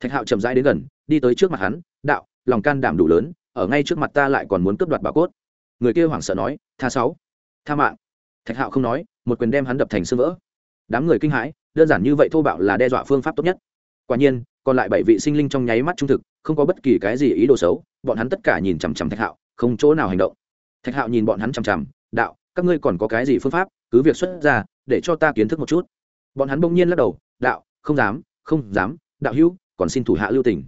thạch hạo chậm rãi đến gần, đi tới trước mặt hắn, đạo, lòng can đảm đủ lớn, ở ngay trước mặt ta lại còn muốn cướp đoạt bà cốt. Người kia hoảng sợ nói, tha sáu, tha mạng. Thạch hạo không nói, một quyền đem hắn đập thành sơ vỡ. Đám người kinh hãi, đơn giản như vậy thô bạo là đe dọa phương pháp tốt nhất. Quả nhiên, còn lại bảy vị sinh linh trong nháy mắt trung thực, không có bất kỳ cái gì ý đồ xấu, bọn hắn tất cả nhìn chằm chằm thạch hạo, không chỗ nào hành động. Thạch hạo nhìn bọn hắn chằm chằm, đạo, các ngươi còn có cái gì phương pháp, cứ việc xuất ra, để cho ta kiến thức một chút. Bọn hắn bỗng nhiên lắc đầu, đạo, không dám không dám, đạo hữu còn xin thủ hạ lưu tình.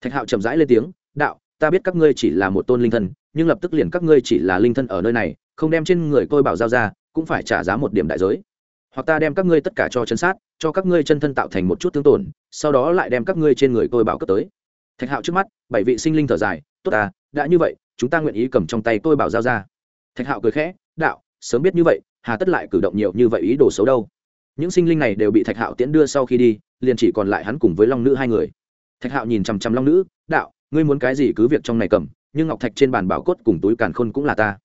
Thạch hạo chậm rãi lên tiếng, đạo, ta biết các ngươi chỉ là một tôn linh thân, nhưng lập tức liền các ngươi chỉ là linh thân ở nơi này, không đem trên người tôi bảo giao ra, cũng phải trả giá một điểm đại giới. Hoặc ta đem các ngươi tất cả cho chân sát, cho các ngươi chân thân tạo thành một chút tương tổn, sau đó lại đem các ngươi trên người tôi bảo cấp tới. Thạch hạo trước mắt, bảy vị sinh linh thở dài, tốt à đã như vậy, chúng ta nguyện ý cầm trong tay tôi bảo giao ra. Thạch hạo cười khẽ, đạo, sớm biết như vậy, hà tất lại cử động nhiều như vậy ý đồ xấu đâu. Những sinh linh này đều bị thạch hạo tiễn đưa sau khi đi liền chỉ còn lại hắn cùng với long nữ hai người. Thạch hạo nhìn chằm chằm long nữ, đạo, ngươi muốn cái gì cứ việc trong này cầm, nhưng ngọc thạch trên bàn bảo cốt cùng túi càn khôn cũng là ta.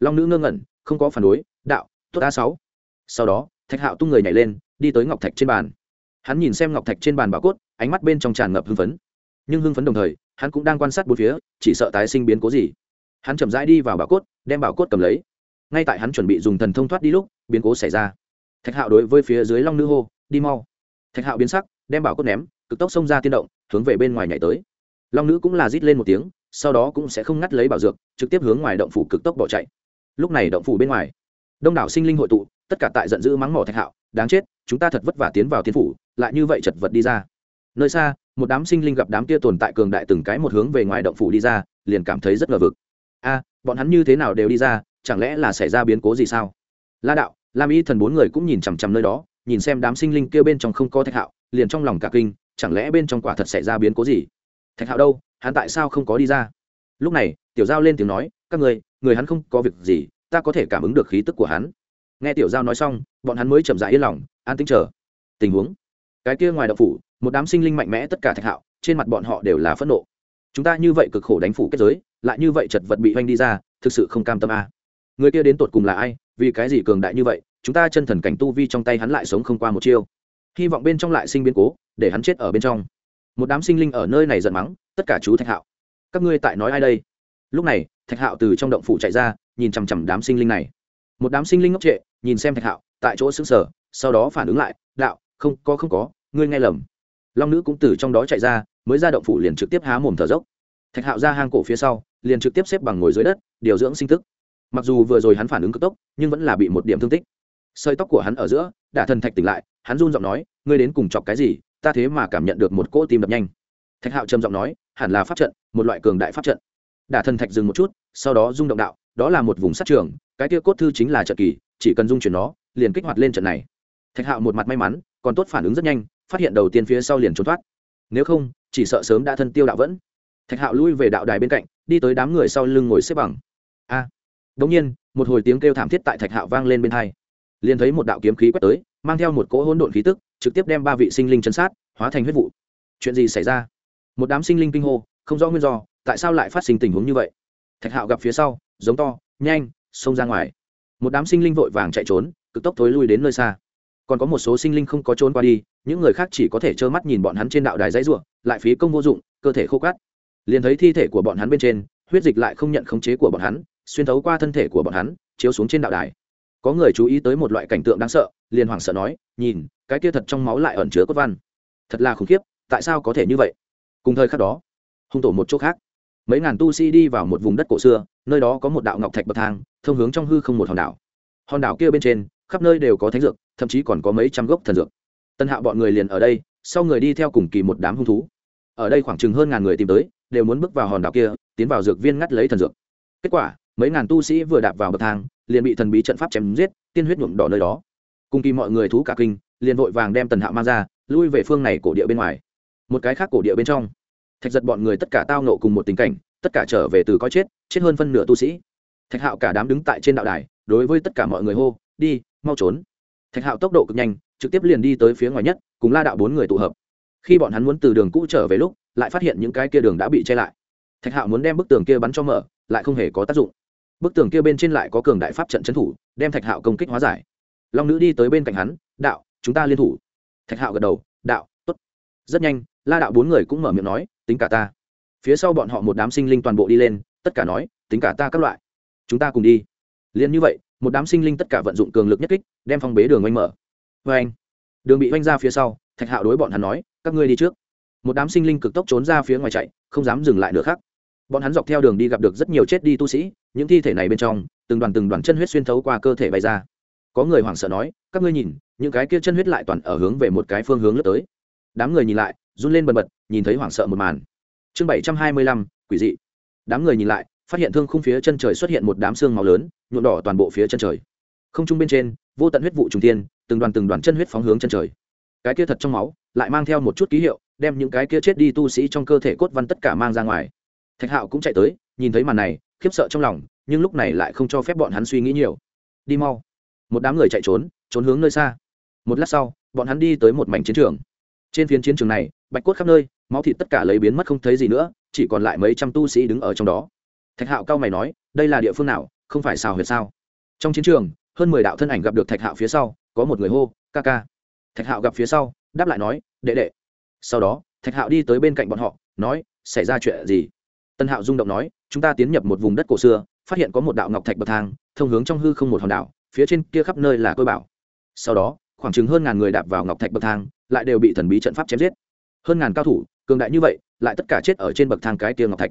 Long nữ ngơ ngẩn, không có phản đối, đạo, tốt a sáu. Sau đó, thạch hạo tung người nhảy lên, đi tới ngọc thạch trên bàn. Hắn nhìn xem ngọc thạch trên bàn bảo cốt, ánh mắt bên trong tràn ngập hưng phấn. Nhưng hưng phấn đồng thời, hắn cũng đang quan sát bốn phía, chỉ sợ tái sinh biến cố gì. Hắn chậm rãi đi vào bảo cốt, đem bảo cốt cầm lấy. Ngay tại hắn chuẩn bị dùng thần thông thoát đi lúc, biến cố xảy ra. Thạch hạo đối với phía dưới long nữ hô, đi mau thạch hạo biến sắc, đem bảo cốt ném, cực tốc xông ra tiên động, hướng về bên ngoài nhảy tới. Long nữ cũng là rít lên một tiếng, sau đó cũng sẽ không ngắt lấy bảo dược, trực tiếp hướng ngoài động phủ cực tốc bỏ chạy. Lúc này động phủ bên ngoài, đông đảo sinh linh hội tụ, tất cả tại giận dữ mắng mỏ thạch hạo, đáng chết, chúng ta thật vất vả tiến vào tiên phủ, lại như vậy chật vật đi ra. Nơi xa, một đám sinh linh gặp đám kia tồn tại cường đại từng cái một hướng về ngoài động phủ đi ra, liền cảm thấy rất ngờ vực. A, bọn hắn như thế nào đều đi ra, chẳng lẽ là xảy ra biến cố gì sao? La đạo, lam y thần bốn người cũng nhìn chằm chằm nơi đó nhìn xem đám sinh linh kia bên trong không có thạch hạo, liền trong lòng cả kinh, chẳng lẽ bên trong quả thật xảy ra biến cố gì? Thạch hạo đâu? Hắn tại sao không có đi ra? Lúc này, tiểu giao lên tiếng nói, các người người hắn không có việc gì, ta có thể cảm ứng được khí tức của hắn. Nghe tiểu giao nói xong, bọn hắn mới chậm dại yên lòng, an tính chờ. Tình huống. Cái kia ngoài đậu phủ, một đám sinh linh mạnh mẽ tất cả thạch hạo, trên mặt bọn họ đều là phẫn nộ. Chúng ta như vậy cực khổ đánh phủ kết giới, lại như vậy chật vật bị oanh đi ra, thực sự không cam tâm a. Người kia đến tột cùng là ai? Vì cái gì cường đại như vậy? Chúng ta chân thần cảnh tu vi trong tay hắn lại sống không qua một chiêu. Hy vọng bên trong lại sinh biến cố, để hắn chết ở bên trong. Một đám sinh linh ở nơi này giận mắng, tất cả chú thạch hạo, các ngươi tại nói ai đây? Lúc này, thạch hạo từ trong động phủ chạy ra, nhìn chằm chằm đám sinh linh này. Một đám sinh linh ngốc trệ, nhìn xem thạch hạo, tại chỗ xứng sở sau đó phản ứng lại, đạo, không, có không có, ngươi nghe lầm. Long nữ cũng từ trong đó chạy ra, mới ra động phủ liền trực tiếp há mồm thở dốc. Thạch hạo ra hang cổ phía sau, liền trực tiếp xếp bằng ngồi dưới đất, điều dưỡng sinh tức mặc dù vừa rồi hắn phản ứng cực tốc, nhưng vẫn là bị một điểm thương tích sợi tóc của hắn ở giữa đả thần thạch tỉnh lại hắn run giọng nói ngươi đến cùng chọc cái gì? Ta thế mà cảm nhận được một cỗ tim đập nhanh. Thạch hạo trầm giọng nói hẳn là pháp trận một loại cường đại pháp trận. Đả thần thạch dừng một chút sau đó rung động đạo đó là một vùng sát trường cái kia cốt thư chính là trận kỳ chỉ cần dung chuyển nó liền kích hoạt lên trận này. Thạch hạo một mặt may mắn còn tốt phản ứng rất nhanh phát hiện đầu tiên phía sau liền trốn thoát. Nếu không chỉ sợ sớm đã thân tiêu đạo vẫn. Thạch hạo lui về đạo đài bên cạnh đi tới đám người sau lưng ngồi xếp bằng. A! À, g nhiên một hồi tiếng kêu thảm thiết tại thạch hạo vang lên bên hai liền thấy một đạo kiếm khí quét tới, mang theo một cỗ hỗn độn khí tức, trực tiếp đem ba vị sinh linh chấn sát, hóa thành huyết vụ. Chuyện gì xảy ra? Một đám sinh linh kinh hô, không rõ nguyên do, tại sao lại phát sinh tình huống như vậy? Thạch hạo gặp phía sau, giống to, nhanh, xông ra ngoài. Một đám sinh linh vội vàng chạy trốn, cực tốc thối lui đến nơi xa. Còn có một số sinh linh không có trốn qua đi, những người khác chỉ có thể trơ mắt nhìn bọn hắn trên đạo đài dãy ruộng lại phí công vô dụng, cơ thể khô cát. Liền thấy thi thể của bọn hắn bên trên, huyết dịch lại không nhận khống chế của bọn hắn, xuyên thấu qua thân thể của bọn hắn, chiếu xuống trên đạo đài có người chú ý tới một loại cảnh tượng đáng sợ, liền hoảng sợ nói, nhìn, cái kia thật trong máu lại ẩn chứa cốt văn. Thật là khủng khiếp, tại sao có thể như vậy? Cùng thời khắc đó, hung tổ một chỗ khác. Mấy ngàn tu sĩ đi vào một vùng đất cổ xưa, nơi đó có một đạo ngọc thạch bậc thang, thông hướng trong hư không một hòn đảo. Hòn đảo kia bên trên, khắp nơi đều có thánh dược, thậm chí còn có mấy trăm gốc thần dược. Tân hạ bọn người liền ở đây, sau người đi theo cùng kỳ một đám hung thú. Ở đây khoảng chừng hơn ngàn người tìm tới, đều muốn bước vào hòn đảo kia, tiến vào dược viên ngắt lấy thần dược. Kết quả mấy ngàn tu sĩ vừa đạp vào bậc thang, liền bị thần bí trận pháp chém giết, tiên huyết nhuộm đỏ nơi đó. Cùng kỳ mọi người thú cả kinh, liền vội vàng đem tần hạ mang ra, lui về phương này cổ địa bên ngoài. Một cái khác cổ địa bên trong, thạch giật bọn người tất cả tao nộ cùng một tình cảnh, tất cả trở về từ coi chết chết hơn phân nửa tu sĩ. Thạch hạo cả đám đứng tại trên đạo đài, đối với tất cả mọi người hô, đi, mau trốn. Thạch hạo tốc độ cực nhanh, trực tiếp liền đi tới phía ngoài nhất, cùng la đạo bốn người tụ hợp. Khi bọn hắn muốn từ đường cũ trở về lúc, lại phát hiện những cái kia đường đã bị che lại. Thạch hạo muốn đem bức tường kia bắn cho mở, lại không hề có tác dụng bức tường kia bên trên lại có cường đại pháp trận trấn thủ, đem thạch hạo công kích hóa giải. Long nữ đi tới bên cạnh hắn, đạo, chúng ta liên thủ. Thạch hạo gật đầu, đạo t ố t rất nhanh, la đạo bốn người cũng mở miệng nói, tính cả ta. Phía sau bọn họ một đám sinh linh toàn bộ đi lên, tất cả nói, tính cả ta các loại, chúng ta cùng đi. Liền như vậy, một đám sinh linh tất cả vận dụng cường lực nhất kích, đem phong bế đường oanh mở. Vê anh, đường bị oanh ra phía sau, thạch hạo đối bọn hắn nói, các ngươi đi trước. Một đám sinh linh cực tốc trốn ra phía ngoài chạy, không dám dừng lại nữa khác bọn hắn dọc theo đường đi gặp được rất nhiều chết đi tu sĩ, những thi thể này bên trong, từng đoàn từng đoàn chân huyết xuyên thấu qua cơ thể bay ra. Có người hoảng sợ nói, các ngươi nhìn, những cái kia chân huyết lại toàn ở hướng về một cái phương hướng lướt tới. Đám người nhìn lại, run lên bần bật, nhìn thấy hoảng sợ một màn. Chương bảy trăm hai mươi lăm, quỷ dị. Đám người nhìn lại, phát hiện thương khung phía chân trời xuất hiện một đám xương màu lớn, nhuộm đỏ toàn bộ phía chân trời. Không trung bên trên, vô tận huyết vụ trùng tiên từng đoàn từng đoàn chân huyết phóng hướng chân trời. Cái kia thật trong máu, lại mang theo một chút ký hiệu, đem những cái kia chết đi tu sĩ trong cơ thể cốt văn tất cả mang ra ngoài thạch hạo cũng chạy tới, nhìn thấy màn này, khiếp sợ trong lòng, nhưng lúc này lại không cho phép bọn hắn suy nghĩ nhiều. Đi mau. Một đám người chạy trốn trốn hướng nơi xa. Một lát sau, bọn hắn đi tới một mảnh chiến trường. Trên phiến chiến trường này, bạch cốt khắp nơi, máu thịt tất cả lấy biến mất không thấy gì nữa, chỉ còn lại mấy trăm tu sĩ đứng ở trong đó. Thạch hạo cao mày nói, đây là địa phương nào, không phải xào huyệt sao? Trong chiến trường, hơn mười đạo thân ảnh gặp được thạch hạo phía sau, có một người hô, ca ca. Thạch hạo gặp phía sau, đáp lại nói, đệ đệ. Sau đó, thạch hạo đi tới bên cạnh bọn họ, nói, xảy ra chuyện gì? Tân hạo rung động nói, chúng ta tiến nhập một vùng đất cổ xưa, phát hiện có một đạo ngọc thạch bậc thang, thông hướng trong hư không một hòn đảo, phía trên kia khắp nơi là côi bảo. Sau đó, khoảng chừng hơn ngàn người đạp vào ngọc thạch bậc thang, lại đều bị thần bí trận pháp chém giết. Hơn ngàn cao thủ, cường đại như vậy, lại tất cả chết ở trên bậc thang cái kia ngọc thạch.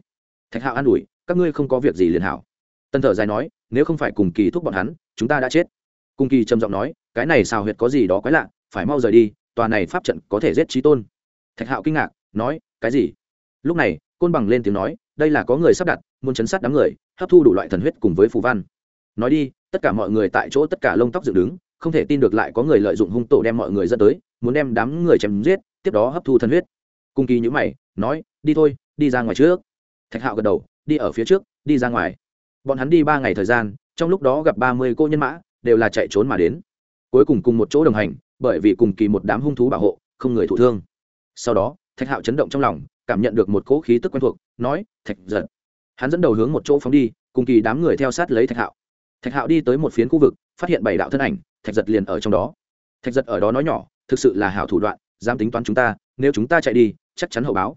Thạch hạo an ủi, các ngươi không có việc gì liền hảo. Tân thở dài nói, nếu không phải cùng kỳ thúc bọn hắn, chúng ta đã chết. Cùng kỳ trầm giọng nói, cái này xào huyệt có gì đó quái lạ, phải mau rời đi, tòa này pháp trận có thể giết trí tôn. Thạch hạo kinh ngạc, nói, cái gì? Lúc này, côn bằng lên tiếng nói đây là có người sắp đặt, muốn chấn sát đám người, hấp thu đủ loại thần huyết cùng với phù văn. Nói đi, tất cả mọi người tại chỗ tất cả lông tóc dựng đứng, không thể tin được lại có người lợi dụng hung tổ đem mọi người dẫn tới, muốn đem đám người chém giết, tiếp đó hấp thu thần huyết. Cung kỳ nhữ mày, nói, đi thôi, đi ra ngoài trước. Thạch hạo gật đầu, đi ở phía trước, đi ra ngoài. Bọn hắn đi ba ngày thời gian, trong lúc đó gặp ba mươi cô nhân mã, đều là chạy trốn mà đến. Cuối cùng cùng một chỗ đồng hành, bởi vì cùng kỳ một đám hung thú bảo hộ, không người thụ thương. Sau đó, thạch hạo chấn động trong lòng, cảm nhận được một cỗ khí tức quen thuộc nói, thạch giật. Hắn dẫn đầu hướng một chỗ phóng đi, cùng kỳ đám người theo sát lấy thạch hạo. Thạch hạo đi tới một phiến khu vực, phát hiện bảy đạo thân ảnh, thạch giật liền ở trong đó. Thạch giật ở đó nói nhỏ, thực sự là hảo thủ đoạn, dám tính toán chúng ta, nếu chúng ta chạy đi, chắc chắn hậu báo.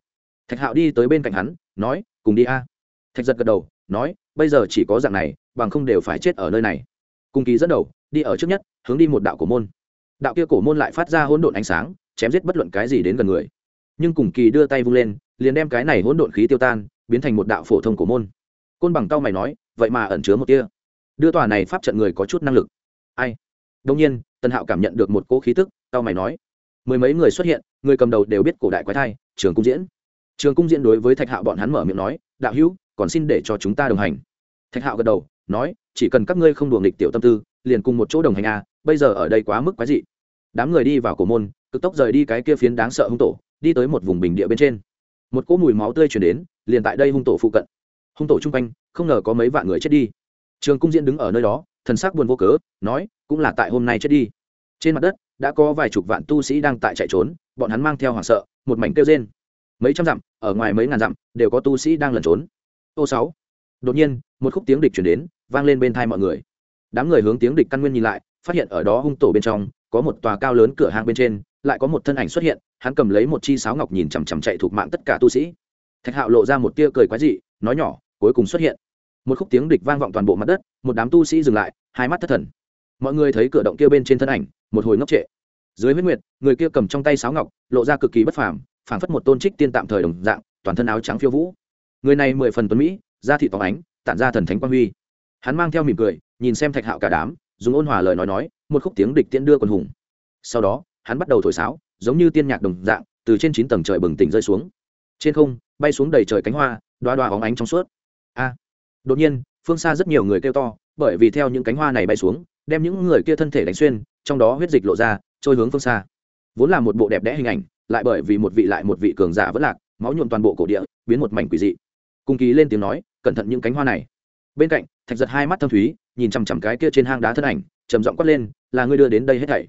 Thạch hạo đi tới bên cạnh hắn, nói, cùng đi a. Thạch giật gật đầu, nói, bây giờ chỉ có dạng này, bằng không đều phải chết ở nơi này. Cùng kỳ dẫn đầu, đi ở trước nhất, hướng đi một đạo cổ môn. Đạo kia cổ môn lại phát ra hỗn độn ánh sáng, chém giết bất luận cái gì đến gần người. Nhưng cùng kỳ đưa tay vung lên liền đem cái này hỗn độn khí tiêu tan, biến thành một đạo phổ thông của môn. Côn bằng cao mày nói, vậy mà ẩn chứa một tia. Đưa tòa này pháp trận người có chút năng lực. Ai? Đông nhiên tân hạo cảm nhận được một cỗ khí tức, cao mày nói. Mười mấy người xuất hiện, người cầm đầu đều biết cổ đại quái thai, trường cung diễn. Trường cung diễn đối với thạch hạo bọn hắn mở miệng nói, đạo hữu, còn xin để cho chúng ta đồng hành. Thạch hạo gật đầu, nói, chỉ cần các ngươi không đùa nghịch tiểu tâm tư, liền cùng một chỗ đồng hành a bây giờ ở đây quá mức quái dị. Đám người đi vào cổ môn, cực tốc rời đi cái kia phiến đáng sợ hung tổ, đi tới một vùng bình địa bên trên một cỗ mùi máu tươi chuyển đến, liền tại đây hung tổ phụ cận. Hung tổ chung quanh, không ngờ có mấy vạn người chết đi. Trường cung diễn đứng ở nơi đó, thần sắc buồn vô cớ, nói, cũng là tại hôm nay chết đi. Trên mặt đất, đã có vài chục vạn tu sĩ đang tại chạy trốn, bọn hắn mang theo hoảng sợ, một mảnh kêu rên. Mấy trăm dặm, ở ngoài mấy ngàn dặm, đều có tu sĩ đang lẩn trốn. Ô sáu, đột nhiên, một khúc tiếng địch chuyển đến, vang lên bên thai mọi người. Đám người hướng tiếng địch căn nguyên nhìn lại, phát hiện ở đó hung tổ bên trong, có một tòa cao lớn cửa hàng bên trên lại có một thân ảnh xuất hiện, hắn cầm lấy một chi sáo ngọc nhìn chằm chằm chạy thuộc mạng tất cả tu sĩ. Thạch hạo lộ ra một tia cười quái dị, nói nhỏ, cuối cùng xuất hiện. Một khúc tiếng địch vang vọng toàn bộ mặt đất, một đám tu sĩ dừng lại, hai mắt thất thần. Mọi người thấy cửa động kia bên trên thân ảnh, một hồi ngốc trệ. Dưới huyết nguyệt, người kia cầm trong tay sáo ngọc, lộ ra cực kỳ bất phàm, phảng phất một tôn trích tiên tạm thời đồng dạng, toàn thân áo trắng phiêu vũ. Người này mười phần tuấn mỹ, da thị tỏa ánh, tản ra thần thánh quang huy. Hắn mang theo mỉm cười, nhìn xem thạch hạo cả đám, dùng ôn hòa lời nói nói, một khúc tiếng địch tiễn đưa quần hùng. Sau đó hắn bắt đầu thổi sáo, giống như tiên nhạc đồng dạng, từ trên chín tầng trời bừng tỉnh rơi xuống. Trên không, bay xuống đầy trời cánh hoa đoá đoá óng ánh trong suốt. A! Đột nhiên, phương xa rất nhiều người kêu to, bởi vì theo những cánh hoa này bay xuống, đem những người kia thân thể đánh xuyên, trong đó huyết dịch lộ ra, trôi hướng phương xa. Vốn là một bộ đẹp đẽ hình ảnh, lại bởi vì một vị lại một vị cường giả vẫn lạc, máu nhuộn toàn bộ cổ địa, biến một mảnh quỷ dị. Cung ký lên tiếng nói, cẩn thận những cánh hoa này. Bên cạnh, thạch giật hai mắt thâm thúy, nhìn chằm chằm cái kia trên hang đá thân ảnh, trầm giọng quát lên, là ngươi đưa đến đây hết thảy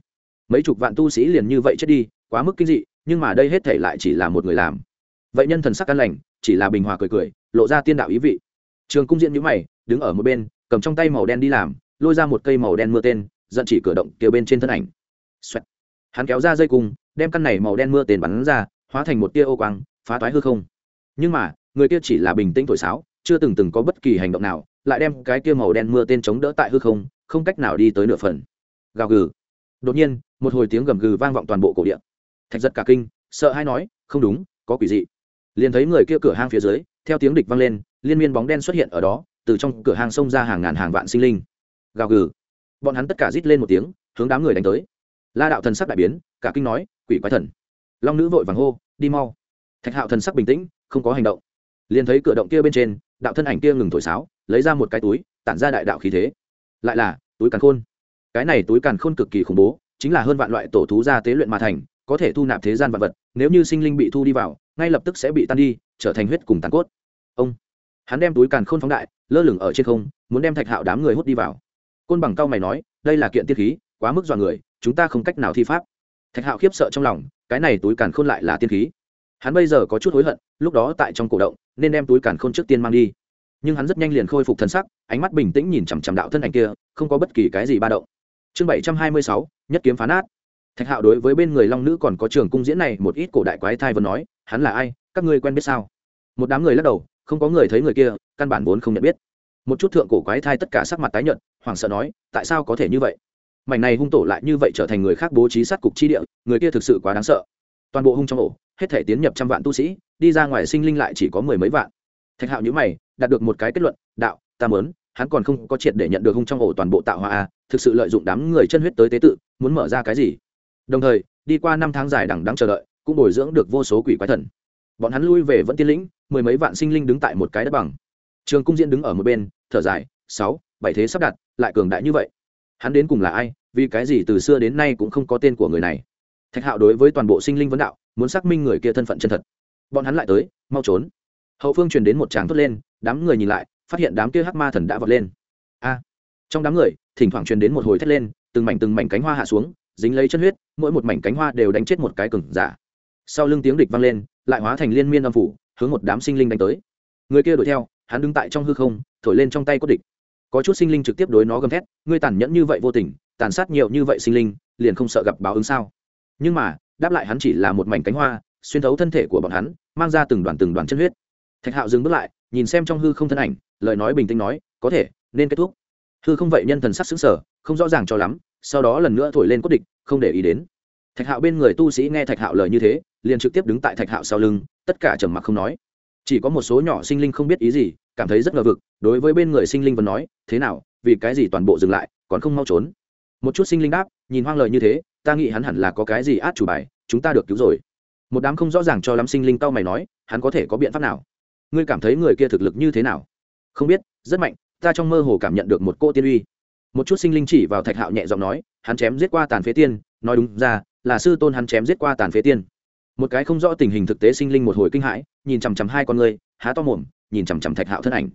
mấy chục vạn tu sĩ liền như vậy chết đi, quá mức kinh dị, nhưng mà đây hết thể lại chỉ là một người làm. Vậy nhân thần sắc căn lành, chỉ là bình hòa cười cười, lộ ra tiên đạo ý vị. Trường cung diễn nhữ mày, đứng ở một bên, cầm trong tay màu đen đi làm, lôi ra một cây màu đen mưa tên giận chỉ cửa động kia bên trên thân ảnh. Xoẹt. hắn kéo ra dây cung, đem căn này màu đen mưa tên bắn ra, hóa thành một tia ô quang, phá toái hư không. Nhưng mà, người kia chỉ là bình tĩnh thổi sáo, chưa từng từng có bất kỳ hành động nào, lại đem cái kia màu đen mưa tên chống đỡ tại hư không không cách nào đi tới nửa phần. Gào gừ đột nhiên, một hồi tiếng gầm gừ vang vọng toàn bộ cổ điện thạch giật cả kinh, sợ hay nói, không đúng, có quỷ dị. Liền thấy người kia cửa hang phía dưới, theo tiếng địch vang lên, liên miên bóng đen xuất hiện ở đó, từ trong cửa hang xông ra hàng ngàn hàng vạn sinh linh. Gào gừ. Bọn hắn tất cả rít lên một tiếng, hướng đám người đánh tới. La đạo thần sắc đại biến, cả kinh nói, quỷ quái thần. Long nữ vội vàng hô, đi mau. Thạch hạo thần sắc bình tĩnh, không có hành động. Liền thấy cửa động kia bên trên, đạo thân ảnh kia ngừng thổi sáo, lấy ra một cái túi, tản ra đại đạo khí thế. Lại là, túi càn khôn cái này túi càn khôn cực kỳ khủng bố, chính là hơn vạn loại tổ thú gia tế luyện mà thành, có thể thu nạp thế gian vật vật, nếu như sinh linh bị thu đi vào, ngay lập tức sẽ bị tan đi, trở thành huyết cùng tàn cốt. Ông, hắn đem túi càn khôn phóng đại, lơ lửng ở trên không, muốn đem thạch hạo đám người hút đi vào. Côn bằng cao mày nói, đây là kiện tiết khí, quá mức dọa người, chúng ta không cách nào thi pháp. Thạch hạo khiếp sợ trong lòng, cái này túi càn khôn lại là tiên khí. Hắn bây giờ có chút hối hận, lúc đó tại trong cổ động, nên đem túi càn khôn trước tiên mang đi. Nhưng hắn rất nhanh liền khôi phục thân sắc, ánh mắt bình tĩnh nhìn chằm chằm đạo thân ảnh kia, không có bất kỳ cái gì ba động chương bảy trăm hai mươi sáu, nhất kiếm phá nát thạch hạo đối với bên người long nữ còn có trường cung diễn này một ít cổ đại quái thai vẫn nói, hắn là ai, các ngươi quen biết sao? Một đám người lắc đầu, không có người thấy người kia, căn bản vốn không nhận biết. Một chút thượng cổ quái thai tất cả sắc mặt tái nhợt, hoảng sợ nói, tại sao có thể như vậy? Mảnh này hung tổ lại như vậy trở thành người khác bố trí sát cục chi địa, người kia thực sự quá đáng sợ. Toàn bộ hung trong ổ, hết thể tiến nhập trăm vạn tu sĩ, đi ra ngoài sinh linh lại chỉ có mười mấy vạn. Thạch hạo nhữ mày, đạt được một cái kết luận, đạo, ta mớn hắn còn không có triệt để nhận được hung trong ổ toàn bộ tạo hóa a thực sự lợi dụng đám người chân huyết tới tế tự, muốn mở ra cái gì? Đồng thời, đi qua năm tháng dài đằng đắng chờ đợi, cũng bồi dưỡng được vô số quỷ quái thần. Bọn hắn lui về vẫn tiên lĩnh, mười mấy vạn sinh linh đứng tại một cái đất bằng. Trường cung diễn đứng ở một bên, thở dài, sáu, bảy thế sắp đặt, lại cường đại như vậy. Hắn đến cùng là ai, vì cái gì từ xưa đến nay cũng không có tên của người này? Thạch hạo đối với toàn bộ sinh linh vấn đạo, muốn xác minh người kia thân phận chân thật. Bọn hắn lại tới, mau trốn. Hậu phương truyền đến một tràng thốt lên, đám người nhìn lại, phát hiện đám kia hắc ma thần đã vọt lên. A, trong đám người thỉnh thoảng truyền đến một hồi thét lên, từng mảnh từng mảnh cánh hoa hạ xuống, dính lấy chân huyết, mỗi một mảnh cánh hoa đều đánh chết một cái cừng giả. Sau lưng tiếng địch vang lên, lại hóa thành liên miên âm phủ, hướng một đám sinh linh đánh tới. Người kia đuổi theo, hắn đứng tại trong hư không, thổi lên trong tay có địch. Có chút sinh linh trực tiếp đối nó gầm thét, ngươi tàn nhẫn như vậy vô tình, tàn sát nhiều như vậy sinh linh, liền không sợ gặp báo ứng sao? Nhưng mà, đáp lại hắn chỉ là một mảnh cánh hoa, xuyên thấu thân thể của bọn hắn, mang ra từng đoàn từng đoàn chân huyết. Thạch hạo dừng bước lại, nhìn xem trong hư không thân ảnh, lời nói bình tĩnh nói, có thể, nên kết thúc hư không vậy nhân thần sắc xứng sở không rõ ràng cho lắm, sau đó lần nữa thổi lên cốt địch, không để ý đến. Thạch hạo bên người tu sĩ nghe thạch hạo lời như thế, liền trực tiếp đứng tại thạch hạo sau lưng, tất cả trầm mặc không nói. Chỉ có một số nhỏ sinh linh không biết ý gì, cảm thấy rất ngờ vực, đối với bên người sinh linh vẫn nói, thế nào, vì cái gì toàn bộ dừng lại, còn không mau trốn? Một chút sinh linh đáp, nhìn hoang lời như thế, ta nghĩ hắn hẳn là có cái gì át chủ bài, chúng ta được cứu rồi. Một đám không rõ ràng cho lắm sinh linh tao mày nói, hắn có thể có biện pháp nào? Ngươi cảm thấy người kia thực lực như thế nào? Không biết, rất mạnh ta trong mơ hồ cảm nhận được một cô tiên uy. Một chút sinh linh chỉ vào thạch hạo nhẹ giọng nói, hắn chém giết qua tàn phế tiên, nói đúng ra, là sư tôn hắn chém giết qua tàn phế tiên. Một cái không rõ tình hình thực tế sinh linh một hồi kinh hãi, nhìn chằm chằm hai con người, há to mồm, nhìn chằm chằm thạch hạo thân ảnh.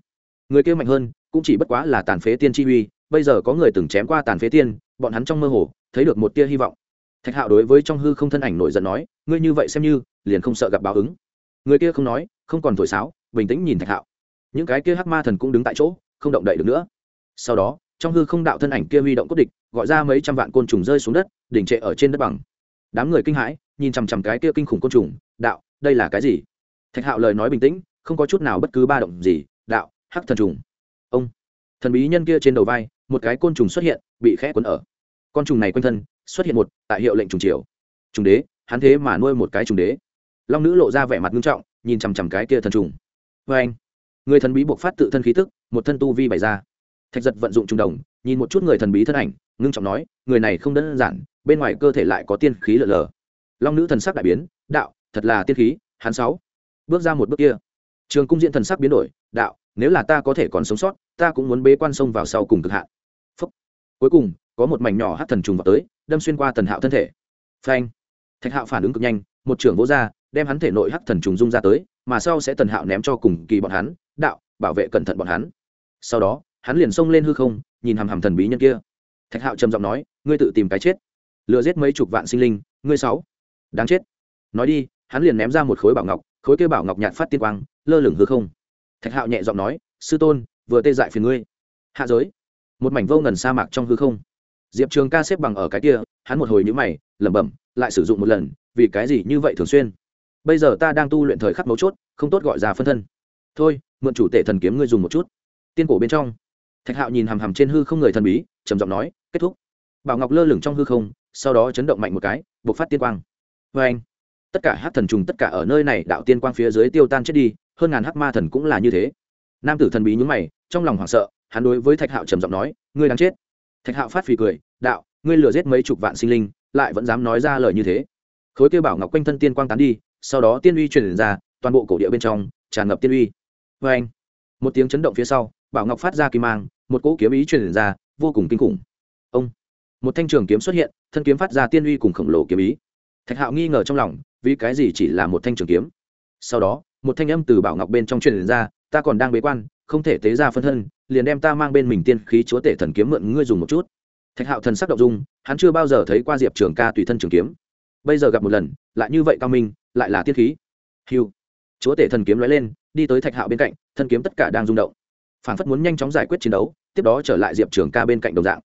Người kia mạnh hơn, cũng chỉ bất quá là tàn phế tiên chi uy, bây giờ có người từng chém qua tàn phế tiên, bọn hắn trong mơ hồ, thấy được một tia hy vọng. Thạch hạo đối với trong hư không thân ảnh nổi giận nói, ngươi như vậy xem như, liền không sợ gặp báo ứng. Người kia không nói, không còn thổi sáo, bình tĩnh nhìn thạch hạo. Những cái kia hắc ma thần cũng đứng tại chỗ không động đậy được nữa. Sau đó, trong hư không đạo thân ảnh kia huy động cốt địch, gọi ra mấy trăm vạn côn trùng rơi xuống đất, đỉnh trệ ở trên đất bằng. Đám người kinh hãi, nhìn chằm chằm cái kia kinh khủng côn trùng, đạo, đây là cái gì? Thạch hạo lời nói bình tĩnh, không có chút nào bất cứ ba động gì, đạo, hắc thần trùng. Ông, thần bí nhân kia trên đầu vai, một cái côn trùng xuất hiện, bị khẽ cuốn ở. Con trùng này quanh thân, xuất hiện một, tại hiệu lệnh trùng triều. Trùng đế, hắn thế mà nuôi một cái trùng đế. Long nữ lộ ra vẻ mặt nghiêm trọng, nhìn chằm chằm cái kia thần trùng. Vê anh người thần bí buộc phát tự thân khí tức một thân tu vi bày ra. Thạch giật vận dụng trùng đồng, nhìn một chút người thần bí thân ảnh, ngưng trọng nói, người này không đơn giản, bên ngoài cơ thể lại có tiên khí lở lờ. Long nữ thần sắc đại biến, đạo, thật là tiên khí, hắn sáu. Bước ra một bước kia. Trường cung diện thần sắc biến đổi, đạo, nếu là ta có thể còn sống sót, ta cũng muốn bế quan sông vào sau cùng cực hạn. Phúc. cuối cùng, có một mảnh nhỏ hát thần trùng vào tới, đâm xuyên qua tần hạo thân thể. Phanh. Thạch hạo phản ứng cực nhanh, một trưởng vỗ ra, đem hắn thể nội hắc thần trùng dung ra tới, mà sau sẽ tần hạo ném cho cùng kỳ bọn hắn, đạo, bảo vệ cẩn thận bọn hắn sau đó, hắn liền xông lên hư không, nhìn hằm hằm thần bí nhân kia. Thạch hạo trầm giọng nói, ngươi tự tìm cái chết. Lừa giết mấy chục vạn sinh linh, ngươi sáu. Đáng chết. Nói đi, hắn liền ném ra một khối bảo ngọc, khối kia bảo ngọc nhạt phát tiên quang, lơ lửng hư không. Thạch hạo nhẹ giọng nói, sư tôn, vừa tê dại phiền ngươi. Hạ giới. Một mảnh vô ngần sa mạc trong hư không. Diệp trường ca xếp bằng ở cái kia, hắn một hồi nhữ mày, lẩm bẩm, lại sử dụng một lần, vì cái gì như vậy thường xuyên? Bây giờ ta đang tu luyện thời khắc mấu chốt, không tốt gọi ra phân thân. Thôi, mượn chủ tể thần kiếm ngươi dùng một chút tiên cổ bên trong. Thạch hạo nhìn hằm hằm trên hư không người thần bí, trầm giọng nói, kết thúc. Bảo ngọc lơ lửng trong hư không, sau đó chấn động mạnh một cái buộc phát tiên quang. Vê anh tất cả hát thần trùng tất cả ở nơi này đạo tiên quang phía dưới tiêu tan chết đi, hơn ngàn hắc ma thần cũng là như thế. Nam tử thần bí nhúng mày, trong lòng hoảng sợ, hắn đối với thạch hạo trầm giọng nói, ngươi đang chết. Thạch hạo phát phì cười, đạo, ngươi lừa giết mấy chục vạn sinh linh, lại vẫn dám nói ra lời như thế. Khối kêu bảo ngọc quanh thân tiên quang tán đi, sau đó tiên uy truyền ra, toàn bộ cổ địa bên trong, tràn ngập tiên uy. Vê anh một tiếng chấn động phía sau bảo ngọc phát ra kim mang, một cỗ kiếm ý truyền ra, vô cùng kinh khủng. Ông! Một thanh trường kiếm xuất hiện, thân kiếm phát ra tiên uy cùng khổng lồ kiếm ý. Thạch hạo nghi ngờ trong lòng, vì cái gì chỉ là một thanh trường kiếm? Sau đó, một thanh âm từ bảo ngọc bên trong truyền ra, ta còn đang bế quan, không thể tế ra phân thân, liền đem ta mang bên mình tiên khí chúa tể thần kiếm mượn ngươi dùng một chút. Thạch hạo thần sắc động dung, hắn chưa bao giờ thấy qua diệp trường ca tùy thân trường kiếm. Bây giờ gặp một lần, lại như vậy cao minh, lại là tiên khí. Hiu chúa tể thần kiếm nói lên, đi tới thạch hạo bên cạnh, thân kiếm tất cả đang rung động phản phất muốn nhanh chóng giải quyết chiến đấu, tiếp đó trở lại diệp trường ca bên cạnh đồng dạng.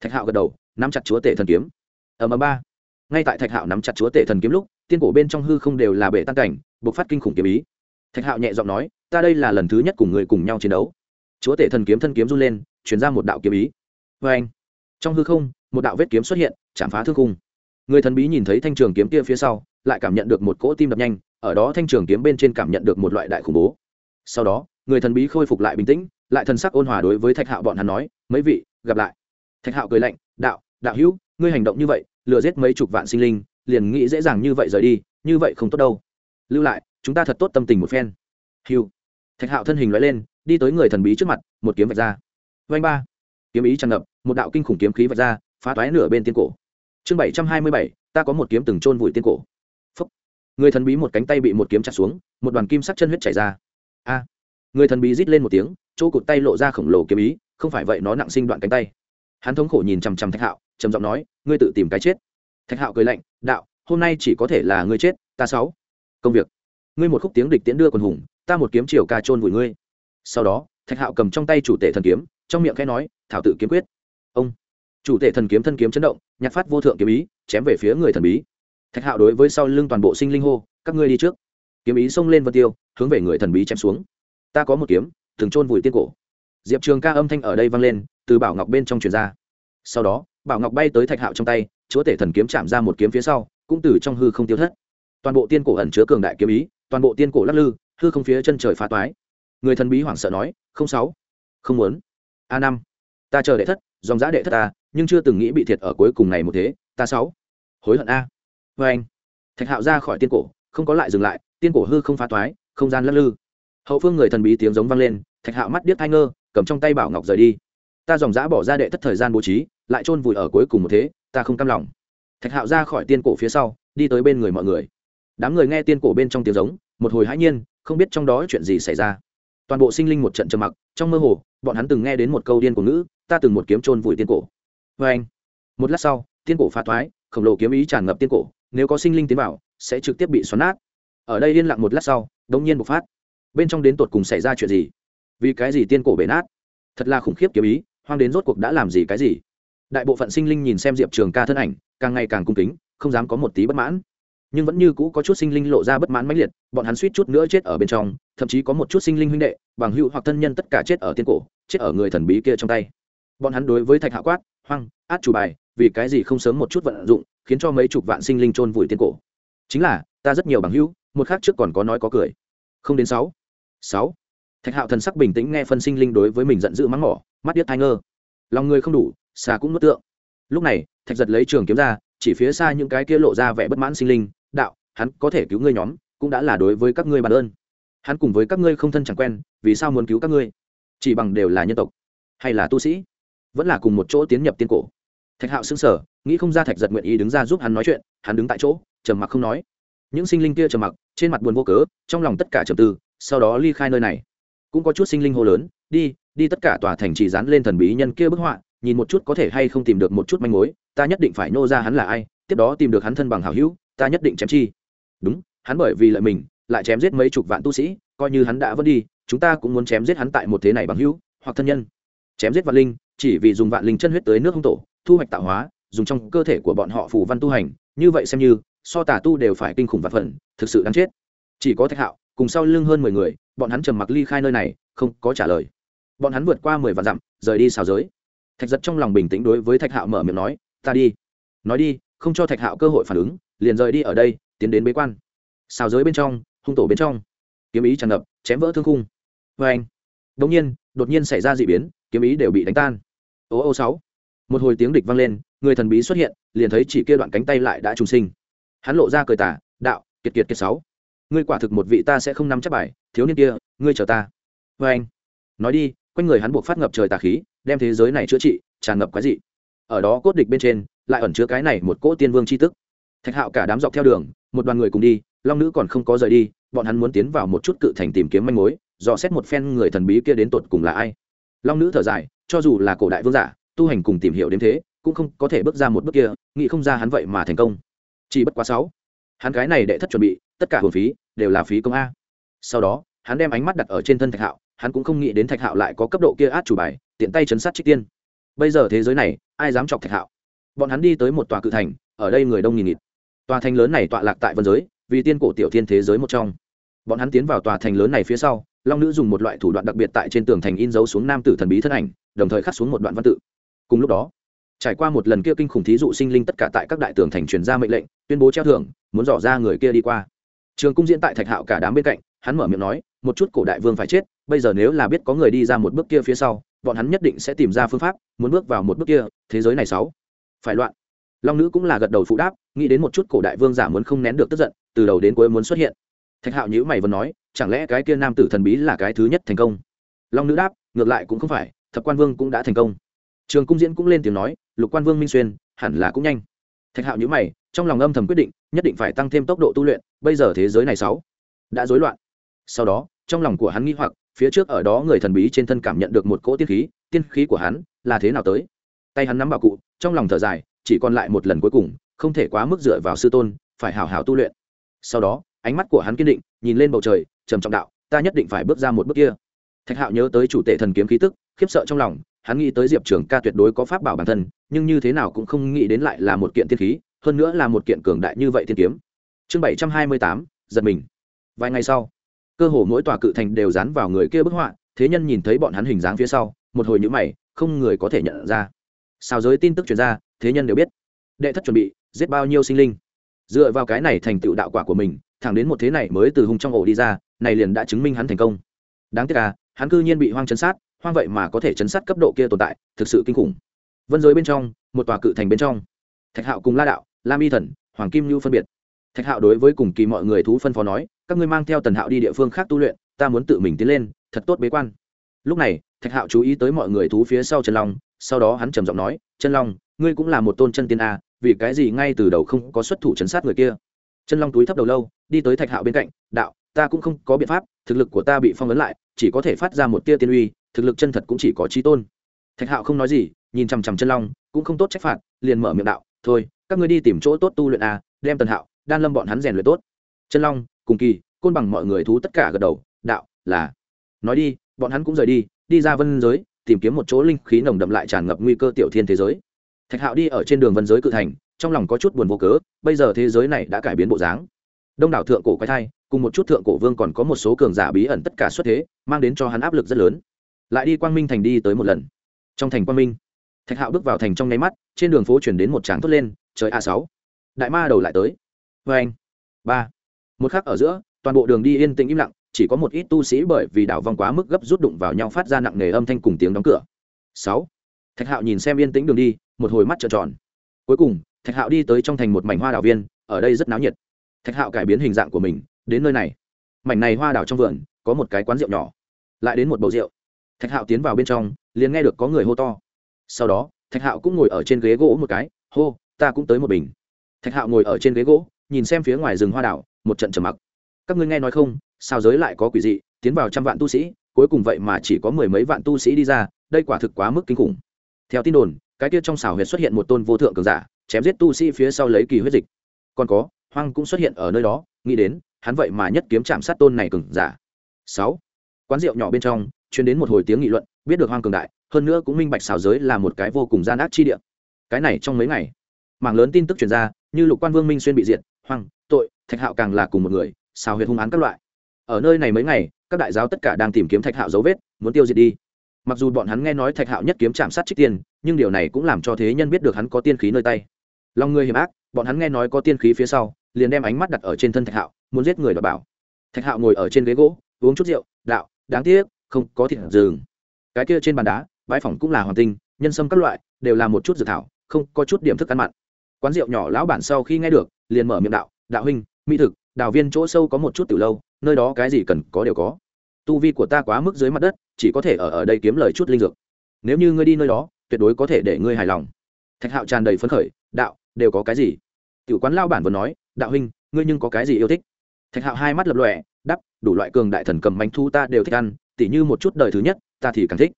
Thạch hạo gật đầu, nắm chặt chúa tể thần kiếm. Ở mờ ba. Ngay tại thạch hạo nắm chặt chúa tể thần kiếm lúc, tiên cổ bên trong hư không đều là bể tăng cảnh buộc phát kinh khủng kiếm ý. Thạch hạo nhẹ giọng nói, ta đây là lần thứ nhất cùng người cùng nhau chiến đấu. Chúa tể thần kiếm thân kiếm run lên chuyển ra một đạo kiếm ý. Vê anh, trong hư không, một đạo vết kiếm xuất hiện, chạm phá thương khung. Người thần bí nhìn thấy thanh trường kiếm kia phía sau, lại cảm nhận được một cỗ tim đập nhanh, ở đó thanh trường kiếm bên trên cảm nhận được một loại đại khủng bố. Sau đó, người thần bí khôi phục lại bình tĩnh lại thần sắc ôn hòa đối với thạch hạo bọn hắn nói, mấy vị, gặp lại. Thạch hạo cười lạnh, đạo đạo hữu, ngươi hành động như vậy, lừa giết mấy chục vạn sinh linh, liền nghĩ dễ dàng như vậy rời đi, như vậy không tốt đâu. Lưu lại, chúng ta thật tốt tâm tình một phen. Hiu thạch hạo thân hình loại lên, đi tới người thần bí trước mặt, một kiếm vạch ra. Vanh ba. Kiếm ý tràn ngập, một đạo kinh khủng kiếm khí vạch ra, phá toái nửa bên tiên cổ. Chương bảy trăm hai mươi bảy, ta có một kiếm từng chôn vùi tiên cổ. Phúc. người thần bí một cánh tay bị một kiếm chặt xuống, một đoàn kim sắc chân huyết chảy ra. A người thần bí rít lên một tiếng, chỗ cụt tay lộ ra khổng lồ kiếm ý, không phải vậy nó nặng sinh đoạn cánh tay. Hắn thống khổ nhìn chằm chằm thạch hạo, trầm giọng nói, ngươi tự tìm cái chết. Thạch hạo cười lạnh, đạo, hôm nay chỉ có thể là ngươi chết, ta sáu. Công việc. Ngươi một khúc tiếng địch tiễn đưa quần hùng, ta một kiếm chiều ca trôn vùi ngươi. Sau đó, thạch hạo cầm trong tay chủ tể thần kiếm, trong miệng khẽ nói, thảo tự kiếm quyết. Ông. Chủ tể thần kiếm thân kiếm chấn động, nhạc phát vô thượng kiếm ý, chém về phía người thần bí. Thạch hạo đối với sau lưng toàn bộ sinh linh hô, các ngươi đi trước. Kiếm ý xông lên vân tiêu, hướng về người thần bí chém xuống ta có một kiếm thường chôn vùi tiên cổ. Diệp trường ca âm thanh ở đây vang lên, từ bảo ngọc bên trong truyền ra. Sau đó, bảo ngọc bay tới thạch hạo trong tay, chúa tể thần kiếm chạm ra một kiếm phía sau, cũng từ trong hư không tiêu thất. Toàn bộ tiên cổ ẩn chứa cường đại kiếm ý, toàn bộ tiên cổ lắc lư, hư không phía chân trời phá toái. Người thần bí hoảng sợ nói, không sáu, không muốn. A năm, ta chờ đệ thất, dòng giã đệ thất ta, nhưng chưa từng nghĩ bị thiệt ở cuối cùng này một thế, ta sáu, hối hận a. Vê anh thạch hạo ra khỏi tiên cổ, không có lại dừng lại, tiên cổ hư không phá toái, không gian lắc lư hậu phương người thần bí tiếng giống vang lên, thạch hạo mắt điếc thai ngơ, cầm trong tay bảo ngọc rời đi. Ta dòng giã bỏ ra đệ thất thời gian bố trí, lại chôn vùi ở cuối cùng một thế, ta không cam lòng. Thạch hạo ra khỏi tiên cổ phía sau, đi tới bên người mọi người. Đám người nghe tiên cổ bên trong tiếng giống, một hồi hãi nhiên, không biết trong đó chuyện gì xảy ra. Toàn bộ sinh linh một trận trầm mặc, trong mơ hồ, bọn hắn từng nghe đến một câu điên của ngữ, ta từng một kiếm chôn vùi tiên cổ. Vê anh, một lát sau, tiên cổ phá thoái, khổng lồ kiếm ý tràn ngập tiên cổ, nếu có sinh linh tiến vào, sẽ trực tiếp bị xoắn nát. Ở đây yên lặng một lát sau, đống nhiên bộc phát bên trong đến tột cùng xảy ra chuyện gì? Vì cái gì tiên cổ bể nát? Thật là khủng khiếp kiếm ý, hoang đến rốt cuộc đã làm gì cái gì? Đại bộ phận sinh linh nhìn xem diệp trường ca thân ảnh, càng ngày càng cung kính, không dám có một tí bất mãn. Nhưng vẫn như cũ có chút sinh linh lộ ra bất mãn mãnh liệt, bọn hắn suýt chút nữa chết ở bên trong, thậm chí có một chút sinh linh huynh đệ, bằng hữu hoặc thân nhân tất cả chết ở tiên cổ, chết ở người thần bí kia trong tay. Bọn hắn đối với thạch hạ quát, hoang, át chủ bài, vì cái gì không sớm một chút vận dụng, khiến cho mấy chục vạn sinh linh chôn vùi tiên cổ? Chính là, ta rất nhiều bằng hữu, một khác trước còn có nói có cười. Không đến sáu sáu. Thạch hạo thần sắc bình tĩnh nghe phân sinh linh đối với mình giận dữ mắng mỏ, mắt điếc thai ngơ. Lòng người không đủ, xà cũng nuốt tượng. Lúc này, thạch giật lấy trường kiếm ra, chỉ phía xa những cái kia lộ ra vẻ bất mãn sinh linh, đạo, hắn có thể cứu ngươi nhóm, cũng đã là đối với các ngươi bản ơn. Hắn cùng với các ngươi không thân chẳng quen, vì sao muốn cứu các ngươi? Chỉ bằng đều là nhân tộc, hay là tu sĩ, vẫn là cùng một chỗ tiến nhập tiên cổ. Thạch hạo sững sở nghĩ không ra thạch giật nguyện ý đứng ra giúp hắn nói chuyện, hắn đứng tại chỗ, trầm mặc không nói. Những sinh linh kia trầm mặc, trên mặt buồn vô cớ, trong lòng tất cả trầm tư sau đó ly khai nơi này. Cũng có chút sinh linh hô lớn, đi đi tất cả tòa thành chỉ dán lên thần bí nhân kia bức họa, nhìn một chút có thể hay không tìm được một chút manh mối, ta nhất định phải nô ra hắn là ai, tiếp đó tìm được hắn thân bằng hảo hữu, ta nhất định chém chi. Đúng, hắn bởi vì lợi mình, lại chém giết mấy chục vạn tu sĩ, coi như hắn đã vẫn đi, chúng ta cũng muốn chém giết hắn tại một thế này bằng hữu, hoặc thân nhân. Chém giết vạn linh, chỉ vì dùng vạn linh chân huyết tới nước hung tổ, thu hoạch tạo hóa, dùng trong cơ thể của bọn họ phù văn tu hành, như vậy xem như, so tà tu đều phải kinh khủng vạn phần, thực sự đáng chết. Chỉ có thạch hạo cùng sau lưng hơn mười người, bọn hắn trầm mặc ly khai nơi này, không có trả lời. Bọn hắn vượt qua mười vạn dặm, rời đi xào giới. Thạch giật trong lòng bình tĩnh đối với thạch hạo mở miệng nói, ta đi. Nói đi, không cho thạch hạo cơ hội phản ứng, liền rời đi ở đây, tiến đến bế quan. Xào giới bên trong, hung tổ bên trong. Kiếm ý tràn ngập, chém vỡ thương khung. Vê anh, đột nhiên đột nhiên xảy ra d ị biến, kiếm ý đều bị đánh tan. Ô ô sáu. Một hồi tiếng địch vang lên, người thần bí xuất hiện, liền thấy chỉ kia đoạn cánh tay lại đã trùng sinh. Hắn lộ ra cười tả đạo, kiệt kiệt kiệt sáu ngươi quả thực một vị ta sẽ không nắm chắc bài, thiếu niên kia, ngươi chờ ta. Vê anh, nói đi, quanh người hắn buộc phát ngập trời tà khí, đem thế giới này chữa trị, tràn ngập quái dị. Ở đó cốt địch bên trên, lại ẩn chứa cái này một cỗ tiên vương c h i tức. Thạch hạo cả đám dọc theo đường, một đoàn người cùng đi, long nữ còn không có rời đi, bọn hắn muốn tiến vào một chút cự thành tìm kiếm manh mối, dò xét một phen người thần bí kia đến tột cùng là ai. Long nữ thở dài, cho dù là cổ đại vương giả, tu hành cùng tìm hiểu đến thế, cũng không có thể bước ra một bước kia, nghĩ không ra hắn vậy mà thành công. Chỉ bất quá sáu. Hắn cái này đệ thất chuẩn bị, tất cả hồn phí đều là phí công a. Sau đó, hắn đem ánh mắt đặt ở trên thân thạch hạo, hắn cũng không nghĩ đến thạch hạo lại có cấp độ kia át chủ bài, tiện tay chấn sát trích tiên. Bây giờ thế giới này, ai dám chọc thạch hạo? Bọn hắn đi tới một tòa cự thành, ở đây người đông nghìn nghịt. Tòa thành lớn này tọa lạc tại vân giới, vì tiên cổ tiểu thiên thế giới một trong. Bọn hắn tiến vào tòa thành lớn này phía sau, long nữ dùng một loại thủ đoạn đặc biệt tại trên tường thành in dấu xuống nam tử thần bí thân ảnh, đồng thời khắc xuống một đoạn văn tự. Cùng lúc đó, trải qua một lần kia kinh khủng thí dụ sinh linh tất cả tại các đại tường thành truyền ra mệnh lệnh, tuyên bố treo thưởng, muốn dò ra người kia đi qua trường cung diễn tại thạch hạo cả đám bên cạnh, hắn mở miệng nói, một chút cổ đại vương phải chết, bây giờ nếu là biết có người đi ra một bước kia phía sau, bọn hắn nhất định sẽ tìm ra phương pháp, muốn bước vào một bước kia, thế giới này sáu. Phải loạn. Long nữ cũng là gật đầu phụ đáp, nghĩ đến một chút cổ đại vương giả muốn không nén được tức giận, từ đầu đến cuối muốn xuất hiện. Thạch hạo nhữ mày vẫn nói, chẳng lẽ cái kia nam tử thần bí là cái thứ nhất thành công? Long nữ đáp, ngược lại cũng không phải, thập quan vương cũng đã thành công. Trường cung diễn cũng lên tiếng nói, lục quan vương minh xuyên, hẳn là cũng nhanh. Thạch hạo nhữ mày trong lòng âm thầm quyết định, nhất định phải tăng thêm tốc độ tu luyện, bây giờ thế giới này sáu đã rối loạn. Sau đó, trong lòng của hắn nghĩ hoặc, phía trước ở đó người thần bí trên thân cảm nhận được một cỗ tiên khí tiên khí của hắn là thế nào tới? Tay hắn nắm bảo cụ, trong lòng thở dài, chỉ còn lại một lần cuối cùng, không thể quá mức dựa vào sư tôn, phải hào hào tu luyện. Sau đó, ánh mắt của hắn kiên định, nhìn lên bầu trời, trầm trọng đạo, ta nhất định phải bước ra một bước kia. Thạch hạo nhớ tới chủ tể thần kiếm khí tức, khiếp sợ trong lòng, hắn nghĩ tới diệp trường ca tuyệt đối có pháp bảo bản thân, nhưng như thế nào cũng không nghĩ đến lại là một kiện tiên khí hơn nữa là một kiện cường đại như vậy thiên kiếm. Chương bảy trăm hai mươi tám, giật mình. Vài ngày sau, cơ hồ mỗi tòa cự thành đều dán vào người kia bức họa, thế nhân nhìn thấy bọn hắn hình dáng phía sau, một hồi nhữ mày, không người có thể nhận ra. Sao giới tin tức chuyển ra, thế nhân đều biết. Đệ thất chuẩn bị, giết bao nhiêu sinh linh. Dựa vào cái này thành tựu đạo quả của mình, thẳng đến một thế này mới từ hung trong ổ đi ra, này liền đã chứng minh hắn thành công. Đáng tiếc à hắn cư nhiên bị hoang chấn sát, hoang vậy mà có thể chấn sát cấp độ kia tồn tại, thực sự kinh khủng. Vân giới bên trong, một tòa cự thành bên trong. Thạch hạo cùng la đạo lam y thần, hoàng kim nhu phân biệt. Thạch hạo đối với cùng kỳ mọi người thú phân phó nói, các ngươi mang theo tần hạo đi địa phương khác tu luyện, ta muốn tự mình tiến lên, thật tốt bế quan. Lúc này, thạch hạo chú ý tới mọi người thú phía sau chân long, sau đó hắn trầm giọng nói chân long, ngươi cũng là một tôn chân tiên a vì cái gì ngay từ đầu không có xuất thủ chấn sát người kia? Chân long túi thấp đầu lâu, đi tới thạch hạo bên cạnh, đạo, ta cũng không có biện pháp, thực lực của ta bị phong ấn lại, chỉ có thể phát ra một tia tiên uy, thực lực chân thật cũng chỉ có trí tôn. Thạch hạo không nói gì, nhìn chằm chằm chân long, cũng không tốt trách phạt, liền mở miệng đạo, thôi các ngươi đi tìm chỗ tốt tu luyện a đem tần hạo, đan lâm bọn hắn rèn luyện tốt. Chân long, cùng kỳ, côn bằng mọi người thú tất cả gật đầu, đạo, là. Nói đi, bọn hắn cũng rời đi đi ra vân giới, tìm kiếm một chỗ linh khí nồng đậm lại tràn ngập nguy cơ tiểu thiên thế giới. Thạch hạo đi ở trên đường vân giới cự thành, trong lòng có chút buồn vô cớ, bây giờ thế giới này đã cải biến bộ dáng. Đông đảo thượng cổ quái thai, cùng một chút thượng cổ vương còn có một số cường giả bí ẩn tất cả xuất thế, mang đến cho hắn áp lực rất lớn. Lại đi quang minh thành đi tới một lần. Trong thành quang minh, thạch hạo bước vào thành trong nháy mắt, trên đường phố chuyển đến một tràng thốt lên trời a sáu. Đại ma đầu lại tới. Vê anh. Ba. Một khắc ở giữa, toàn bộ đường đi yên tĩnh im lặng, chỉ có một ít tu sĩ bởi vì đảo vòng quá mức gấp rút đụng vào nhau phát ra nặng nề âm thanh cùng tiếng đóng cửa. Sáu. Thạch hạo nhìn xem yên tĩnh đường đi, một hồi mắt trợn tròn. Cuối cùng, thạch hạo đi tới trong thành một mảnh hoa đảo viên, ở đây rất náo nhiệt. Thạch hạo cải biến hình dạng của mình, đến nơi này. Mảnh này hoa đảo trong vườn, có một cái quán rượu nhỏ. Lại đến một bầu rượu. Thạch hạo tiến vào bên trong, liền nghe được có người hô to. Sau đó, thạch hạo cũng ngồi ở trên ghế gỗ một cái, hô ta cũng tới một bình thạch hạo ngồi ở trên ghế gỗ, nhìn xem phía ngoài rừng hoa đảo, một trận trầm mặc. Các ngươi nghe nói không, sao giới lại có quỷ dị, tiến vào trăm vạn tu sĩ, cuối cùng vậy mà chỉ có mười mấy vạn tu sĩ đi ra, đây quả thực quá mức kinh khủng. Theo tin đồn, cái tiết trong xảo huyệt xuất hiện một tôn vô thượng cường giả, chém giết tu sĩ phía sau lấy kỳ huyết dịch. Còn có, hoang cũng xuất hiện ở nơi đó, nghĩ đến, hắn vậy mà nhất kiếm chạm sát tôn này cường giả. Sáu, quán rượu nhỏ bên trong chuyến đến một hồi tiếng nghị luận, biết được hoang cường đại, hơn nữa cũng minh bạch xảo giới là một cái vô cùng gian ác chi địa. Cái này trong mấy ngày mảng lớn tin tức truyền ra, như lục quan vương minh xuyên bị diệt, hoang, tội, thạch hạo càng là cùng một người, xào huyệt hung án các loại. Ở nơi này mấy ngày, các đại giáo tất cả đang tìm kiếm thạch hạo dấu vết, muốn tiêu diệt đi. Mặc dù bọn hắn nghe nói thạch hạo nhất kiếm chạm sát trích tiên, nhưng điều này cũng làm cho thế nhân biết được hắn có tiên khí nơi tay. Lòng người hiểm ác, bọn hắn nghe nói có tiên khí phía sau, liền đem ánh mắt đặt ở trên thân thạch hạo, muốn giết người đ bảo. Thạch hạo ngồi ở trên ghế gỗ, uống chút rượu, đạo, đáng tiếc, không có thịt rừng. Cái kia trên bàn đá, bãi phòng cũng là hoàn tinh, nhân sâm các loại, đều là một chút dự thảo, không có chút điểm thức ăn mặn quán rượu nhỏ lão bản sau khi nghe được, liền mở miệng đạo đạo huynh, mỹ thực, đào viên chỗ sâu có một chút từ lâu, nơi đó cái gì cần có đều có. Tu vi của ta quá mức dưới mặt đất, chỉ có thể ở ở đây kiếm lời chút linh dược. Nếu như ngươi đi nơi đó, tuyệt đối có thể để ngươi hài lòng. Thạch hạo tràn đầy phấn khởi, đạo, đều có cái gì? Tiểu quán lao bản vừa nói, đạo huynh, ngươi nhưng có cái gì yêu thích? Thạch hạo hai mắt lập lòe đắp đủ loại cường đại thần cầm bánh thu ta đều thích ăn, tỉ như một chút đời thứ nhất, ta thì càng thích.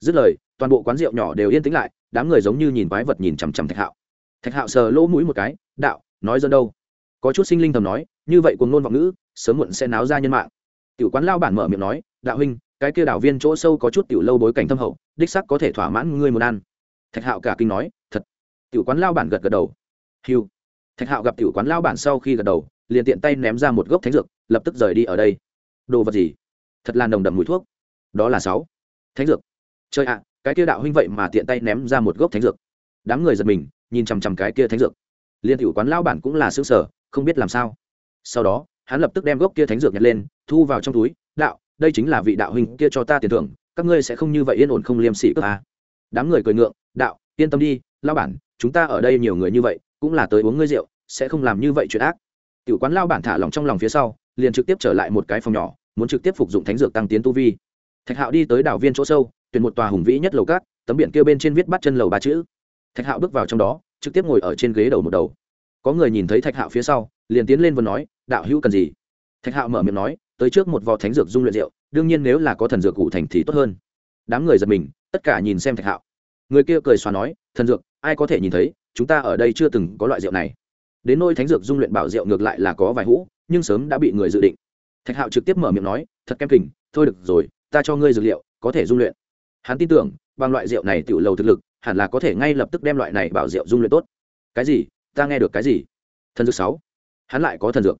Dứt lời, toàn bộ quán rượu nhỏ đều yên tĩnh lại, đám người giống như nhìn quái vật nhìn chằm chằm thạch hạo thạch hạo sờ lỗ mũi một cái, đạo, nói dân đâu? Có chút sinh linh thầm nói, như vậy cuồng ngôn vọng ngữ, sớm muộn sẽ náo ra nhân mạng. Tiểu quán lao bản mở miệng nói, đạo huynh, cái kia đảo viên chỗ sâu có chút tiểu lâu bối cảnh thâm hậu, đích sắc có thể thỏa mãn ngươi muốn ăn. Thạch hạo cả kinh nói, thật. Tiểu quán lao bản gật gật đầu. Hiu thạch hạo gặp tiểu quán lao bản sau khi gật đầu, liền tiện tay ném ra một gốc thánh dược, lập tức rời đi ở đây. Đồ vật gì? Thật là nồng đậm mùi thuốc. Đó là sáu. Thánh dược. Chơi ạ, cái kia đạo huynh vậy mà tiện tay ném ra một gốc thánh dược đám người giật mình, nhìn chằm chằm cái kia thánh dược. Liên tiểu quán lao bản cũng là xứ sở không biết làm sao. Sau đó, hắn lập tức đem gốc kia thánh dược nhặt lên, thu vào trong túi, đạo, đây chính là vị đạo huynh kia cho ta tiền thưởng, các ngươi sẽ không như vậy yên ổn không liêm sỉ cơ à. đám người cười ngượng, đạo, yên tâm đi lao bản, chúng ta ở đây nhiều người như vậy, cũng là tới uống ngươi rượu, sẽ không làm như vậy chuyện ác. Tiểu quán lao bản thả lòng trong lòng phía sau, liền trực tiếp trở lại một cái phòng nhỏ, muốn trực tiếp phục dụng thánh dược tăng tiến tu vi. Thạch hạo đi tới đảo viên chỗ sâu, tuyển một tòa hùng vĩ nhất lầu cát, tấm biển kia bên trên viết bắt chân lầu ba chữ thạch hạo bước vào trong đó, trực tiếp ngồi ở trên ghế đầu một đầu. Có người nhìn thấy thạch hạo phía sau, liền tiến lên và nói, đạo hữu cần gì? Thạch hạo mở miệng nói, tới trước một vò thánh dược dung luyện rượu, đương nhiên nếu là có thần dược cụ thành thì tốt hơn. Đám người giật mình, tất cả nhìn xem thạch hạo. Người kia cười xóa nói, thần dược, ai có thể nhìn thấy, chúng ta ở đây chưa từng có loại rượu này. Đến nôi thánh dược dung luyện bảo rượu ngược lại là có vài hũ, nhưng sớm đã bị người dự định. Thạch hạo trực tiếp mở miệng nói, thật kem kình, thôi được rồi, ta cho ngươi dược liệu, có thể dung luyện. Hắn tin tưởng bằng loại rượu này tiểu lầu thực lực, hẳn là có thể ngay lập tức đem loại này bảo rượu dung luyện tốt. Cái gì? Ta nghe được cái gì? Thần dược sáu. Hắn lại có thần dược.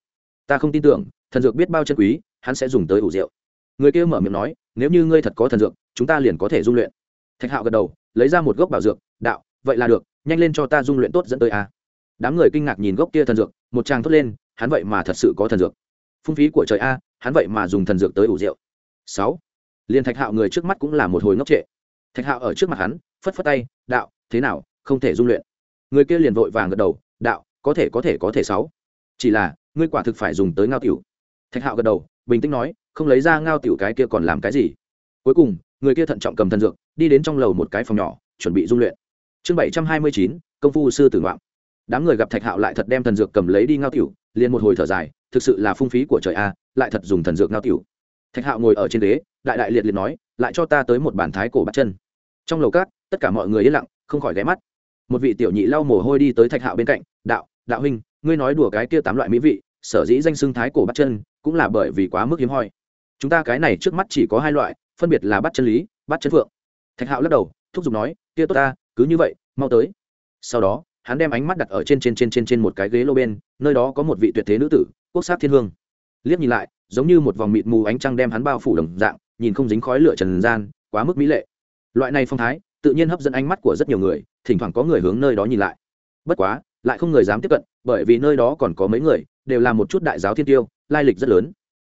Ta không tin tưởng, thần dược biết bao chân quý, hắn sẽ dùng tới ủ rượu. Người kia mở miệng nói, nếu như ngươi thật có thần dược, chúng ta liền có thể dung luyện. Thạch hạo gật đầu, lấy ra một gốc bảo dược, đạo, vậy là được, nhanh lên cho ta dung luyện tốt dẫn tới a. Đám người kinh ngạc nhìn gốc kia thần dược, một tràng thốt lên, hắn vậy mà thật sự có thần dược. Phung phí của trời a, hắn vậy mà dùng thần dược tới ủ rượu. Sáu. Liền thạch hạo người trước mắt cũng là một hồi ngốc trệ thạch hạo ở trước mặt hắn, phất phất tay, đạo, thế nào, không thể dung luyện? Người kia liền vội vàng gật đầu, đạo, có thể có thể có thể sáu. Chỉ là, ngươi quả thực phải dùng tới ngao tiểu. Thạch hạo gật đầu, bình tĩnh nói, không lấy ra ngao tiểu cái kia còn làm cái gì? Cuối cùng, người kia thận trọng cầm thần dược, đi đến trong lầu một cái phòng nhỏ, chuẩn bị dung luyện. Chương bảy trăm hai mươi chín, công phu sư tử ngoạm. Đám người gặp thạch hạo lại thật đem thần dược cầm lấy đi ngao tiểu, liền một hồi thở dài, thực sự là phung phí của trời a, lại thật dùng thần dược ngao tiểu. Thạch hạo ngồi ở trên ghế đại đại liệt liệt nói, lại cho ta tới một bản thái cổ bắt chân. Trong lầu cát tất cả mọi người yên lặng, không khỏi ghé mắt. Một vị tiểu nhị lau mồ hôi đi tới thạch hạo bên cạnh, đạo đạo huynh, ngươi nói đùa cái kia tám loại mỹ vị, sở dĩ danh xưng thái cổ bắt chân, cũng là bởi vì quá mức hiếm hoi. Chúng ta cái này trước mắt chỉ có hai loại, phân biệt là bắt chân lý bắt chân phượng. Thạch hạo lắc đầu, thúc giục nói, kia tốt ta, cứ như vậy, mau tới. Sau đó, hắn đem ánh mắt đặt ở trên trên trên trên trên một cái ghế lô bên, nơi đó có một vị tuyệt thế nữ tử, quốc sát thiên hương. Liếc nhìn lại, giống như một vòng mịt mù ánh trăng đem hắn bao phủ đồng dạng nhìn không dính khói lửa trần gian quá mức mỹ lệ. Loại này phong thái tự nhiên hấp dẫn ánh mắt của rất nhiều người thỉnh thoảng có người hướng nơi đó nhìn lại. Bất quá lại không người dám tiếp cận bởi vì nơi đó còn có mấy người đều là một chút đại giáo thiên tiêu lai lịch rất lớn.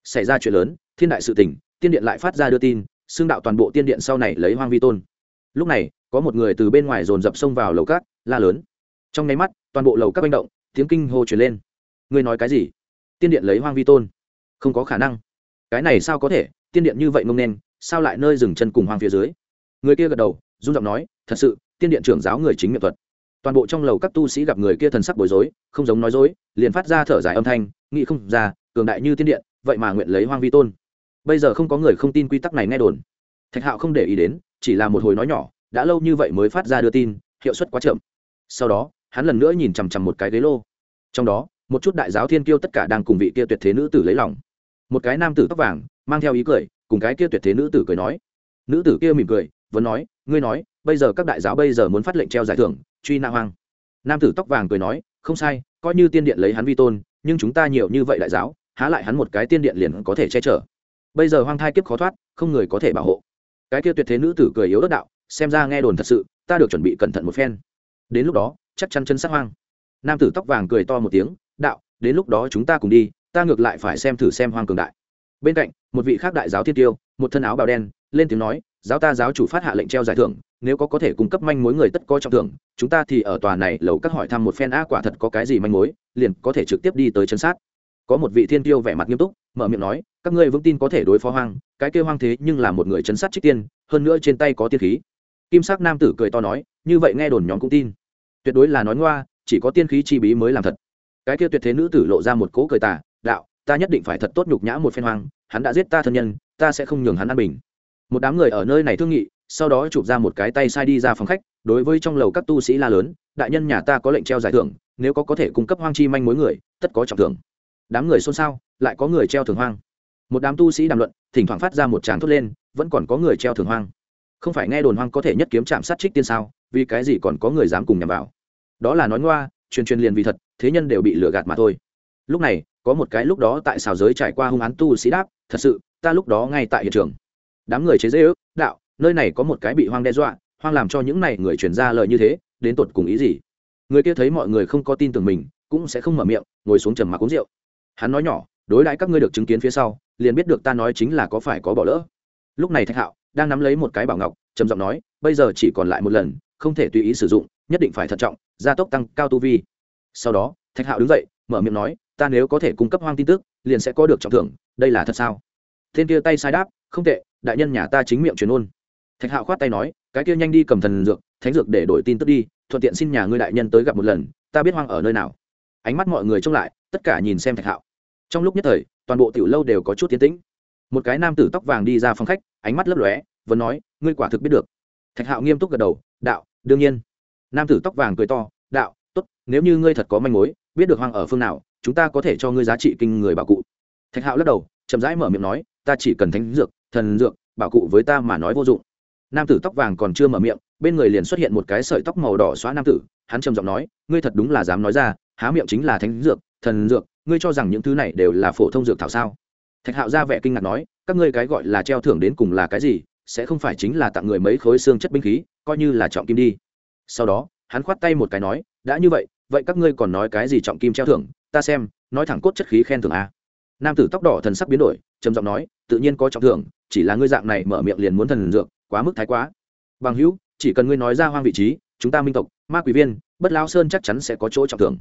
Xảy ra chuyện lớn thiên đại sự tình, tiên điện lại phát ra đưa tin xưng đạo toàn bộ tiên điện sau này lấy hoang vi tôn. Lúc này có một người từ bên ngoài dồn dập xông vào lầu cát la lớn. Trong nháy mắt toàn bộ lầu các manh động tiếng kinh hô truyền lên. Ngươi nói cái gì? Tiên điện lấy hoang vi tôn? Không có khả năng. Cái này sao có thể? Tiên điện như vậy ngông nên, sao lại nơi dừng chân cùng hoang phía dưới? Người kia gật đầu, run giọng nói, thật sự, tiên điện trưởng giáo người chính miệng thuật. Toàn bộ trong lầu các tu sĩ gặp người kia thần sắc bối rối, không giống nói dối, liền phát ra thở dài âm thanh, nghĩ không ra, cường đại như tiên điện, vậy mà nguyện lấy hoang vi tôn. Bây giờ không có người không tin quy tắc này nghe đồn. Thạch hạo không để ý đến, chỉ là một hồi nói nhỏ, đã lâu như vậy mới phát ra đưa tin, hiệu suất quá chậm. Sau đó, hắn lần nữa nhìn chằm chằm một cái ghế lô. Trong đó, một chút đại giáo thiên kiêu tất cả đang cùng vị kia tuyệt thế nữ tử lấy lòng một cái nam tử tóc vàng, mang theo ý cười, cùng cái kia tuyệt thế nữ tử cười nói. Nữ tử kia mỉm cười, vẫn nói, ngươi nói, bây giờ các đại giáo bây giờ muốn phát lệnh treo giải thưởng, truy nã hoang. Nam tử tóc vàng cười nói, không sai, coi như tiên điện lấy hắn vi tôn, nhưng chúng ta nhiều như vậy đại giáo, há lại hắn một cái tiên điện liền có thể che chở. Bây giờ hoang thai kiếp khó thoát, không người có thể bảo hộ. Cái kia tuyệt thế nữ tử cười yếu đất đạo, xem ra nghe đồn thật sự, ta được chuẩn bị cẩn thận một phen. Đến lúc đó, chắc chắn chân sát hoang. Nam tử tóc vàng cười to một tiếng, đạo, đến lúc đó chúng ta cùng đi ta ngược lại phải xem thử xem hoang cường đại. Bên cạnh, một vị khác đại giáo thiên tiêu, một thân áo bào đen, lên tiếng nói, giáo ta giáo chủ phát hạ lệnh treo giải thưởng, nếu có có thể cung cấp manh mối người tất coi trọng thưởng, chúng ta thì ở tòa này lầu các hỏi thăm một phen a quả thật có cái gì manh mối, liền có thể trực tiếp đi tới chân sát. Có một vị thiên tiêu vẻ mặt nghiêm túc, mở miệng nói, các ngươi vững tin có thể đối phó hoang, cái kêu hoang thế nhưng là một người chân sát trích tiên, hơn nữa trên tay có tiên khí. Kim sắc nam tử cười to nói, như vậy nghe đồn nhóm cũng tin. Tuyệt đối là nói ngoa, chỉ có tiên khí chi bí mới làm thật. Cái kia tuyệt thế nữ tử lộ ra một cỗ cười tà đạo, ta nhất định phải thật tốt nhục nhã một phen hoang, hắn đã giết ta thân nhân, ta sẽ không nhường hắn an bình. Một đám người ở nơi này thương nghị, sau đó chụp ra một cái tay sai đi ra phòng khách, đối với trong lầu các tu sĩ la lớn, đại nhân nhà ta có lệnh treo giải thưởng, nếu có có thể cung cấp hoang chi manh mối người, tất có trọng thưởng. Đám người xôn xao, lại có người treo thưởng hoang. Một đám tu sĩ đàm luận, thỉnh thoảng phát ra một tràng thốt lên, vẫn còn có người treo thưởng hoang. Không phải nghe đồn hoang có thể nhất kiếm chạm sát trích tiên sao, vì cái gì còn có người dám cùng nhằm vào? Đó là nói ngoa, truyền truyền liền vì thật, thế nhân đều bị lừa gạt mà thôi lúc này, có một cái lúc đó tại xào giới trải qua hung án tu sĩ đáp, thật sự, ta lúc đó ngay tại hiện trường. Đám người chế dễ ước đạo, nơi này có một cái bị hoang đe dọa, hoang làm cho những này người truyền ra lời như thế, đến tột cùng ý gì? Người kia thấy mọi người không có tin tưởng mình, cũng sẽ không mở miệng, ngồi xuống trầm mặc uống rượu. Hắn nói nhỏ, đối đãi các ngươi được chứng kiến phía sau, liền biết được ta nói chính là có phải có bỏ lỡ. Lúc này thạch hạo đang nắm lấy một cái bảo ngọc, trầm giọng nói, bây giờ chỉ còn lại một lần, không thể tùy ý sử dụng, nhất định phải thận trọng, gia tốc tăng cao tu vi. Sau đó, thạch hạo đứng dậy, mở miệng nói ta nếu có thể cung cấp hoang tin tức, liền sẽ có được trọng thưởng, đây là thật sao? Thiên kia tay sai đáp, không tệ, đại nhân nhà ta chính miệng truyền ôn. Thạch hạo khoát tay nói, cái kia nhanh đi cầm thần dược, thánh dược để đổi tin tức đi, thuận tiện xin nhà ngươi đại nhân tới gặp một lần, ta biết hoang ở nơi nào. Ánh mắt mọi người trông lại, tất cả nhìn xem thạch hạo. Trong lúc nhất thời, toàn bộ tiểu lâu đều có chút tiến tĩnh. Một cái nam tử tóc vàng đi ra phòng khách, ánh mắt lấp lóe, vẫn nói, ngươi quả thực biết được. Thạch hạo nghiêm túc gật đầu, đạo, đương nhiên. Nam tử tóc vàng cười to, đạo, tốt, nếu như ngươi thật có manh mối biết được hoang ở phương nào, chúng ta có thể cho ngươi giá trị kinh người bảo cụ. Thạch hạo lắc đầu, chậm rãi mở miệng nói, ta chỉ cần thánh dược, thần dược, bảo cụ với ta mà nói vô dụng. Nam tử tóc vàng còn chưa mở miệng, bên người liền xuất hiện một cái sợi tóc màu đỏ xóa nam tử, hắn trầm giọng nói, ngươi thật đúng là dám nói ra, há miệng chính là thánh dược, thần dược, ngươi cho rằng những thứ này đều là phổ thông dược thảo sao? Thạch hạo ra vẻ kinh ngạc nói, các ngươi cái gọi là treo thưởng đến cùng là cái gì, sẽ không phải chính là tặng người mấy khối xương chất binh khí, coi như là trọng kim đi. Sau đó, hắn khoát tay một cái nói, đã như vậy vậy các ngươi còn nói cái gì trọng kim treo thưởng? Ta xem, nói thẳng cốt chất khí khen thưởng a. Nam tử tóc đỏ thần sắc biến đổi, trầm giọng nói, tự nhiên có trọng thưởng, chỉ là ngươi dạng này mở miệng liền muốn thần dược, quá mức thái quá. Bằng hữu, chỉ cần ngươi nói ra hoang vị trí, chúng ta minh tộc, ma quỷ viên, bất lao sơn chắc chắn sẽ có chỗ trọng thưởng.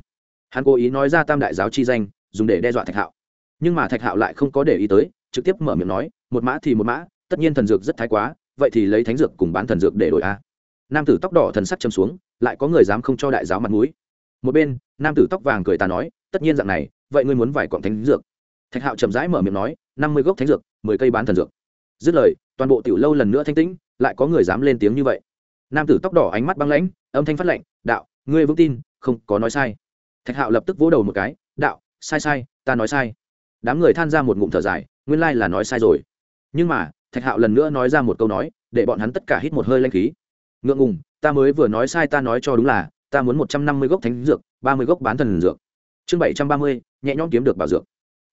Hắn cố ý nói ra tam đại giáo chi danh, dùng để đe dọa thạch hạo. Nhưng mà thạch hạo lại không có để ý tới, trực tiếp mở miệng nói, một mã thì một mã, tất nhiên thần dược rất thái quá, vậy thì lấy thánh dược cùng bán thần dược để đổi a. Nam tử tóc đỏ thần sắc châm xuống, lại có người dám không cho đại giáo mặt mũi một bên, nam tử tóc vàng cười ta nói, tất nhiên dạng này, vậy ngươi muốn vài quặng thánh dược? Thạch hạo chậm rãi mở miệng nói, năm mươi gốc thánh dược, mười cây bán thần dược. Dứt lời, toàn bộ tiểu lâu lần nữa thanh tĩnh, lại có người dám lên tiếng như vậy. Nam tử tóc đỏ ánh mắt băng lãnh, âm thanh phát lệnh, đạo, ngươi vững tin, không có nói sai. Thạch hạo lập tức vỗ đầu một cái, đạo, sai sai, ta nói sai. Đám người than ra một ngụm thở dài, nguyên lai là nói sai rồi. Nhưng mà, thạch hạo lần nữa nói ra một câu nói, để bọn hắn tất cả hít một hơi lanh khí. Ngượng ngùng, ta mới vừa nói sai ta nói cho đúng là ta muốn một trăm năm mươi gốc thánh dược, ba mươi gốc bán thần dược. Chương bảy trăm ba mươi, nhẹ nhõm kiếm được bảo dược.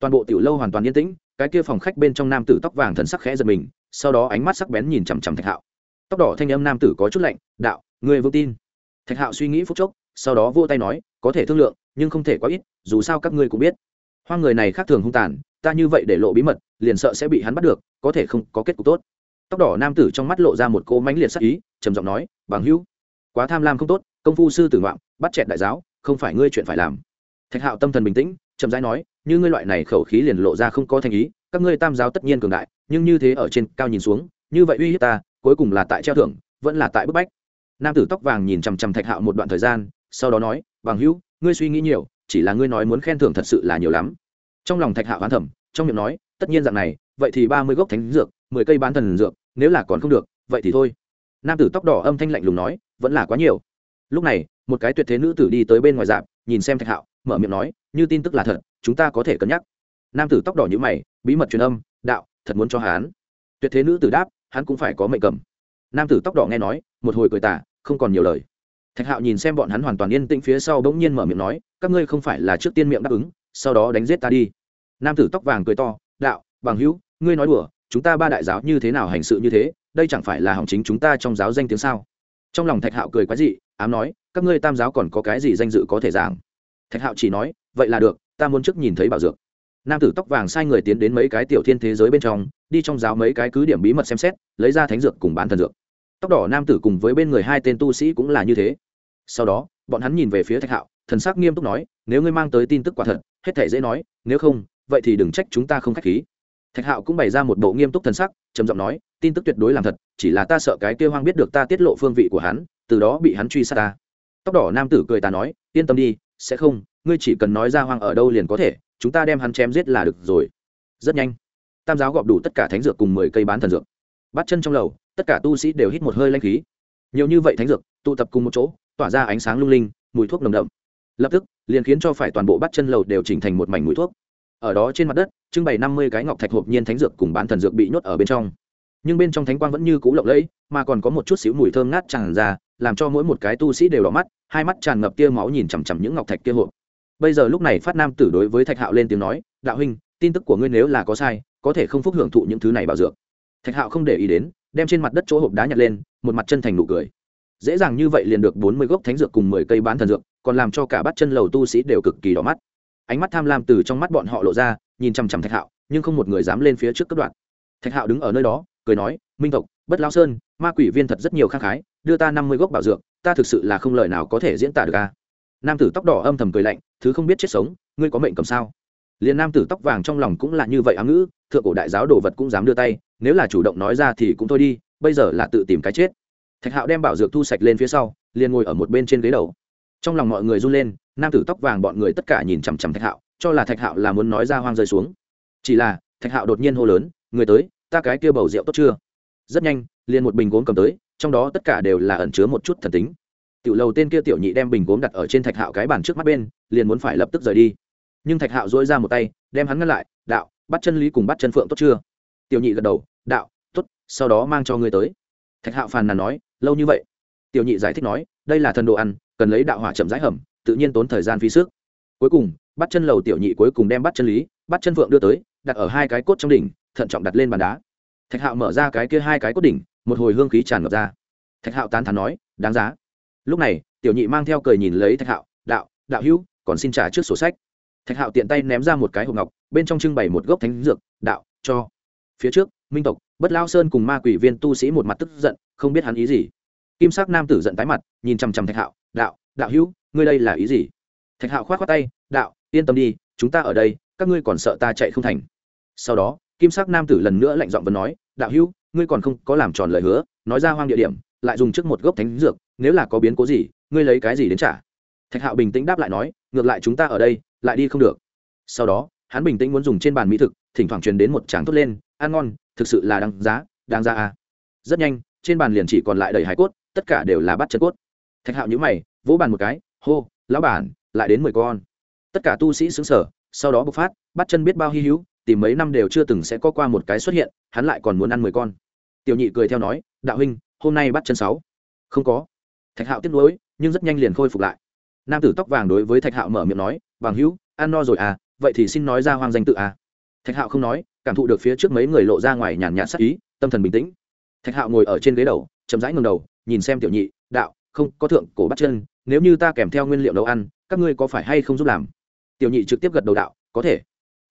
Toàn bộ tiểu lâu hoàn toàn yên tĩnh, cái kia phòng khách bên trong nam tử tóc vàng thần sắc khẽ giật mình, sau đó ánh mắt sắc bén nhìn chằm chằm thạch hạo. Tóc đỏ thanh âm nam tử có chút lạnh, đạo người vững tin. Thạch hạo suy nghĩ phút chốc, sau đó vô tay nói, có thể thương lượng, nhưng không thể quá ít, dù sao các ngươi cũng biết. Hoa người này khác thường hung tàn, ta như vậy để lộ bí mật, liền sợ sẽ bị hắn bắt được, có thể không có kết cục tốt. Tóc đỏ nam tử trong mắt lộ ra một cô mãnh liệt sắc ý, trầm giọng nói, bằng hữu, quá tham lam không tốt công phu sư tử ngoạm, bắt chẹt đại giáo, không phải ngươi chuyện phải làm. Thạch hạo tâm thần bình tĩnh, chậm rãi nói, như ngươi loại này khẩu khí liền lộ ra không có thành ý, các ngươi tam giáo tất nhiên cường đại, nhưng như thế ở trên cao nhìn xuống, như vậy uy hiếp ta, cuối cùng là tại treo thưởng, vẫn là tại bức bách. Nam tử tóc vàng nhìn chằm chằm thạch hạo một đoạn thời gian, sau đó nói, bằng hữu, ngươi suy nghĩ nhiều, chỉ là ngươi nói muốn khen thưởng thật sự là nhiều lắm. Trong lòng thạch hạo hoán thẩm, trong miệng nói, tất nhiên dạng này, vậy thì ba mươi gốc thánh dược, mười cây bán thần dược, nếu là còn không được, vậy thì thôi. Nam tử tóc đỏ âm thanh lạnh lùng nói, vẫn là quá nhiều lúc này, một cái tuyệt thế nữ tử đi tới bên ngoài dạp, nhìn xem thạch hạo, mở miệng nói, như tin tức là thật, chúng ta có thể cân nhắc. Nam tử tóc đỏ như mày, bí mật truyền âm, đạo, thật muốn cho hắn. Tuyệt thế nữ tử đáp, hắn cũng phải có mệnh cầm. Nam tử tóc đỏ nghe nói, một hồi cười tả không còn nhiều lời. Thạch hạo nhìn xem bọn hắn hoàn toàn yên tĩnh phía sau bỗng nhiên mở miệng nói, các ngươi không phải là trước tiên miệng đáp ứng, sau đó đánh giết ta đi. Nam tử tóc vàng cười to, đạo, bằng hữu, ngươi nói đùa, chúng ta ba đại giáo như thế nào hành sự như thế, đây chẳng phải là hỏng chính chúng ta trong giáo danh tiếng sao? Trong lòng thạch hạo cười quái dị, ám nói, các ngươi tam giáo còn có cái gì danh dự có thể giảng? Thạch hạo chỉ nói, vậy là được, ta muốn trước nhìn thấy bảo dược. Nam tử tóc vàng sai người tiến đến mấy cái tiểu thiên thế giới bên trong, đi trong giáo mấy cái cứ điểm bí mật xem xét, lấy ra thánh dược cùng bán thần dược. Tóc đỏ nam tử cùng với bên người hai tên tu sĩ cũng là như thế. Sau đó, bọn hắn nhìn về phía thạch hạo, thần sắc nghiêm túc nói, nếu ngươi mang tới tin tức quả thật, hết thể dễ nói, nếu không, vậy thì đừng trách chúng ta không k h á c h khí thạch hạo cũng bày ra một bộ nghiêm túc thần sắc, trầm giọng nói, tin tức tuyệt đối làm thật, chỉ là ta sợ cái kêu hoang biết được ta tiết lộ phương vị của hắn, từ đó bị hắn truy sát ta. Tóc đỏ nam tử cười ta nói, yên tâm đi, sẽ không, ngươi chỉ cần nói ra hoang ở đâu liền có thể, chúng ta đem hắn chém giết là được rồi. Rất nhanh, tam giáo gọp đủ tất cả thánh dược cùng mười cây bán thần dược. Bắt chân trong lầu, tất cả tu sĩ đều hít một hơi lanh khí. Nhiều như vậy thánh dược, tụ tập cùng một chỗ, tỏa ra ánh sáng lung linh, mùi thuốc nồng đậm. Lập tức, liền khiến cho phải toàn bộ bắt chân lầu đều chỉnh thành một mảnh mùi thuốc ở đó trên mặt đất, trưng bày năm mươi cái ngọc thạch hộp nhiên thánh dược cùng bán thần dược bị nhốt ở bên trong. Nhưng bên trong thánh quang vẫn như cũ lộng lẫy, mà còn có một chút xíu mùi thơm ngát tràn ra, làm cho mỗi một cái tu sĩ đều đỏ mắt, hai mắt tràn ngập tia máu nhìn chằm chằm những ngọc thạch kia hộp. Bây giờ lúc này phát nam tử đối với thạch hạo lên tiếng nói, đạo huynh, tin tức của ngươi nếu là có sai, có thể không phúc hưởng thụ những thứ này bảo dược. Thạch hạo không để ý đến, đem trên mặt đất chỗ hộp đá nhặt lên, một mặt chân thành nụ cười. Dễ dàng như vậy liền được bốn mươi gốc thánh dược cùng mười cây bán thần dược, còn làm cho cả bắt chân lầu tu sĩ đều cực kỳ đỏ mắt ánh mắt tham lam từ trong mắt bọn họ lộ ra, nhìn chằm chằm thạch hạo, nhưng không một người dám lên phía trước cấp đoạn thạch hạo đứng ở nơi đó, cười nói, minh tộc, bất lao sơn, ma quỷ viên thật rất nhiều khang khái, đưa ta năm mươi gốc bảo dược, ta thực sự là không lời nào có thể diễn tả được ca nam tử tóc đỏ âm thầm cười lạnh, thứ không biết chết sống, ngươi có mệnh cầm sao? Liền nam tử tóc vàng trong lòng cũng là như vậy ám ngữ, thượng cổ đại giáo đồ vật cũng dám đưa tay, nếu là chủ động nói ra thì cũng thôi đi, bây giờ là tự tìm cái chết. Thạch hạo đem bảo dược thu sạch lên phía sau, liền ngồi ở một bên trên ghế đầu trong lòng mọi người run lên, nam tử tóc vàng bọn người tất cả nhìn chằm chằm thạch hạo, cho là thạch hạo là muốn nói ra hoang rơi xuống. Chỉ là, thạch hạo đột nhiên hô lớn, người tới, ta cái kia bầu rượu tốt chưa? Rất nhanh, liền một bình gốm cầm tới, trong đó tất cả đều là ẩn chứa một chút thần tính. Tiểu lầu tên kia tiểu nhị đem bình gốm đặt ở trên thạch hạo cái bàn trước mắt bên, liền muốn phải lập tức rời đi. Nhưng thạch hạo dỗi ra một tay, đem hắn ngăn lại, đạo, bắt chân lý cùng bắt chân phượng tốt chưa? Tiểu nhị gật đầu, đạo, tốt, sau đó mang cho ngươi tới. Thạch hạo phàn nàn nói, lâu như vậy. Tiểu nhị giải thích nói, đây là thần đồ ăn cần lấy đạo hỏa chậm rãi hầm, tự nhiên tốn thời gian phí sức. Cuối cùng, bắt chân lầu tiểu nhị cuối cùng đem bắt chân lý, bắt chân phượng đưa tới, đặt ở hai cái cốt trong đỉnh, thận trọng đặt lên bàn đá. Thạch hạo mở ra cái kia hai cái cốt đỉnh, một hồi hương khí tràn ngập ra. Thạch hạo tán thán nói, đáng giá. Lúc này, tiểu nhị mang theo cười nhìn lấy thạch hạo, đạo đạo hữu, còn xin trả trước sổ sách. Thạch hạo tiện tay ném ra một cái hộp ngọc, bên trong trưng bày một gốc thánh dược, đạo, cho. Phía trước, minh tộc, bất lao sơn cùng ma quỷ viên tu sĩ một mặt tức giận, không biết hắn ý gì kim sắc nam tử giận tái mặt, nhìn chằm chằm thạch hạo, đạo đạo hữu, ngươi đây là ý gì? Thạch hạo k h o á t k tay, đạo, yên tâm đi, chúng ta ở đây, các ngươi còn sợ ta chạy không thành. Sau đó, kim sắc nam tử lần nữa lạnh giọng vẫn nói, đạo hữu, ngươi còn không có làm tròn lời hứa, nói ra hoang địa điểm, lại dùng trước một gốc thánh dược, nếu là có biến cố gì, ngươi lấy cái gì đến trả? Thạch hạo bình tĩnh đáp lại nói, ngược lại chúng ta ở đây, lại đi không được. Sau đó, hắn bình tĩnh muốn dùng trên bàn mỹ thực, thỉnh thoảng truyền đến một tràng thốt lên, ăn ngon, thực sự là đáng giá, đáng ra à. Rất nhanh, trên bàn liền chỉ còn lại đầy hải cốt tất cả đều là bắt chân cốt. Thạch hạo nhữ mày, vỗ bàn một cái, hô, lão bản, lại đến mười con. Tất cả tu sĩ xứng sở sau đó bộc phát, bắt chân biết bao hy hữu, tìm mấy năm đều chưa từng sẽ có qua một cái xuất hiện, hắn lại còn muốn ăn mười con. Tiểu nhị cười theo nói, đạo huynh, hôm nay bắt chân sáu. Không có. Thạch hạo tiếp nối nhưng rất nhanh liền khôi phục lại. Nam tử tóc vàng đối với thạch hạo mở miệng nói, bằng hữu, ăn no rồi à vậy thì xin nói ra hoang danh tự à. Thạch hạo không nói, cảm thụ được phía trước mấy người lộ ra ngoài nhàn nhạt sắc ý, tâm thần bình tĩnh. Thạch hạo ngồi ở trên ghế đầu, chậm rãi ngầm đầu nhìn xem tiểu nhị, đạo, không, có thượng cổ bắt chân, nếu như ta kèm theo nguyên liệu nấu ăn, các ngươi có phải hay không giúp làm? Tiểu nhị trực tiếp gật đầu đạo, có thể.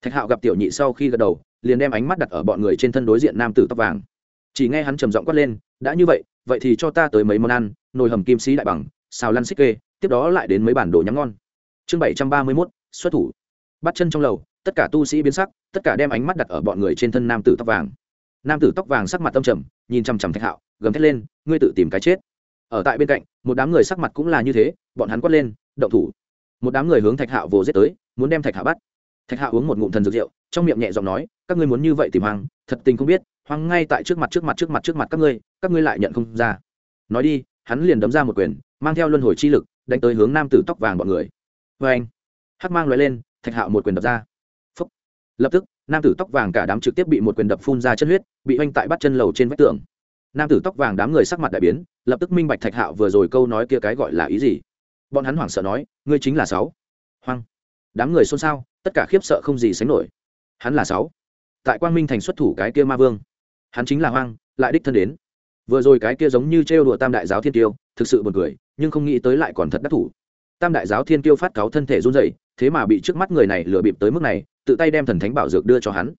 Thạch hạo gặp tiểu nhị sau khi gật đầu, liền đem ánh mắt đặt ở bọn người trên thân đối diện nam tử tóc vàng. Chỉ nghe hắn trầm giọng quát lên, đã như vậy vậy thì cho ta tới mấy món ăn, nồi hầm kim sĩ đại bằng, xào lăn xích kê, tiếp đó lại đến mấy bản đồ nhắm ngon. Chương bảy trăm ba mươi mốt, xuất thủ. Bắt chân trong lầu, tất cả tu sĩ biến sắc, tất cả đem ánh mắt đặt ở bọn người trên thân nam tử tóc vàng nam tử tóc vàng sắc mặt tâm trầm, nhìn chằm chằm thạch hạo, gầm thét lên, ngươi tự tìm cái chết. Ở tại bên cạnh, một đám người sắc mặt cũng là như thế, bọn hắn quát lên, động thủ. Một đám người hướng thạch hạo vồ giết tới, muốn đem thạch hạo bắt. Thạch hạo uống một ngụm thần dược rượu, trong miệng nhẹ giọng nói, các ngươi muốn như vậy tìm hoang, thật tình không biết, hoang ngay tại trước mặt trước mặt trước mặt trước mặt các ngươi các ngươi lại nhận không ra. Nói đi, hắn liền đấm ra một quyền, mang theo luân hồi chi lực, đánh tới hướng nam tử tóc vàng bọn người. Vê anh hắc mang loại lên, thạch hạo một quyền đập ra. Phúc. lập tức nam tử tóc vàng cả đám trực tiếp bị một quyền đập phun ra chân huyết, bị oanh tại bắt chân lầu trên vách tường. Nam tử tóc vàng đám người sắc mặt đại biến, lập tức minh bạch thạch hạo vừa rồi câu nói kia cái gọi là ý gì. Bọn hắn hoảng sợ nói, ngươi chính là sáu. Hoang. Đám người xôn xao, tất cả khiếp sợ không gì sánh nổi. Hắn là sáu. Tại quang minh thành xuất thủ cái kia ma vương. Hắn chính là hoang, lại đích thân đến. Vừa rồi cái kia giống như trêu đùa tam đại giáo thiên tiêu thực sự buồn cười, nhưng không nghĩ tới lại còn thật đắc thủ. Tam đại giáo thiên tiêu phát cáo thân thể run rẩy, thế mà bị trước mắt người này lừa bịp tới mức này tự tay đem thần thánh bảo dược đưa cho hắn.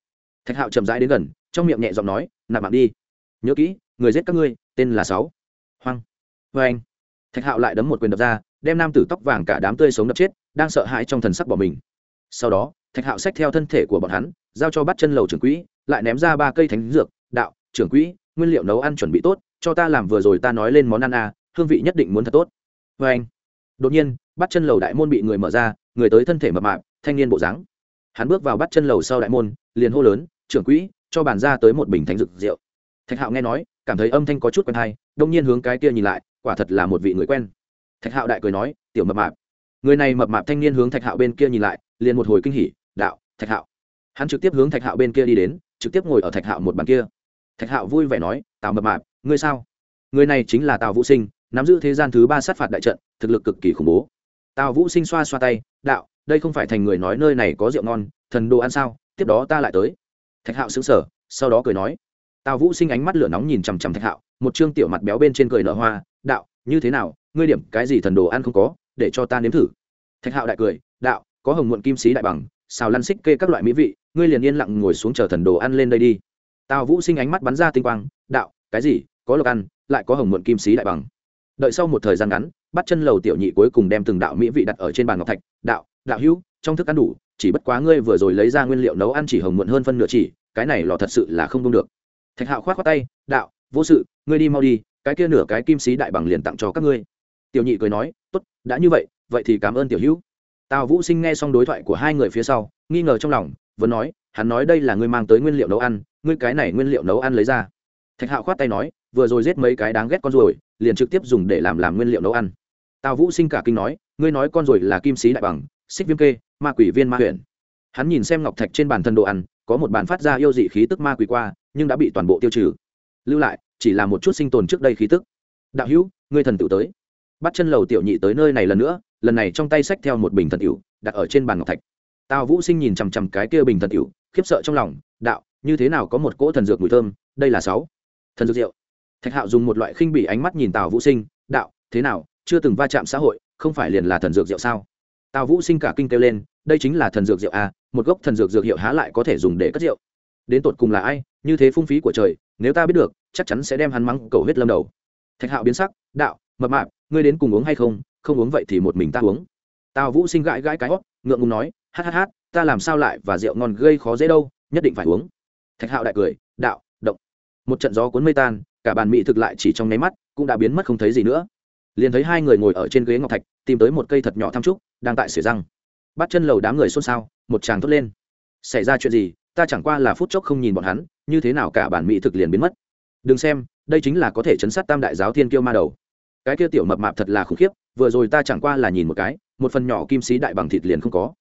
Thạch hạo chậm rãi đến gần trong miệng nhẹ giọng nói nạp mạng đi. Nhớ kỹ người giết các ngươi tên là sáu. Hoang. Vê anh. Thạch hạo lại đấm một quyền đập ra đem nam tử tóc vàng cả đám tươi sống đập chết đang sợ hãi trong thần sắc bỏ mình. Sau đó thạch hạo xách theo thân thể của bọn hắn giao cho bắt chân lầu trưởng quỹ lại ném ra ba cây thánh dược đạo trưởng quỹ nguyên liệu nấu ăn chuẩn bị tốt cho ta làm vừa rồi ta nói lên món ăn à, hương vị nhất định muốn thật tốt. Vê anh. Đột nhiên bắt chân lầu đại môn bị người mở ra người tới thân thể mập mạp thanh niên bộ dáng hắn bước vào bắt chân lầu sau đại môn, liền hô lớn, trưởng quỹ, cho bàn ra tới một bình thánh dược rượu. Thạch hạo nghe nói, cảm thấy âm thanh có chút quen hay đông nhiên hướng cái kia nhìn lại, quả thật là một vị người quen. Thạch hạo đại cười nói, tiểu mập mạp. Người này mập mạp thanh niên hướng thạch hạo bên kia nhìn lại, liền một hồi kinh hỉ, đạo, thạch hạo. Hắn trực tiếp hướng thạch hạo bên kia đi đến, trực tiếp ngồi ở thạch hạo một bàn kia. Thạch hạo vui vẻ nói, tào mập mạp, ngươi sao? Người này chính là tào vũ sinh, nắm giữ thế gian thứ ba sát phạt đại trận, thực lực cực kỳ khủng bố. Tào vũ sinh xoa xoa tay, đạo đây không phải thành người nói nơi này có rượu ngon, thần đồ ăn sao? Tiếp đó ta lại tới. Thạch hạo xứng sở sau đó cười nói. Tào vũ sinh ánh mắt lửa nóng nhìn chằm chằm thạch hạo, một chương tiểu mặt béo bên trên cười nở hoa, đạo, như thế nào? Ngươi điểm cái gì thần đồ ăn không có, để cho ta nếm thử. Thạch hạo đại cười, đạo, có hồng muộn kim xí đại bằng, xào lăn xích kê các loại mỹ vị, ngươi liền yên lặng ngồi xuống chờ thần đồ ăn lên đây đi. Tào vũ sinh ánh mắt bắn ra tinh quang, đạo, cái gì? Có lộc ăn, lại có hồng muộn kim xí đại bằng. Đợi sau một thời gian ngắn bắt chân lầu tiểu nhị cuối cùng đem từng đạo mỹ vị đặt ở trên bàn ngọc thạch, đạo đạo hữu, trong thức ăn đủ, chỉ bất quá ngươi vừa rồi lấy ra nguyên liệu nấu ăn chỉ hồng muộn hơn phân nửa chỉ, cái này lò thật sự là không đông được. Thạch hạo khoát khoác tay, đạo, vô sự, ngươi đi mau đi, cái kia nửa cái kim xí đại bằng liền tặng cho các ngươi. Tiểu nhị cười nói, tốt, đã như vậy vậy thì cảm ơn tiểu hữu. Tào vũ sinh nghe xong đối thoại của hai người phía sau, nghi ngờ trong lòng, vẫn nói, hắn nói đây là ngươi mang tới nguyên liệu nấu ăn, ngươi cái này nguyên liệu nấu ăn lấy ra. Thạch hạo khoát tay nói, vừa rồi giết mấy cái đáng ghét con ruồi liền trực tiếp dùng để làm làm nguyên liệu nấu ăn. Tào vũ sinh cả kinh nói, ngươi nói con ruồi là kim sĩ đại bằng, xích viêm kê, ma quỷ viên ma huyện hắn nhìn xem ngọc thạch trên bàn thân đồ ăn, có một bàn phát ra yêu dị khí tức ma quỷ qua, nhưng đã bị toàn bộ tiêu trừ. Lưu lại, chỉ là một chút sinh tồn trước đây khí tức. Đạo hữu, ngươi thần tự tới. Bắt chân lầu tiểu nhị tới nơi này lần nữa, lần này trong tay xách theo một bình thần tiểu, đặt ở trên bàn ngọc thạch. Tào vũ sinh nhìn chằm chằm cái kia bình thần tiểu, khiếp sợ trong lòng, đạo, như thế nào có một cỗ thần dược mùi thơm, đây là sáu. Thần dược rượu thạch hạo dùng một loại khinh bỉ ánh mắt nhìn tào vũ sinh, đạo, thế nào, chưa từng va chạm xã hội, không phải liền là thần dược rượu sao? Tào vũ sinh cả kinh kêu lên, đây chính là thần dược rượu à một gốc thần dược dược hiệu há lại có thể dùng để cất rượu? Đến tột cùng là ai, như thế phung phí của trời, nếu ta biết được, chắc chắn sẽ đem hắn mắng cầu hết lâm đầu. Thạch hạo biến sắc, đạo, mập mạp, ngươi đến cùng uống hay không? Không uống vậy thì một mình ta uống. Tào vũ sinh gãi gãi cái hót, ngượng ngùng nói, hát hát hát, ta làm sao lại và rượu ngon gây khó dễ đâu, nhất định phải uống. Thạch hạo đại cười, đạo, động. Một trận gió cuốn mây tan cả bàn mỹ thực lại chỉ trong nháy mắt, cũng đã biến mất không thấy gì nữa. Liền thấy hai người ngồi ở trên ghế ngọc thạch, tìm tới một cây thật nhỏ tham trúc, đang tại sửa răng. Bắt chân lầu đám người xôn xao, một chàng thốt lên. Xảy ra chuyện gì? Ta chẳng qua là phút chốc không nhìn bọn hắn, như thế nào cả bản mỹ thực liền biến mất? Đừng xem, đây chính là có thể chấn sát tam đại giáo thiên kiêu ma đầu. Cái kia tiểu mập mạp thật là khủng khiếp, vừa rồi ta chẳng qua là nhìn một cái, một phần nhỏ kim sĩ đại bằng thịt liền không có.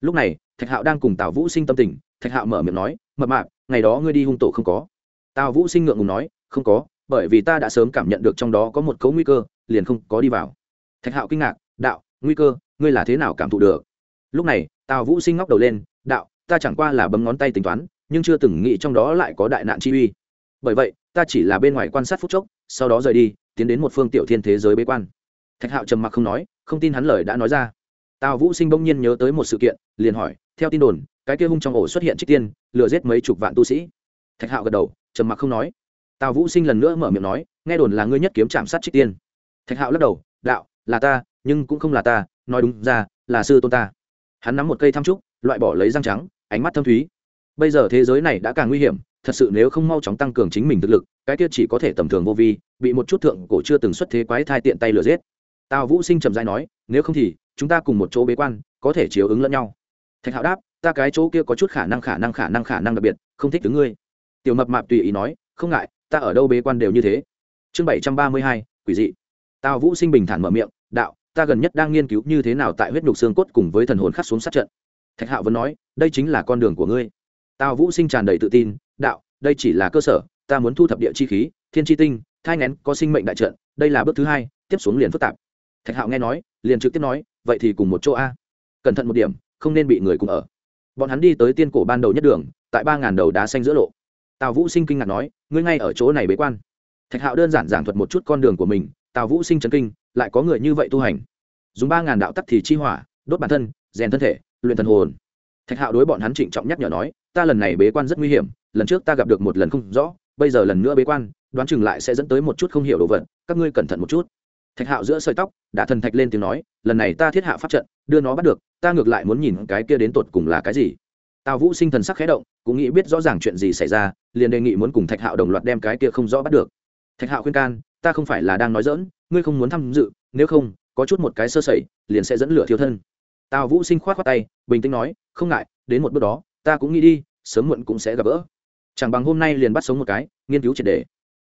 Lúc này, thạch hạo đang cùng tào vũ sinh tâm tình, thạch hạo mở miệng nói, mập mạp, ngày đó ngươi đi hung tổ không có. Tào vũ sinh ngượng ngùng nói không có, bởi vì ta đã sớm cảm nhận được trong đó có một cấu nguy cơ, liền không có đi vào. Thạch hạo kinh ngạc, đạo, nguy cơ, ngươi là thế nào cảm thụ được? Lúc này, tào vũ sinh ngóc đầu lên, đạo, ta chẳng qua là bấm ngón tay tính toán, nhưng chưa từng nghĩ trong đó lại có đại nạn chi uy. Bởi vậy, ta chỉ là bên ngoài quan sát phút chốc, sau đó rời đi, tiến đến một phương tiểu thiên thế giới bế quan. Thạch hạo trầm mặc không nói, không tin hắn lời đã nói ra. Tào vũ sinh bỗng nhiên nhớ tới một sự kiện, liền hỏi, theo tin đồn, cái kia hung trong ổ xuất hiện trích tiên, lừa giết mấy chục vạn tu sĩ. Thạch hạo gật đầu, trầm mặc không nói tào vũ sinh lần nữa mở miệng nói, nghe đồn là ngươi nhất kiếm chạm sát trích tiên. Thạch hạo lắc đầu, đạo, là ta, nhưng cũng không là ta, nói đúng ra, là sư tôn ta. Hắn nắm một cây thăm trúc, loại bỏ lấy răng trắng, ánh mắt thâm thúy. Bây giờ thế giới này đã càng nguy hiểm, thật sự nếu không mau chóng tăng cường chính mình thực lực, cái kia chỉ có thể tầm thường vô vi, bị một chút thượng cổ chưa từng xuất thế quái thai tiện tay lừa giết. Tào vũ sinh trầm dai nói, nếu không thì, chúng ta cùng một chỗ bế quan, có thể chiếu ứng lẫn nhau. Thạch hạo đáp, ta cái chỗ kia có chút khả năng khả năng khả năng khả năng đặc biệt, không thích đứng ngươi. Tiểu mập mạp tùy ý nói, không ngại ta ở đâu bế quan đều như thế. Chương bảy trăm ba mươi hai, quỷ dị. Tào vũ sinh bình thản mở miệng, đạo, ta gần nhất đang nghiên cứu như thế nào tại huyết nhục xương cốt cùng với thần hồn khắc xuống sát trận. Thạch hạo vẫn nói, đây chính là con đường của ngươi. Tào vũ sinh tràn đầy tự tin, đạo, đây chỉ là cơ sở, ta muốn thu thập địa chi khí, thiên chi tinh, thai ngén, có sinh mệnh đại trận, đây là bước thứ hai, tiếp xuống liền phức tạp. Thạch hạo nghe nói, liền trực tiếp nói, vậy thì cùng một chỗ a. Cẩn thận một điểm, không nên bị người cùng ở. Bọn hắn đi tới tiên cổ ban đầu nhất đường, tại ba ngàn đầu đá xanh giữa lộ tào vũ sinh kinh ngạc nói, ngươi ngay ở chỗ này bế quan. Thạch hạo đơn giản giảng thuật một chút con đường của mình, tào vũ sinh chấn kinh, lại có người như vậy tu hành. Dùng ba ngàn đạo tắc thì chi hỏa, đốt bản thân, rèn thân thể, luyện thần hồn. Thạch hạo đối bọn hắn trịnh trọng nhắc nhở nói, ta lần này bế quan rất nguy hiểm, lần trước ta gặp được một lần không rõ, bây giờ lần nữa bế quan, đoán chừng lại sẽ dẫn tới một chút không hiểu đồ vật, các ngươi cẩn thận một chút. Thạch hạo giữa sợi tóc đã thần thạch lên tiếng nói, lần này ta thiết hạ pháp trận, đưa nó bắt được, ta ngược lại muốn nhìn cái kia đến tột cùng là cái gì tào vũ sinh thần sắc khẽ động, cũng nghĩ biết rõ ràng chuyện gì xảy ra, liền đề nghị muốn cùng thạch hạo đồng loạt đem cái kia không rõ bắt được. Thạch hạo khuyên can, ta không phải là đang nói dỡn ngươi không muốn tham dự, nếu không, có chút một cái sơ sẩy, liền sẽ dẫn lửa thiếu thân. Tào vũ sinh k h o á t tay, bình tĩnh nói, không ngại, đến một bước đó, ta cũng nghĩ đi, sớm muộn cũng sẽ gặp gỡ. Chẳng bằng hôm nay liền bắt sống một cái, nghiên cứu triệt đề.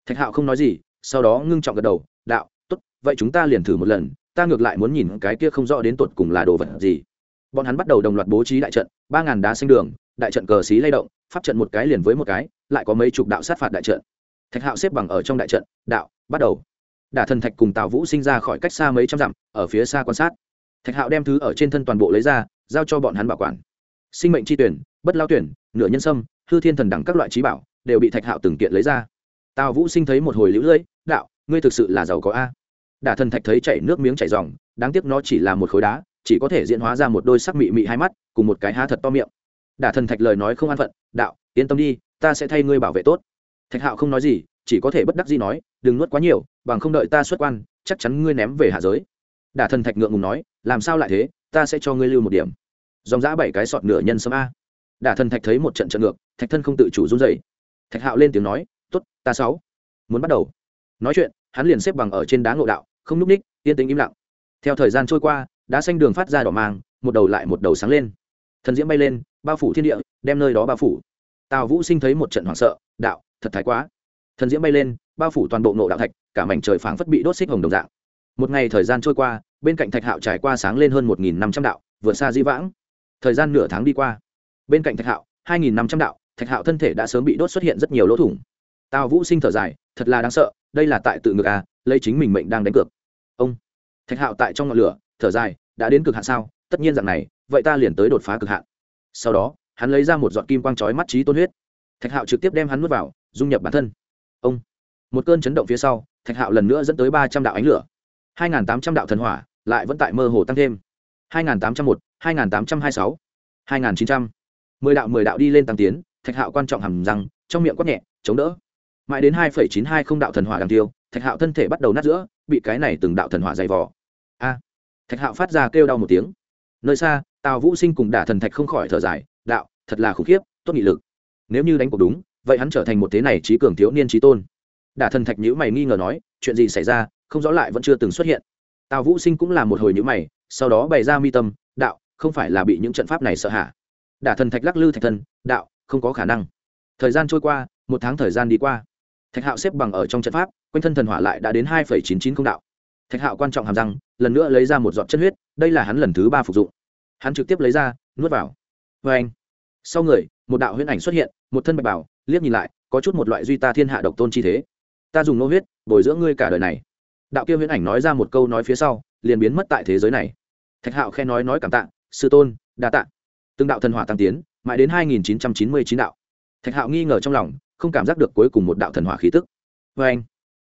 Thạch hạo không nói gì, sau đó ngưng trọng gật đầu, đạo t ố t vậy chúng ta liền thử một lần, ta ngược lại muốn nhìn cái kia không rõ đến tột cùng là đồ vật gì bọn hắn bắt đầu đồng loạt bố trí đại trận, ba ngàn đá xanh đường, đại trận cờ xí lay động, pháp trận một cái liền với một cái, lại có mấy chục đạo sát phạt đại trận. Thạch hạo xếp bằng ở trong đại trận, đạo, bắt đầu. Đả thần thạch cùng tào vũ sinh ra khỏi cách xa mấy trăm dặm, ở phía xa quan sát. Thạch hạo đem thứ ở trên thân toàn bộ lấy ra, giao cho bọn hắn bảo quản. Sinh mệnh tri tuyển, bất lao tuyển, nửa nhân sâm, hư thiên thần đẳng các loại trí bảo, đều bị thạch hạo từng kiện lấy ra. Tào vũ sinh thấy một hồi lũ lưỡi đạo, ngươi thực sự là giàu có a. Đả thần thạch thấy chảy nước miếng chảy dòng đáng tiếc nó chỉ là một khối đá chỉ có thể diễn hóa ra một đôi sắc mị mị hai mắt, cùng một cái há thật to miệng. Đả thần thạch lời nói không an phận, đạo, yên tâm đi, ta sẽ thay ngươi bảo vệ tốt. Thạch hạo không nói gì, chỉ có thể bất đắc gì nói, đừng nuốt quá nhiều, bằng không đợi ta xuất quan, chắc chắn ngươi ném về hạ giới. Đả thần thạch ngượng ngùng nói, làm sao lại thế? Ta sẽ cho ngươi lưu một điểm. Dòng giã bảy cái sọt nửa nhân sâm a. Đả thần thạch thấy một trận trận ngược, thạch thân không tự chủ run dày thạch hạo lên tiếng nói t ố t ta sáu, muốn bắt đầu. Nói chuyện, hắn liền xếp bằng ở trên đá ngộ đạo, không núp ních, yên tĩnh im lặng. Theo thời gian trôi qua đá xanh đường phát ra đỏ mang, một đầu lại một đầu sáng lên. Thần diễm bay lên, bao phủ thiên địa, đem nơi đó bao phủ. Tào vũ sinh thấy một trận hoảng sợ, đạo, thật thái quá. Thần diễm bay lên, bao phủ toàn bộ nộ đạo thạch, cả mảnh trời phảng phất bị đốt xích hồng đồng dạng. Một ngày thời gian trôi qua, bên cạnh thạch hạo trải qua sáng lên hơn một năm trăm đạo, vượt xa di vãng. Thời gian nửa tháng đi qua. Bên cạnh thạch hạo, hai năm trăm đạo, thạch hạo thân thể đã sớm bị đốt xuất hiện rất nhiều lỗ thủng. Tào vũ sinh thở dài, thật là đáng sợ, đây là tại tự ngược à lấy chính mình mệnh đang đánh cược. Ông. Thạch hạo tại trong ngọn lửa thở dài đã đến cực hạn sao? Tất nhiên dạng này vậy ta liền tới đột phá cực hạn. Sau đó hắn lấy ra một giọt kim quang trói mắt trí tôn huyết. Thạch hạo trực tiếp đem hắn nuốt vào dung nhập bản thân. Ông! Một cơn chấn động phía sau thạch hạo lần nữa dẫn tới ba trăm đạo ánh lửa. hai tám trăm đạo thần hỏa lại vẫn tại mơ hồ tăng thêm. hai tám trăm một hai tám trăm hai sáu hai chín trăm. Mười đạo mười đạo đi lên tăng tiến thạch hạo quan trọng hầm rằng, trong miệng quát nhẹ chống đỡ. Mãi đến hai chín hai không đạo thần hỏa đằng tiêu thạch hạo thân thể bắt đầu nát giữa bị cái này từng đạo thần hỏa dày vỏ a! Thạch hạo phát ra kêu đau một tiếng. Nơi xa, tào vũ sinh cùng đả thần thạch không khỏi thở dài, đạo, thật là khủng khiếp, tốt nghị lực. Nếu như đánh cuộc đúng, vậy hắn trở thành một thế này trí cường thiếu niên trí tôn. Đả thần thạch nhữ mày nghi ngờ nói, chuyện gì xảy ra, không rõ lại vẫn chưa từng xuất hiện. Tào vũ sinh cũng là một hồi nhữ mày, sau đó bày ra mi tâm, đạo, không phải là bị những trận pháp này sợ hả? Đả thần thạch lắc lư thạch thân đạo, không có khả năng. Thời gian trôi qua, một tháng thời gian đi qua. Thạch hạo xếp bằng ở trong trận pháp, quanh thân thần hỏa lại đã đến hai chín chín không đạo. Thạch hạo quan trọng hàm răng lần nữa lấy ra một giọt chân huyết, đây là hắn lần thứ ba phục dụng. Hắn trực tiếp lấy ra, nuốt vào. Vê anh. Sau người, một đạo huyễn ảnh xuất hiện, một thân bạch bảo, liếc nhìn lại, có chút một loại duy ta thiên hạ độc tôn chi thế. Ta dùng nô huyết, bồi dưỡng ngươi cả đời này. Đạo kia huyễn ảnh nói ra một câu nói phía sau, liền biến mất tại thế giới này. Thạch hạo khen nói nói cảm tạ, sư tôn, đa tạ. Từng đạo thần hỏa tăng tiến, mãi đến hai nghìn chín trăm chín mươi chín đạo. Thạch hạo nghi ngờ trong lòng, không cảm giác được cuối cùng một đạo thần hỏa khí tức. Vê anh.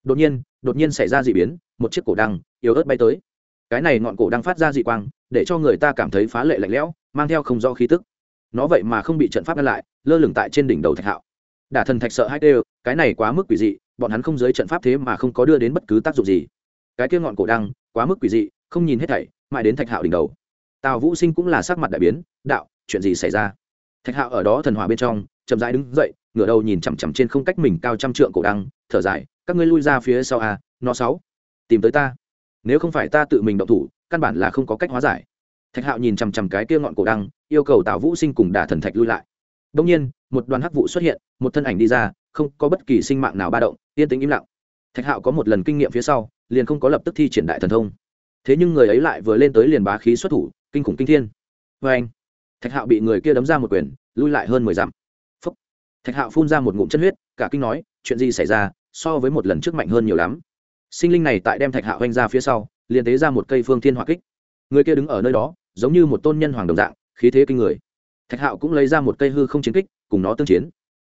Đột nhiên đột nhiên xảy ra d ị biến, một chiếc cổ đăng, yếu ớt bay tới cái này ngọn cổ đang phát ra dị quang để cho người ta cảm thấy phá lệ lạnh lẽo mang theo không do khí tức. Nó vậy mà không bị trận pháp ngăn lại lơ lửng tại trên đỉnh đầu thạch hạo. Đả thần thạch sợ hai tê cái này quá mức quỷ dị bọn hắn không giới trận pháp thế mà không có đưa đến bất cứ tác dụng gì. Cái kia ngọn cổ đăng quá mức quỷ dị không nhìn hết thảy mãi đến thạch hạo đỉnh đầu. Tào vũ sinh cũng là sắc mặt đại biến đạo chuyện gì xảy ra? Thạch hạo ở đó thần hòa bên trong chậm rãi đứng dậy ngửa đầu nhìn chằm chằm trên không cách mình cao trăm trượng cổ đăng thở dài các ngươi lui ra phía sau a à, nó sáu tìm tới ta nếu không phải ta tự mình động thủ, căn bản là không có cách hóa giải. Thạch hạo nhìn chằm chằm cái kia ngọn cổ đăng, yêu cầu tào vũ sinh cùng đả thần thạch lui lại. Đông nhiên, một đoàn hắc vụ xuất hiện, một thân ảnh đi ra, không có bất kỳ sinh mạng nào ba động, yên tĩnh im lặng. Thạch hạo có một lần kinh nghiệm phía sau, liền không có lập tức thi triển đại thần thông. Thế nhưng người ấy lại vừa lên tới liền bá khí xuất thủ, kinh khủng kinh thiên. Vê anh, thạch hạo bị người kia đấm ra một quyền, lui lại hơn mười dặm. Phúc. Thạch hạo phun ra một ngụm chân huyết, cả kinh nói, chuyện gì xảy ra, so với một lần trước mạnh hơn nhiều lắm sinh linh này tại đem thạch hạo oanh ra phía sau, liền tế ra một cây phương thiên hỏa kích. Người kia đứng ở nơi đó, giống như một tôn nhân hoàng đồng dạng, khí thế kinh người. Thạch hạo cũng lấy ra một cây hư không chiến kích, cùng nó tương chiến.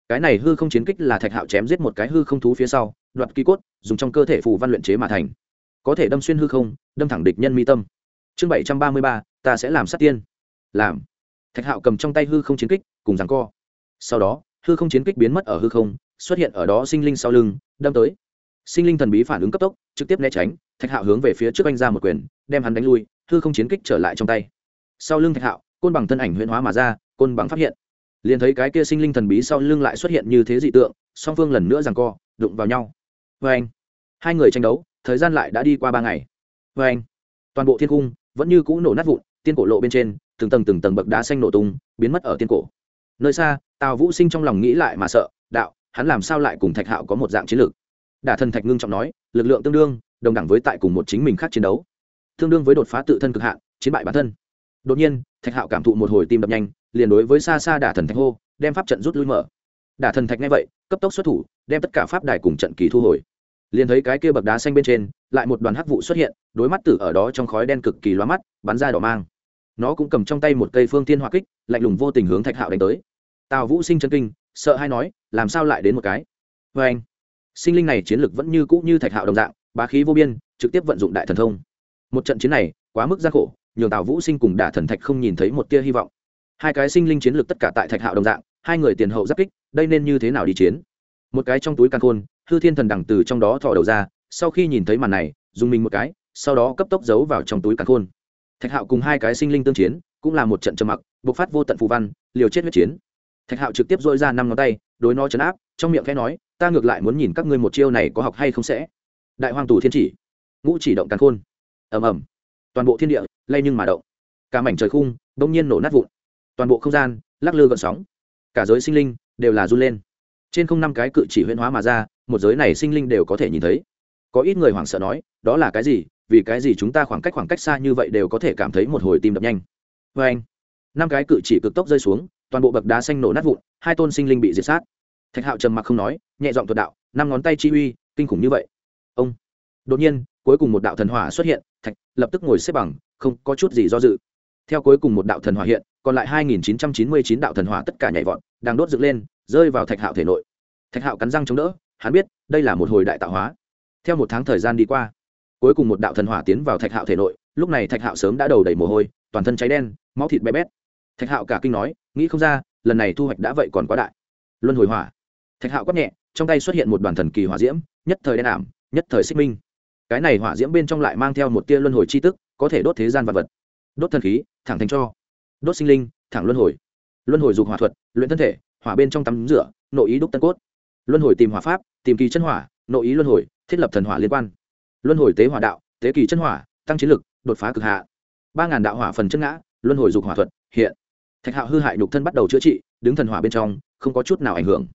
Cái này hư không chiến kích là thạch hạo chém giết một cái hư không thú phía sau, đoạt kỳ cốt, dùng trong cơ thể phù văn luyện chế mà thành. Có thể đâm xuyên hư không, đâm thẳng địch nhân mi tâm. Chương bảy trăm ba mươi ba, ta sẽ làm sát tiên. Làm. Thạch hạo cầm trong tay hư không chiến kích, cùng rằng co. Sau đó, hư không chiến kích biến mất ở hư không, xuất hiện ở đó sinh linh sau lưng, đâm tới sinh linh thần bí phản ứng cấp tốc, trực tiếp né tránh, thạch hạo hướng về phía trước anh ra một quyền, đem hắn đánh lui, hư không chiến kích trở lại trong tay. Sau lưng thạch hạo, côn bằng thân ảnh huyễn hóa mà ra, côn bằng phát hiện. Liền thấy cái kia sinh linh thần bí sau lưng lại xuất hiện như thế dị tượng, song phương lần nữa rằng co, đụng vào nhau. Vê anh hai người tranh đấu, thời gian lại đã đi qua ba ngày. Vê anh toàn bộ thiên cung vẫn như cũ nổ nát vụn, tiên cổ lộ bên trên, từng tầng từng tầng bậc đá xanh nổ tung, biến mất ở tiên cổ. Nơi xa, tào vũ sinh trong lòng nghĩ lại mà sợ, đạo, hắn làm sao lại cùng thạch hạo có một dạng chiến lược? Đả thần thạch ngưng trọng nói, lực lượng tương đương, đồng đẳng với tại cùng một chính mình khác chiến đấu. Tương đương với đột phá tự thân cực hạn, chiến bại bản thân. Đột nhiên, thạch hạo cảm thụ một hồi tim đập nhanh, liền đối với xa xa đả thần thạch hô, đem pháp trận rút lui mở. Đả thần thạch ngay vậy, cấp tốc xuất thủ, đem tất cả pháp đài cùng trận kỳ thu hồi. Liền thấy cái kia bậc đá xanh bên trên, lại một đoàn hắc vụ xuất hiện, đối mắt tử ở đó trong khói đen cực kỳ loa mắt, bắn ra đỏ mang. Nó cũng cầm trong tay một cây phương tiên hoa kích, lạnh lùng vô tình hướng thạch hạo đánh tới. Tào vũ sinh chân kinh, sợ hay nói, làm sao lại đến một cái? Vê anh sinh linh này chiến lực vẫn như cũ như thạch hạo đồng dạng, bá khí vô biên, trực tiếp vận dụng đại thần thông. Một trận chiến này, quá mức gian khổ, nhường tào vũ sinh cùng đả thần thạch không nhìn thấy một tia hy vọng. Hai cái sinh linh chiến lực tất cả tại thạch hạo đồng dạng, hai người tiền hậu giáp kích, đây nên như thế nào đi chiến? Một cái trong túi căn khôn, hư thiên thần đằng từ trong đó thò đầu ra, sau khi nhìn thấy màn này, dùng mình một cái, sau đó cấp tốc giấu vào trong túi căn khôn. Thạch hạo cùng hai cái sinh linh tương chiến, cũng là một trận trầm mặc, bộc phát vô tận phù văn, liều chết huyết chiến. Thạch hạo trực tiếp dội ra năm ngón tay đối nó chấn áp, trong miệng khẽ nói, ta ngược lại muốn nhìn các ngươi một chiêu này có học hay không sẽ. Đại hoàng tù thiên chỉ. Ngũ chỉ động càn khôn. Ầm ầm. Toàn bộ thiên địa lay nhưng mà động. Cả mảnh trời khung bỗng nhiên nổ nát vụn. Toàn bộ không gian lắc lư gợn sóng. Cả giới sinh linh đều là run lên. Trên không năm cái cự chỉ huyễn hóa mà ra, một giới này sinh linh đều có thể nhìn thấy. Có ít người hoảng sợ nói, đó là cái gì? Vì cái gì chúng ta khoảng cách khoảng cách xa như vậy đều có thể cảm thấy một hồi tim đập nhanh? Vê anh năm cái cự chỉ cực tốc rơi xuống, toàn bộ bậc đá xanh nổ nát vụn, hai tôn sinh linh bị diệt sát thạch hạo trầm mặc không nói, nhẹ giọng thuật đạo, năm ngón tay chi uy, kinh khủng như vậy. Ông. Đột nhiên, cuối cùng một đạo thần hỏa xuất hiện, thạch lập tức ngồi xếp bằng, không có chút gì do dự. Theo cuối cùng một đạo thần hỏa hiện, còn lại 2999 đạo thần hỏa tất cả nhảy vọt, đang đốt dựng lên, rơi vào thạch hạo thể nội. Thạch hạo cắn răng chống đỡ, hắn biết, đây là một hồi đại tạo hóa. Theo một tháng thời gian đi qua, cuối cùng một đạo thần hỏa tiến vào thạch hạo thể nội, lúc này thạch hạo sớm đã đầu đầy mồ hôi, toàn thân cháy đen, máu thịt bé bét. Thạch hạo cả kinh nói, nghĩ không ra, lần này thu hoạch đã vậy còn quá đại. Luân hồi hỏa thạch hạo quát nhẹ, trong tay xuất hiện một đoàn thần kỳ hỏa diễm, nhất thời đen ảm, nhất thời xích minh. Cái này hỏa diễm bên trong lại mang theo một tia luân hồi c h i tức, có thể đốt thế gian vật vật. Đốt thần khí, thẳng thành cho. Đốt sinh linh, thẳng luân hồi. Luân hồi dục hỏa thuật, luyện thân thể, hỏa bên trong tắm rửa, nội ý đúc tân cốt. Luân hồi tìm hỏa pháp, tìm kỳ chân hỏa, nội ý luân hồi, thiết lập thần hỏa liên quan. Luân hồi tế hỏa đạo, tế kỳ chân hỏa, tăng chiến lực, đột phá cực hạ. Ba ngàn đạo hỏa phần chân ngã, luân hồi dục hỏa thuật, hiện. Thạch hạo hư hại nhục thân bắt đầu chữa trị, đứng thần hỏa bên trong, không có chút nào ảnh hưởng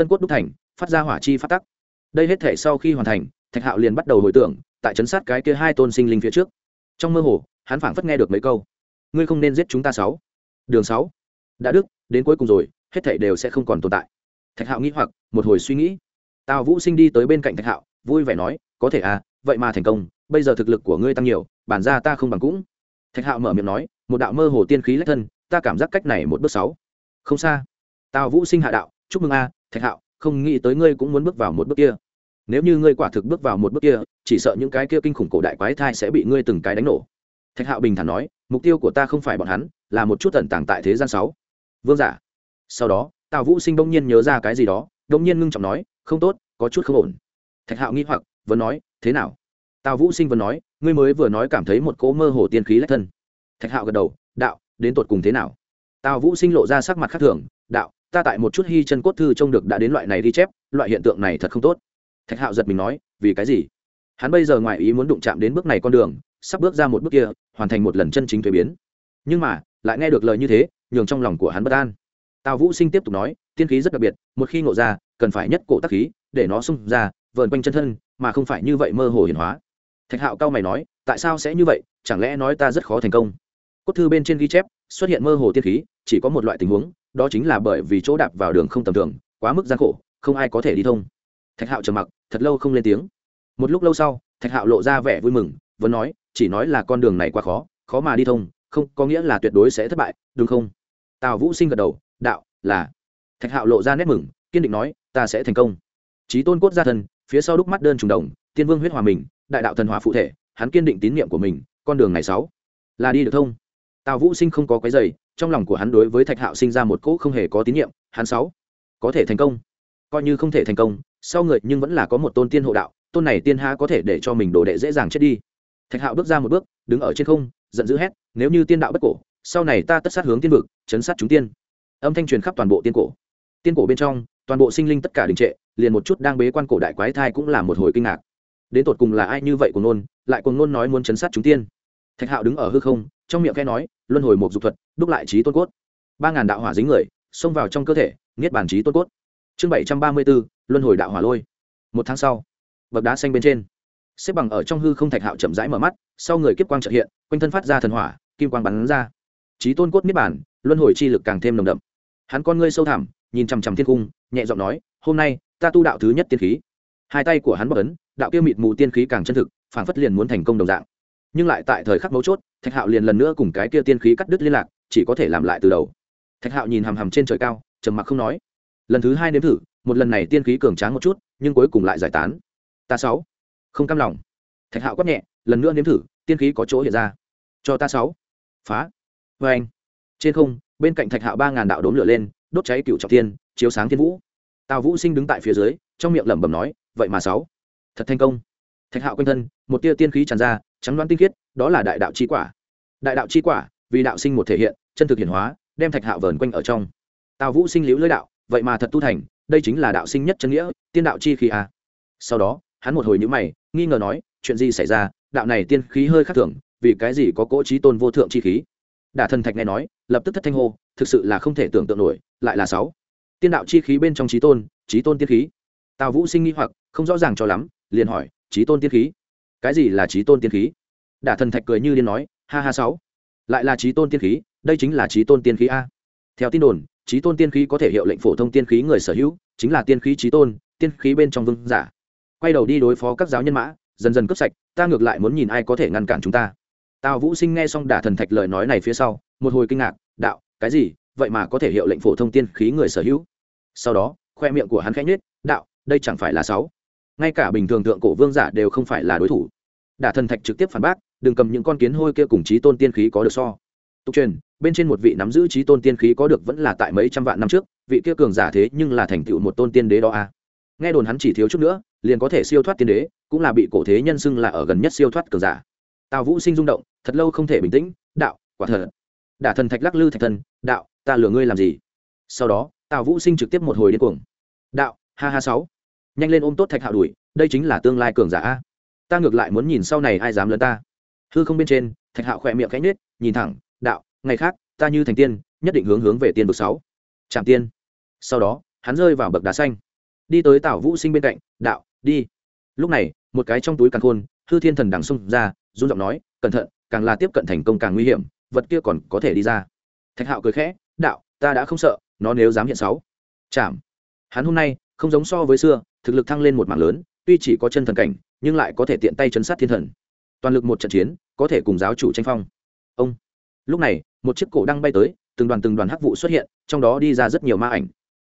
tân cốt đúc thành, phát ra hỏa chi phát tắc. Đây hết thể sau khi hoàn thành, thạch hạo liền bắt đầu hồi tưởng, tại chấn sát cái kia hai tôn sinh linh phía trước. Trong mơ hồ, hắn phảng phất nghe được mấy câu. Ngươi không nên giết chúng ta sáu. Đường sáu. Đã đức, đến cuối cùng rồi, hết thảy đều sẽ không còn tồn tại. Thạch hạo nghĩ hoặc, một hồi suy nghĩ. Tào vũ sinh đi tới bên cạnh thạch hạo, vui vẻ nói, có thể à vậy mà thành công, bây giờ thực lực của ngươi tăng nhiều, bản ra ta không bằng cũng. Thạch hạo mở miệng nói, một đạo mơ hồ tiên khí lách thân, ta cảm giác cách này một bước sáu. Không xa. Tào vũ sinh hạ đạo, chúc mừng a thạch hạo, không nghĩ tới ngươi cũng muốn bước vào một bước kia. Nếu như ngươi quả thực bước vào một bước kia, chỉ sợ những cái kia kinh khủng cổ đại quái thai sẽ bị ngươi từng cái đánh nổ. Thạch hạo bình thản nói, mục tiêu của ta không phải bọn hắn, là một chút tận tàng tại thế gian sáu. Vương giả. Sau đó, tào vũ sinh đông nhiên nhớ ra cái gì đó đông nhiên ngưng trọng nói, không tốt, có chút không ổn. Thạch hạo nghĩ hoặc vẫn nói, thế nào? Tào vũ sinh vẫn nói, ngươi mới vừa nói cảm thấy một cỗ mơ hồ tiên khí lách thân. Thạch hạo gật đầu, đạo, đến tột cùng thế nào? Tào vũ sinh lộ ra sắc mặt khác thường, đạo ta tại một chút hy chân cốt thư trông được đã đến loại này ghi chép, loại hiện tượng này thật không tốt. Thạch hạo giật mình nói, vì cái gì? Hắn bây giờ ngoài ý muốn đụng chạm đến bước này con đường, sắp bước ra một bước kia, hoàn thành một lần chân chính thuế biến. Nhưng mà, lại nghe được lời như thế, nhường trong lòng của hắn bất an. Tào vũ sinh tiếp tục nói, tiên khí rất đặc biệt, một khi ngộ ra, cần phải nhất cổ tắc khí, để nó xung ra, vờn quanh chân thân, mà không phải như vậy mơ hồ hiển hóa. Thạch hạo cao mày nói, tại sao sẽ như vậy? Chẳng lẽ nói ta rất khó thành công? Cốt thư bên trên ghi chép, xuất hiện mơ hồ tiên khí, chỉ có một loại tình huống đó chính là bởi vì chỗ đạp vào đường không tầm thường, quá mức gian khổ, không ai có thể đi thông. Thạch hạo trầm mặc, thật lâu không lên tiếng. Một lúc lâu sau, thạch hạo lộ ra vẻ vui mừng, vẫn nói, chỉ nói là con đường này quá khó khó mà đi thông, không, có nghĩa là tuyệt đối sẽ thất bại, đúng không? Tào vũ sinh gật đầu, đạo, là. Thạch hạo lộ ra nét mừng, kiên định nói, ta sẽ thành công. Trí tôn cốt gia thân phía sau đúc mắt đơn trùng đồng, tiên vương huyết hòa mình, đại đạo thần hòa phụ thể, hắn kiên định tín nhiệm của mình, con đường này sáu, là đi được thông. Tào vũ sinh không có cái giày trong lòng của hắn đối với thạch hạo sinh ra một cỗ không hề có tín nhiệm, hắn sáu, có thể thành công. Coi như không thể thành công, sau người nhưng vẫn là có một tôn tiên hộ đạo, tôn này tiên ha có thể để cho mình đồ đệ dễ dàng chết đi. Thạch hạo bước ra một bước, đứng ở trên không, giận dữ hét, nếu như tiên đạo bất cổ, sau này ta tất sát hướng tiên vực, chấn sát chúng tiên. Âm thanh truyền khắp toàn bộ tiên cổ. Tiên cổ bên trong, toàn bộ sinh linh tất cả đình trệ, liền một chút đang bế quan cổ đại quái thai cũng là một hồi kinh ngạc. Đến tột cùng là ai như vậy của nôn, lại cùng nôn nói muốn chấn sát chúng tiên? Thạch hạo đứng ở hư không, trong miệng khe nói, luân hồi một dục thuật, đúc lại trí tôn cốt. Ba ngàn đạo hỏa dính người, xông vào trong cơ thể nghiết bản trí tôn cốt. Chương bảy trăm ba mươi b ố luân hồi đạo hỏa lôi. Một tháng sau, bậc đá xanh bên trên. Xếp bằng ở trong hư không thạch hạo chậm rãi mở mắt, sau người kiếp quang trợ hiện, quanh thân phát ra thần hỏa, kim quang bắn ra. Trí tôn cốt niết bản luân hồi chi lực càng thêm nồng đậm. Hắn con ngươi sâu thẳm, nhìn chằm chằm thiên cung, nhẹ giọng nói, hôm nay, ta tu đạo thứ nhất tiên khí. Hai tay của hắn bất ấn, đạo kia mịt mù tiên khí càng chân thực phản phất liền muốn thành công đồng dạng nhưng lại tại thời khắc mấu chốt, thạch hạo liền lần nữa cùng cái kia tiên khí cắt đứt liên lạc, chỉ có thể làm lại từ đầu. Thạch hạo nhìn hằm hằm trên trời cao, trầm mặc không nói. Lần thứ hai nếm thử, một lần này tiên khí cường tráng một chút, nhưng cuối cùng lại giải tán. Ta sáu. Không cam lòng. Thạch hạo quát nhẹ, lần nữa nếm thử, tiên khí có chỗ hiện ra. Cho ta sáu. Phá. Vê anh. Trên không, bên cạnh thạch hạo ba ngàn đạo đốm lửa lên, đốt cháy cựu trọng tiên, chiếu sáng thiên vũ. Tào vũ sinh đứng tại phía dưới, trong miệng lẩm bẩm nói, vậy mà sáu. Thật thành công thạch hạo quanh thân, một tia tiên khí tràn ra, trắng đoán tinh khiết, đó là đại đạo chi quả. Đại đạo chi quả, vì đạo sinh một thể hiện, chân thực hiển hóa, đem thạch hạo vờn quanh ở trong. Tào vũ sinh liễu lưỡi đạo, vậy mà thật tu thành, đây chính là đạo sinh nhất chân nghĩa, tiên đạo chi khí a à. sau đó, hắn một hồi nhữ mày, nghi ngờ nói, chuyện gì xảy ra, đạo này tiên khí hơi khác thường, vì cái gì có cỗ trí tôn vô thượng chi khí? Đả thần thạch nghe nói, lập tức thất thanh hô, thực sự là không thể tưởng tượng nổi, lại là sáu. Tiên đạo chi khí bên trong trí tôn trí tôn tiên khí. Tào vũ sinh nghi hoặc, không rõ ràng cho lắm, liền hỏi trí tôn tiên khí. Cái gì là trí tôn tiên khí? Đả thần thạch cười như liên nói, ha ha sáu. Lại là trí tôn tiên khí, đây chính là trí tôn tiên khí a. Theo tin đồn, trí tôn tiên khí có thể hiệu lệnh phổ thông tiên khí người sở hữu, chính là tiên khí trí tôn, tiên khí bên trong vương giả. Quay đầu đi đối phó các giáo nhân mã, dần dần cướp sạch, ta ngược lại muốn nhìn ai có thể ngăn cản chúng ta. Tào vũ sinh nghe xong đả thần thạch lời nói này phía sau, một hồi kinh ngạc, đạo, cái gì, vậy mà có thể hiệu lệnh phổ thông tiên khí người sở hữu? Sau đó, khoe miệng của hắn khẽ nhết đạo, đây chẳng phải là sáu ngay cả bình thường thượng cổ vương giả đều không phải là đối thủ. Đả thần thạch trực tiếp phản bác, đừng cầm những con kiến hôi kia cùng trí tôn tiên khí có được so. Tục truyền, bên trên một vị nắm giữ trí tôn tiên khí có được vẫn là tại mấy trăm vạn năm trước, vị kia cường giả thế nhưng là thành tựu một tôn tiên đế đó a à. nghe đồn hắn chỉ thiếu chút nữa, liền có thể siêu thoát tiên đế, cũng là bị cổ thế nhân xưng là ở gần nhất siêu thoát cường giả. Tào vũ sinh rung động, thật lâu không thể bình tĩnh, đạo, quả thật. Đả thần thạch lắc lư thạch thần, đạo, ta lừa ngươi làm gì? Sau đó, tào vũ sinh trực tiếp một hồi điên cuồng. Đạo, ha ha sáu nhanh lên ôm tốt thạch hạo đuổi, đây chính là tương lai cường giả a. Ta ngược lại muốn nhìn sau này ai dám lớn ta. Hư không bên trên, thạch hạo khỏe miệng cánh nết nhìn thẳng, đạo, ngày khác, ta như thành tiên, nhất định hướng hướng về tiên vực sáu. Trạm tiên. Sau đó, hắn rơi vào bậc đá xanh. Đi tới tảo vũ sinh bên cạnh, đạo, đi. Lúc này, một cái trong túi càng khôn, hư thiên thần đằng xung ra, run giọng nói, cẩn thận, càng là tiếp cận thành công càng nguy hiểm, vật kia còn có thể đi ra. Thạch hạo cười khẽ, đạo, ta đã không sợ, nó nếu dám hiện sáu. Chạm. Hắn hôm nay, không giống so với xưa thực lực thăng lên một mảng lớn, tuy chỉ có chân thần cảnh, nhưng lại có thể tiện tay chấn sát thiên thần. Toàn lực một trận chiến, có thể cùng giáo chủ tranh phong. Ông. Lúc này, một chiếc cổ đang bay tới, từng đoàn từng đoàn hắc vụ xuất hiện, trong đó đi ra rất nhiều ma ảnh.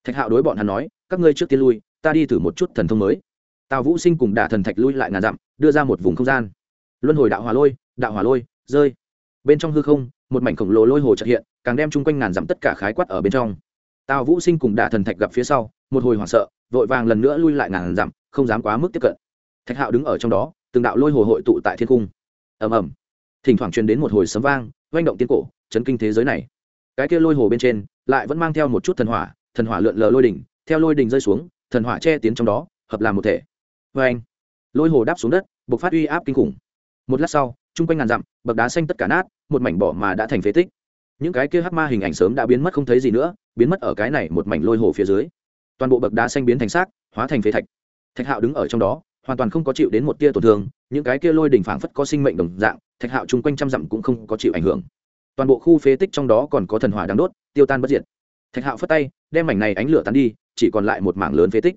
Thạch hạo đối bọn hắn nói, các ngươi trước tiên lui, ta đi thử một chút thần thông mới. Tào vũ sinh cùng đả thần thạch lui lại ngàn dặm, đưa ra một vùng không gian. Luân hồi đạo hòa lôi, đạo hòa lôi, rơi. Bên trong hư không, một mảnh khổng lồ lôi hồ trật hiện, càng đem chung quanh ngàn dặm tất cả khái quát ở bên trong tào vũ sinh cùng đả thần thạch gặp phía sau, một hồi hoảng sợ, vội vàng lần nữa lui lại ngàn dặm, không dám quá mức tiếp cận. Thạch hạo đứng ở trong đó, từng đạo lôi hồ hội tụ tại thiên cung. Ầm ầm. Thỉnh thoảng truyền đến một hồi sấm vang oanh động tiên cổ, chấn kinh thế giới này. Cái kia lôi hồ bên trên, lại vẫn mang theo một chút thần hỏa thần hỏa lượn lờ lôi đỉnh, theo lôi đỉnh rơi xuống, thần hỏa che tiến trong đó, hợp làm một thể. Vê anh lôi hồ đáp xuống đất buộc phát uy áp kinh khủng. Một lát sau, chung quanh ngàn dặm, bậc đá xanh tất cả nát, một mảnh bỏ mà đã thành phế tích. Những cái kia hắc ma hình ảnh sớm đã biến mất không thấy gì nữa biến mất ở cái này một mảnh lôi hồ phía dưới. Toàn bộ bậc đá xanh biến thành xác, hóa thành phế thạch. Thạch hạo đứng ở trong đó, hoàn toàn không có chịu đến một tia tổn thương, những cái kia lôi đỉnh phảng phất có sinh mệnh đồng dạng, thạch hạo chung quanh trăm dặm cũng không có chịu ảnh hưởng. Toàn bộ khu phế tích trong đó còn có thần hỏa đang đốt, tiêu tan bất diệt. Thạch hạo phất tay, đem mảnh này ánh lửa tán đi, chỉ còn lại một mảng lớn phế tích.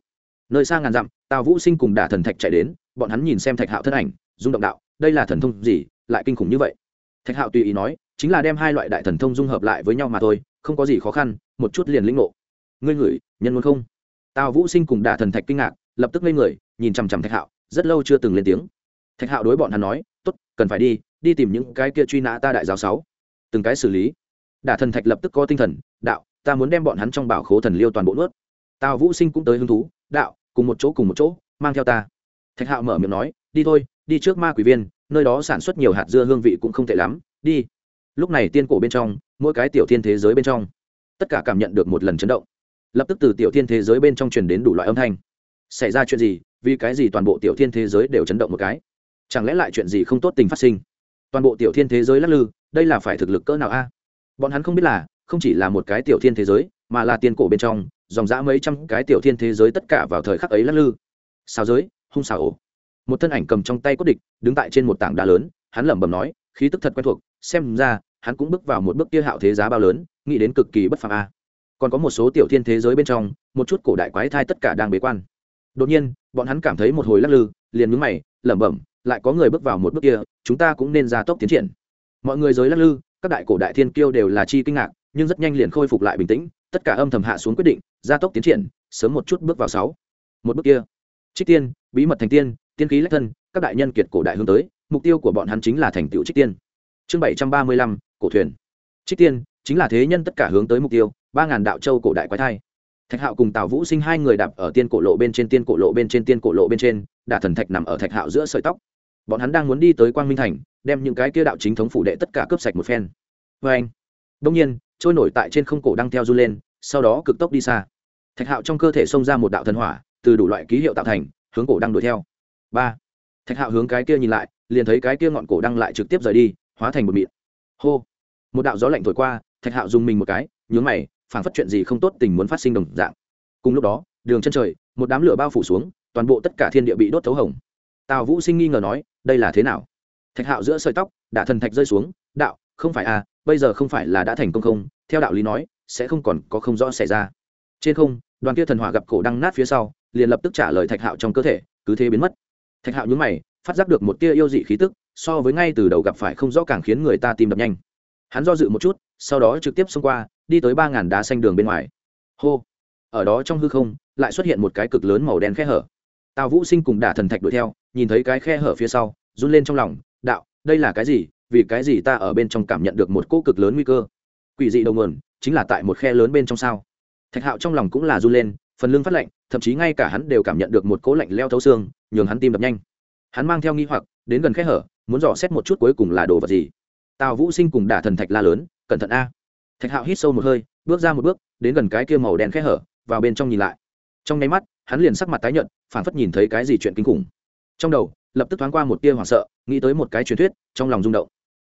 Nơi xa ngàn dặm, tào vũ sinh cùng đả thần thạch chạy đến, bọn hắn nhìn xem thạch hạo thân ảnh, rung động đạo, đây là thần thông gì, lại kinh khủng như vậy. Thạch hạo tùy ý nói chính là đem hai loại đại thần thông dung hợp lại với nhau mà thôi, không có gì khó khăn, một chút liền lĩnh ngộ. Ngươi ngửi, nhân muốn không? Tào vũ sinh cùng đả thần thạch kinh ngạc, lập tức ngây người, nhìn chằm chằm thạch hạo, rất lâu chưa từng lên tiếng. Thạch hạo đối bọn hắn nói t ố t cần phải đi đi tìm những cái kia truy nã ta đại giáo sáu. Từng cái xử lý. Đả thần thạch lập tức có tinh thần, đạo, ta muốn đem bọn hắn trong bảo khố thần liêu toàn bộ nuốt. Tào vũ sinh cũng tới hứng thú, đạo, cùng một chỗ, cùng một chỗ, mang theo ta. Thạch hạo mở miệng nói, đi thôi, đi trước ma quỷ viên, nơi đó sản xuất nhiều hạt dưa hương vị cũng không tệ lắm, đi lúc này tiên cổ bên trong, mỗi cái tiểu thiên thế giới bên trong, tất cả cảm nhận được một lần chấn động. Lập tức từ tiểu thiên thế giới bên trong truyền đến đủ loại âm thanh. Xảy ra chuyện gì? Vì cái gì toàn bộ tiểu thiên thế giới đều chấn động một cái? Chẳng lẽ lại chuyện gì không tốt tình phát sinh? Toàn bộ tiểu thiên thế giới lắc lư, đây là phải thực lực cỡ nào a? Bọn hắn không biết là, không chỉ là một cái tiểu thiên thế giới, mà là tiên cổ bên trong, dòng dã mấy trăm cái tiểu thiên thế giới tất cả vào thời khắc ấy lắc lư. Xào giới, hung xào ổ. Một thân ảnh cầm trong tay cốt địch, đứng tại trên một tảng đá lớn, hắn lẩm bẩm nói khí tức thật quen thuộc, xem ra, hắn cũng bước vào một bước kia hạo thế giá bao lớn, nghĩ đến cực kỳ bất phàm a. Còn có một số tiểu thiên thế giới bên trong, một chút cổ đại quái thai tất cả đang bế quan. Đột nhiên, bọn hắn cảm thấy một hồi lắc lư, liền mướn mày, lẩm bẩm, lại có người bước vào một bước kia, chúng ta cũng nên ra tốc tiến triển. Mọi người giới lắc lư, các đại cổ đại thiên kiêu đều là chi kinh ngạc, nhưng rất nhanh liền khôi phục lại bình tĩnh, tất cả âm thầm hạ xuống quyết định gia tốc tiến triển, sớm một chút bước vào sáu. Một bước kia. Trích tiên, bí mật thành tiên tiên khí lách thân, các đại nhân kiệt cổ đại hướng tới mục tiêu của bọn hắn chính là thành tựu trích tiên. Chương bảy trăm ba mươi lăm, cổ thuyền. Trích tiên chính là thế nhân tất cả hướng tới mục tiêu, ba ngàn đạo châu cổ đại quái thai. Thạch hạo cùng tào vũ sinh hai người đạp ở tiên cổ lộ bên trên, tiên cổ lộ bên trên, tiên cổ lộ bên trên, đả thần thạch nằm ở thạch hạo giữa sợi tóc. Bọn hắn đang muốn đi tới quang minh thành, đem những cái kia đạo chính thống phủ đệ tất cả cướp sạch một phen. Vê anh đông nhiên, trôi nổi tại trên không cổ đang theo du lên, sau đó cực tốc đi xa. Thạch hạo trong cơ thể xông ra một đạo thần hỏa, từ đủ loại ký hiệu tạo thành, hướng cổ đang đuổi theo. Ba, thạch hạo hướng cái kia nhìn lại liền thấy cái kia ngọn cổ đăng lại trực tiếp rời đi, hóa thành một mịn. Hô! Một đạo gió lạnh thổi qua, thạch hạo dùng mình một cái, nhướng mày, phảng phất chuyện gì không tốt tình muốn phát sinh đồng dạng. Cùng lúc đó, đường chân trời, một đám lửa bao phủ xuống, toàn bộ tất cả thiên địa bị đốt thấu hồng. Tào vũ sinh nghi ngờ nói, đây là thế nào? Thạch hạo giữa sợi tóc đã thần thạch rơi xuống, đạo, không phải à bây giờ không phải là đã thành công không? Theo đạo lý nói, sẽ không còn có không rõ xảy ra. Trên không, đoàn kia thần hỏa gặp cổ đăng nát phía sau, liền lập tức trả lời thạch hạo trong cơ thể, cứ thế biến mất. Thạch hạo nhúng mày phát giác được một tia yêu dị khí tức, so với ngay từ đầu gặp phải không rõ càng khiến người ta tìm đập nhanh. Hắn do dự một chút, sau đó trực tiếp xông qua, đi tới ba ngàn đá xanh đường bên ngoài. Hô! Ở đó trong hư không, lại xuất hiện một cái cực lớn màu đen khe hở. Tào vũ sinh cùng đả thần thạch đuổi theo, nhìn thấy cái khe hở phía sau, run lên trong lòng, đạo, đây là cái gì? Vì cái gì ta ở bên trong cảm nhận được một cỗ cực lớn nguy cơ? Quỷ dị đầu nguồn, chính là tại một khe lớn bên trong sao? Thạch hạo trong lòng cũng là run lên, phần lưng phát lạnh, thậm chí ngay cả hắn đều cảm nhận được một cỗ lạnh leo thấu xương, nhường hắn tim đập nhanh hắn mang theo nghi hoặc, đến gần khe hở, muốn dò xét một chút cuối cùng là đồ vật gì. Tào vũ sinh cùng đả thần thạch la lớn, cẩn thận a. Thạch hạo hít sâu một hơi, bước ra một bước, đến gần cái kia màu đen khe hở, vào bên trong nhìn lại. Trong nháy mắt, hắn liền sắc mặt tái nhợt phản phất nhìn thấy cái gì chuyện kinh khủng. Trong đầu, lập tức thoáng qua một tia hoảng sợ, nghĩ tới một cái truyền thuyết, trong lòng rung động.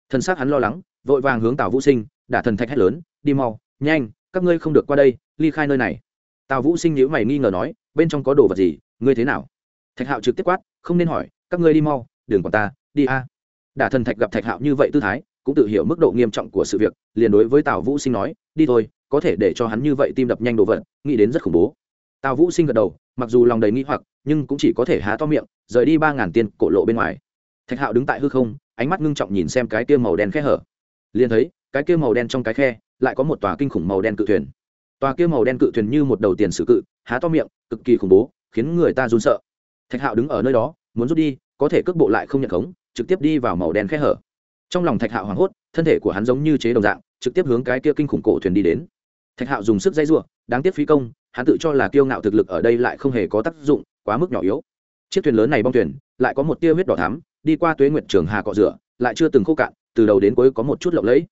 Thân xác hắn lo lắng, vội vàng hướng tào vũ sinh, đả thần thạch hét lớn, đi mau, nhanh, các ngươi không được qua đây, ly khai nơi này. Tào vũ sinh nhíu mày nghi ngờ nói, bên trong có đồ vật gì, ngươi thế nào? Thạch hạo trực tiếp quát, không nên hỏi các ngươi đi mau, đừng còn ta, đi a. Đả thần thạch gặp thạch hạo như vậy tư thái, cũng tự hiểu mức độ nghiêm trọng của sự việc, liền đối với tào vũ sinh nói, đi thôi, có thể để cho hắn như vậy tim đập nhanh đồ vật, nghĩ đến rất khủng bố. Tào vũ sinh gật đầu, mặc dù lòng đầy nghĩ hoặc, nhưng cũng chỉ có thể há to miệng, rời đi ba ngàn tiền cổ lộ bên ngoài. Thạch hạo đứng tại hư không, ánh mắt ngưng trọng nhìn xem cái kia màu đen khe hở. Liền thấy, cái kia màu đen trong cái khe, lại có một tòa kinh khủng màu đen cự thuyền. Tòa kia màu đen cự thuyền như một đầu tiền sử cự, há to miệng, cực kỳ khủng bố, khiến người ta run sợ. Thạch hạo đứng ở nơi đó muốn rút đi, có thể cước bộ lại không nhận khống, trực tiếp đi vào màu đen khe hở. Trong lòng thạch hạo hoảng hốt, thân thể của hắn giống như chế đồng dạng, trực tiếp hướng cái kia kinh khủng cổ thuyền đi đến. Thạch hạo dùng sức dây giụa, đáng tiếc phí công, hắn tự cho là kiêu ngạo thực lực ở đây lại không hề có tác dụng, quá mức nhỏ yếu. Chiếc thuyền lớn này bong thuyền, lại có một tia huyết đỏ thắm, đi qua tuế nguyện trường hà cọ rửa, lại chưa từng khô cạn, từ đầu đến cuối có một chút lộng lẫy.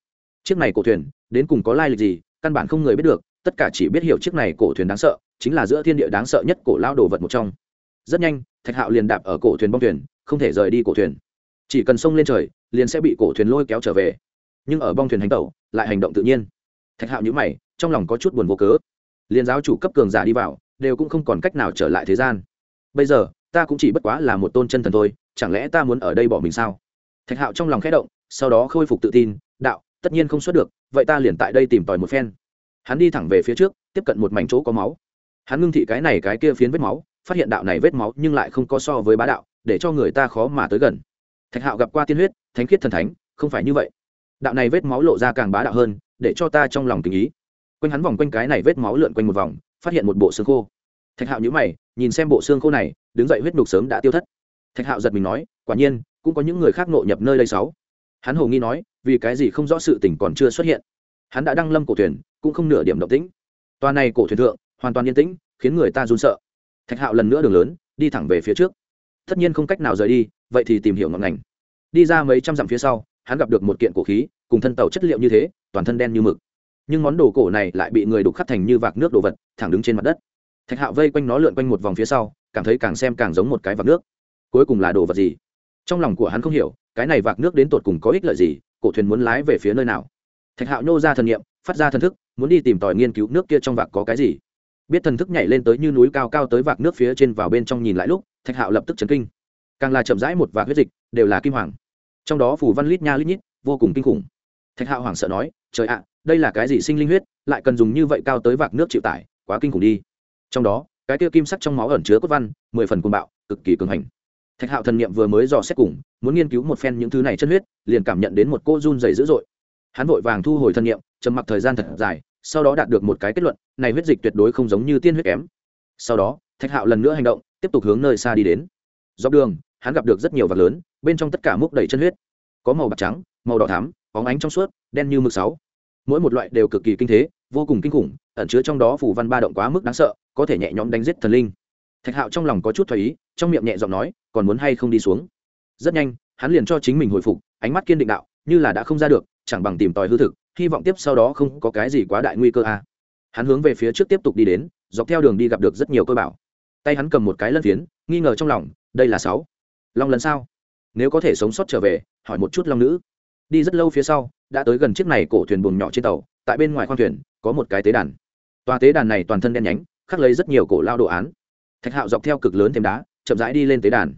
Chiếc này cổ thuyền, đến cùng có lai lịch gì, căn bản không người biết được, tất cả chỉ biết hiểu chiếc này cổ thuyền đáng sợ, chính là giữa thiên địa đáng sợ nhất cổ lao đồ vật một trong. Rất nhanh thạch hạo liền đạp ở cổ thuyền bong thuyền, không thể rời đi cổ thuyền. Chỉ cần xông lên trời, liền sẽ bị cổ thuyền lôi kéo trở về. Nhưng ở bong thuyền hành tẩu, lại hành động tự nhiên. Thạch hạo nhữ mày, trong lòng có chút buồn vô cớ. Liền giáo chủ cấp cường giả đi vào, đều cũng không còn cách nào trở lại thế gian. Bây giờ, ta cũng chỉ bất quá là một tôn chân thần thôi, chẳng lẽ ta muốn ở đây bỏ mình sao? Thạch hạo trong lòng khẽ động, sau đó khôi phục tự tin, đạo, tất nhiên không xuất được, vậy ta liền tại đây tìm tòi một phen. Hắn đi thẳng về phía trước, tiếp cận một mảnh chỗ có máu. Hắn ngưng thị cái này cái kia phiến vết máu phát hiện đạo này vết máu nhưng lại không có so với bá đạo, để cho người ta khó mà tới gần. Thạch hạo gặp qua tiên huyết, thánh khiết thần thánh, không phải như vậy. Đạo này vết máu lộ ra càng bá đạo hơn, để cho ta trong lòng tình ý. Quanh hắn vòng quanh cái này vết máu lượn quanh một vòng, phát hiện một bộ xương khô. Thạch hạo nhữ mày, nhìn xem bộ xương khô này, đứng dậy huyết nhục sớm đã tiêu thất. Thạch hạo giật mình nói, quả nhiên, cũng có những người khác nộ nhập nơi đây sáu. Hắn hồ nghi nói, vì cái gì không rõ sự tình còn chưa xuất hiện. Hắn đã đăng lâm cổ thuyền, cũng không nửa điểm động tĩnh. Toa này cổ thuyền thượng, hoàn toàn yên tĩnh, khiến người ta run sợ thạch hạo lần nữa đường lớn, đi thẳng về phía trước. Tất nhiên không cách nào rời đi, vậy thì tìm hiểu ngọn ngành. Đi ra mấy trăm dặm phía sau, hắn gặp được một kiện cổ khí, cùng thân tàu chất liệu như thế, toàn thân đen như mực. Nhưng món đồ cổ này lại bị người đục khắc thành như vạc nước đồ vật, thẳng đứng trên mặt đất. Thạch hạo vây quanh nó lượn quanh một vòng phía sau, cảm thấy càng xem càng giống một cái vạc nước. Cuối cùng là đồ vật gì? Trong lòng của hắn không hiểu, cái này vạc nước đến tột cùng có ích lợi gì, cổ thuyền muốn lái về phía nơi nào? Thạch hạo nhô ra thần nghiệm phát ra thần thức, muốn đi tìm tòi nghiên cứu nước kia trong vạc có cái gì biết thần thức nhảy lên tới như núi cao cao tới vạc nước phía trên vào bên trong nhìn lại lúc, thạch hạo lập tức chấn kinh. Càng là chậm rãi một vạc huyết dịch, đều là kim hoàng. Trong đó phủ văn lít nha lít nhít, vô cùng kinh khủng. Thạch hạo hoảng sợ nói, trời ạ, đây là cái gì sinh linh huyết, lại cần dùng như vậy cao tới vạc nước chịu tải, quá kinh khủng đi. Trong đó, cái kia kim sắc trong máu ẩn chứa cốt văn, mười phần cuồng bạo, cực kỳ cường hành. Thạch hạo thần niệm vừa mới dò xét cùng, muốn nghiên cứu một phen những thứ này chân huyết, liền cảm nhận đến một cô run dày dữ dội. Hắn vội vàng thu hồi thần niệm, trầm mặc thời gian thật dài sau đó đạt được một cái kết luận, này huyết dịch tuyệt đối không giống như tiên huyết kém. Sau đó, thạch hạo lần nữa hành động, tiếp tục hướng nơi xa đi đến. Dọc đường, hắn gặp được rất nhiều vật lớn, bên trong tất cả múc đầy chân huyết. Có màu bạc trắng, màu đỏ thắm óng ánh trong suốt, đen như mực sáu. Mỗi một loại đều cực kỳ kinh thế, vô cùng kinh khủng, ẩn chứa trong đó phủ văn ba động quá mức đáng sợ, có thể nhẹ nhõm đánh giết thần linh. Thạch hạo trong lòng có chút thoải ý, trong miệng nhẹ giọng nói, còn muốn hay không đi xuống? Rất nhanh, hắn liền cho chính mình hồi phục, ánh mắt kiên định đạo, như là đã không ra được, chẳng bằng tìm tòi hư thực hy vọng tiếp sau đó không có cái gì quá đại nguy cơ a hắn hướng về phía trước tiếp tục đi đến, dọc theo đường đi gặp được rất nhiều cơ bảo. Tay hắn cầm một cái lân phiến, nghi ngờ trong lòng, đây là sáu. Long lần sao? Nếu có thể sống sót trở về, hỏi một chút long nữ. Đi rất lâu phía sau, đã tới gần chiếc này cổ thuyền buồng nhỏ trên tàu, tại bên ngoài khoang thuyền, có một cái tế đàn. Tòa tế đàn này toàn thân đen nhánh, khắc lấy rất nhiều cổ lao đồ án. Thạch hạo dọc theo cực lớn thêm đá, chậm rãi đi lên tế đàn.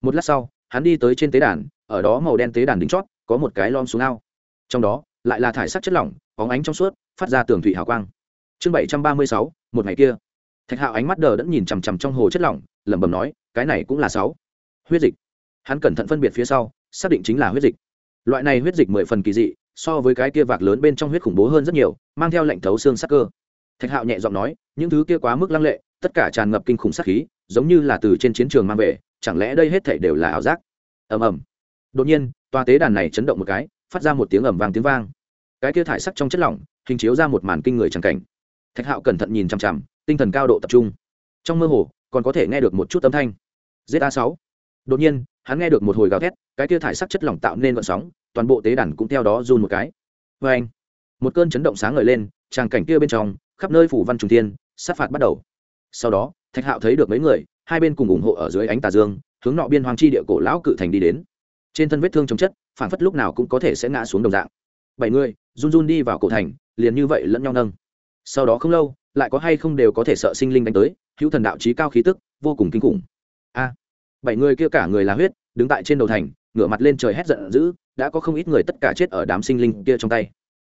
Một lát sau, hắn đi tới trên tế đàn, ở đó màu đen tế đàn đính chót, có một cái lom xuống ao. Trong đó lại là thải sắc chất lỏng óng ánh trong suốt, phát ra tường thủy hào quang. Chương bảy trăm ba mươi sáu, một ngày kia. Thạch hạo ánh mắt đờ đẫn nhìn chằm chằm trong hồ chất lỏng, lẩm bẩm nói, cái này cũng là sáu. Huyết dịch. Hắn cẩn thận phân biệt phía sau, xác định chính là huyết dịch. Loại này huyết dịch mười phần kỳ dị, so với cái kia vạc lớn bên trong huyết khủng bố hơn rất nhiều, mang theo lệnh thấu xương sắc cơ. Thạch hạo nhẹ giọng nói, những thứ kia quá mức lăng lệ, tất cả tràn ngập kinh khủng sắc khí, giống như là từ trên chiến trường mang về, chẳng lẽ đây hết thảy đều là ảo giác? Ầm ầm. Đột nhiên toa tế đàn này chấn động một cái phát ra một tiếng ầm vang tiếng vang. Cái kia thải sắc trong chất lỏng, hình chiếu ra một màn kinh người trắng cảnh. Thạch hạo cẩn thận nhìn chằm chằm, tinh thần cao độ tập trung. Trong mơ hồ, còn có thể nghe được một chút âm thanh. Za sáu. Đột nhiên, hắn nghe được một hồi gào thét, cái kia thải sắc chất lỏng tạo nên vận sóng, toàn bộ tế đàn cũng theo đó run một cái. Vê anh một cơn chấn động sáng ngời lên, tràng cảnh kia bên trong, khắp nơi phủ văn trùng thiên, sát phạt bắt đầu. Sau đó, thạch hạo thấy được mấy người, hai bên cùng ủng hộ ở dưới ánh tà dương, hướng nọ biên hoàng chi địa cổ lão cự thành đi đến. Trên thân vết thương chống chất phản phất lúc nào cũng có thể sẽ ngã xuống đồng dạng. Bảy người, run run đi vào cổ thành, liền như vậy lẫn nhau nâng. Sau đó không lâu, lại có hay không đều có thể sợ sinh linh đánh tới, hữu thần đạo trí cao khí tức, vô cùng kinh khủng. A, bảy người kia cả người là huyết, đứng tại trên đầu thành, ngửa mặt lên trời hét giận dữ, đã có không ít người tất cả chết ở đám sinh linh kia trong tay.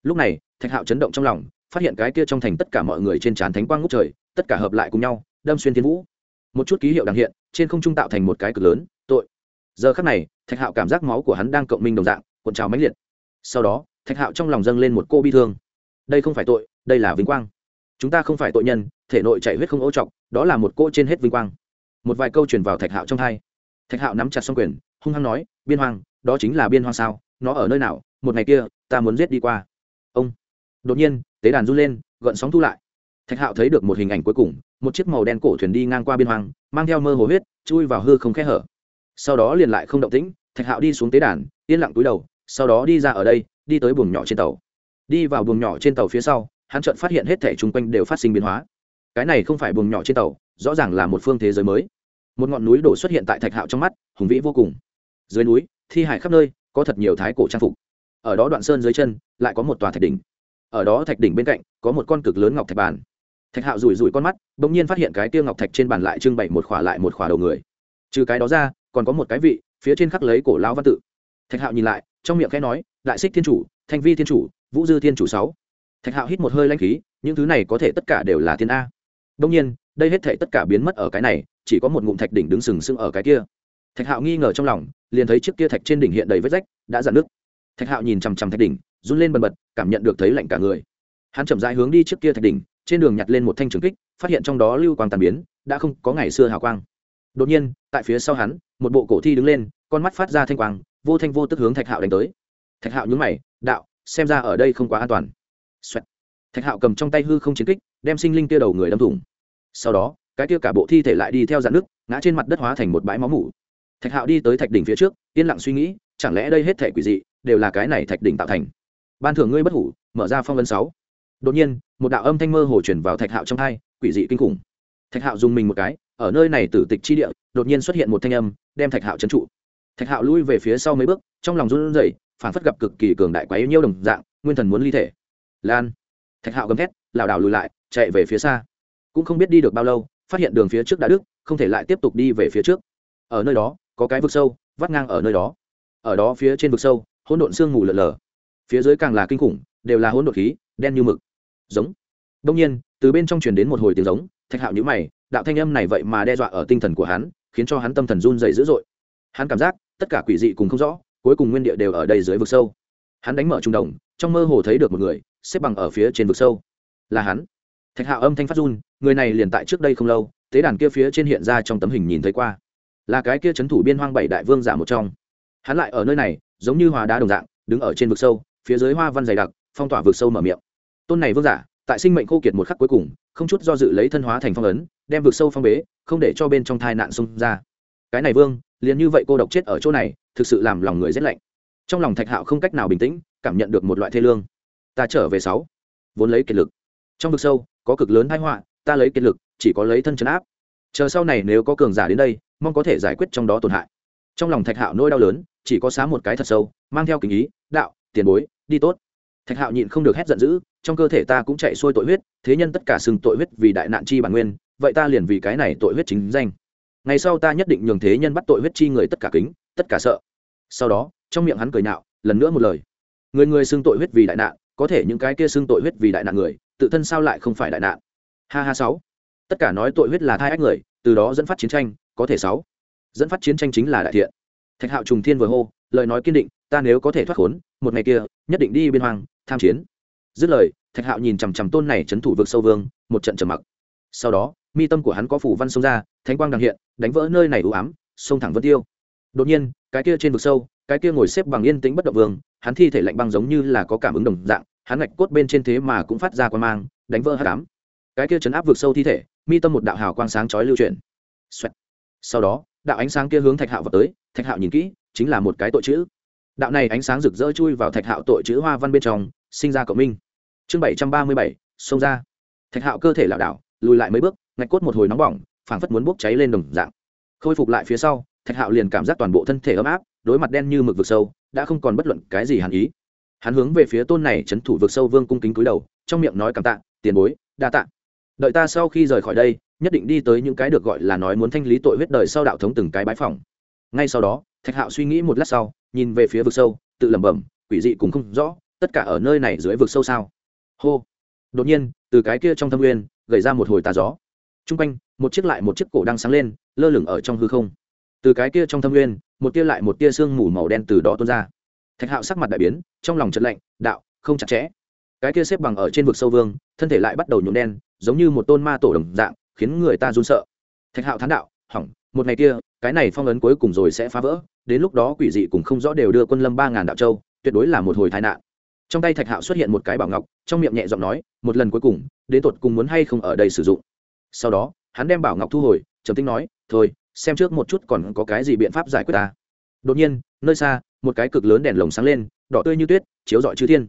Lúc này, thạch hạo chấn động trong lòng, phát hiện cái kia trong thành tất cả mọi người trên trán thánh quang ngút trời, tất cả hợp lại cùng nhau, đâm xuyên thiên vũ. Một chút ký hiệu đằng hiện, trên không trung tạo thành một cái cực lớn, tội. Giờ khắc này thạch hạo cảm giác máu của hắn đang cộng minh đồng dạng, cuộn trào mãnh liệt. Sau đó, thạch hạo trong lòng dâng lên một cô bi thương. Đây không phải tội, đây là vinh quang. Chúng ta không phải tội nhân, thể nội chạy huyết không ô trọc, đó là một cô trên hết vinh quang. Một vài câu truyền vào thạch hạo trong thai. Thạch hạo nắm chặt xong quyền, hung hăng nói, biên hoang, đó chính là biên hoang sao? Nó ở nơi nào? Một ngày kia, ta muốn giết đi qua. Ông. Đột nhiên, tế đàn run lên, gợn sóng thu lại. Thạch hạo thấy được một hình ảnh cuối cùng, một chiếc màu đen cổ thuyền đi ngang qua biên hoang, mang theo mơ hồ huyết, chui vào hư không khe hở sau đó liền lại không động tĩnh, thạch hạo đi xuống tế đàn, yên lặng túi đầu, sau đó đi ra ở đây, đi tới buồng nhỏ trên tàu. Đi vào buồng nhỏ trên tàu phía sau, hắn chợt phát hiện hết thẻ chung quanh đều phát sinh biến hóa. Cái này không phải buồng nhỏ trên tàu, rõ ràng là một phương thế giới mới. Một ngọn núi đổ xuất hiện tại thạch hạo trong mắt, hùng vĩ vô cùng. Dưới núi, thi hải khắp nơi, có thật nhiều thái cổ trang phục. Ở đó đoạn sơn dưới chân, lại có một tòa thạch đỉnh. Ở đó thạch đỉnh bên cạnh, có một con cực lớn ngọc thạch bàn. Thạch hạo rủi rủi con mắt, bỗng nhiên phát hiện cái tiêu ngọc thạch trên bàn lại trưng bày một khỏa lại một khỏa đầu người. Trừ cái đó ra còn có một cái vị, phía trên khắc lấy cổ lao văn tự. Thạch hạo nhìn lại, trong miệng khẽ nói, đại xích thiên chủ, thanh vi thiên chủ, vũ dư thiên chủ sáu. Thạch hạo hít một hơi lanh khí, những thứ này có thể tất cả đều là thiên a. Đông nhiên, đây hết thể tất cả biến mất ở cái này, chỉ có một ngụm thạch đỉnh đứng sừng sững ở cái kia. Thạch hạo nghi ngờ trong lòng, liền thấy chiếc kia thạch trên đỉnh hiện đầy vết rách, đã dạn nước thạch hạo nhìn chằm chằm thạch đỉnh, run lên bần bật, cảm nhận được thấy lạnh cả người. Hắn chậm rãi hướng đi trước kia thạch đỉnh, trên đường nhặt lên một thanh trường kích, phát hiện trong đó lưu quang tàn biến, đã không có ngày xưa hào quang đột nhiên, tại phía sau hắn, một bộ cổ thi đứng lên, con mắt phát ra thanh quang, vô thanh vô tức hướng thạch hạo đánh tới. Thạch hạo nhún mày, đạo, xem ra ở đây không quá an toàn. Xoẹt. thạch hạo cầm trong tay hư không chiến kích, đem sinh linh kia đầu người đâm thủng. Sau đó, cái kia cả bộ thi thể lại đi theo dạn nước, ngã trên mặt đất hóa thành một bãi máu mủ. Thạch hạo đi tới thạch đỉnh phía trước, yên lặng suy nghĩ, chẳng lẽ đây hết thể quỷ dị, đều là cái này thạch đỉnh tạo thành? Ban thưởng ngươi bất hủ, mở ra phong vân sáu. Đột nhiên, một đạo âm thanh mơ hồ chuyển vào thạch hạo trong hai, quỷ dị kinh khủng. Thạch hạo dùng mình một cái ở nơi này tử tịch chi địa, đột nhiên xuất hiện một thanh âm, đem thạch hạo trấn trụ. Thạch hạo lui về phía sau mấy bước, trong lòng run rẩy phản phất gặp cực kỳ cường đại quá yêu nhiêu đồng dạng, nguyên thần muốn ly thể. Lan. Thạch hạo gầm thét, lảo đảo lùi lại, chạy về phía xa. Cũng không biết đi được bao lâu, phát hiện đường phía trước đã đức không thể lại tiếp tục đi về phía trước. Ở nơi đó, có cái vực sâu, vắt ngang ở nơi đó. Ở đó phía trên vực sâu, hỗn độn sương mù lợn lờ phía dưới càng là kinh khủng, đều là hỗn độn khí, đen như mực. Giống. Đông nhiên, từ bên trong truyền đến một hồi tiếng giống, thạch hạo nhữ mày đạo thanh âm này vậy mà đe dọa ở tinh thần của hắn, khiến cho hắn tâm thần run dày dữ dội. Hắn cảm giác, tất cả quỷ dị cùng không rõ, cuối cùng nguyên địa đều ở đây dưới vực sâu. Hắn đánh mở trung đồng, trong mơ hồ thấy được một người, xếp bằng ở phía trên vực sâu. Là hắn. Thạch hạo âm thanh phát run, người này liền tại trước đây không lâu, tế đàn kia phía trên hiện ra trong tấm hình nhìn thấy qua. Là cái kia c h ấ n thủ biên hoang bảy đại vương giả một trong. Hắn lại ở nơi này, giống như hòa đá đồng dạng, đứng ở trên vực sâu, phía dưới hoa văn dày đặc, phong tỏa vực sâu mở miệng. Tôn này vương giả tại sinh mệnh khô kiệt một khắc cuối cùng, không chút do dự lấy thân hóa thành phong ấn, đem vực sâu phong bế, không để cho bên trong thai nạn xung ra. Cái này vương, liền như vậy cô độc chết ở chỗ này, thực sự làm lòng người rét lạnh. Trong lòng thạch hạo không cách nào bình tĩnh, cảm nhận được một loại thê lương. Ta trở về sáu. Vốn lấy kiệt lực. Trong vực sâu, có cực lớn thái họa, ta lấy kiệt lực, chỉ có lấy thân chấn áp. Chờ sau này nếu có cường giả đến đây, mong có thể giải quyết trong đó tổn hại. Trong lòng thạch hạo nỗi đau lớn, chỉ có xá một cái thật sâu, mang theo kính ý, đạo, tiền bối, đi tốt thạch hạo nhịn không được hét giận dữ trong cơ thể ta cũng chạy xuôi tội huyết thế nhân tất cả sừng tội huyết vì đại nạn chi bản nguyên vậy ta liền vì cái này tội huyết chính danh. Ngày sau ta nhất định nhường thế nhân bắt tội huyết chi người tất cả kính tất cả sợ. Sau đó trong miệng hắn cười nạo, lần nữa một lời. Người người xưng tội huyết vì đại nạn có thể những cái kia xưng tội huyết vì đại nạn người tự thân sao lại không phải đại nạn? Ha ha sáu. Tất cả nói tội huyết là thai ách người từ đó dẫn phát chiến tranh có thể sáu. Dẫn phát chiến tranh chính là đại thiện. Thạch hạo trùng thiên vừa hô lời nói kiên định ta nếu có thể thoát khốn một ngày kia nhất định đi biên hoang tham chiến. Dứt lời, thạch hạo nhìn chằm chằm tôn này c thủ vực sâu vương, một trận trầm mặc. Sau đó, mi tâm của hắn có phủ văn sông ra, thánh quang đằng hiện, đánh vỡ nơi này ưu ám sông thẳng vân tiêu. Đột nhiên, cái kia trên vực sâu, cái kia ngồi xếp bằng yên tĩnh bất động vương, hắn thi thể lạnh băng giống như là có cảm ứng đồng dạng, hắn ngạch cốt bên trên thế mà cũng phát ra quan mang, đánh vỡ hát đám cái kia chấn áp vực sâu thi thể, mi tâm một đạo hào quang sáng chói lưu chuyển. Sau đó, đạo ánh sáng kia hướng thạch hạo vào tới, thạch hạo nhìn kỹ, chính là một cái tội chữ đạo này ánh sáng rực rỡ chui vào thạch hạo tội chữ hoa văn bên trong, sinh ra cộng minh. Chương bảy trăm ba mươi bảy, xông ra. Thạch hạo cơ thể lảo đảo, lùi lại mấy bước, ngạch cốt một hồi nóng bỏng, phảng phất muốn bốc cháy lên đồng dạng. Khôi phục lại phía sau, thạch hạo liền cảm giác toàn bộ thân thể ấm áp, đối mặt đen như mực vực sâu, đã không còn bất luận cái gì hàn ý. Hắn hướng về phía tôn này c h ấ n thủ vực sâu vương cung kính cúi đầu, trong miệng nói cảm tạ, tiền bối, đa tạ. Đợi ta sau khi rời khỏi đây, nhất định đi tới những cái được gọi là nói muốn thanh lý tội huyết đời sau đạo thống từng cái bãi phòng. Ngay sau đó thạch hạo suy nghĩ một lát sau, nhìn về phía vực sâu, tự lẩm bẩm, quỷ dị cũng không rõ, tất cả ở nơi này dưới vực sâu sao? Hô. Đột nhiên, từ cái kia trong thâm nguyên gầy ra một hồi tà gió. T r u n g quanh, một chiếc lại một chiếc cổ đang sáng lên, lơ lửng ở trong hư không. Từ cái kia trong thâm nguyên, một tia lại một tia sương mù màu đen từ đó tuôn ra. Thạch hạo sắc mặt đại biến, trong lòng trận lạnh, đạo, không chặt chẽ. Cái kia xếp bằng ở trên vực sâu vương, thân thể lại bắt đầu nhuộm đen, giống như một tôn ma tổ đồng dạng, khiến người ta run sợ. Thạch hạo thán đạo, hỏng, một ngày kia cái này phong ấn cuối cùng rồi sẽ phá vỡ, đến lúc đó quỷ dị cùng không rõ đều đưa quân lâm ba ngàn đạo châu, tuyệt đối là một hồi tai nạn. Trong tay thạch hạo xuất hiện một cái bảo ngọc, trong miệng nhẹ giọng nói, một lần cuối cùng, đến tột cùng muốn hay không ở đây sử dụng? Sau đó, hắn đem bảo ngọc thu hồi, trầm tính nói, thôi, xem trước một chút còn có cái gì biện pháp giải quyết ta. Đột nhiên, nơi xa, một cái cực lớn đèn lồng sáng lên, đỏ tươi như tuyết, chiếu rọi chư thiên.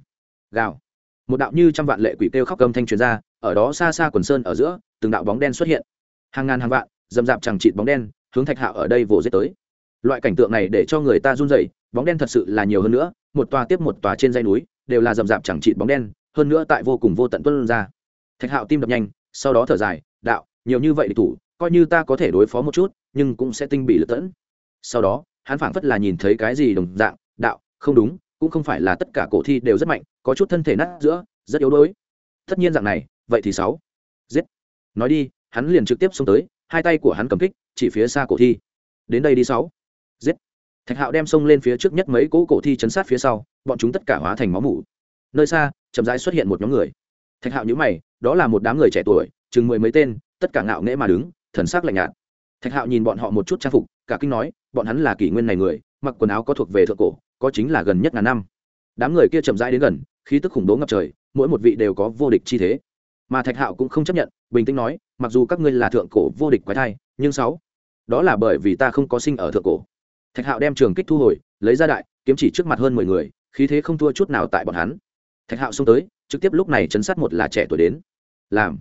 Gào. Một đạo như trăm vạn lệ quỷ kêu khóc cầm thanh truyền ra, ở đó xa xa quần sơn ở giữa, từng đạo bóng đen xuất hiện. Hàng ngàn hàng vạn dầm dạp chẳng chịt bóng đen hướng thạch hạo ở đây vồ giết tới. Loại cảnh tượng này để cho người ta run rẩy, bóng đen thật sự là nhiều hơn nữa, một tòa tiếp một tòa trên dây núi, đều là rậm rạp chẳng trị bóng đen, hơn nữa tại vô cùng vô tận tuân ra. Thạch hạo tim đập nhanh, sau đó thở dài, đạo, nhiều như vậy địch thủ, coi như ta có thể đối phó một chút, nhưng cũng sẽ tinh bị lật tẫn. Sau đó, hắn phảng phất là nhìn thấy cái gì đồng dạng, đạo, không đúng, cũng không phải là tất cả cổ thi đều rất mạnh, có chút thân thể nát giữa, rất yếu đuối. Tất nhiên dạng này, vậy thì sáu. Giết. Nói đi, hắn liền trực tiếp xông tới hai tay của hắn cầm kích, chỉ phía xa cổ thi. Đến đây đi sáu. Giết. Thạch hạo đem xông lên phía trước nhất mấy cỗ cổ thi chấn sát phía sau, bọn chúng tất cả hóa thành máu mủ. Nơi xa, chậm rãi xuất hiện một nhóm người. Thạch hạo nhữ mày, đó là một đám người trẻ tuổi, chừng mười mấy tên, tất cả ngạo nghễ mà đứng, thần sắc lạnh nhạt. Thạch hạo nhìn bọn họ một chút trang phục, cả kinh nói, bọn hắn là kỷ nguyên này người, mặc quần áo có thuộc về thượng cổ, có chính là gần nhất ngàn năm. Đám người kia chậm rãi đến gần, khí tức khủng bố ngập trời, mỗi một vị đều có vô địch chi thế mà thạch hạo cũng không chấp nhận, bình tĩnh nói, mặc dù các ngươi là thượng cổ vô địch quái thai, nhưng sáu, đó là bởi vì ta không có sinh ở thượng cổ. Thạch hạo đem trường kích thu hồi, lấy ra đại, kiếm chỉ trước mặt hơn mười người, khí thế không thua chút nào tại bọn hắn. Thạch hạo xông tới, trực tiếp lúc này chấn sát một là trẻ tuổi đến. Làm.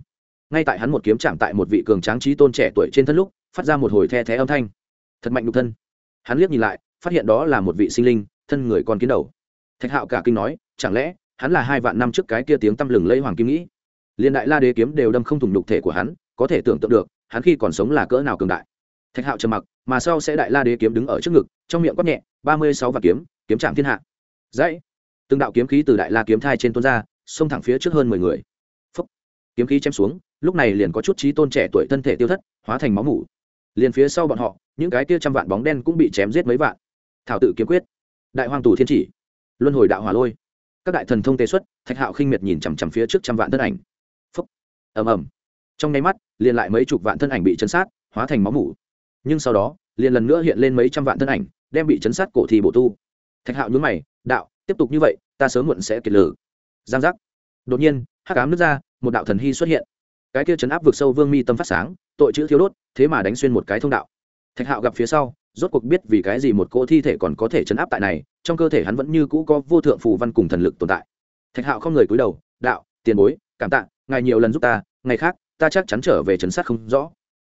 Ngay tại hắn một kiếm chạm tại một vị cường tráng trí tôn trẻ tuổi trên thân lúc, phát ra một hồi the thé âm thanh. Thật mạnh nhục thân. Hắn liếc nhìn lại, phát hiện đó là một vị sinh linh, thân người còn kiến đầu. Thạch hạo cả kinh nói, chẳng lẽ, hắn là hai vạn năm trước cái kia tiếng tăm lừng lẫy hoàng kim nghĩ? Liên đại la đế kiếm đều đâm không thủng nhục thể của hắn, có thể tưởng tượng được, hắn khi còn sống là cỡ nào cường đại. Thạch hạo trầm mặc, mà sau sẽ đại la đế kiếm đứng ở trước ngực, trong miệng quát nhẹ, ba mươi sáu vạn kiếm kiếm trạm thiên hạ. Dãy từng đạo kiếm khí từ đại la kiếm thai trên tuôn ra, xông thẳng phía trước hơn mười người. Phúc. kiếm khí chém xuống, lúc này liền có chút trí tôn trẻ tuổi thân thể tiêu thất, hóa thành máu mủ. Liền phía sau bọn họ, những cái kia trăm vạn bóng đen cũng bị chém giết mấy vạn. Thảo tự kiếm quyết. Đại hoàng tù thiên chỉ. Luân hồi đạo hỏa lôi. Các đại thần thông tê xuất, thạch hạo khinh miệt nhìn chằm chằm phía trước trăm vạn thân ảnh ầm ầm. Trong nháy mắt, liền lại mấy chục vạn thân ảnh bị chấn sát, hóa thành máu mủ. Nhưng sau đó, liền lần nữa hiện lên mấy trăm vạn thân ảnh, đem bị chấn sát cổ thì bổ tu. Thạch hạo nhún mày, đạo, tiếp tục như vậy, ta sớm muộn sẽ kiệt lử. Giang giác. Đột nhiên, hắc ám nước ra, một đạo thần hy xuất hiện. Cái kia chấn áp vực sâu vương mi tâm phát sáng, tội chữ thiếu đốt, thế mà đánh xuyên một cái thông đạo. Thạch hạo gặp phía sau, rốt cuộc biết vì cái gì một cỗ thi thể còn có thể chấn áp tại này, trong cơ thể hắn vẫn như cũ có vô thượng phù văn cùng thần lực tồn tại. Thạch hạo không người cúi đầu, đạo, tiền bối, cảm tạ ngài nhiều lần giúp ta, ngày khác, ta chắc chắn trở về chấn sát không rõ.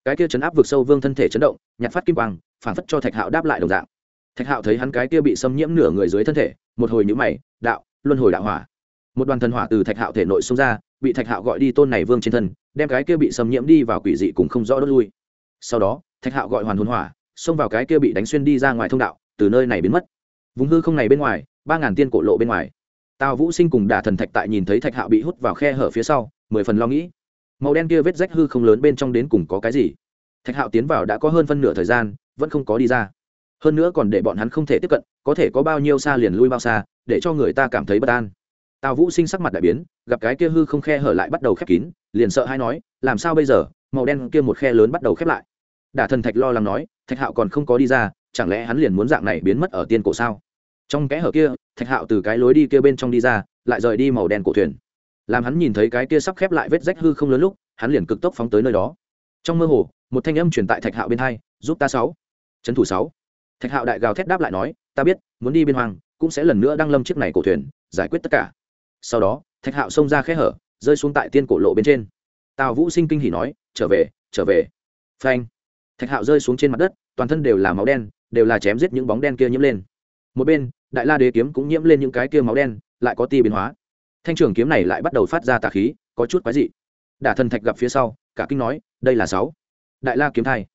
Cái kia chấn áp vượt sâu vương thân thể chấn động, nhặt phát kim quang, phản phất cho thạch hạo đáp lại đồng dạng. Thạch hạo thấy hắn cái kia bị xâm nhiễm nửa người dưới thân thể, một hồi nhữ mày, đạo, luân hồi đạo hỏa. Một đoàn thần hỏa từ thạch hạo thể nội xông ra, bị thạch hạo gọi đi tôn này vương trên thân, đem cái kia bị xâm nhiễm đi vào quỷ dị cùng không rõ đốt lui. Sau đó, thạch hạo gọi hoàn hồn hỏa, xông vào cái kia bị đánh xuyên đi ra ngoài thông đạo, từ nơi này biến mất. Vùng hư không này bên ngoài, ba ngàn tiên cổ lộ bên ngoài. Tào vũ sinh cùng đả thần thạch tại nhìn thấy thạch hạo bị hút vào khe hở phía sau mười phần lo nghĩ. Màu đen kia vết rách hư không lớn bên trong đến cùng có cái gì? Thạch hạo tiến vào đã có hơn phân nửa thời gian, vẫn không có đi ra. Hơn nữa còn để bọn hắn không thể tiếp cận, có thể có bao nhiêu xa liền lui bao xa, để cho người ta cảm thấy bất an. Tào vũ sinh sắc mặt đại biến, gặp cái kia hư không khe hở lại bắt đầu khép kín, liền sợ hay nói, làm sao bây giờ? Màu đen kia một khe lớn bắt đầu khép lại. Đả thần thạch lo lắng nói, thạch hạo còn không có đi ra, chẳng lẽ hắn liền muốn dạng này biến mất ở tiên cổ sao? Trong kẽ hở kia, thạch hạo từ cái lối đi kia bên trong đi ra, lại rời đi màu đen cổ thuyền làm hắn nhìn thấy cái kia sắp khép lại vết rách hư không lớn lúc, hắn liền cực tốc phóng tới nơi đó. Trong mơ hồ, một thanh âm truyền tại thạch hạo bên hai, giúp ta sáu. Trấn thủ sáu. Thạch hạo đại gào thét đáp lại nói, ta biết, muốn đi biên hoàng cũng sẽ lần nữa đăng lâm chiếc này cổ thuyền, giải quyết tất cả. Sau đó, thạch hạo xông ra khe hở, rơi xuống tại tiên cổ lộ bên trên. Tào vũ sinh kinh hỉ nói, trở về trở về. Phanh. Thạch hạo rơi xuống trên mặt đất, toàn thân đều là máu đen, đều là chém giết những bóng đen kia nhiễm lên. Một bên, đại la đế kiếm cũng nhiễm lên những cái kia máu đen, lại có ti biến hóa thanh trường kiếm này lại bắt đầu phát ra tà khí, có chút quái dị. Đả thần thạch gặp phía sau, cả kinh nói, đây là sáu. Đại la kiếm thai.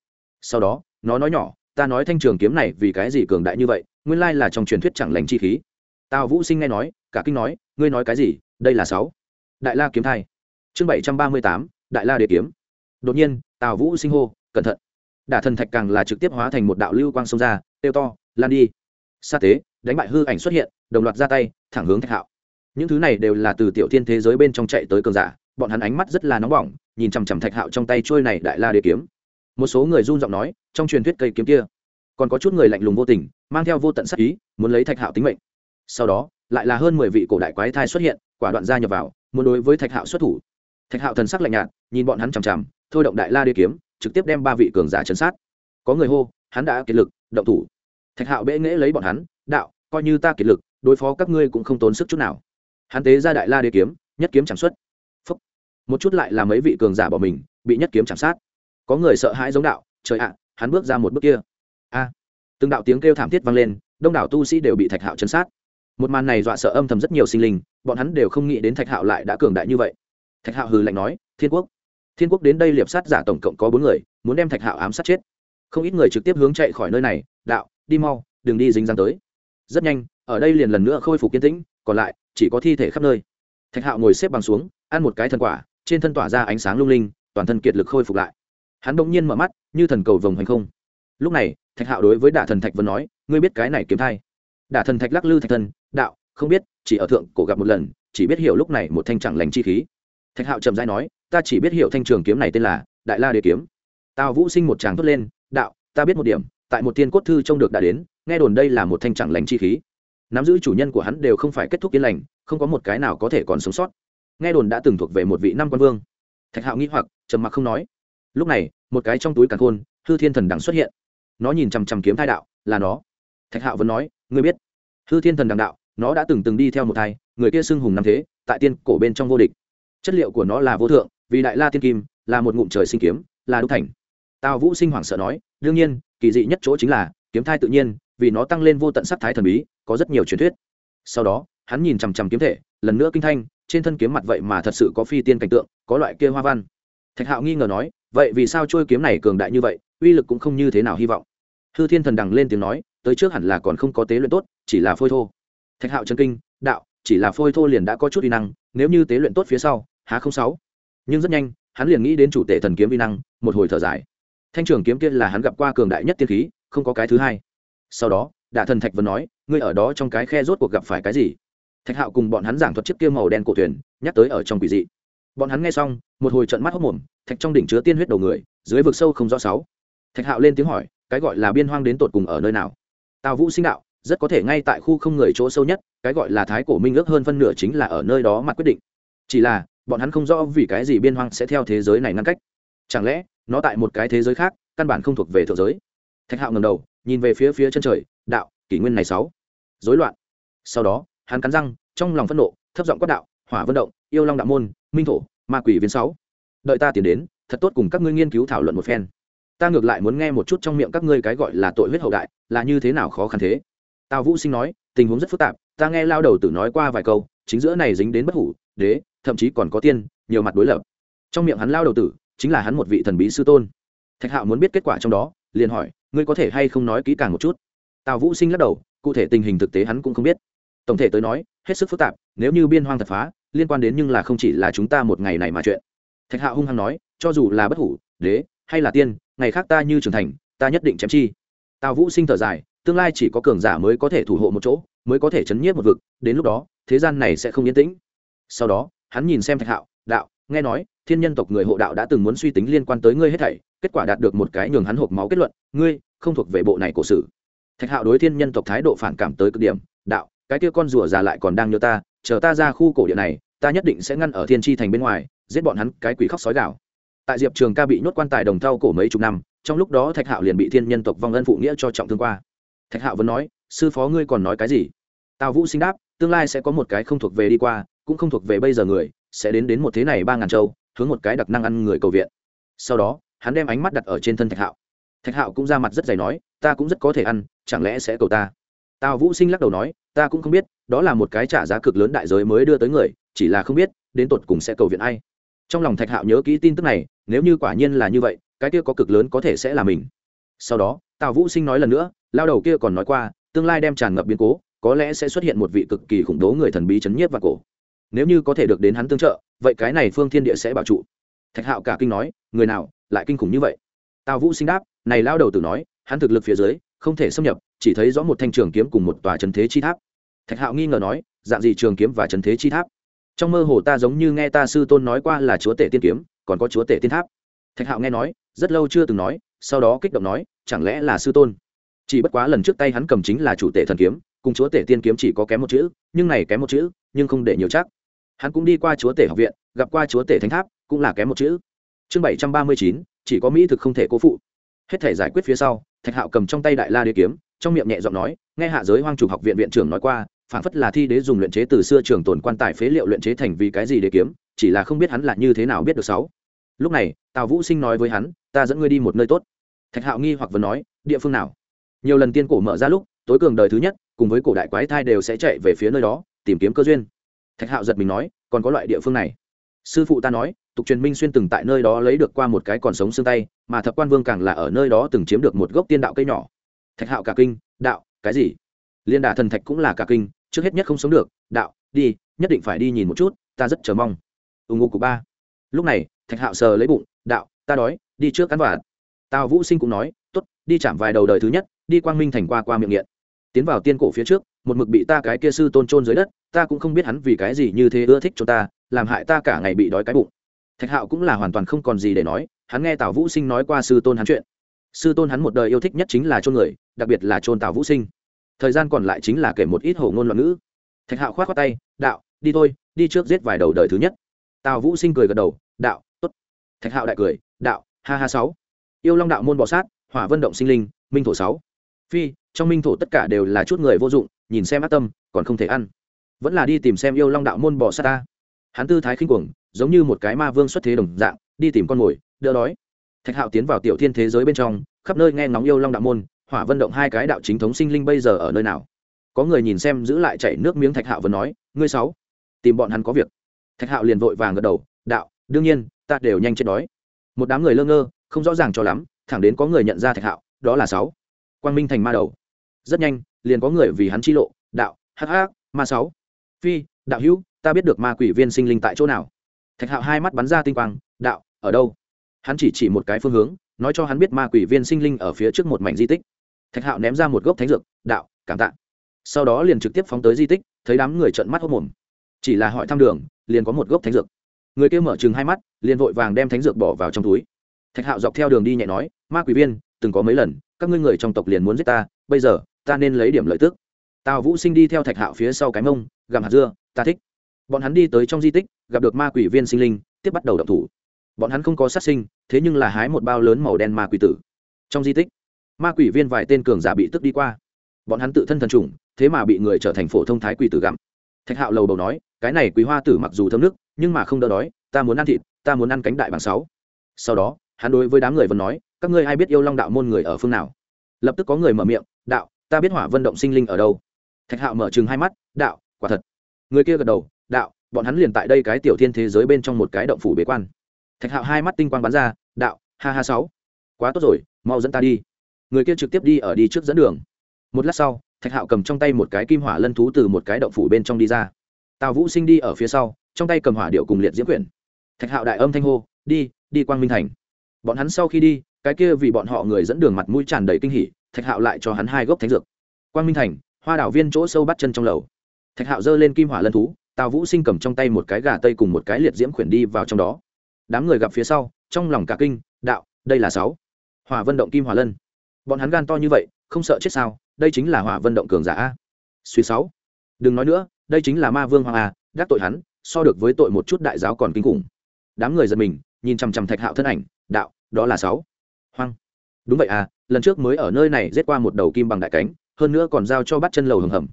Sau đó, nó nói nhỏ, ta nói thanh trường kiếm này vì cái gì cường đại như vậy, nguyên lai là trong truyền thuyết chẳng lành chi khí. Tào vũ sinh nghe nói, cả kinh nói, ngươi nói cái gì, đây là sáu. Đại la kiếm thai. Chương bảy trăm ba mươi tám, đại la đế kiếm. Đột nhiên, tào vũ sinh hô, cẩn thận. Đả thần thạch càng là trực tiếp hóa thành một đạo lưu quang sông ra têu to, lan đi. Sa tế, đánh bại hư ảnh xuất hiện, đồng loạt ra tay, thẳng hướng thạch hạo những thứ này đều là từ tiểu thiên thế giới bên trong chạy tới cường giả, bọn hắn ánh mắt rất là nóng bỏng, nhìn chằm chằm thạch hạo trong tay trôi này đại la đế kiếm. Một số người run giọng nói, trong truyền thuyết cây kiếm kia, còn có chút người lạnh lùng vô tình, mang theo vô tận sắc ý, muốn lấy thạch hạo tính mệnh. Sau đó, lại là hơn mười vị cổ đại quái thai xuất hiện, quả đoạn gia nhập vào, muốn đối với thạch hạo xuất thủ. Thạch hạo thần sắc lạnh nhạt, nhìn bọn hắn chằm chằm, thôi động đại la đế kiếm, trực tiếp đem ba vị cường giả chấn sát. Có người hô, hắn đã kiệt lực, động thủ. Thạch hạo bệ nghễ lấy bọn hắn, đạo, coi như ta kiệt lực, đối phó các ngươi cũng không tốn sức chút nào hắn tế ra đại la đế kiếm, nhất kiếm chẳng xuất. Phúc. một chút lại là mấy vị cường giả bỏ mình, bị nhất kiếm chạm sát. Có người sợ hãi giống đạo, trời ạ, hắn bước ra một bước kia. A. Từng đạo tiếng kêu thảm thiết vang lên, đông đảo tu sĩ đều bị thạch hạo chấn sát. Một màn này dọa sợ âm thầm rất nhiều sinh linh, bọn hắn đều không nghĩ đến thạch hạo lại đã cường đại như vậy. Thạch hạo hừ lạnh nói, thiên quốc thiên quốc đến đây liệp sát giả tổng cộng có bốn người, muốn đem thạch hạo ám sát chết. Không ít người trực tiếp hướng chạy khỏi nơi này, đạo, đi mau, đừng đi dính dáng tới. Rất nhanh, ở đây liền lần nữa khôi phục kiên tĩnh còn lại, chỉ có thi thể khắp nơi. Thạch hạo ngồi xếp bằng xuống, ăn một cái thần quả, trên thân tỏa ra ánh sáng lung linh, toàn thân kiệt lực khôi phục lại. Hắn bỗng nhiên mở mắt, như thần cầu vồng hành không. Lúc này, thạch hạo đối với đả thần thạch vân nói, ngươi biết cái này kiếm thai? Đả thần thạch lắc lư thạch thân đạo, không biết, chỉ ở thượng cổ gặp một lần, chỉ biết hiểu lúc này một thanh chẳng lành chi khí. Thạch hạo trầm dai nói, ta chỉ biết hiểu thanh trường kiếm này tên là đại la đế kiếm. Tào vũ sinh một tràng thốt lên, đạo, ta biết một điểm, tại một tiên cốt thư trông được đã đến, nghe đồn đây là một thanh chẳng lành chi khí nắm giữ chủ nhân của hắn đều không phải kết thúc yên lành, không có một cái nào có thể còn sống sót. Nghe đồn đã từng thuộc về một vị năm quan vương. Thạch hạo nghĩ hoặc, trầm mặc không nói. Lúc này, một cái trong túi càn khôn, hư thiên thần đằng xuất hiện. Nó nhìn chằm chằm kiếm thai đạo, là nó. Thạch hạo vẫn nói, ngươi biết, hư thiên thần đằng đạo, nó đã từng từng đi theo một thai, người kia xưng hùng năm thế, tại tiên cổ bên trong vô địch. Chất liệu của nó là vô thượng, vì đại la tiên kim, là một ngụm trời sinh kiếm, là đúc thành. Tào vũ sinh hoảng sợ nói, đương nhiên, kỳ dị nhất chỗ chính là, kiếm thai tự nhiên, vì nó tăng lên vô tận sắc thái thần bí có rất nhiều truyền thuyết. Sau đó, hắn nhìn chằm chằm kiếm thể, lần nữa kinh thanh, trên thân kiếm mặt vậy mà thật sự có phi tiên cảnh tượng, có loại kia hoa văn. Thạch hạo nghi ngờ nói, vậy vì sao trôi kiếm này cường đại như vậy, uy lực cũng không như thế nào hy vọng? Hư thiên thần đằng lên tiếng nói, tới trước hẳn là còn không có tế luyện tốt, chỉ là phôi thô. Thạch hạo chân kinh, đạo, chỉ là phôi thô liền đã có chút uy năng, nếu như tế luyện tốt phía sau, há không sáu? Nhưng rất nhanh, hắn liền nghĩ đến chủ tể thần kiếm uy năng, một hồi thở dài. Thanh trường kiếm kia là hắn gặp qua cường đại nhất tiên khí, không có cái thứ hai. Sau đó đạ thần thạch vân nói, ngươi ở đó trong cái khe rốt cuộc gặp phải cái gì? Thạch hạo cùng bọn hắn giảng thuật chiếc kia màu đen cổ thuyền, nhắc tới ở trong quỷ dị. Bọn hắn nghe xong, một hồi trận mắt hốc mồm, thạch trong đỉnh chứa tiên huyết đầu người, dưới vực sâu không rõ sáu. Thạch hạo lên tiếng hỏi, cái gọi là biên hoang đến tột cùng ở nơi nào? Tào vũ sinh đạo, rất có thể ngay tại khu không người chỗ sâu nhất, cái gọi là thái cổ minh ước hơn phân nửa chính là ở nơi đó mà quyết định. Chỉ là, bọn hắn không rõ vì cái gì biên hoang sẽ theo thế giới này ngăn cách. Chẳng lẽ, nó tại một cái thế giới khác, căn bản không thuộc về thượng giới? Thạch hạo ngầm đầu, nhìn về phía phía chân trời đạo, kỷ nguyên này sáu. Dối loạn. Sau đó, hắn cắn răng, trong lòng phẫn nộ, thấp giọng quát đạo, hỏa vận động, yêu long đạo môn, minh thổ, ma quỷ viên sáu. Đợi ta tiến đến, thật tốt cùng các ngươi nghiên cứu thảo luận một phen. Ta ngược lại muốn nghe một chút trong miệng các ngươi cái gọi là tội huyết hậu đại, là như thế nào khó khăn thế? Tào vũ sinh nói, tình huống rất phức tạp, ta nghe lao đầu tử nói qua vài câu, chính giữa này dính đến bất hủ, đế, thậm chí còn có tiên, nhiều mặt đối lập. Trong miệng hắn lao đầu tử, chính là hắn một vị thần bí sư tôn. Thạch hạo muốn biết kết quả trong đó, liền hỏi, ngươi có thể hay không nói kỹ càng một chút? Tào vũ sinh lắc đầu, cụ thể tình hình thực tế hắn cũng không biết. Tổng thể tới nói, hết sức phức tạp, nếu như biên hoang thật phá, liên quan đến nhưng là không chỉ là chúng ta một ngày này mà chuyện. Thạch hạo hung hăng nói, cho dù là bất hủ, đế, hay là tiên, ngày khác ta như trưởng thành, ta nhất định chém chi. Tào vũ sinh thở dài, tương lai chỉ có cường giả mới có thể thủ hộ một chỗ, mới có thể chấn nhiếp một vực, đến lúc đó, thế gian này sẽ không yên tĩnh. Sau đó, hắn nhìn xem thạch hạo đạo, nghe nói, thiên nhân tộc người hộ đạo đã từng muốn suy tính liên quan tới ngươi hết thảy, kết quả đạt được một cái nhường hắn hộp máu kết luận, ngươi không thuộc về bộ này cổ sử thạch hạo đối thiên nhân tộc thái độ phản cảm tới cực điểm, đạo, cái kia con rùa già lại còn đang nhớ ta, chờ ta ra khu cổ địa này, ta nhất định sẽ ngăn ở thiên tri thành bên ngoài, giết bọn hắn cái quỷ khóc sói gạo tại diệp trường ca bị nhốt quan tài đồng thau cổ mấy chục năm, trong lúc đó thạch hạo liền bị thiên nhân tộc vong ân phụ nghĩa cho trọng thương qua. Thạch hạo vẫn nói, sư phó ngươi còn nói cái gì? Tào vũ sinh đáp, tương lai sẽ có một cái không thuộc về đi qua, cũng không thuộc về bây giờ người, sẽ đến đến một thế này ba ngàn châu, hướng một cái đặc năng ăn người cầu viện. Sau đó, hắn đem ánh mắt đặt ở trên thân thạch hạo. Thạch hạo cũng ra mặt rất dày nói ta cũng rất có thể ăn, chẳng lẽ sẽ cầu ta? Tào vũ sinh lắc đầu nói, ta cũng không biết, đó là một cái trả giá cực lớn đại giới mới đưa tới người, chỉ là không biết, đến tột cùng sẽ cầu viện ai. Trong lòng thạch hạo nhớ kỹ tin tức này, nếu như quả nhiên là như vậy, cái kia có cực lớn có thể sẽ là mình. Sau đó, tào vũ sinh nói lần nữa, lao đầu kia còn nói qua, tương lai đem tràn ngập biến cố, có lẽ sẽ xuất hiện một vị cực kỳ khủng bố người thần bí chấn nhiếp và cổ. Nếu như có thể được đến hắn tương trợ, vậy cái này phương thiên địa sẽ bảo trụ. Thạch hạo cả kinh nói, người nào lại kinh khủng như vậy? Tào vũ sinh đáp, này lao đầu tử nói hắn thực lực phía dưới, không thể xâm nhập, chỉ thấy rõ một thanh trường kiếm cùng một tòa trần thế chi tháp. Thạch hạo nghi ngờ nói, dạng gì trường kiếm và trần thế chi tháp? Trong mơ hồ ta giống như nghe ta sư tôn nói qua là chúa tể tiên kiếm, còn có chúa tể tiên tháp. Thạch hạo nghe nói, rất lâu chưa từng nói, sau đó kích động nói, chẳng lẽ là sư tôn? Chỉ bất quá lần trước tay hắn cầm chính là chủ tể thần kiếm, cùng chúa tể tiên kiếm chỉ có kém một chữ, nhưng này kém một chữ, nhưng không để nhiều chắc. Hắn cũng đi qua chúa tể học viện, gặp qua chúa tể thánh tháp, cũng là kém một chữ. Chương bảy trăm ba mươi chín, chỉ có mỹ thực không thể cố phụ hết thể giải quyết phía sau, thạch hạo cầm trong tay đại la đế kiếm, trong miệng nhẹ giọng nói, nghe hạ giới hoang chủ học viện viện trưởng nói qua, phản phất là thi đế dùng luyện chế từ xưa trường tồn quan tài phế liệu luyện chế thành vì cái gì đế kiếm, chỉ là không biết hắn là như thế nào biết được sáu. Lúc này, tào vũ sinh nói với hắn, ta dẫn ngươi đi một nơi tốt. Thạch hạo nghi hoặc vừa nói, địa phương nào? Nhiều lần tiên cổ mở ra lúc, tối cường đời thứ nhất, cùng với cổ đại quái thai đều sẽ chạy về phía nơi đó, tìm kiếm cơ duyên. Thạch hạo giật mình nói, còn có loại địa phương này? Sư phụ ta nói tục truyền minh xuyên từng tại nơi đó lấy được qua một cái còn sống xương tay, mà thập quan vương càng là ở nơi đó từng chiếm được một gốc tiên đạo cây nhỏ. Thạch hạo cả kinh, đạo, cái gì? Liên đà thần thạch cũng là cả kinh, trước hết nhất không sống được, đạo, đi, nhất định phải đi nhìn một chút, ta rất chờ mong. Ù ngô của ba. Lúc này, thạch hạo sờ lấy bụng, đạo, ta đói, đi trước cắn vả tào vũ sinh cũng nói t ố t đi chạm vài đầu đời thứ nhất, đi quang minh thành qua qua miệng nghiện. Tiến vào tiên cổ phía trước, một mực bị ta cái kia sư tôn trôn dưới đất, ta cũng không biết hắn vì cái gì như thế ưa thích cho ta, làm hại ta cả ngày bị đói cái bụng thạch hạo cũng là hoàn toàn không còn gì để nói, hắn nghe tào vũ sinh nói qua sư tôn hắn chuyện. Sư tôn hắn một đời yêu thích nhất chính là chôn người, đặc biệt là chôn tào vũ sinh. Thời gian còn lại chính là kể một ít hổ ngôn loạn ngữ. Thạch hạo k h o á t khoác tay, đạo, đi thôi, đi trước giết vài đầu đời thứ nhất. Tào vũ sinh cười gật đầu, đạo t ố t thạch hạo đại cười, đạo, ha ha sáu. Yêu long đạo môn bọ sát, hỏa vân động sinh linh, minh thổ sáu. Phi, trong minh thổ tất cả đều là chút người vô dụng, nhìn xem ác tâm, còn không thể ăn. Vẫn là đi tìm xem yêu long đạo môn bọ sát ta hắn tư thái khinh cuồng, giống như một cái ma vương xuất thế đồng dạng, đi tìm con mồi, đỡ đói. Thạch hạo tiến vào tiểu thiên thế giới bên trong, khắp nơi nghe ngóng yêu long đạo môn, hỏa vân động hai cái đạo chính thống sinh linh bây giờ ở nơi nào? Có người nhìn xem giữ lại chảy nước miếng thạch hạo vừa nói, ngươi sáu, tìm bọn hắn có việc. Thạch hạo liền vội vàng gật đầu, đạo, đương nhiên, ta đều nhanh chết đói. Một đám người lơ ngơ, không rõ ràng cho lắm, thẳng đến có người nhận ra thạch hạo, đó là sáu. Quang minh thành ma đầu. Rất nhanh, liền có người vì hắn chi lộ, đạo hắc, ma sáu. Phi, đạo hữu ta biết được ma quỷ viên sinh linh tại chỗ nào. Thạch hạo hai mắt bắn ra tinh quang, đạo, ở đâu? Hắn chỉ chỉ một cái phương hướng, nói cho hắn biết ma quỷ viên sinh linh ở phía trước một mảnh di tích. Thạch hạo ném ra một gốc thánh dược, đạo, cảm tạ. Sau đó liền trực tiếp phóng tới di tích, thấy đám người trợn mắt hốc mồm chỉ là hỏi thăm đường, liền có một gốc thánh dược. Người kia mở chừng hai mắt, liền vội vàng đem thánh dược bỏ vào trong túi. Thạch hạo dọc theo đường đi nhẹ nói, ma quỷ viên, từng có mấy lần, các ngươi người trong tộc liền muốn giết ta, bây giờ, ta nên lấy điểm lợi tức. Tào vũ sinh đi theo thạch hạo phía sau cái mông, gặm hạt dưa, ta thích bọn hắn đi tới trong di tích, gặp được ma quỷ viên sinh linh, tiếp bắt đầu động thủ. Bọn hắn không có sát sinh, thế nhưng là hái một bao lớn màu đen ma quỷ tử. Trong di tích, ma quỷ viên vài tên cường giả bị tức đi qua. Bọn hắn tự thân thần trùng, thế mà bị người trở thành phổ thông thái quỷ tử gặm. Thạch hạo lầu đầu nói, cái này quý hoa tử mặc dù thơm nước, nhưng mà không đỡ đói, ta muốn ăn thịt, ta muốn ăn cánh đại bằng sáu. Sau đó, hắn đối với đám người vẫn nói, các ngươi ai biết yêu long đạo môn người ở phương nào? Lập tức có người mở miệng, đạo, ta biết hỏa vân động sinh linh ở đâu. Thạch hạo mở chừng hai mắt, đạo, quả thật. Người kia gật đầu đạo, bọn hắn liền tại đây cái tiểu thiên thế giới bên trong một cái động phủ bế quan. Thạch hạo hai mắt tinh quang bắn ra, đạo, ha ha sáu, quá tốt rồi, mau dẫn ta đi. Người kia trực tiếp đi ở đi trước dẫn đường. Một lát sau, thạch hạo cầm trong tay một cái kim hỏa lân thú từ một cái động phủ bên trong đi ra. Tào vũ sinh đi ở phía sau, trong tay cầm hỏa điệu cùng liệt diễm quyển. Thạch hạo đại âm thanh hô, đi đi quang minh thành. Bọn hắn sau khi đi, cái kia vì bọn họ người dẫn đường mặt mũi tràn đầy kinh hỉ, thạch hạo lại cho hắn hai gốc thánh dược. Quang minh thành, hoa đảo viên chỗ sâu bắt chân trong lầu. Thạch hạo giơ lên kim hỏa lân thú tào vũ sinh cầm trong tay một cái gà tây cùng một cái liệt diễm khuyển đi vào trong đó. Đám người gặp phía sau, trong lòng cả kinh, đạo, đây là sáu. Hỏa vân động kim hỏa lân. Bọn hắn gan to như vậy, không sợ chết sao? Đây chính là hỏa vân động cường giả a. Suy sáu. Đừng nói nữa, đây chính là ma vương hoàng a, đắc tội hắn, so được với tội một chút đại giáo còn kinh khủng. Đám người giật mình, nhìn chằm chằm thạch hạo thân ảnh, đạo, đó là sáu. Hoang. Đúng vậy à lần trước mới ở nơi này giết qua một đầu kim bằng đại cánh, hơn nữa còn giao cho bắt chân lầu hầm hầm.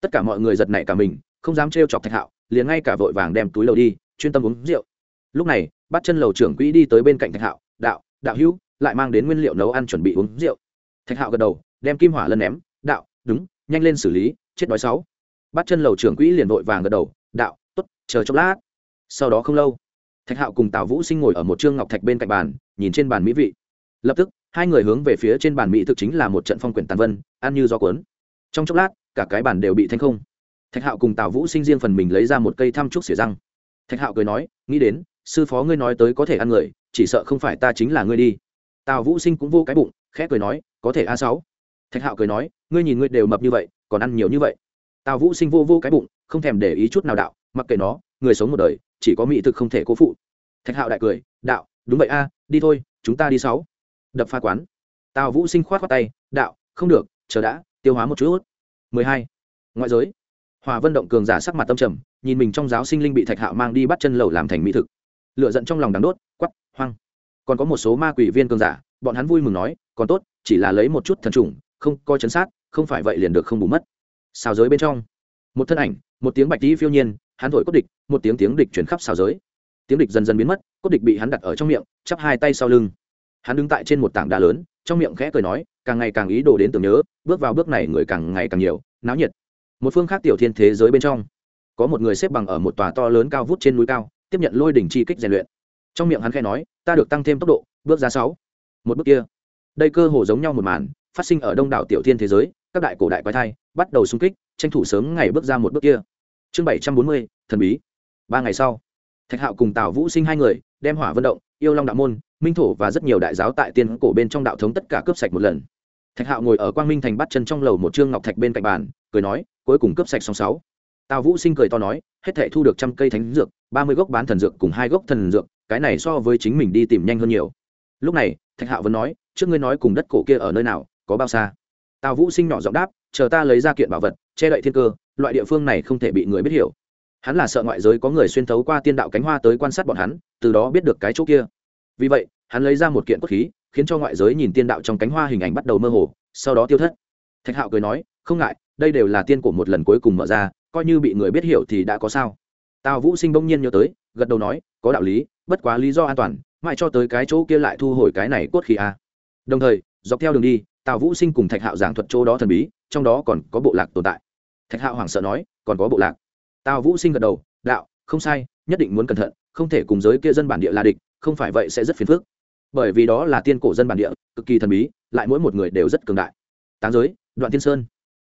Tất cả mọi người giật nảy cả mình không dám trêu chọc thạch hạo, liền ngay cả vội vàng đem túi lầu đi, chuyên tâm uống rượu. Lúc này, bắt chân lầu trưởng quỹ đi tới bên cạnh thạch hạo, đạo đạo hữu, lại mang đến nguyên liệu nấu ăn chuẩn bị uống rượu. Thạch hạo gật đầu, đem kim hỏa lân ném, đạo, đúng, nhanh lên xử lý, chết đói sáu. Bắt chân lầu trưởng quỹ liền vội vàng gật đầu, đạo t ố t chờ chốc lát. Sau đó không lâu, thạch hạo cùng tào vũ sinh ngồi ở một trương ngọc thạch bên cạnh bàn, nhìn trên bàn mỹ vị. Lập tức, hai người hướng về phía trên bàn mỹ thực chính là một trận phong quyển tàn vân, ăn như gió cuốn. Trong chốc lát, cả cái bàn đều bị thanh không thạch hạo cùng tào vũ sinh riêng phần mình lấy ra một cây thăm trúc xỉa răng. Thạch hạo cười nói, nghĩ đến, sư phó ngươi nói tới có thể ăn người, chỉ sợ không phải ta chính là ngươi đi. Tào vũ sinh cũng vô cái bụng, khẽ cười nói, có thể a sáu. Thạch hạo cười nói, ngươi nhìn ngươi đều mập như vậy, còn ăn nhiều như vậy. Tào vũ sinh vô vô cái bụng, không thèm để ý chút nào đạo, mặc kệ nó, người sống một đời, chỉ có mỹ thực không thể cố phụ. Thạch hạo đại cười, đạo, đúng vậy a, đi thôi, chúng ta đi sáu. Đập pha quán. Tào vũ sinh khoát khoát tay, đạo, không được, chờ đã, tiêu hóa một chút. Mười hai. Ngoại giới hòa vân động cường giả sắc mặt tâm trầm, nhìn mình trong giáo sinh linh bị thạch hạo mang đi bắt chân lầu làm thành mỹ thực. Lựa giận trong lòng đắng đốt quắp hoang. Còn có một số ma quỷ viên cường giả, bọn hắn vui mừng nói, còn tốt, chỉ là lấy một chút thần trùng, không coi chấn sát, không phải vậy liền được không bù mất. Xào giới bên trong, một thân ảnh, một tiếng bạch tí phiêu nhiên, hắn thổi cốt địch, một tiếng tiếng địch chuyển khắp xào giới. Tiếng địch dần dần biến mất, cốt địch bị hắn đặt ở trong miệng, chắp hai tay sau lưng. Hắn đứng tại trên một tảng đá lớn, trong miệng khẽ cười nói, càng ngày càng ý đồ đến tưởng nhớ, bước vào bước này người càng ngày càng nhiều, náo nhiệt một phương khác tiểu thiên thế giới bên trong. Có một người xếp bằng ở một tòa to lớn cao vút trên núi cao, tiếp nhận lôi đỉnh chi kích rèn luyện. Trong miệng hắn khẽ nói, ta được tăng thêm tốc độ, bước ra sáu. Một bước kia, đây cơ hồ giống nhau một màn, phát sinh ở đông đảo tiểu thiên thế giới, các đại cổ đại quái thai, bắt đầu xung kích, tranh thủ sớm ngày bước ra một bước kia. Chương bảy trăm bốn mươi, thần bí. Ba ngày sau, thạch hạo cùng tào vũ sinh hai người, đem hỏa vận động, yêu long đạo môn, minh thổ và rất nhiều đại giáo tại tiên cổ bên trong đạo thống tất cả cướp sạch một lần. Thạch hạo ngồi ở quang minh thành bắt chân trong lầu một trương ngọc thạch bên cạnh bàn cười nói, cuối cùng cướp sạch xong sáu. Tào vũ sinh cười to nói, hết thể thu được trăm cây thánh dược, ba mươi gốc bán thần dược cùng hai gốc thần dược, cái này so với chính mình đi tìm nhanh hơn nhiều. Lúc này, thạch hạo vẫn nói, trước ngươi nói cùng đất cổ kia ở nơi nào, có bao xa? Tào vũ sinh nhỏ giọng đáp, chờ ta lấy ra kiện bảo vật, che đậy thiên cơ, loại địa phương này không thể bị người biết hiểu. Hắn là sợ ngoại giới có người xuyên thấu qua tiên đạo cánh hoa tới quan sát bọn hắn, từ đó biết được cái chỗ kia. Vì vậy, hắn lấy ra một kiện cốt khí, khiến cho ngoại giới nhìn tiên đạo trong cánh hoa hình ảnh bắt đầu mơ hồ, sau đó tiêu thất. Thạch hạo cười nói không ngại, đây đều là tiên cổ một lần cuối cùng mở ra, coi như bị người biết hiểu thì đã có sao. Tào vũ sinh bỗng nhiên nhớ tới, gật đầu nói, có đạo lý, bất quá lý do an toàn, mãi cho tới cái chỗ kia lại thu hồi cái này cốt khí a. Đồng thời, dọc theo đường đi, tào vũ sinh cùng thạch hạo giảng thuật chỗ đó thần bí, trong đó còn có bộ lạc tồn tại. Thạch hạo hoảng sợ nói, còn có bộ lạc. Tào vũ sinh gật đầu, đạo, không sai, nhất định muốn cẩn thận, không thể cùng giới kia dân bản địa là địch, không phải vậy sẽ rất phiền phức. Bởi vì đó là tiên cổ dân bản địa, cực kỳ thần bí, lại mỗi một người đều rất cường đại. Táng giới, đoạn tiên sơn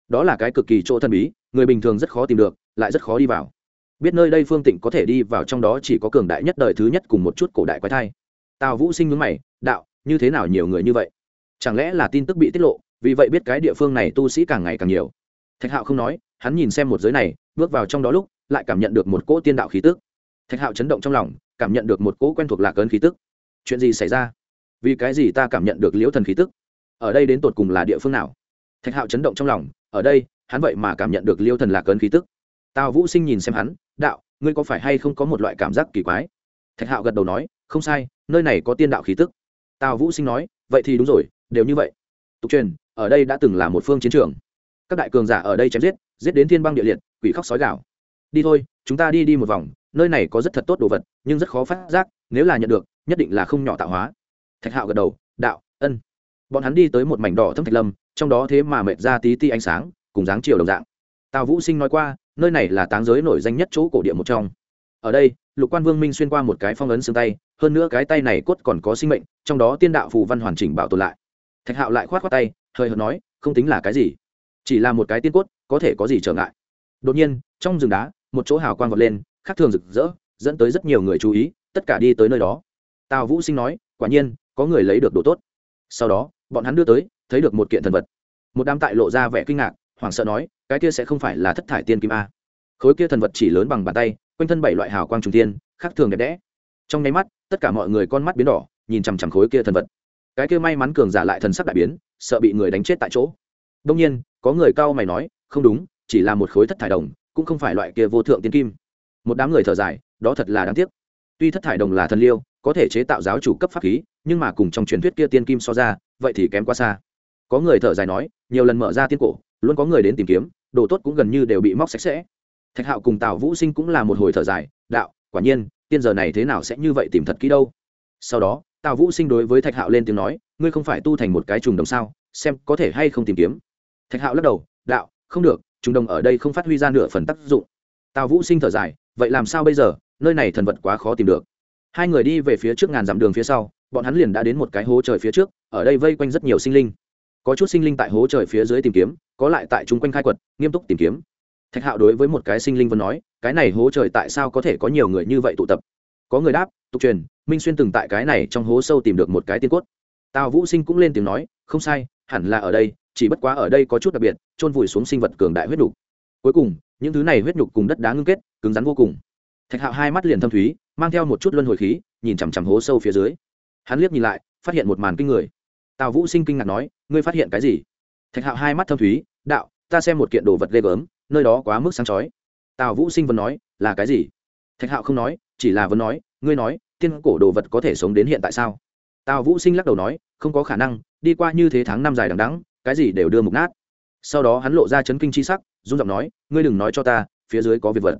đó là cái cực kỳ chỗ thần bí, người bình thường rất khó tìm được, lại rất khó đi vào. Biết nơi đây phương tịnh có thể đi vào trong đó chỉ có cường đại nhất đời thứ nhất cùng một chút cổ đại quái thai. Tào vũ sinh nhướng mày, đạo, như thế nào nhiều người như vậy? Chẳng lẽ là tin tức bị tiết lộ, vì vậy biết cái địa phương này tu sĩ càng ngày càng nhiều? Thạch hạo không nói, hắn nhìn xem một giới này, bước vào trong đó lúc, lại cảm nhận được một cỗ tiên đạo khí tức. Thạch hạo chấn động trong lòng, cảm nhận được một cỗ quen thuộc lạc ơn khí tức. Chuyện gì xảy ra? Vì cái gì ta cảm nhận được liễu thần khí tức? Ở đây đến tột cùng là địa phương nào? Thạch hạo chấn động trong lòng, ở đây, hắn vậy mà cảm nhận được liêu thần lạc ấn khí tức. Tào vũ sinh nhìn xem hắn, đạo, ngươi có phải hay không có một loại cảm giác kỳ quái? Thạch hạo gật đầu nói, không sai, nơi này có tiên đạo khí tức. Tào vũ sinh nói, vậy thì đúng rồi, đều như vậy. Tục truyền, ở đây đã từng là một phương chiến trường. Các đại cường giả ở đây chém giết giết đến thiên băng địa liệt, quỷ khóc sói gạo đi thôi, chúng ta đi đi một vòng, nơi này có rất thật tốt đồ vật, nhưng rất khó phát giác, nếu là nhận được, nhất định là không nhỏ tạo hóa. Thạch hạo gật đầu, đạo, ân. Bọn hắn đi tới một mảnh đỏ thâm thạch lâm trong đó thế mà mệt ra tí ti ánh sáng, cùng dáng chiều đồng dạng. Tào vũ sinh nói qua, nơi này là táng giới nổi danh nhất chỗ cổ địa một trong. Ở đây, lục quan vương minh xuyên qua một cái phong ấn xương tay, hơn nữa cái tay này cốt còn có sinh mệnh, trong đó tiên đạo phù văn hoàn chỉnh bảo tồn lại. Thạch hạo lại khoát khoát tay hơi hợt nói, không tính là cái gì. Chỉ là một cái tiên cốt, có thể có gì trở ngại. Đột nhiên, trong rừng đá, một chỗ hào quang vọt lên, khác thường rực rỡ, dẫn tới rất nhiều người chú ý, tất cả đi tới nơi đó. Tào vũ sinh nói, quả nhiên, có người lấy được đồ tốt. Sau đó, bọn hắn đưa tới thấy được một kiện thần vật. Một đám tại lộ ra vẻ kinh ngạc, hoảng sợ nói, cái kia sẽ không phải là thất thải tiên kim a? Khối kia thần vật chỉ lớn bằng bàn tay, quanh thân bảy loại hào quang trùng tiên khác thường đẹp đẽ. Trong nháy mắt, tất cả mọi người con mắt biến đỏ, nhìn chằm chằm khối kia thần vật. Cái kia may mắn cường giả lại thần sắc đại biến, sợ bị người đánh chết tại chỗ. Đông nhiên, có người cao mày nói, không đúng, chỉ là một khối thất thải đồng, cũng không phải loại kia vô thượng tiên kim. Một đám người thở dài, đó thật là đáng tiếc. Tuy thất thải đồng là thần liêu, có thể chế tạo giáo chủ cấp pháp khí, nhưng mà cùng trong truyền thuyết kia tiên kim so ra, vậy thì kém quá xa có người thở dài nói, nhiều lần mở ra tiên cổ, luôn có người đến tìm kiếm, đồ tốt cũng gần như đều bị móc sạch sẽ. Thạch hạo cùng tào vũ sinh cũng là một hồi thở dài, đạo, quả nhiên, tiên giờ này thế nào sẽ như vậy tìm thật kỹ đâu. Sau đó, tào vũ sinh đối với thạch hạo lên tiếng nói, ngươi không phải tu thành một cái trùng đồng sao, xem có thể hay không tìm kiếm. Thạch hạo lắc đầu, đạo, không được, trùng đồng ở đây không phát huy ra nửa phần tác dụng. Tào vũ sinh thở dài, vậy làm sao bây giờ, nơi này thần vật quá khó tìm được. Hai người đi về phía trước ngàn dặm đường phía sau, bọn hắn liền đã đến một cái hố trời phía trước, ở đây vây quanh rất nhiều sinh linh có chút sinh linh tại hố trời phía dưới tìm kiếm, có lại tại chung quanh khai quật, nghiêm túc tìm kiếm. Thạch hạo đối với một cái sinh linh vẫn nói, cái này hố trời tại sao có thể có nhiều người như vậy tụ tập? Có người đáp, tục truyền, minh xuyên từng tại cái này trong hố sâu tìm được một cái tiên cốt. Tào vũ sinh cũng lên tiếng nói, không sai, hẳn là ở đây, chỉ bất quá ở đây có chút đặc biệt, chôn vùi xuống sinh vật cường đại huyết nhục. Cuối cùng, những thứ này huyết nhục cùng đất đá ngưng kết, cứng rắn vô cùng. Thạch hạo hai mắt liền thâm thúy, mang theo một chút luân hồi khí, nhìn chằm chằm hố sâu phía dưới. Hắn liếc nhìn lại, phát hiện một màn kinh người tào vũ sinh kinh ngạc nói, ngươi phát hiện cái gì? Thạch hạo hai mắt thâm thúy, đạo, ta xem một kiện đồ vật ghê gớm, nơi đó quá mức sáng chói. Tào vũ sinh vẫn nói, là cái gì? Thạch hạo không nói, chỉ là vẫn nói, ngươi nói, tiên cổ đồ vật có thể sống đến hiện tại sao? Tào vũ sinh lắc đầu nói, không có khả năng, đi qua như thế tháng năm dài đằng đắng cái gì đều đưa mục nát. Sau đó hắn lộ ra chấn kinh c h i sắc dung giọng nói, ngươi đừng nói cho ta, phía dưới có việc vật.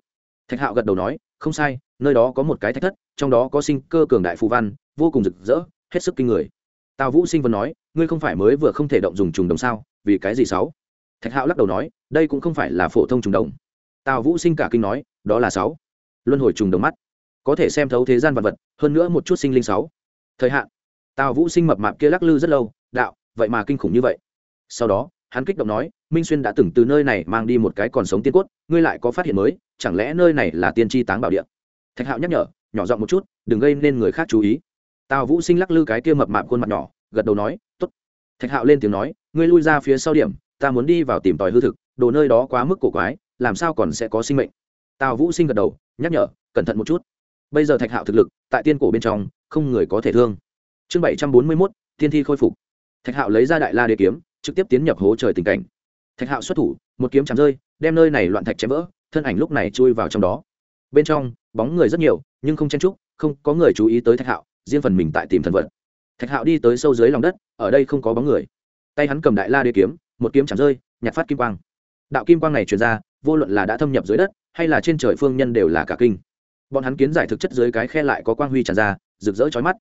Thạch hạo gật đầu nói, không sai, nơi đó có một cái thạch thất, trong đó có sinh cơ cường đại phù văn, vô cùng rực rỡ, hết sức kinh người tào vũ sinh vân nói, ngươi không phải mới vừa không thể động dùng trùng đồng sao? Vì cái gì sáu? Thạch hạo lắc đầu nói, đây cũng không phải là phổ thông trùng đồng. Tào vũ sinh cả kinh nói, đó là sáu. Luân hồi trùng đồng mắt. Có thể xem thấu thế gian vật vật, hơn nữa một chút sinh linh sáu. Thời hạn. Tào vũ sinh mập mạp kia lắc lư rất lâu, đạo, vậy mà kinh khủng như vậy. Sau đó, hắn kích động nói, minh xuyên đã từng từ nơi này mang đi một cái còn sống tiên cốt, ngươi lại có phát hiện mới, chẳng lẽ nơi này là tiên tri táng bảo địa? Thạch hạo nhắc nhở, nhỏ giọng một chút, đừng gây nên người khác chú ý tào vũ sinh lắc lư cái kia mập mạp khuôn mặt nhỏ, gật đầu nói t ố t thạch hạo lên tiếng nói, ngươi lui ra phía sau điểm, ta muốn đi vào tìm tòi hư thực, đồ nơi đó quá mức cổ quái, làm sao còn sẽ có sinh mệnh? Tào vũ sinh gật đầu, nhắc nhở, cẩn thận một chút. Bây giờ thạch hạo thực lực, tại tiên cổ bên trong, không người có thể thương. Chương bảy trăm bốn mươi mốt, thiên thi khôi phục. Thạch hạo lấy ra đại la đế kiếm, trực tiếp tiến nhập hố trời tình cảnh. Thạch hạo xuất thủ, một kiếm chạm rơi, đem nơi này loạn thạch chém vỡ, thân ảnh lúc này chui vào trong đó. Bên trong, bóng người rất nhiều, nhưng không chen trúc không có người chú ý tới thạch hạo riêng phần mình tại tìm thần vật. Thạch hạo đi tới sâu dưới lòng đất, ở đây không có bóng người. Tay hắn cầm đại la đế kiếm, một kiếm chẳng rơi nhặt phát kim quang. Đạo kim quang này truyền ra, vô luận là đã thâm nhập dưới đất, hay là trên trời phương nhân đều là cả kinh. Bọn hắn kiến giải thực chất dưới cái khe lại có quang huy tràn ra, rực rỡ chói mắt.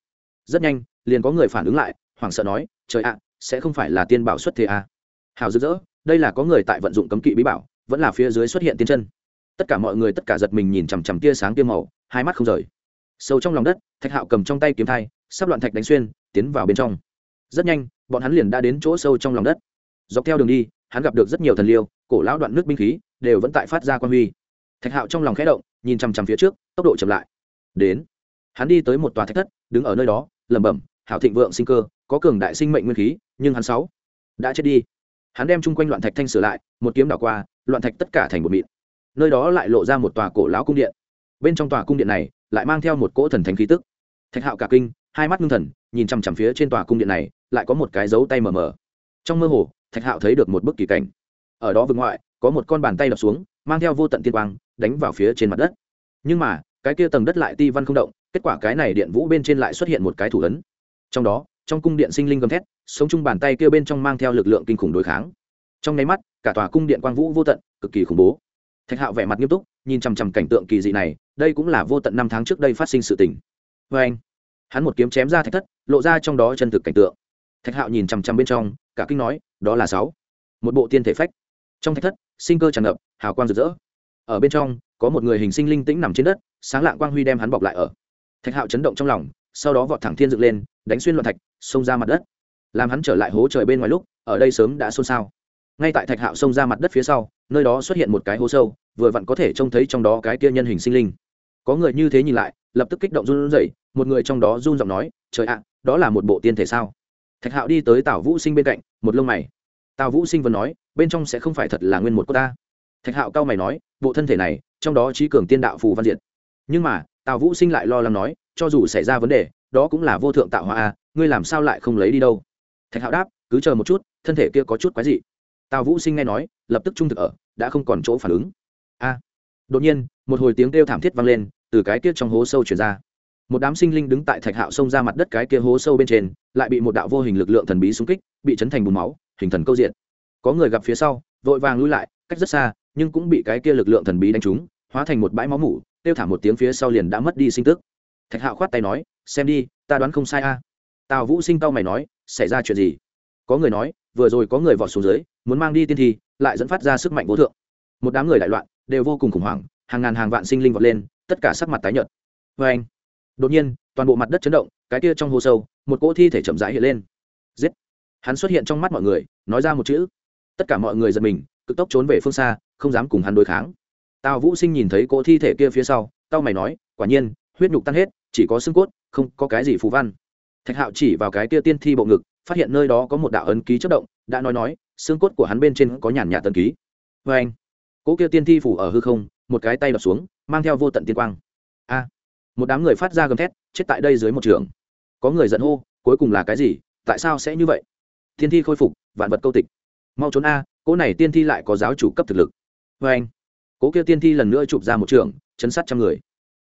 Rất nhanh, liền có người phản ứng lại, hoảng sợ nói, trời ạ, sẽ không phải là tiên bảo xuất thế à. hào rực rỡ, đây là có người tại vận dụng cấm kỵ bí bảo, vẫn là phía dưới xuất hiện tiên chân. Tất cả mọi người tất cả giật mình nhìn chằm chằm tia sáng tia màu, hai mắt không rời sâu trong lòng đất, thạch hạo cầm trong tay kiếm thai, sắp loạn thạch đánh xuyên, tiến vào bên trong. Rất nhanh, bọn hắn liền đã đến chỗ sâu trong lòng đất. Dọc theo đường đi, hắn gặp được rất nhiều thần liêu, cổ lão đoạn nước binh khí, đều vẫn tại phát ra quan huy. Thạch hạo trong lòng khẽ động, nhìn chằm chằm phía trước, tốc độ chậm lại. Đến. Hắn đi tới một tòa thạch thất, đứng ở nơi đó, lẩm bẩm, hảo thịnh vượng sinh cơ, có cường đại sinh mệnh nguyên khí, nhưng hắn sáu đã chết đi. Hắn đem chung quanh loạn thạch thanh sửa lại, một kiếm đảo qua, loạn thạch tất cả thành một mịn. Nơi đó lại lộ ra một tòa cổ lão cung điện. Bên trong tòa cung điện này lại mang theo một cỗ thần thánh khí tức. Thạch hạo cả kinh, hai mắt ngưng thần, nhìn chằm chằm phía trên tòa cung điện này, lại có một cái dấu tay mờ mờ. Trong mơ hồ, thạch hạo thấy được một bức kỳ cảnh. Ở đó vực ngoại, có một con bàn tay đập xuống, mang theo vô tận tiên quang, đánh vào phía trên mặt đất. Nhưng mà, cái kia tầng đất lại ti văn không động, kết quả cái này điện vũ bên trên lại xuất hiện một cái thủ ấn. Trong đó, trong cung điện sinh linh gầm thét, sống chung bàn tay kia bên trong mang theo lực lượng kinh khủng đối kháng. Trong nháy mắt, cả tòa cung điện quang vũ vô tận, cực kỳ khủng bố. Thạch hạo vẻ mặt nghiêm túc nhìn chằm chằm cảnh tượng kỳ dị này, đây cũng là vô tận năm tháng trước đây phát sinh sự tình. Vê anh, hắn một kiếm chém ra thạch thất, lộ ra trong đó chân thực cảnh tượng. Thạch hạo nhìn chằm chằm bên trong, cả kinh nói, đó là sáu. Một bộ tiên thể phách. Trong thạch thất, sinh cơ tràn ngập, hào quang rực rỡ. Ở bên trong, có một người hình sinh linh tĩnh nằm trên đất, sáng lạng quang huy đem hắn bọc lại ở. Thạch hạo chấn động trong lòng, sau đó vọt thẳng thiên dựng lên, đánh xuyên loạn thạch, xông ra mặt đất. Làm hắn trở lại hố trời bên ngoài lúc, ở đây sớm đã xôn xao. Ngay tại thạch hạo xông ra mặt đất phía sau nơi đó xuất hiện một cái hố sâu, vừa vặn có thể trông thấy trong đó cái kia nhân hình sinh linh. Có người như thế nhìn lại, lập tức kích động run rẩy, một người trong đó run giọng nói, trời ạ, đó là một bộ tiên thể sao? Thạch hạo đi tới tào vũ sinh bên cạnh, một lông mày. Tào vũ sinh vừa nói, bên trong sẽ không phải thật là nguyên một cô ta. Thạch hạo cao mày nói, bộ thân thể này, trong đó trí cường tiên đạo phù văn diệt. Nhưng mà, tào vũ sinh lại lo lắng nói, cho dù xảy ra vấn đề, đó cũng là vô thượng tạo hóa a ngươi làm sao lại không lấy đi đâu? Thạch hạo đáp, cứ chờ một chút, thân thể kia có chút quái dị. Tào vũ sinh nghe nói, lập tức trung thực ở đã không còn chỗ phản ứng. A! Đột nhiên, một hồi tiếng kêu thảm thiết vang lên, từ cái kia trong hố sâu chuyển ra. Một đám sinh linh đứng tại thạch hạo xông ra mặt đất cái kia hố sâu bên trên, lại bị một đạo vô hình lực lượng thần bí xung kích, bị chấn thành bùn máu, hình thần câu diện. Có người gặp phía sau, vội vàng lui lại, cách rất xa, nhưng cũng bị cái kia lực lượng thần bí đánh trúng, hóa thành một bãi máu mủ, kêu thảm một tiếng phía sau liền đã mất đi sinh tức. Thạch hạo khoát tay nói, xem đi, ta đoán không sai a. Tào vũ sinh tao mày nói, xảy ra chuyện gì? Có người nói, vừa rồi có người vọt xuống dưới muốn mang đi tiên thi, lại dẫn phát ra sức mạnh vô thượng. Một đám người đại loạn, đều vô cùng khủng hoảng, hàng ngàn hàng vạn sinh linh vọt lên, tất cả sắc mặt tái nhợt. Vê anh, đột nhiên, toàn bộ mặt đất chấn động, cái kia trong hồ sâu, một cỗ thi thể chậm rãi hiện lên. Giết! Hắn xuất hiện trong mắt mọi người, nói ra một chữ. Tất cả mọi người giật mình, cực tốc trốn về phương xa, không dám cùng hắn đối kháng. Tào vũ sinh nhìn thấy cỗ thi thể kia phía sau tao mày nói, quả nhiên, huyết nhục tan hết, chỉ có xương cốt, không có cái gì phù văn. Thạch hạo chỉ vào cái kia tiên thi bộ ngực, phát hiện nơi đó có một đạo ấn ký chất động, đã nói nói xương cốt của hắn bên trên có nhàn nhạt tân ký. Vê anh, cỗ kia tiên thi phủ ở hư không, một cái tay đập xuống, mang theo vô tận tiên quang. A, một đám người phát ra gầm thét, chết tại đây dưới một trường. Có người giận hô, cuối cùng là cái gì? Tại sao sẽ như vậy? Tiên thi khôi phục, vạn vật câu tịch. Mau trốn a, cỗ này tiên thi lại có giáo chủ cấp thực lực. Vê anh, cỗ kia tiên thi lần nữa chụp ra một trường, chấn sát trăm người.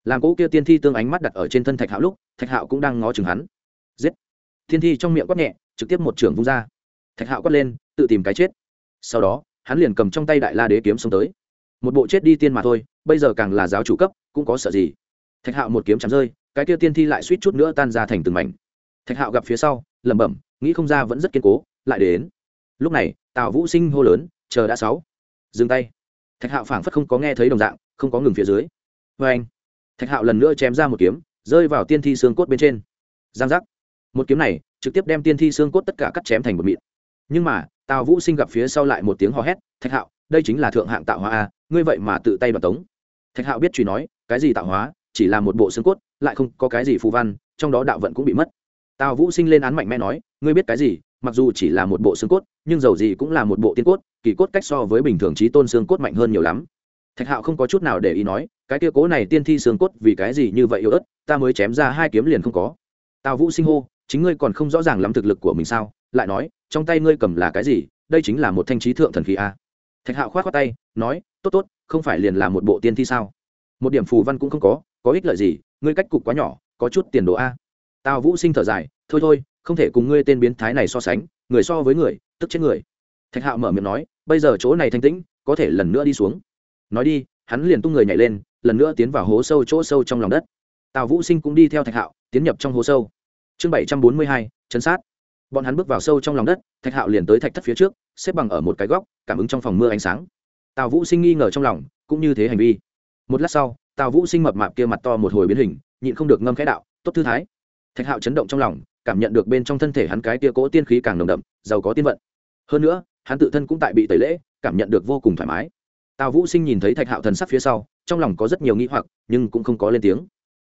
Làm cỗ kia tiên thi tương ánh mắt đặt ở trên thân thạch hạo lúc, thạch hạo cũng đang ngó chừng hắn. Giết! Tiên thi trong miệng quát nhẹ, trực tiếp một trường vung ra. Thạch hạo quát lên tự tìm cái chết. Sau đó, hắn liền cầm trong tay đại la đế kiếm xông tới. Một bộ chết đi tiên mà thôi, bây giờ càng là giáo chủ cấp, cũng có sợ gì. Thạch hạo một kiếm chém rơi, cái kia tiên thi lại suýt chút nữa tan ra thành từng mảnh. Thạch hạo gặp phía sau, lẩm bẩm, nghĩ không ra vẫn rất kiên cố, lại đến. Lúc này, tào vũ sinh hô lớn, chờ đã sáu. Dừng tay. Thạch hạo phảng phất không có nghe thấy đồng dạng, không có ngừng phía dưới. Vê anh thạch hạo lần nữa chém ra một kiếm, rơi vào tiên thi xương cốt bên trên. Giang giác. Một kiếm này, trực tiếp đem tiên thi xương cốt tất cả cắt chém thành một mịn. Nhưng mà tào vũ sinh gặp phía sau lại một tiếng hò hét, thạch hạo, đây chính là thượng hạng tạo hóa a, ngươi vậy mà tự tay đoạt tống. Thạch hạo biết truy nói, cái gì tạo hóa? Chỉ là một bộ xương cốt, lại không có cái gì phù văn, trong đó đạo vận cũng bị mất. Tào vũ sinh lên án mạnh mẽ nói, ngươi biết cái gì? Mặc dù chỉ là một bộ xương cốt, nhưng dầu gì cũng là một bộ tiên cốt, kỳ cốt cách so với bình thường trí tôn xương cốt mạnh hơn nhiều lắm. Thạch hạo không có chút nào để ý nói, cái kia cố này tiên thi xương cốt vì cái gì như vậy yếu ớt, ta mới chém ra hai kiếm liền không có. Tào vũ sinh hô, chính ngươi còn không rõ ràng lắm thực lực của mình sao? Lại nói, trong tay ngươi cầm là cái gì? Đây chính là một thanh trí thượng thần khí a. Thạch hạo k h o á t khoác tay, nói, tốt tốt, không phải liền là một bộ tiên thi sao? Một điểm phù văn cũng không có có ích lợi gì, ngươi cách cục quá nhỏ, có chút tiền đồ a. Tào vũ sinh thở dài, thôi thôi, không thể cùng ngươi tên biến thái này so sánh, người so với người, tức chết người. Thạch hạo mở miệng nói, bây giờ chỗ này thanh tĩnh, có thể lần nữa đi xuống. Nói đi, hắn liền tung người nhảy lên, lần nữa tiến vào hố sâu chỗ sâu trong lòng đất. Tào vũ sinh cũng đi theo thạch hạo, tiến nhập trong hố sâu. Chương bảy trăm bốn mươi hai, chấn sát bọn hắn bước vào sâu trong lòng đất, thạch hạo liền tới thạch thất phía trước, xếp bằng ở một cái góc, cảm ứng trong phòng mưa ánh sáng. Tào vũ sinh nghi ngờ trong lòng, cũng như thế hành vi. Một lát sau, tào vũ sinh mập mạp kia mặt to một hồi biến hình, nhịn không được ngâm khẽ đạo, tốt thư thái. Thạch hạo chấn động trong lòng, cảm nhận được bên trong thân thể hắn cái tia cỗ tiên khí càng nồng đậm, giàu có tiên vận. Hơn nữa, hắn tự thân cũng tại bị tẩy lễ, cảm nhận được vô cùng thoải mái. Tào vũ sinh nhìn thấy thạch hạo thần sắc phía sau, trong lòng có rất nhiều nghĩ hoặc, nhưng cũng không có lên tiếng.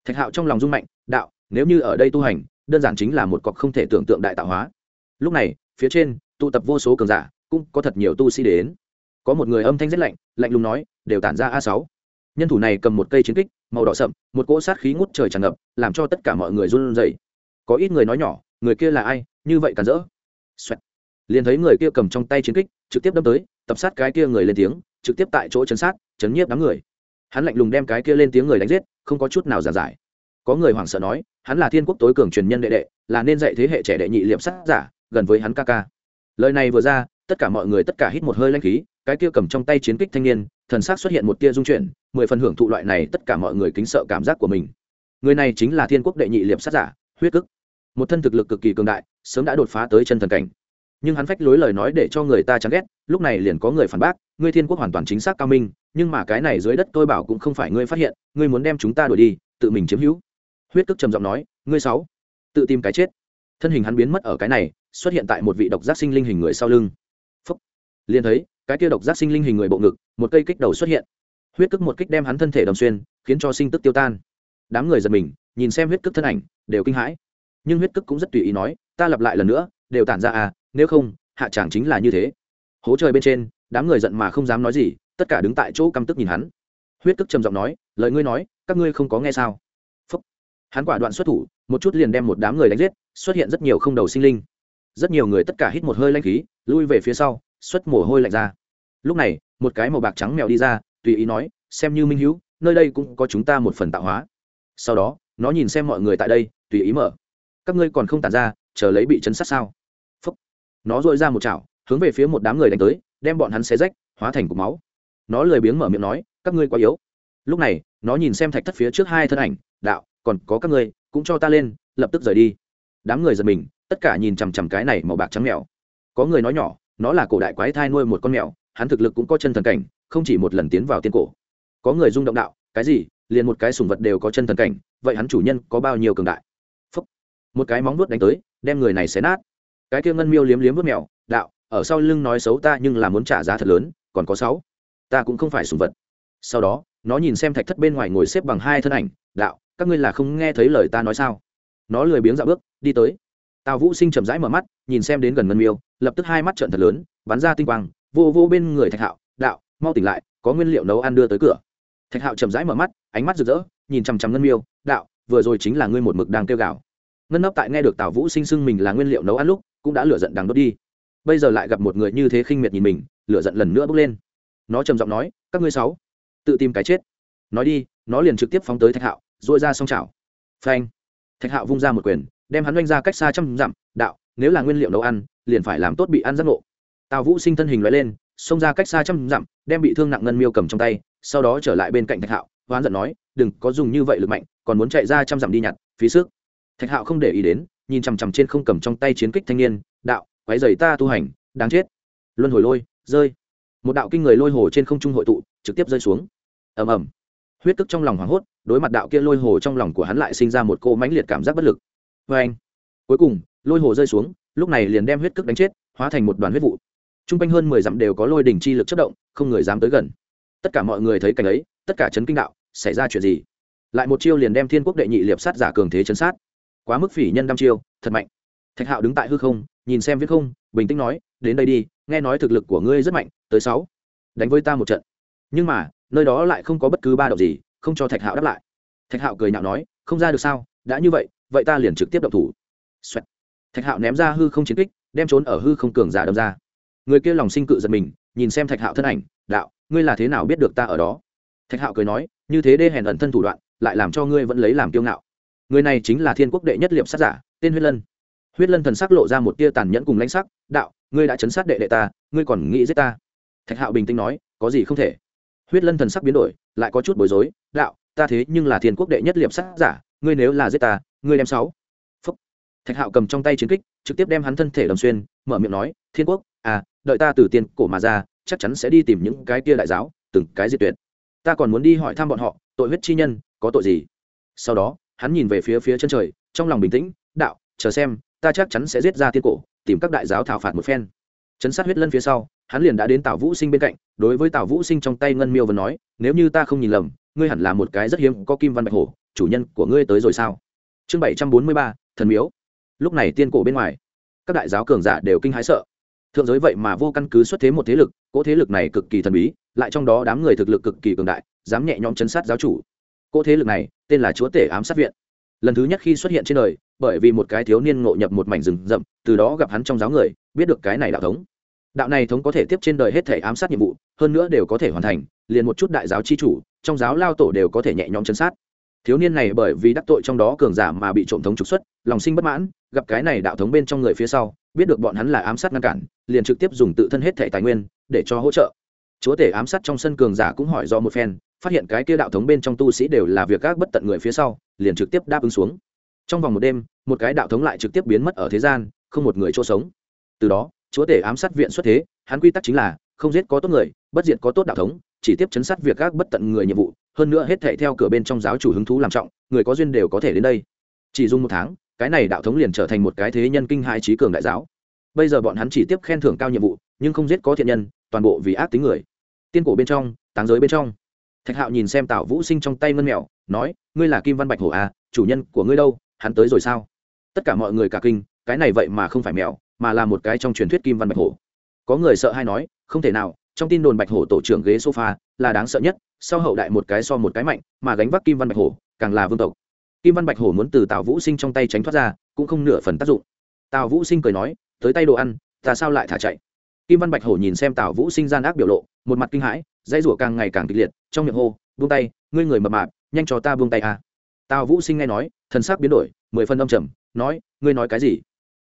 Thạch hạo trong lòng rung mạnh, đạo, nếu như ở đây tu hành đơn giản chính là một cọc không thể tưởng tượng đại tạo hóa. Lúc này, phía trên, tụ tập vô số cường giả, cũng có thật nhiều tu sĩ đến. Có một người âm thanh rất lạnh lạnh lùng nói, đều tản ra a sáu. Nhân thủ này cầm một cây chiến kích, màu đỏ sậm, một cỗ sát khí ngút trời tràn ngập, làm cho tất cả mọi người run rẩy. Có ít người nói nhỏ, người kia là ai? Như vậy cản rỡ. Xoẹt. liền thấy người kia cầm trong tay chiến kích, trực tiếp đâm tới, tập sát cái kia người lên tiếng, trực tiếp tại chỗ chấn sát, chấn nhiếp đám người. Hắn lạnh lùng đem cái kia lên tiếng người đánh giết, không có chút nào giả giải có người hoảng sợ nói, hắn là thiên quốc tối cường truyền nhân đệ đệ, là nên dạy thế hệ trẻ đệ nhị liệp sát giả, gần với hắn ca ca. Lời này vừa ra, tất cả mọi người tất cả hít một hơi lanh khí, cái kia cầm trong tay chiến kích thanh niên, thần sắc xuất hiện một tia dung chuyển, mười phần hưởng thụ loại này tất cả mọi người kính sợ cảm giác của mình. Người này chính là thiên quốc đệ nhị liệp sát giả, huyết cức. Một thân thực lực cực kỳ cường đại, sớm đã đột phá tới chân thần cảnh. Nhưng hắn phách lối lời nói để cho người ta chán ghét, lúc này liền có người phản bác, ngươi thiên quốc hoàn toàn chính xác cao minh, nhưng mà cái này dưới đất tôi bảo cũng không phải ngươi phát hiện, ngươi muốn đem chúng ta đuổi đi, tự mình chiếm hữu huyết cức trầm giọng nói, ngươi sáu, tự tìm cái chết. Thân hình hắn biến mất ở cái này, xuất hiện tại một vị độc giác sinh linh hình người sau lưng. Phúc. Liền thấy, cái kia độc giác sinh linh hình người bộ ngực, một cây kích đầu xuất hiện. Huyết cức một kích đem hắn thân thể đầm xuyên, khiến cho sinh tức tiêu tan. Đám người giật mình, nhìn xem huyết cức thân ảnh, đều kinh hãi. Nhưng huyết cức cũng rất tùy ý nói, ta lặp lại lần nữa, đều tản ra à nếu không, hạ chẳng chính là như thế. Hố trời bên trên, đám người giận mà không dám nói gì, tất cả đứng tại chỗ căm tức nhìn hắn. Huyết cức trầm giọng nói, lời ngươi nói, các ngươi không có nghe sao? Hắn quả đoạn xuất thủ, một chút liền đem một đám người đánh giết, xuất hiện rất nhiều không đầu sinh linh. Rất nhiều người tất cả hít một hơi lanh khí, lui về phía sau, xuất mồ hôi lạnh ra. Lúc này, một cái màu bạc trắng mèo đi ra, tùy ý nói, xem như minh hữu nơi đây cũng có chúng ta một phần tạo hóa. Sau đó, nó nhìn xem mọi người tại đây, tùy ý mở. Các ngươi còn không tàn ra, chờ lấy bị chấn sát sao? Phúc. nó dội ra một chảo, hướng về phía một đám người đánh tới, đem bọn hắn xé rách, hóa thành cục máu. Nó lười biếng mở miệng nói, các ngươi quá yếu. Lúc này, nó nhìn xem thạch thất phía trước hai thân ảnh, đạo còn có các ngươi, cũng cho ta lên, lập tức rời đi. Đám người giật mình, tất cả nhìn chằm chằm cái này màu bạc trắng mèo. Có người nói nhỏ, nó là cổ đại quái thai nuôi một con mèo, hắn thực lực cũng có chân thần cảnh, không chỉ một lần tiến vào tiên cổ. Có người rung động đạo, cái gì? Liền một cái sùng vật đều có chân thần cảnh, vậy hắn chủ nhân có bao nhiêu cường đại? Phúc. một cái móng vuốt đánh tới, đem người này xé nát. Cái kia ngân miêu liếm liếm vớt mèo, đạo, ở sau lưng nói xấu ta nhưng là muốn trả giá thật lớn, còn có sáu. Ta cũng không phải sùng vật. Sau đó, nó nhìn xem thạch thất bên ngoài ngồi xếp bằng hai thân ảnh, đạo các ngươi là không nghe thấy lời ta nói sao? Nó lười biếng dạo bước, đi tới. Tào vũ sinh chậm rãi mở mắt, nhìn xem đến gần ngân miêu, lập tức hai mắt trợn thật lớn, bắn ra tinh quang, vô vô bên người thạch hạo, đạo, mau tỉnh lại, có nguyên liệu nấu ăn đưa tới cửa. Thạch hạo chậm rãi mở mắt, ánh mắt rực rỡ, nhìn chằm chằm ngân miêu, đạo, vừa rồi chính là ngươi một mực đang kêu gào. Ngân nấp tại nghe được tào vũ sinh sưng mình là nguyên liệu nấu ăn lúc, cũng đã lửa giận đằng đốt đi. Bây giờ lại gặp một người như thế khinh miệt nhìn mình, lửa giận lần nữa bốc lên. Nó trầm giọng nói, các ngươi sáu, tự tìm cái chết. Nói đi, nó liền trực tiếp phóng tới thạch hạo dội ra xong chảo. Phanh. Thạch hạo vung ra một quyền, đem hắn oanh ra cách xa trăm dặm, đạo, nếu là nguyên liệu nấu ăn, liền phải làm tốt bị ăn giác ngộ. Tào vũ sinh thân hình loại lên, xông ra cách xa trăm dặm, đem bị thương nặng ngân miêu cầm trong tay, sau đó trở lại bên cạnh thạch hạo, hoán giận nói, đừng có dùng như vậy lực mạnh, còn muốn chạy ra trăm dặm đi nhặt phí sức. Thạch hạo không để ý đến, nhìn chằm chằm trên không cầm trong tay chiến kích thanh niên, đạo, quái dày ta tu hành, đáng chết. Luân hồi lôi, rơi. Một đạo kinh người lôi hồ trên không trung hội tụ, trực tiếp rơi xuống. Ầm ầm. Huyết tức trong lòng hoảng hốt đối mặt đạo kia lôi hồ trong lòng của hắn lại sinh ra một cô mãnh liệt cảm giác bất lực. Vê anh, cuối cùng, lôi hồ rơi xuống, lúc này liền đem huyết cước đánh chết, hóa thành một đoàn huyết vụ. T r u n g quanh hơn mười dặm đều có lôi đỉnh chi lực chất động, không người dám tới gần. Tất cả mọi người thấy cảnh ấy, tất cả chấn kinh đạo, xảy ra chuyện gì? Lại một chiêu liền đem thiên quốc đệ nhị liệp sát giả cường thế chấn sát. Quá mức phỉ nhân đăm chiêu, thật mạnh. Thạch hạo đứng tại hư không, nhìn xem viết không, bình tĩnh nói, đến đây đi, nghe nói thực lực của ngươi rất mạnh, tới sáu, đánh với ta một trận. Nhưng mà, nơi đó lại không có bất cứ ba động gì không cho thạch hạo đáp lại. Thạch hạo cười nhạo nói, không ra được sao? Đã như vậy vậy ta liền trực tiếp động thủ、Xoẹt. thạch hạo ném ra hư không chiến kích, đem trốn ở hư không cường giả đâm ra. Người kia lòng sinh cự giật mình, nhìn xem thạch hạo thân ảnh, đạo, ngươi là thế nào biết được ta ở đó? Thạch hạo cười nói, như thế đê hèn ẩn thân thủ đoạn, lại làm cho ngươi vẫn lấy làm kiêu ngạo. Người này chính là thiên quốc đệ nhất liệp sát giả, tên huyết lân. Huyết lân thần sắc lộ ra một tia tàn nhẫn cùng lãnh sắc, đạo, ngươi đã chấn sát đệ đệ ta, ngươi còn nghĩ giết ta? Thạch hạo bình tĩnh nói, có gì không thể? Huyết lân thần sắc biến đổi, lại có chút bối rối, đạo, ta thế nhưng là thiên quốc đệ nhất liệp sát giả, ngươi nếu là giết ta, ngươi đem sáu. Phúc. Thạch hạo cầm trong tay chiến kích, trực tiếp đem hắn thân thể đầm xuyên, mở miệng nói, thiên quốc à đợi ta từ tiền cổ mà ra, chắc chắn sẽ đi tìm những cái kia đại giáo, từng cái diệt tuyệt. Ta còn muốn đi hỏi thăm bọn họ, tội huyết chi nhân, có tội gì? Sau đó, hắn nhìn về phía phía chân trời, trong lòng bình tĩnh, đạo, chờ xem, ta chắc chắn sẽ giết ra tiên cổ, tìm các đại giáo thảo phạt một phen. Chấn sát huyết lân phía sau hắn liền đã đến tào vũ sinh bên cạnh, đối với tào vũ sinh trong tay ngân miêu vẫn nói, nếu như ta không nhìn lầm, ngươi hẳn là một cái rất hiếm có kim văn bạch hổ, chủ nhân của ngươi tới rồi sao? Chương bảy trăm bốn mươi ba, thần miếu. Lúc này tiên cổ bên ngoài, các đại giáo cường giả đều kinh hãi sợ. Thượng giới vậy mà vô căn cứ xuất thế một thế lực, cỗ thế lực này cực kỳ thần bí, lại trong đó đám người thực lực cực kỳ cường đại, dám nhẹ nhõm chấn sát giáo chủ. Cỗ thế lực này, tên là chúa tể ám sát viện. Lần thứ nhất khi xuất hiện trên đời, bởi vì một cái thiếu niên ngộ nhập một mảnh rừng rậm, từ đó gặp hắn trong giáo người, biết được cái này đạo thống đạo này thống có thể tiếp trên đời hết thể ám sát nhiệm vụ, hơn nữa đều có thể hoàn thành, liền một chút đại giáo chi chủ, trong giáo lao tổ đều có thể nhẹ nhõm chấn sát. Thiếu niên này bởi vì đắc tội trong đó cường giả mà bị trộm thống trục xuất, lòng sinh bất mãn, gặp cái này đạo thống bên trong người phía sau, biết được bọn hắn là ám sát ngăn cản, liền trực tiếp dùng tự thân hết thẻ tài nguyên để cho hỗ trợ. Chúa tể ám sát trong sân cường giả cũng hỏi do một phen, phát hiện cái kia đạo thống bên trong tu sĩ đều là việc các bất tận người phía sau, liền trực tiếp đáp ứng xuống. Trong vòng một đêm, một cái đạo thống lại trực tiếp biến mất ở thế gian, không một người chỗ sống. Từ đó chúa tể ám sát viện xuất thế, hắn quy tắc chính là, không giết có tốt người, bất diệt có tốt đạo thống, chỉ tiếp chấn sát việc các bất tận người nhiệm vụ, hơn nữa hết thệ theo cửa bên trong giáo chủ hứng thú làm trọng, người có duyên đều có thể đến đây. Chỉ dùng một tháng, cái này đạo thống liền trở thành một cái thế nhân kinh hai trí cường đại giáo. Bây giờ bọn hắn chỉ tiếp khen thưởng cao nhiệm vụ, nhưng không giết có thiện nhân, toàn bộ vì ác tính người. Tiên cổ bên trong, táng giới bên trong. Thạch hạo nhìn xem tào vũ sinh trong tay ngân mèo, nói, ngươi là kim văn bạch hổ à chủ nhân của ngươi đâu, hắn tới rồi sao? Tất cả mọi người cả kinh, cái này vậy mà không phải mèo mà là một cái trong truyền thuyết kim văn bạch hổ. Có người sợ hay nói, không thể nào, trong tin đồn bạch hổ tổ trưởng ghế sofa là đáng sợ nhất, sau hậu đại một cái so một cái mạnh, mà gánh vác kim văn bạch hổ, càng là vương tộc. Kim văn bạch hổ muốn từ tào vũ sinh trong tay tránh thoát ra, cũng không nửa phần tác dụng. Tào vũ sinh cười nói, tới tay đồ ăn, ta sao lại thả chạy? Kim văn bạch hổ nhìn xem tào vũ sinh gian ác biểu lộ, một mặt kinh hãi dây rủa càng ngày càng kịch liệt, trong miệng hô, buông tay, ngươi người mập mạp, nhanh cho ta buông tay à. tào vũ sinh nghe nói, thần sắc biến đổi, mười phân âm trầm, nói, ngươi nói cái gì?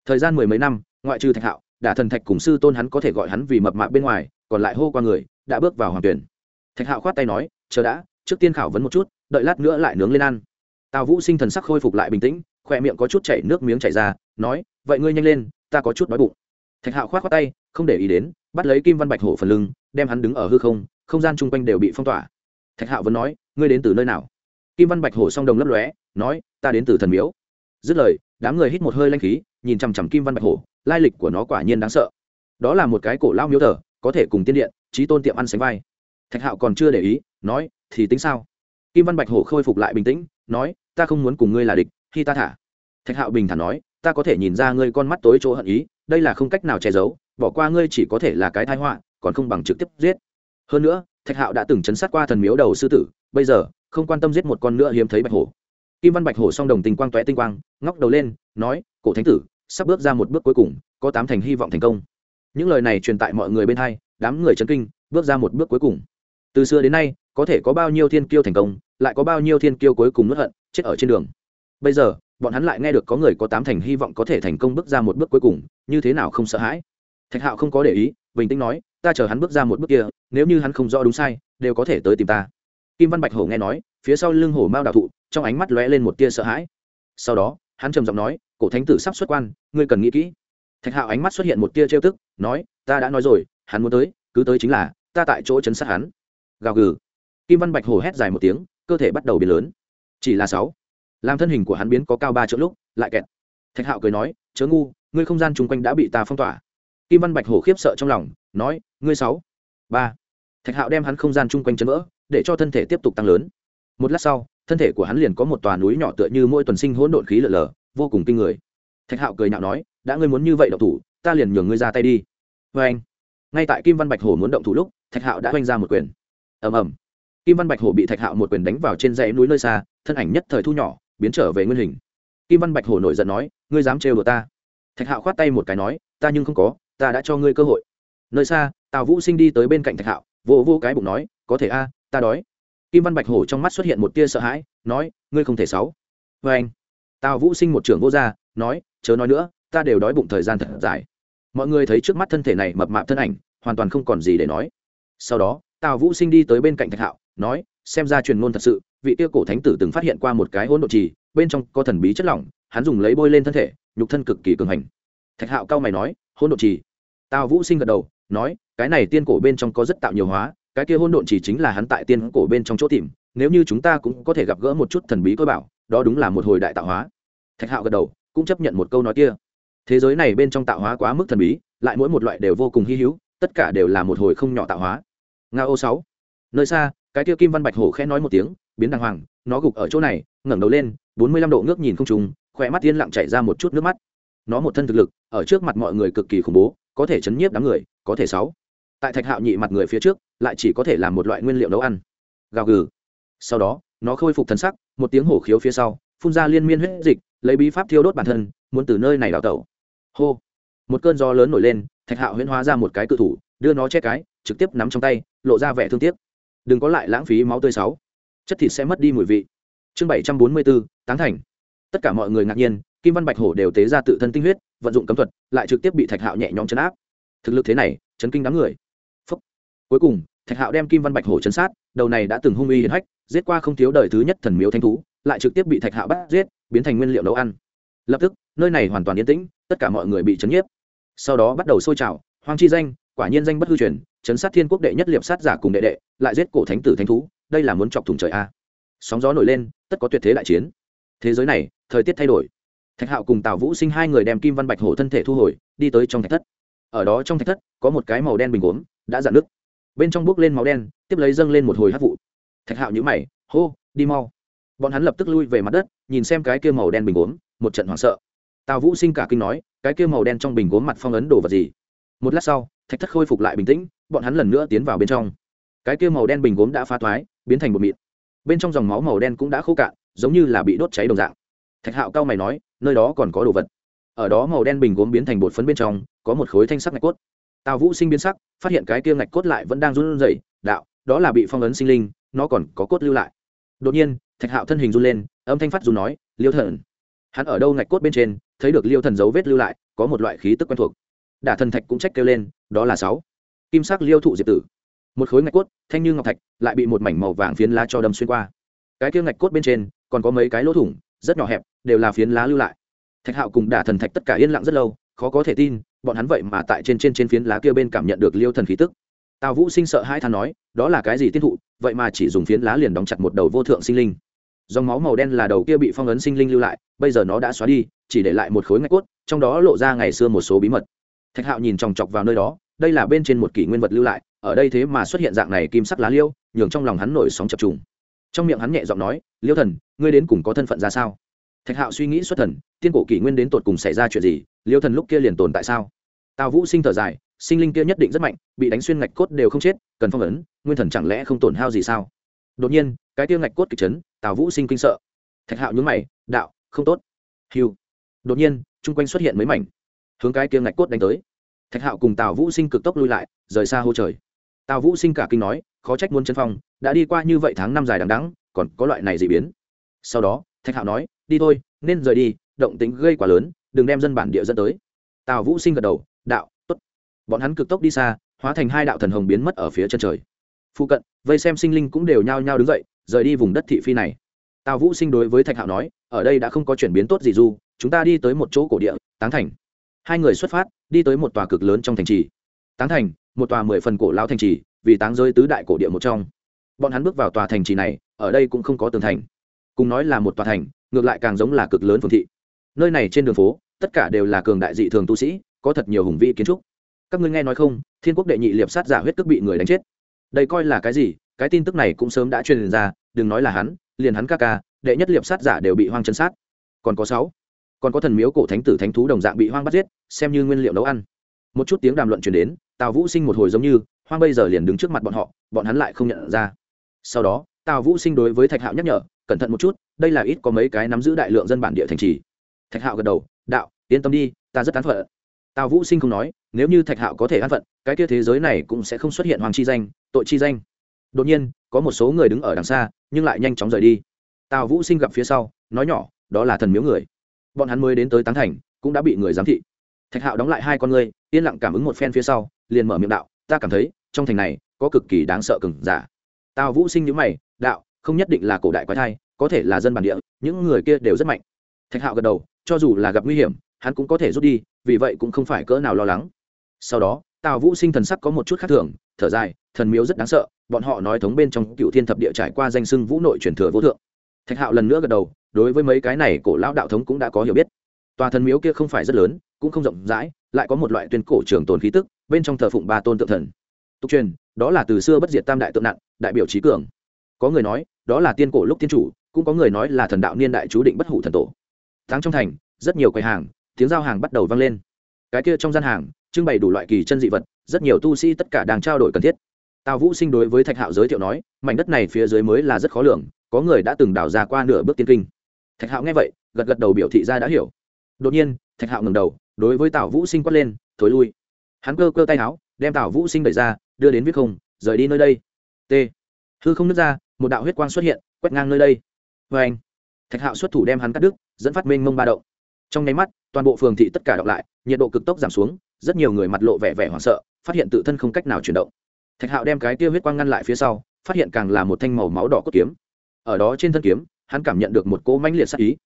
Thời gian mười mấy năm ngoại trừ thạch hạo, đả thần thạch cùng sư tôn hắn có thể gọi hắn vì mập mạp bên ngoài, còn lại hô qua người, đã bước vào hoàng tuyển. Thạch hạo khoát tay nói, chờ đã, trước tiên khảo vấn một chút, đợi lát nữa lại nướng lên ăn. Tào vũ sinh thần sắc khôi phục lại bình tĩnh khoe miệng có chút chảy nước miếng chảy ra, nói, vậy ngươi nhanh lên, ta có chút đói bụng. Thạch hạo khoát khoát tay, không để ý đến, bắt lấy kim văn bạch hổ phần lưng, đem hắn đứng ở hư không không gian chung quanh đều bị phong tỏa. Thạch hạo vẫn nói, ngươi đến từ nơi nào? Kim văn bạch hổ song đồng lấp lóe, nói, ta đến từ thần miếu. Dứt lời, đám người hít một hơi lanh khí, nhìn chằm chằm kim văn bạch hổ lai lịch của nó quả nhiên đáng sợ. Đó là một cái cổ lao miếu thờ, có thể cùng tiên điện trí tôn tiệm ăn sánh vai. Thạch hạo còn chưa để ý, nói, thì tính sao? Kim văn bạch hổ khôi phục lại bình tĩnh, nói, ta không muốn cùng ngươi là địch, khi ta thả. Thạch hạo bình thản nói, ta có thể nhìn ra ngươi con mắt tối chỗ hận ý, đây là không cách nào che giấu, bỏ qua ngươi chỉ có thể là cái thái họa, còn không bằng trực tiếp giết. Hơn nữa, thạch hạo đã từng chấn sát qua thần miếu đầu sư tử, bây giờ, không quan tâm giết một con nữa hiếm thấy bạch hổ. Kim văn bạch hổ song đồng tình quang toé tinh quang, ngóc đầu lên, nói, cổ thánh tử sắp bước ra một bước cuối cùng, có tám thành hy vọng thành công. Những lời này truyền tại mọi người bên hai, đám người chấn kinh, bước ra một bước cuối cùng. Từ xưa đến nay, có thể có bao nhiêu thiên kiêu thành công, lại có bao nhiêu thiên kiêu cuối cùng nuốt hận, chết ở trên đường. Bây giờ, bọn hắn lại nghe được có người có tám thành hy vọng có thể thành công bước ra một bước cuối cùng, như thế nào không sợ hãi? Thạch hạo không có để ý, bình tĩnh nói, ta chờ hắn bước ra một bước kia, nếu như hắn không rõ đúng sai, đều có thể tới tìm ta. Kim văn bạch hổ nghe nói, phía sau lưng hổ mao đạo thụ, trong ánh mắt lóe lên một tia sợ hãi. Sau đó, hắn trầm giọng nói cổ thánh tử sắp xuất quan, ngươi cần nghĩ kỹ. Thạch hạo ánh mắt xuất hiện một tia trêu tức, nói, ta đã nói rồi, hắn muốn tới, cứ tới chính là, ta tại chỗ chấn sát hắn. Gào gừ. Kim văn bạch hổ hét dài một tiếng, cơ thể bắt đầu biến lớn. Chỉ là sáu. Làm thân hình của hắn biến có cao ba triệu lúc, lại kẹt. Thạch hạo cười nói, chớ ngu, ngươi không gian chung quanh đã bị ta phong tỏa. Kim văn bạch hổ khiếp sợ trong lòng, nói, ngươi sáu. Ba. Thạch hạo đem hắn không gian chung quanh chấn vỡ, để cho thân thể tiếp tục tăng lớn. Một lát sau, thân thể của hắn liền có một tòa núi nhỏ tựa như mỗi tuần sinh hỗn độn khí lở lở vô cùng kinh người. Thạch hạo cười nhạo nói, đã ngươi muốn như vậy động thủ, ta liền nhường ngươi ra tay đi. Vê anh, ngay tại kim văn bạch hổ muốn động thủ lúc, thạch hạo đã oanh ra một quyền. Ầm ầm. Kim văn bạch hổ bị thạch hạo một quyền đánh vào trên dãy núi nơi xa, thân ảnh nhất thời thu nhỏ, biến trở về nguyên hình. Kim văn bạch hổ nổi giận nói, ngươi dám trêu đùa ta? Thạch hạo khoát tay một cái nói, ta nhưng không có, ta đã cho ngươi cơ hội. Nơi xa, tào vũ sinh đi tới bên cạnh thạch hạo vô vô cái bụng nói, có thể a, ta đói. Kim văn bạch hổ trong mắt xuất hiện một tia sợ hãi, nói, ngươi không thể sáu. Vê anh tào vũ sinh một trưởng vô gia, nói, chớ nói nữa, ta đều đói bụng thời gian thật dài. Mọi người thấy trước mắt thân thể này mập mạp thân ảnh, hoàn toàn không còn gì để nói. Sau đó, tào vũ sinh đi tới bên cạnh thạch hạo, nói, xem ra truyền ngôn thật sự, vị tiêu cổ thánh tử từng phát hiện qua một cái hỗn độ trì, bên trong có thần bí chất lỏng, hắn dùng lấy bôi lên thân thể, nhục thân cực kỳ cường hành. Thạch hạo cao mày nói, hỗn độ trì? Tào vũ sinh gật đầu, nói, cái này tiên cổ bên trong có rất tạo nhiều hóa, cái kia hỗn độn chỉ chính là hắn tại tiên cổ bên trong chỗ tìm, nếu như chúng ta cũng có thể gặp gỡ một chút thần bí cơ bảo đó đúng là một hồi đại tạo hóa. Thạch hạo gật đầu, cũng chấp nhận một câu nói kia. Thế giới này bên trong tạo hóa quá mức thần bí, lại mỗi một loại đều vô cùng hy hữu, tất cả đều là một hồi không nhỏ tạo hóa. Nga ô sáu, nơi xa, cái kia kim văn bạch hổ khẽ nói một tiếng, biến đàng hoàng, nó gục ở chỗ này, ngẩng đầu lên, bốn mươi lăm độ ngước nhìn không trùng khỏe mắt yên lặng chảy ra một chút nước mắt. Nó một thân thực lực, ở trước mặt mọi người cực kỳ khủng bố, có thể chấn nhiếp đám người, có thể sáu. Tại thạch hạo nhị mặt người phía trước, lại chỉ có thể làm một loại nguyên liệu nấu ăn. Gào gừ. Sau đó nó khôi phục thần sắc, một tiếng hổ khiếu phía sau, phun ra liên miên huyết dịch, lấy bí pháp thiêu đốt bản thân, muốn từ nơi này đào tẩu. Hô! Một cơn gió lớn nổi lên, thạch hạo huyễn hóa ra một cái cự thủ, đưa nó che cái, trực tiếp nắm trong tay, lộ ra vẻ thương tiếc. Đừng có lại lãng phí máu tươi sáu. Chất thịt sẽ mất đi mùi vị. Chương bảy trăm bốn mươi bốn táng thành. Tất cả mọi người ngạc nhiên, kim văn bạch hổ đều tế ra tự thân tinh huyết, vận dụng cấm thuật, lại trực tiếp bị thạch hạo nhẹ nhõm chấn áp. Thực lực thế này, chấn kinh đám người. Phúc. cuối cùng thạch hạo đem kim văn bạch hổ chấn sát, đầu này đã từng hung uy hiển hách, giết qua không thiếu đời thứ nhất thần miếu thanh thú, lại trực tiếp bị thạch hạo bắt giết, biến thành nguyên liệu nấu ăn. Lập tức, nơi này hoàn toàn yên tĩnh, tất cả mọi người bị chấn nhiếp. Sau đó bắt đầu sôi trào, hoang chi danh, quả nhiên danh bất hư truyền, chấn sát thiên quốc đệ nhất liệp sát giả cùng đệ đệ, lại giết cổ thánh tử thánh thú, đây là muốn chọc thủng trời a. Sóng gió nổi lên, tất có tuyệt thế đại chiến. Thế giới này, thời tiết thay đổi. Thạch hạo cùng tào vũ sinh hai người đem kim văn bạch hổ thân thể thu hồi, đi tới trong thạch thất. Ở đó trong thạch thất, có một cái màu đen bình gốm, đã dạn nước bên trong bước lên máu đen, tiếp lấy dâng lên một hồi hát vụ. Thạch hạo nhữ mày, hô, đi mau. Bọn hắn lập tức lui về mặt đất, nhìn xem cái kia màu đen bình gốm, một trận hoảng sợ. Tào vũ sinh cả kinh nói, cái kia màu đen trong bình gốm mặt phong ấn đồ vật gì? Một lát sau, thạch thất khôi phục lại bình tĩnh, bọn hắn lần nữa tiến vào bên trong. Cái kia màu đen bình gốm đã phá thoái biến thành một mịt bên trong dòng máu màu đen cũng đã khô cạn, giống như là bị đốt cháy đồng dạng. Thạch hạo cao mày nói, nơi đó còn có đồ vật. Ở đó màu đen bình gốm biến thành bột phấn bên trong, có một khối thanh sắc ngạch cốt tào vũ sinh biến sắc, phát hiện cái kia ngạch cốt lại vẫn đang run rẩy, đạo, đó là bị phong ấn sinh linh, nó còn có cốt lưu lại. Đột nhiên, thạch hạo thân hình run lên, âm thanh phát dù nói, liêu thần. Hắn ở đâu ngạch cốt bên trên, thấy được liêu thần dấu vết lưu lại, có một loại khí tức quen thuộc. Đả thần thạch cũng trách kêu lên, đó là sáu. Kim sắc liêu thụ diệp tử. Một khối ngạch cốt, thanh như ngọc thạch, lại bị một mảnh màu vàng phiến lá cho đâm xuyên qua. Cái kia ngạch cốt bên trên, còn có mấy cái lỗ thủng, rất nhỏ hẹp, đều là phiến lá lưu lại. Thạch hạo cùng đả thần thạch tất cả yên lặng rất lâu, khó có thể tin bọn hắn vậy mà tại trên trên trên phiến lá kia bên cảm nhận được liêu thần khí tức. Tào vũ sinh sợ hai thằng nói, đó là cái gì tiên thụ, vậy mà chỉ dùng phiến lá liền đóng chặt một đầu vô thượng sinh linh. Dòng máu màu đen là đầu kia bị phong ấn sinh linh lưu lại, bây giờ nó đã xóa đi, chỉ để lại một khối ngạch cốt, trong đó lộ ra ngày xưa một số bí mật. Thạch hạo nhìn chòng chọc vào nơi đó, đây là bên trên một kỷ nguyên vật lưu lại, ở đây thế mà xuất hiện dạng này kim sắc lá liêu, nhường trong lòng hắn nổi sóng chập trùng. Trong miệng hắn nhẹ giọng nói, liêu thần, ngươi đến cùng có thân phận ra sao? Thạch hạo suy nghĩ xuất thần, tiên cổ kỷ nguyên đến tột cùng xảy ra chuyện gì, liêu thần lúc kia liền tồn tại sao? Tào vũ sinh thở dài, sinh linh kia nhất định rất mạnh, bị đánh xuyên ngạch cốt đều không chết, cần phong ấn, nguyên thần chẳng lẽ không tổn hao gì sao? Đột nhiên, cái tiêu ngạch cốt kịch chấn, tào vũ sinh kinh sợ. Thạch hạo nhún mày, đạo, không tốt. Hiu đột nhiên, chung quanh xuất hiện mấy mảnh, hướng cái kia ngạch cốt đánh tới. Thạch hạo cùng tào vũ sinh cực tốc lui lại, rời xa hô trời. Tào vũ sinh cả kinh nói, khó trách muốn chân phong, đã đi qua như vậy tháng năm dài đằng đắng còn có loại này dị biến. Sau đó, thạch hạo nói đi thôi, nên rời đi, động tính gây quá lớn, đừng đem dân bản địa dẫn tới. Tào vũ sinh gật đầu, đạo t ố t bọn hắn cực tốc đi xa, hóa thành hai đạo thần hồng biến mất ở phía chân trời. Phụ cận, vây xem sinh linh cũng đều nhao nhao đứng dậy, rời đi vùng đất thị phi này. Tào vũ sinh đối với thạch hạo nói, ở đây đã không có chuyển biến tốt gì du, chúng ta đi tới một chỗ cổ địa, táng thành. Hai người xuất phát, đi tới một tòa cực lớn trong thành trì. Táng thành, một tòa mười phần cổ lao thành trì, vì táng rơi tứ đại cổ địa một trong. Bọn hắn bước vào tòa thành trì này, ở đây cũng không có tường thành. Cùng nói là một tòa thành ngược lại càng giống là cực lớn phương thị. Nơi này trên đường phố, tất cả đều là cường đại dị thường tu sĩ, có thật nhiều hùng vĩ kiến trúc. Các ngươi nghe nói không, thiên quốc đệ nhị liệp sát giả huyết tức bị người đánh chết. Đây coi là cái gì? Cái tin tức này cũng sớm đã truyền ra, đừng nói là hắn, liền hắn ca ca, đệ nhất liệp sát giả đều bị hoang chân sát. Còn có sáu. Còn có thần miếu cổ thánh tử thánh thú đồng dạng bị hoang bắt giết, xem như nguyên liệu nấu ăn. Một chút tiếng đàm luận chuyển đến, tào vũ sinh một hồi giống như, hoang bây giờ liền đứng trước mặt bọn họ, bọn hắn lại không nhận ra. Sau đó, tào vũ sinh đối với thạch hạo nhắc nhở cẩn thận một chút, đây là ít có mấy cái nắm giữ đại lượng dân bản địa thành trì. Thạch hạo gật đầu, đạo, yên tâm đi, ta rất tán phận. Tào vũ sinh không nói, nếu như thạch hạo có thể an phận, cái kia thế giới này cũng sẽ không xuất hiện hoàng chi danh, tội chi danh. Đột nhiên, có một số người đứng ở đằng xa, nhưng lại nhanh chóng rời đi. Tào vũ sinh gặp phía sau, nói nhỏ, đó là thần miếu người. Bọn hắn mới đến tới tán thành, cũng đã bị người giám thị. Thạch hạo đóng lại hai con ngươi, yên lặng cảm ứng một phen phía sau, liền mở miệng đạo, ta cảm thấy, trong thành này, có cực kỳ đáng sợ cừng giả. Tào vũ sinh nhữ mày, đạo không nhất định là cổ đại quái thai, có thể là dân bản địa, những người kia đều rất mạnh. Thạch hạo gật đầu, cho dù là gặp nguy hiểm, hắn cũng có thể rút đi, vì vậy cũng không phải cỡ nào lo lắng. Sau đó, tào vũ sinh thần sắc có một chút khác thường, thở dài, thần miếu rất đáng sợ, bọn họ nói thống bên trong cựu thiên thập địa trải qua danh sưng vũ nội truyền thừa vô thượng. Thạch hạo lần nữa gật đầu, đối với mấy cái này cổ lão đạo thống cũng đã có hiểu biết. Tòa thần miếu kia không phải rất lớn, cũng không rộng rãi, lại có một loại tuyên cổ trường tồn khí tức, bên trong thờ phụng ba tôn tượng thần. Tục truyền, đó là từ xưa bất diệt tam đại tượng nặng, đại biểu trí cường. Có người nói đó là tiên cổ lúc tiên chủ, cũng có người nói là thần đạo niên đại chú định bất hủ thần tổ. Tháng trong thành, rất nhiều quầy hàng, tiếng giao hàng bắt đầu vang lên. Cái kia trong gian hàng, trưng bày đủ loại kỳ chân dị vật, rất nhiều tu sĩ tất cả đang trao đổi cần thiết. Tào vũ sinh đối với thạch hạo giới thiệu nói, mảnh đất này phía dưới mới là rất khó lường, có người đã từng đào ra qua nửa bước tiên kinh. Thạch hạo nghe vậy, gật gật đầu biểu thị ra đã hiểu. Đột nhiên, thạch hạo ngầm đầu, đối với tào vũ sinh quát lên, thối lui. Hắn cơ cơ tay áo đem tào vũ sinh đẩy ra, đưa đến viết không, rời đi nơi đây. T. Hư không nứt ra một đạo huyết quang xuất hiện, quét ngang nơi đây. Vê anh, thạch hạo xuất thủ đem hắn cắt đứt, dẫn phát minh mông ba động. Trong nháy mắt, toàn bộ phường thị tất cả đọc lại, nhiệt độ cực tốc giảm xuống, rất nhiều người mặt lộ vẻ vẻ hoảng sợ, phát hiện tự thân không cách nào chuyển động. Thạch hạo đem cái tia huyết quang ngăn lại phía sau, phát hiện càng là một thanh màu máu đỏ cốt kiếm. Ở đó trên thân kiếm, hắn cảm nhận được một cỗ mãnh liệt sắc ý.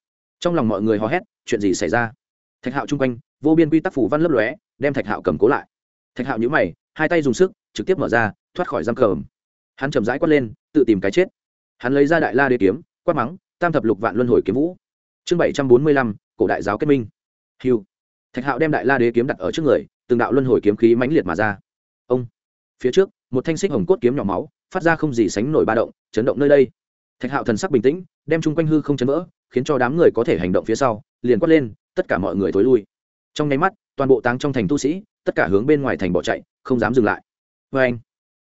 Trong lòng mọi người hò hét, chuyện gì xảy ra? Thạch hạo chung quanh, vô biên quy tắc phủ văn lấp lóe, đem thạch hạo cầm cố lại. Thạch hạo nhữ mày, hai tay dùng sức, trực tiếp mở ra, thoát khỏi giam cờm hắn chậm rãi quát lên, tự tìm cái chết. Hắn lấy ra đại la đế kiếm, quát mắng, tam thập lục vạn luân hồi kiếm vũ. Chương bảy trăm bốn mươi lăm, cổ đại giáo kết minh. Hiu thạch hạo đem đại la đế kiếm đặt ở trước người, từng đạo luân hồi kiếm khí mãnh liệt mà ra. Ông. Phía trước, một thanh xích hồng cốt kiếm nhỏ máu, phát ra không gì sánh nổi ba động, chấn động nơi đây. Thạch hạo thần sắc bình tĩnh, đem chung quanh hư không chấn vỡ, khiến cho đám người có thể hành động phía sau, liền quát lên, tất cả mọi người thối lui. Trong nháy mắt, toàn bộ táng trong thành tu sĩ, tất cả hướng bên ngoài thành bỏ chạy, không dám dừng lại. Vê anh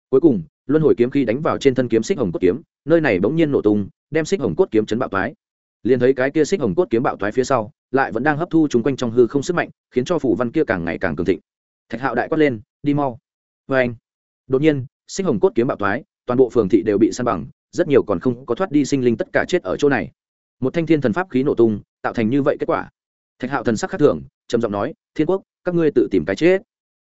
cuối cùng luân hồi kiếm khi đánh vào trên thân kiếm xích hồng cốt kiếm, nơi này bỗng nhiên nổ tung, đem xích hồng cốt kiếm chấn bạo thoái liền thấy cái kia xích hồng cốt kiếm bạo thoái phía sau, lại vẫn đang hấp thu chúng quanh trong hư không sức mạnh, khiến cho phủ văn kia càng ngày càng cường thịnh. Thạch hạo đại quát lên, đi mau. Vê anh, đột nhiên, xích hồng cốt kiếm bạo thoái toàn bộ phường thị đều bị săn bằng, rất nhiều còn không có thoát đi sinh linh tất cả chết ở chỗ này. Một thanh thiên thần pháp khí nổ tung, tạo thành như vậy kết quả. Thạch hạo thần sắc khắc thường, trầm giọng nói, thiên quốc, các ngươi tự tìm cái chết.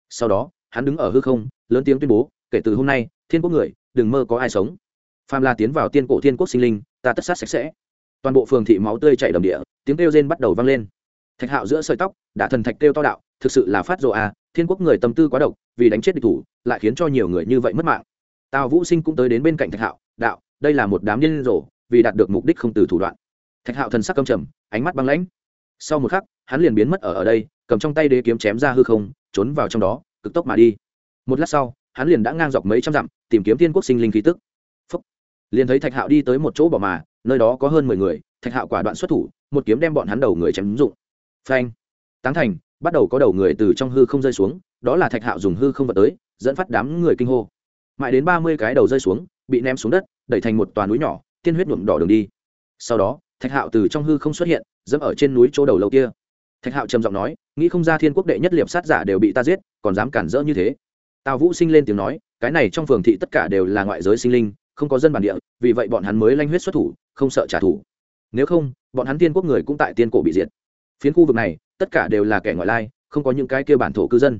Sau đó, hắn đứng ở hư không, lớn tiếng tuyên bố, kể từ hôm nay thiên quốc người, đừng mơ có ai sống. Phàm là tiến vào tiên cổ thiên quốc sinh linh, ta tất sát sạch sẽ. Toàn bộ phường thị máu tươi chảy đầm địa, tiếng kêu rên bắt đầu vang lên. Thạch hạo giữa sợi tóc, đã thần thạch kêu to đạo, thực sự là phát rộ à thiên quốc người tâm tư quá độc, vì đánh chết địch thủ, lại khiến cho nhiều người như vậy mất mạng. Tào vũ sinh cũng tới đến bên cạnh thạch hạo, đạo, đây là một đám điên rồ, vì đạt được mục đích không từ thủ đoạn. Thạch hạo thần sắc căm trầm, ánh mắt băng lãnh. Sau một khắc, hắn liền biến mất ở ở đây, cầm trong tay đế kiếm chém ra hư không, trốn vào trong đó, cực tốc mà đi. Một lát sau, hắn liền đã ngang dọc mấy trăm dặm tìm kiếm thiên quốc sinh linh khí tức. Phúc. liền thấy thạch hạo đi tới một chỗ bỏ mà, nơi đó có hơn mười người, thạch hạo quả đoạn xuất thủ, một kiếm đem bọn hắn đầu người chém dụng phanh. Táng thành, bắt đầu có đầu người từ trong hư không rơi xuống, đó là thạch hạo dùng hư không vật tới, dẫn phát đám người kinh hô. Mãi đến ba mươi cái đầu rơi xuống, bị ném xuống đất, đẩy thành một toàn núi nhỏ, tiên huyết nhuộm đỏ đường đi. Sau đó, thạch hạo từ trong hư không xuất hiện, dẫm ở trên núi chỗ đầu lâu kia. Thạch hạo trầm giọng nói, nghĩ không ra thiên quốc đệ nhất liệp sát giả đều bị ta giết, còn dám cản rỡ như thế tào vũ sinh lên tiếng nói, cái này trong phường thị tất cả đều là ngoại giới sinh linh, không có dân bản địa, vì vậy bọn hắn mới lanh huyết xuất thủ, không sợ trả thù. Nếu không, bọn hắn tiên quốc người cũng tại tiên cổ bị diệt. Phiến khu vực này, tất cả đều là kẻ ngoại lai, không có những cái kia bản thổ cư dân.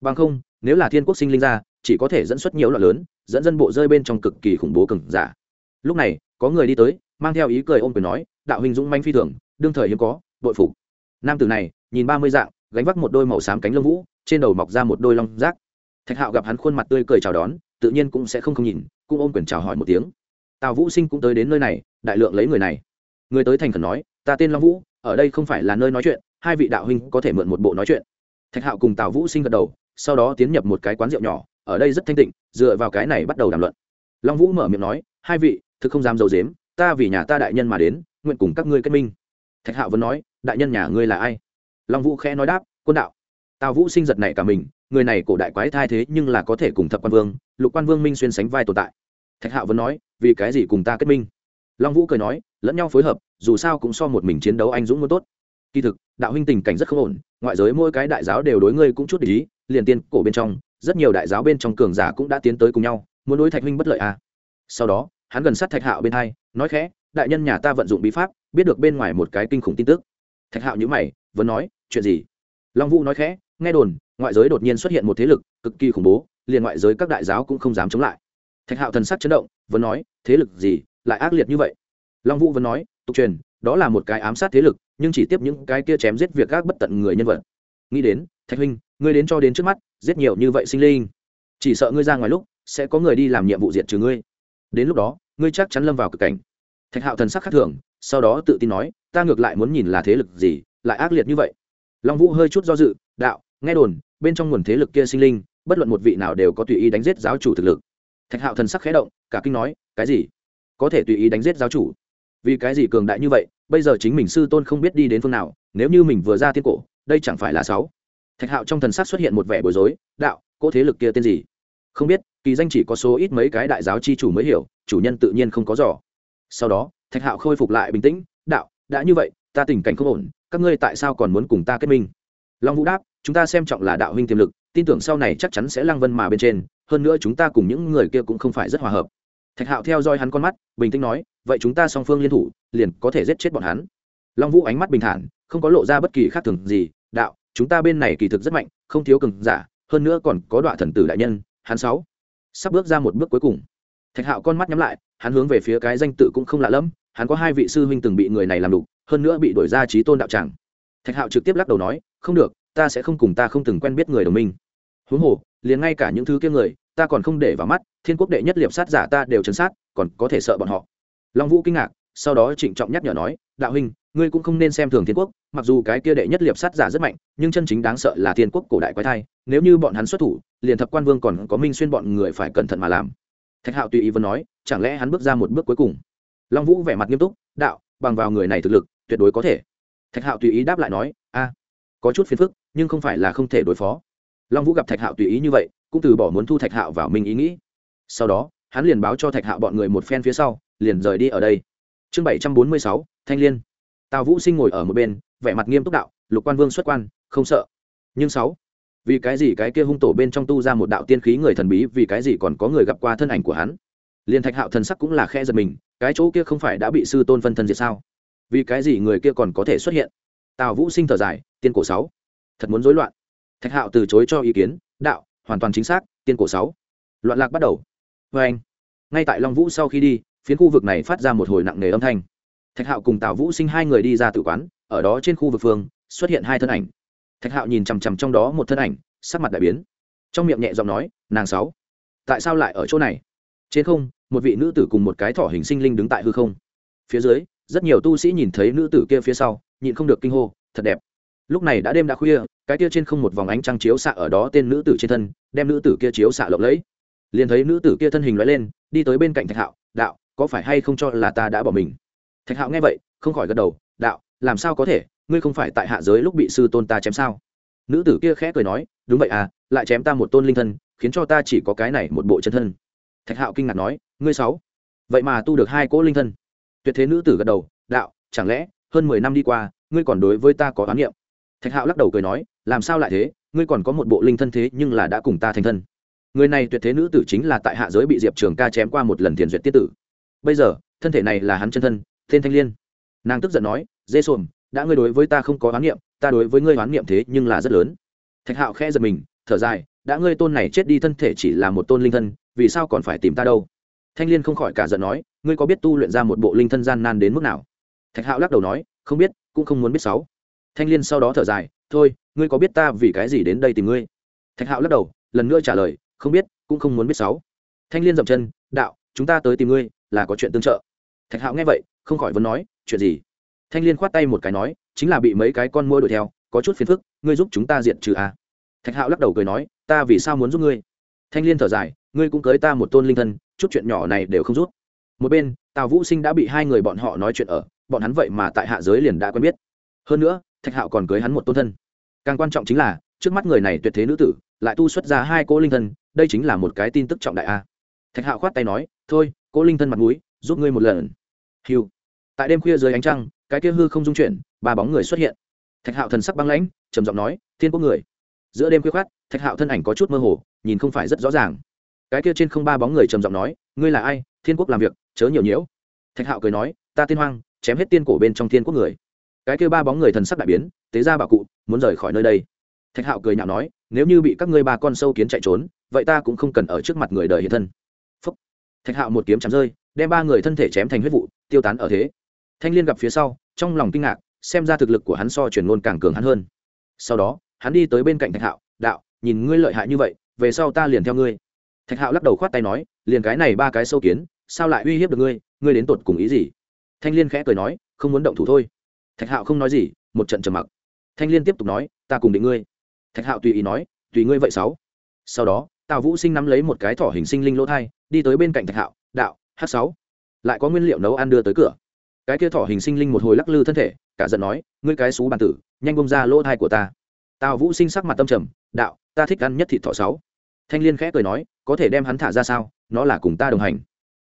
Bằng không, nếu là thiên quốc sinh linh ra, chỉ có thể dẫn xuất nhiều loại lớn, dẫn dân bộ rơi bên trong cực kỳ khủng bố cừng giả. Lúc này, có người đi tới, mang theo ý cười ôm quyền nói, đạo hình dũng manh phi thường, đương thời hiếm có, bội phục. Nam tử này, nhìn ba mươi dạng, gánh vác một đôi màu xám cánh lông vũ, trên đầu mọc ra một đôi long rác thạch hạo gặp hắn khuôn mặt tươi cười chào đón, tự nhiên cũng sẽ không không nhìn, cũng ôm quyền chào hỏi một tiếng. Tào vũ sinh cũng tới đến nơi này, đại lượng lấy người này. Người tới thành khẩn nói, ta tên long vũ, ở đây không phải là nơi nói chuyện, hai vị đạo huynh có thể mượn một bộ nói chuyện. Thạch hạo cùng tào vũ sinh gật đầu, sau đó tiến nhập một cái quán rượu nhỏ, ở đây rất thanh tịnh, dựa vào cái này bắt đầu đàm luận. Long vũ mở miệng nói, hai vị, thực không dám d i ấ u dếm ta vì nhà ta đại nhân mà đến, nguyện cùng các ngươi kết minh. Thạch hạo vẫn nói, đại nhân nhà ngươi là ai? Long vũ khẽ nói đáp, quân đạo tào vũ sinh giật này cả mình, người này cổ đại quái thai thế nhưng là có thể cùng thập quan vương, lục quan vương minh xuyên sánh vai tồn tại. Thạch hạo vẫn nói, vì cái gì cùng ta kết minh? Long vũ cười nói, lẫn nhau phối hợp, dù sao cũng so một mình chiến đấu anh dũng muốn tốt. Kỳ thực, đạo huynh tình cảnh rất không ổn, ngoại giới mỗi cái đại giáo đều đối ngươi cũng chút để ý, liền tiên cổ bên trong, rất nhiều đại giáo bên trong cường giả cũng đã tiến tới cùng nhau, muốn đối thạch huynh bất lợi à. sau đó, hắn gần sát thạch hạo bên hai, nói khẽ, đại nhân nhà ta vận dụng bí pháp, biết được bên ngoài một cái kinh khủng tin tức. Thạch hạo nhữ mày, vẫn nói, chuyện gì? Long vũ nói khẽ nghe đồn, ngoại giới đột nhiên xuất hiện một thế lực cực kỳ khủng bố, liền ngoại giới các đại giáo cũng không dám chống lại. Thạch hạo thần sắc chấn động, vẫn nói, thế lực gì lại ác liệt như vậy? Long vũ vẫn nói, tục truyền, đó là một cái ám sát thế lực, nhưng chỉ tiếp những cái kia chém giết việc các bất tận người nhân vật. Nghĩ đến, thạch huynh, ngươi đến cho đến trước mắt, giết nhiều như vậy sinh linh. Chỉ sợ ngươi ra ngoài lúc sẽ có người đi làm nhiệm vụ diện trừ ngươi. Đến lúc đó, ngươi chắc chắn lâm vào cực cảnh. Thạch hạo thần sắc khác thường, sau đó tự tin nói, ta ngược lại muốn nhìn là thế lực gì lại ác liệt như vậy. Long vũ hơi chút do dự, đạo nghe đồn, bên trong nguồn thế lực kia sinh linh, bất luận một vị nào đều có tùy ý đánh giết giáo chủ thực lực. Thạch hạo thần sắc khẽ động, cả kinh nói, cái gì? Có thể tùy ý đánh giết giáo chủ? Vì cái gì cường đại như vậy? Bây giờ chính mình sư tôn không biết đi đến phương nào, nếu như mình vừa ra tiên cổ, đây chẳng phải là sáu? Thạch hạo trong thần sắc xuất hiện một vẻ bối rối, đạo cỗ thế lực kia tên gì? Không biết, kỳ danh chỉ có số ít mấy cái đại giáo chi chủ mới hiểu, chủ nhân tự nhiên không có giỏ sau đó, thạch hạo khôi phục lại bình tĩnh, đạo, đã như vậy, ta tình cảnh không ổn, các ngươi tại sao còn muốn cùng ta kết minh? Long vũ đáp chúng ta xem trọng là đạo huynh tiềm lực, tin tưởng sau này chắc chắn sẽ lăng vân mà bên trên, hơn nữa chúng ta cùng những người kia cũng không phải rất hòa hợp. Thạch hạo theo dõi hắn con mắt, bình tĩnh nói, vậy chúng ta song phương liên thủ, liền có thể giết chết bọn hắn. Long vũ ánh mắt bình thản, không có lộ ra bất kỳ khác thường gì, đạo, chúng ta bên này kỳ thực rất mạnh, không thiếu cường giả, hơn nữa còn có đoạn thần tử đại nhân, hắn sáu. Sắp bước ra một bước cuối cùng. Thạch hạo con mắt nhắm lại, hắn hướng về phía cái danh tự cũng không lạ lẫm, hắn có hai vị sư huynh từng bị người này làm đục, hơn nữa bị đổi ra trí tôn đạo tràng. Thạch hạo trực tiếp lắc đầu nói, không được ta sẽ không cùng ta không từng quen biết người đồng minh. Huống hồ, liền ngay cả những thứ kia người, ta còn không để vào mắt, thiên quốc đệ nhất liệp sát giả ta đều chấn sát, còn có thể sợ bọn họ. Long vũ kinh ngạc, sau đó trịnh trọng nhắc nhở nói, đạo huynh, ngươi cũng không nên xem thường thiên quốc, mặc dù cái kia đệ nhất liệp sát giả rất mạnh, nhưng chân chính đáng sợ là thiên quốc cổ đại quái thai, nếu như bọn hắn xuất thủ, liền thập quan vương còn có minh xuyên bọn người phải cẩn thận mà làm. Thạch hạo tùy ý vẫn nói, chẳng lẽ hắn bước ra một bước cuối cùng? Long vũ vẻ mặt nghiêm túc, đạo, bằng vào người này thực lực, tuyệt đối có thể. Thạch hạo tùy ý đáp lại nói, a có chút phiền phức, nhưng không phải là không thể đối phó. Long vũ gặp thạch hạo tùy ý như vậy, cũng từ bỏ muốn thu thạch hạo vào mình ý nghĩ. Sau đó, hắn liền báo cho thạch hạo bọn người một phen phía sau, liền rời đi ở đây. Chương bảy trăm bốn mươi sáu, thanh liên. Tào vũ sinh ngồi ở một bên, vẻ mặt nghiêm túc đạo, lục quan vương xuất quan, không sợ. Nhưng sáu, vì cái gì cái kia hung tổ bên trong tu ra một đạo tiên khí người thần bí, vì cái gì còn có người gặp qua thân ảnh của hắn? Liền thạch hạo thần sắc cũng là khe giật mình, cái chỗ kia không phải đã bị sư tôn phân thân diệt sao? Vì cái gì người kia còn có thể xuất hiện? Tào vũ sinh thở dài, tiên cổ sáu, thật muốn rối loạn. Thạch hạo từ chối cho ý kiến, đạo, hoàn toàn chính xác, tiên cổ sáu. Loạn lạc bắt đầu. Vê anh, ngay tại long vũ sau khi đi, phiến khu vực này phát ra một hồi nặng nề âm thanh. Thạch hạo cùng tào vũ sinh hai người đi ra tự quán, ở đó trên khu vực phương, xuất hiện hai thân ảnh. Thạch hạo nhìn chằm chằm trong đó một thân ảnh, sắc mặt đại biến. Trong miệng nhẹ giọng nói, nàng sáu, tại sao lại ở chỗ này? Trên không, một vị nữ tử cùng một cái thỏ hình sinh linh đứng tại hư không. Phía dưới, rất nhiều tu sĩ nhìn thấy nữ tử kia phía sau nhịn không được kinh hô, thật đẹp. Lúc này đã đêm đã khuya, cái kia trên không một vòng ánh trăng chiếu xạ ở đó tên nữ tử trên thân, đem nữ tử kia chiếu xạ lộng lẫy. Liền thấy nữ tử kia thân hình loại lên, đi tới bên cạnh thạch hạo, đạo, có phải hay không cho là ta đã bỏ mình? Thạch hạo nghe vậy, không khỏi gật đầu, đạo, làm sao có thể? Ngươi không phải tại hạ giới lúc bị sư tôn ta chém sao? Nữ tử kia khẽ cười nói, đúng vậy à lại chém ta một tôn linh thân, khiến cho ta chỉ có cái này một bộ chân thân. Thạch hạo kinh ngạc nói, ngươi sáu? Vậy mà tu được hai cỗ linh thân. Tuyệt thế nữ tử gật đầu, đạo, chẳng lẽ hơn mười năm đi qua, ngươi còn đối với ta có oán niệm? Thạch hạo lắc đầu cười nói, làm sao lại thế? Ngươi còn có một bộ linh thân thế nhưng là đã cùng ta thành thân. Người này tuyệt thế nữ tử chính là tại hạ giới bị diệp trường ca chém qua một lần thiền duyệt tiết tử. Bây giờ, thân thể này là hắn chân thân, tên thanh liên. Nàng tức giận nói, dê xuồng, đã ngươi đối với ta không có oán niệm, ta đối với ngươi oán niệm thế nhưng là rất lớn. Thạch hạo khẽ giật mình, thở dài, đã ngươi tôn này chết đi thân thể chỉ là một tôn linh thân, vì sao còn phải tìm ta đâu? Thanh liên không khỏi cả giận nói, ngươi có biết tu luyện ra một bộ linh thân gian nan đến mức nào? Thạch hạo lắc đầu nói, không biết, cũng không muốn biết sáu. Thanh liên sau đó thở dài, thôi, ngươi có biết ta vì cái gì đến đây tìm ngươi? Thạch hạo lắc đầu, lần nữa trả lời, không biết, cũng không muốn biết sáu. Thanh liên dậm chân, đạo, chúng ta tới tìm ngươi, là có chuyện tương trợ. Thạch hạo nghe vậy, không khỏi vẫn nói, chuyện gì? Thanh liên khoát tay một cái nói, chính là bị mấy cái con mua đuổi theo, có chút phiền phức, ngươi giúp chúng ta diện trừ à. thạch hạo lắc đầu cười nói, ta vì sao muốn giúp ngươi? Thanh liên thở dài, ngươi cũng cưới ta một tôn linh thân, chút chuyện nhỏ này đều không rút một bên, tào vũ sinh đã bị hai người bọn họ nói chuyện ở bọn hắn vậy mà tại hạ giới liền đã quen biết. Hơn nữa, thạch hạo còn cưới hắn một tôn thân. Càng quan trọng chính là, trước mắt người này tuyệt thế nữ tử, lại tu xuất ra hai cô linh thân, đây chính là một cái tin tức trọng đại a. Thạch hạo khoát tay nói, thôi cô linh thân mặt mũi, giúp ngươi một lần. Hiu tại đêm khuya dưới ánh trăng, cái kia hư không dung chuyển, ba bóng người xuất hiện. Thạch hạo thần sắc băng lãnh, trầm giọng nói, thiên quốc người. Giữa đêm khuya khoát, thạch hạo thân ảnh có chút mơ hồ, nhìn không phải rất rõ ràng. Cái kia trên không ba bóng người trầm giọng nói, ngươi là ai? Thiên quốc làm việc, chớ nhiều nhiễu. Thạch hạo cười nói, ta tiên hoang chém hết tiên cổ bên trong thiên quốc người. Cái kia ba bóng người thần sắc đại biến, tế ra bà cụ, muốn rời khỏi nơi đây. Thạch hạo cười nhạo nói, nếu như bị các ngươi ba con sâu kiến chạy trốn, vậy ta cũng không cần ở trước mặt người đời hiện thân. Phúc. thạch hạo một kiếm chém rơi, đem ba người thân thể chém thành huyết vụ, tiêu tán ở thế. Thanh liên gặp phía sau, trong lòng kinh ngạc, xem ra thực lực của hắn so chuyển ngôn càng cường hắn hơn. Sau đó, hắn đi tới bên cạnh thạch hạo, đạo, nhìn ngươi lợi hại như vậy, về sau ta liền theo ngươi. Thạch hạo lắc đầu khoát tay nói, liền cái này ba cái sâu kiến, sao lại uy hiếp được ngươi? Ngươi đến tột cùng ý gì? Thanh liên khẽ cười nói, không muốn động thủ thôi. Thạch hạo không nói gì, một trận trầm mặc. Thanh liên tiếp tục nói, ta cùng định ngươi. Thạch hạo tùy ý nói, tùy ngươi vậy sáu. Sau đó, tào vũ sinh nắm lấy một cái thỏ hình sinh linh lỗ thai, đi tới bên cạnh thạch hạo, đạo h sáu. Lại có nguyên liệu nấu ăn đưa tới cửa. Cái kia thỏ hình sinh linh một hồi lắc lư thân thể, cả giận nói, ngươi cái xú bàn tử, nhanh bông ra lỗ thai của ta. Tào vũ sinh sắc mặt tâm trầm, đạo, ta thích ăn nhất thịt thỏ sáu. Thanh liên khẽ cười nói, có thể đem hắn thả ra sao, nó là cùng ta đồng hành.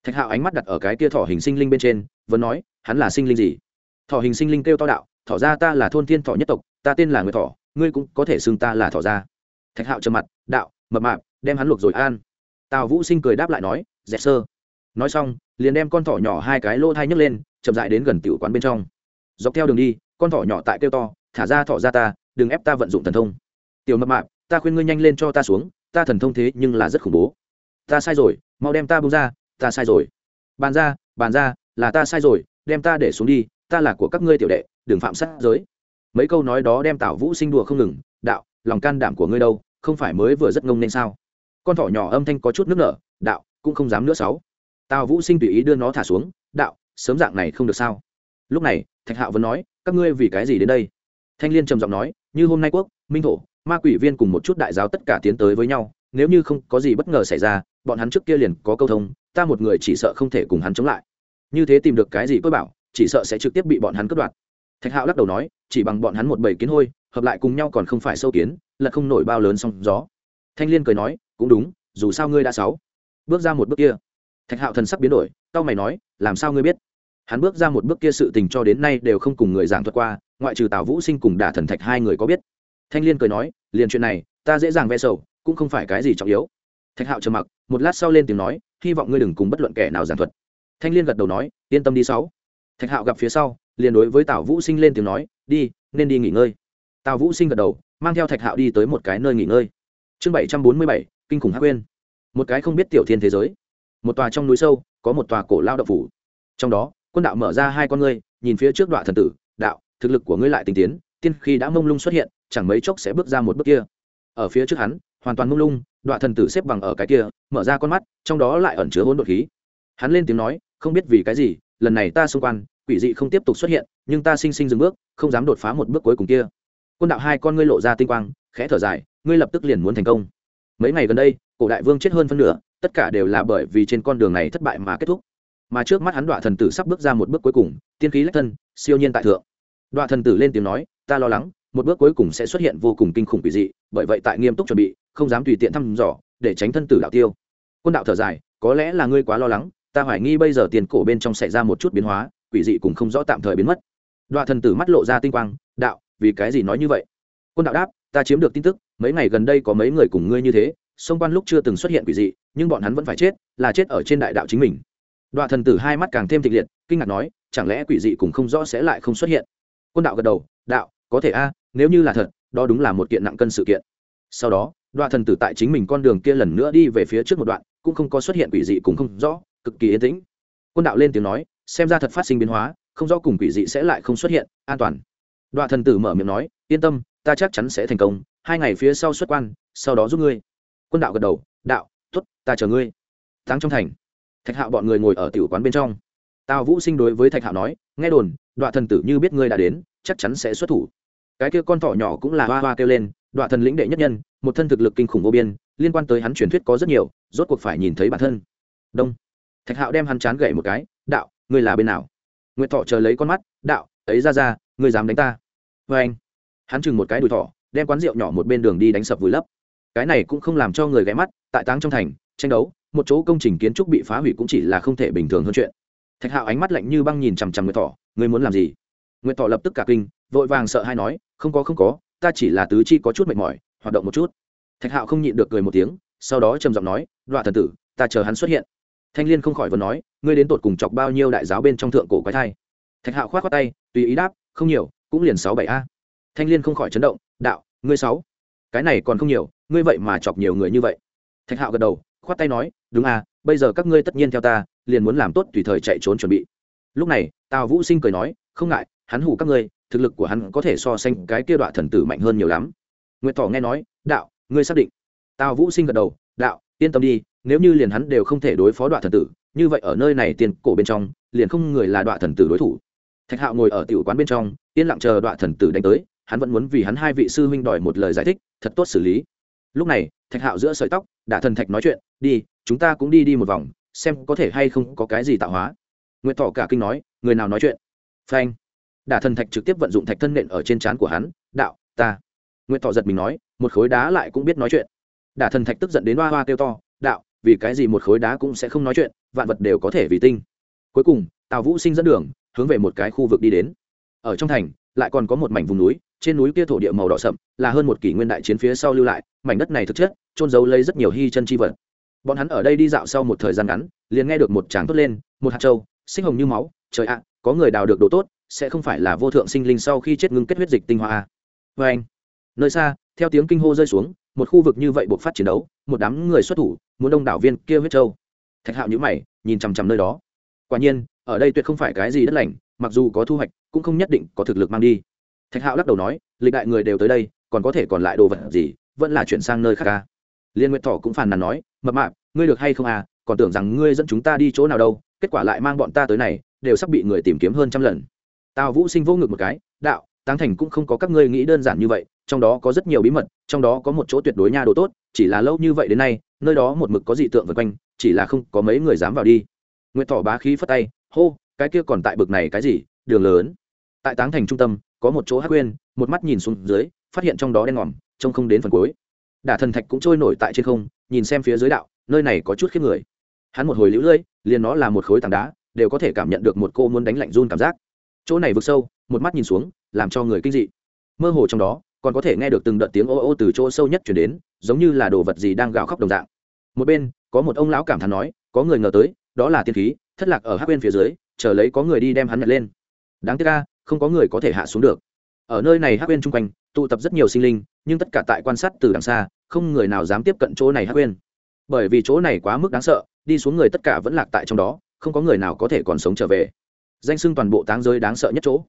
Thạch hạo ánh mắt đặt ở cái kia thỏ hình sinh linh bên trên vẫn nói, hắn là sinh linh gì? Thỏ hình sinh linh kêu to đạo, thỏ ra ta là thôn thiên thỏ nhất tộc, ta tên là người thỏ, ngươi cũng có thể xưng ta là thỏ ra thạch hạo trầm mặt, đạo, mập mạp, đem hắn luộc rồi an. Tào vũ sinh cười đáp lại nói dẹp sơ. Nói xong, liền đem con thỏ nhỏ hai cái lô thai nhấc lên, chậm dại đến gần tiểu quán bên trong. Dọc theo đường đi, con thỏ nhỏ tại kêu to, thả ra thỏ ra ta, đừng ép ta vận dụng thần thông. Tiểu mập mạp, ta khuyên ngươi nhanh lên cho ta xuống, ta thần thông thế nhưng là rất khủng bố. Ta sai rồi, mau đem ta buông ra, ta sai rồi. Bàn ra bàn ra là ta sai rồi, đem ta để xuống đi, ta là của các ngươi tiểu đệ, đừng phạm sát giới. Mấy câu nói đó đem tảo vũ sinh đùa không ngừng, đạo, lòng can đảm của ngươi đâu, không phải mới vừa rất ngông nên sao? Con thỏ nhỏ âm thanh có chút nước nở, đạo, cũng không dám nữa sáu. Tào vũ sinh tùy ý đưa nó thả xuống, đạo, sớm dạng này không được sao? Lúc này, thạch hạo vẫn nói, các ngươi vì cái gì đến đây? Thanh liên trầm giọng nói, như hôm nay quốc, minh thổ, ma quỷ viên cùng một chút đại giáo tất cả tiến tới với nhau, nếu như không có gì bất ngờ xảy ra, bọn hắn trước kia liền có câu thông, ta một người chỉ sợ không thể cùng hắn chống lại như thế tìm được cái gì cơ bảo, chỉ sợ sẽ trực tiếp bị bọn hắn cướp đoạt. Thạch hạo lắc đầu nói, chỉ bằng bọn hắn một bầy kiến hôi, hợp lại cùng nhau còn không phải sâu kiến lật không nổi bao lớn song gió. Thanh liên cười nói, cũng đúng, dù sao ngươi đã sáu. Bước ra một bước kia. Thạch hạo thần sắc biến đổi tao mày nói, làm sao ngươi biết? Hắn bước ra một bước kia sự tình cho đến nay đều không cùng người giảng thuật qua, ngoại trừ tào vũ sinh cùng đả thần thạch hai người có biết. Thanh liên cười nói, liền chuyện này, ta dễ dàng ve sầu, cũng không phải cái gì trọng yếu. Thạch hạo trầm mặc, một lát sau lên tiếng nói, hy vọng ngươi đừng cùng bất luận kẻ nào giảng thuật thanh liên gật đầu nói, yên tâm đi sáu. Thạch hạo gặp phía sau, liền đối với tào vũ sinh lên tiếng nói, đi, nên đi nghỉ ngơi. Tào vũ sinh gật đầu, mang theo thạch hạo đi tới một cái nơi nghỉ ngơi. Chương bảy trăm bốn mươi bảy, kinh khủng hắc quên một cái không biết tiểu thiên thế giới. Một tòa trong núi sâu, có một tòa cổ lao động phủ. Trong đó, quân đạo mở ra hai con ngươi, nhìn phía trước đoạn thần tử, đạo, thực lực của ngươi lại tinh tiến, tiên khi đã mông lung xuất hiện, chẳng mấy chốc sẽ bước ra một bước kia. Ở phía trước hắn, hoàn toàn mông lung đoạn thần tử xếp bằng ở cái kia, mở ra con mắt, trong đó lại ẩn chứa hỗn độn khí. Hắn lên tiếng nói không biết vì cái gì, lần này ta xung quanh, quỷ dị không tiếp tục xuất hiện, nhưng ta sinh sinh dừng bước, không dám đột phá một bước cuối cùng kia. Quân đạo hai con ngươi lộ ra tinh quang, khẽ thở dài, ngươi lập tức liền muốn thành công. Mấy ngày gần đây, cổ đại vương chết hơn phân nửa, tất cả đều là bởi vì trên con đường này thất bại mà kết thúc. Mà trước mắt hắn đoạn thần tử sắp bước ra một bước cuối cùng, tiên khí lách thân, siêu nhiên tại thượng. Đoạn thần tử lên tiếng nói, ta lo lắng, một bước cuối cùng sẽ xuất hiện vô cùng kinh khủng quỷ dị, bởi vậy tại nghiêm túc chuẩn bị, không dám tùy tiện thăm dò, để tránh thân tử đạo tiêu. Quân đạo thở dài, có lẽ là ngươi quá lo lắng ta hoài nghi bây giờ tiền cổ bên trong xảy ra một chút biến hóa, quỷ dị cũng không rõ tạm thời biến mất. Đoạn thần tử mắt lộ ra tinh quang, đạo, vì cái gì nói như vậy? Quân đạo đáp, ta chiếm được tin tức, mấy ngày gần đây có mấy người cùng ngươi như thế xung quanh lúc chưa từng xuất hiện quỷ dị, nhưng bọn hắn vẫn phải chết, là chết ở trên đại đạo chính mình. Đoạn thần tử hai mắt càng thêm thịnh liệt, kinh ngạc nói, chẳng lẽ quỷ dị cũng không rõ sẽ lại không xuất hiện? Quân đạo gật đầu, đạo, có thể a, nếu như là thật, đó đúng là một kiện nặng cân sự kiện. Sau đó đoạn thần tử tại chính mình con đường kia lần nữa đi về phía trước một đoạn, cũng không có xuất hiện quỷ dị cũng không rõ cực kỳ yên tĩnh. Quân đạo lên tiếng nói, xem ra thật phát sinh biến hóa, không rõ cùng quỷ dị sẽ lại không xuất hiện, an toàn. Đoạn thần tử mở miệng nói, yên tâm, ta chắc chắn sẽ thành công, hai ngày phía sau xuất quan, sau đó giúp ngươi. Quân đạo gật đầu, đạo t ố t ta chờ ngươi. Thắng trong thành. Thạch hạo bọn người ngồi ở tiểu quán bên trong. Tào vũ sinh đối với thạch hạo nói, nghe đồn đoạn thần tử như biết ngươi đã đến, chắc chắn sẽ xuất thủ. Cái kia con thỏ nhỏ cũng là hoa hoa kêu lên đoạn thần lĩnh đệ nhất nhân, một thân thực lực kinh khủng vô biên, liên quan tới hắn truyền thuyết có rất nhiều, rốt cuộc phải nhìn thấy bản thân. Đông thạch hạo đem hắn chán gậy một cái đạo ngươi là bên nào? Nguyệt thọ chờ lấy con mắt đạo ấy ra ra ngươi dám đánh ta. Vê anh. Hắn chừng một cái đùi thỏ đem quán rượu nhỏ một bên đường đi đánh sập vùi lấp. Cái này cũng không làm cho người ghé mắt tại táng trong thành tranh đấu một chỗ công trình kiến trúc bị phá hủy cũng chỉ là không thể bình thường hơn chuyện. Thạch hạo ánh mắt lạnh như băng nhìn chằm chằm nguyệt thọ, ngươi muốn làm gì? Nguyệt thọ lập tức cả kinh vội vàng sợ hay nói không có không có ta chỉ là tứ chi có chút mệt mỏi hoạt động một chút. Thạch hạo không nhịn được cười một tiếng sau đó trầm giọng nói đoạn thần tử ta chờ hắn xuất hiện thanh liên không khỏi vừa nói, ngươi đến tột cùng chọc bao nhiêu đại giáo bên trong thượng cổ quái thai? Thạch hạo k h o á t khoác tay, tùy ý đáp, không nhiều, cũng liền sáu bảy a. Thanh liên không khỏi chấn động, đạo, ngươi sáu? Cái này còn không nhiều, ngươi vậy mà chọc nhiều người như vậy. Thạch hạo gật đầu, khoát tay nói, đúng à bây giờ các ngươi tất nhiên theo ta, liền muốn làm tốt tùy thời chạy trốn chuẩn bị. Lúc này, tào vũ sinh cười nói, không ngại, hắn hủ các ngươi, thực lực của hắn có thể so sánh cái kia đoạn thần tử mạnh hơn nhiều lắm. Nguyệt thỏ nghe nói, đạo, ngươi xác định. Tào vũ sinh gật đầu, đạo, yên tâm đi nếu như liền hắn đều không thể đối phó đoạn thần tử, như vậy ở nơi này tiền cổ bên trong, liền không người là đoạn thần tử đối thủ. Thạch hạo ngồi ở tiểu quán bên trong, yên lặng chờ đoạn thần tử đánh tới, hắn vẫn muốn vì hắn hai vị sư huynh đòi một lời giải thích, thật tốt xử lý. Lúc này, thạch hạo giữa sợi tóc đã thần thạch nói chuyện, đi, chúng ta cũng đi đi một vòng, xem có thể hay không có cái gì tạo hóa. Nguyệt thọ cả kinh nói, người nào nói chuyện? Phanh. Đả thần thạch trực tiếp vận dụng thạch thân nện ở trên trán của hắn, đạo, ta. Nguyệt thọ giật mình nói, một khối đá lại cũng biết nói chuyện. Đả thần thạch tức giận đến hoa hoa kêu to, đạo vì cái gì một khối đá cũng sẽ không nói chuyện, vạn vật đều có thể vì tinh. Cuối cùng, tào vũ sinh dẫn đường, hướng về một cái khu vực đi đến. Ở trong thành, lại còn có một mảnh vùng núi, trên núi kia thổ địa màu đỏ sậm, là hơn một kỷ nguyên đại chiến phía sau lưu lại, mảnh đất này thực chất trôn giấu lấy rất nhiều hy chân chi vật. Bọn hắn ở đây đi dạo sau một thời gian ngắn, liền nghe được một tràng tốt lên, một hạt trâu sinh hồng như máu, trời ạ, có người đào được đồ tốt, sẽ không phải là vô thượng sinh linh sau khi chết ngưng kết huyết dịch tinh hoa a. Vê anh nơi xa, theo tiếng kinh hô rơi xuống một khu vực như vậy buộc phát chiến đấu, một đám người xuất thủ, muốn đông đảo viên kia huyết châu. Thạch hạo nhữ mày, nhìn chằm chằm nơi đó. Quả nhiên, ở đây tuyệt không phải cái gì đất lành, mặc dù có thu hoạch, cũng không nhất định có thực lực mang đi. Thạch hạo lắc đầu nói, lịch đại người đều tới đây, còn có thể còn lại đồ vật gì, vẫn là chuyển sang nơi khác ca liên nguyệt thọ cũng phàn nàn nói, mập mạp, ngươi được hay không à còn tưởng rằng ngươi dẫn chúng ta đi chỗ nào đâu, kết quả lại mang bọn ta tới này, đều sắp bị người tìm kiếm hơn trăm lần. Tào vũ sinh vô ngực một cái, đạo, táng thành cũng không có các ngươi nghĩ đơn giản như vậy trong đó có rất nhiều bí mật, trong đó có một chỗ tuyệt đối nha đồ tốt, chỉ là lâu như vậy đến nay, nơi đó một mực có dị tượng vượt quanh, chỉ là không có mấy người dám vào đi. Nguyệt Thỏ bá khí phất tay, hô, cái kia còn tại bực này cái gì? Đường lớn. Tại táng thành trung tâm, có một chỗ hát quên một mắt nhìn xuống dưới, phát hiện trong đó đen ngòm, trông không đến phần cuối. Đả thần thạch cũng trôi nổi tại trên không, nhìn xem phía dưới đạo, nơi này có chút khiếp người. Hắn một hồi lũ lưỡi liền nó là một khối tảng đá, đều có thể cảm nhận được một cô muốn đánh lạnh run cảm giác. Chỗ này vực sâu, một mắt nhìn xuống, làm cho người kinh dị. Mơ hồ trong đó còn có thể nghe được từng đợt tiếng ô ô từ chỗ sâu nhất chuyển đến, giống như là đồ vật gì đang gào khóc đồng dạng. Một bên, có một ông lão cảm thán nói, có người ngờ tới, đó là tiên khí, thất lạc ở hát bên phía dưới, chờ lấy có người đi đem hắn nhặt lên. Đáng tiếc ca không có người có thể hạ xuống được. Ở nơi này hát bên chung quanh, tụ tập rất nhiều sinh linh, nhưng tất cả tại quan sát từ đằng xa, không người nào dám tiếp cận chỗ này hát bên bởi vì chỗ này quá mức đáng sợ, đi xuống người tất cả vẫn lạc tại trong đó, không có người nào có thể còn sống trở về. Danh sưng toàn bộ táng giới đáng sợ nhất chỗ.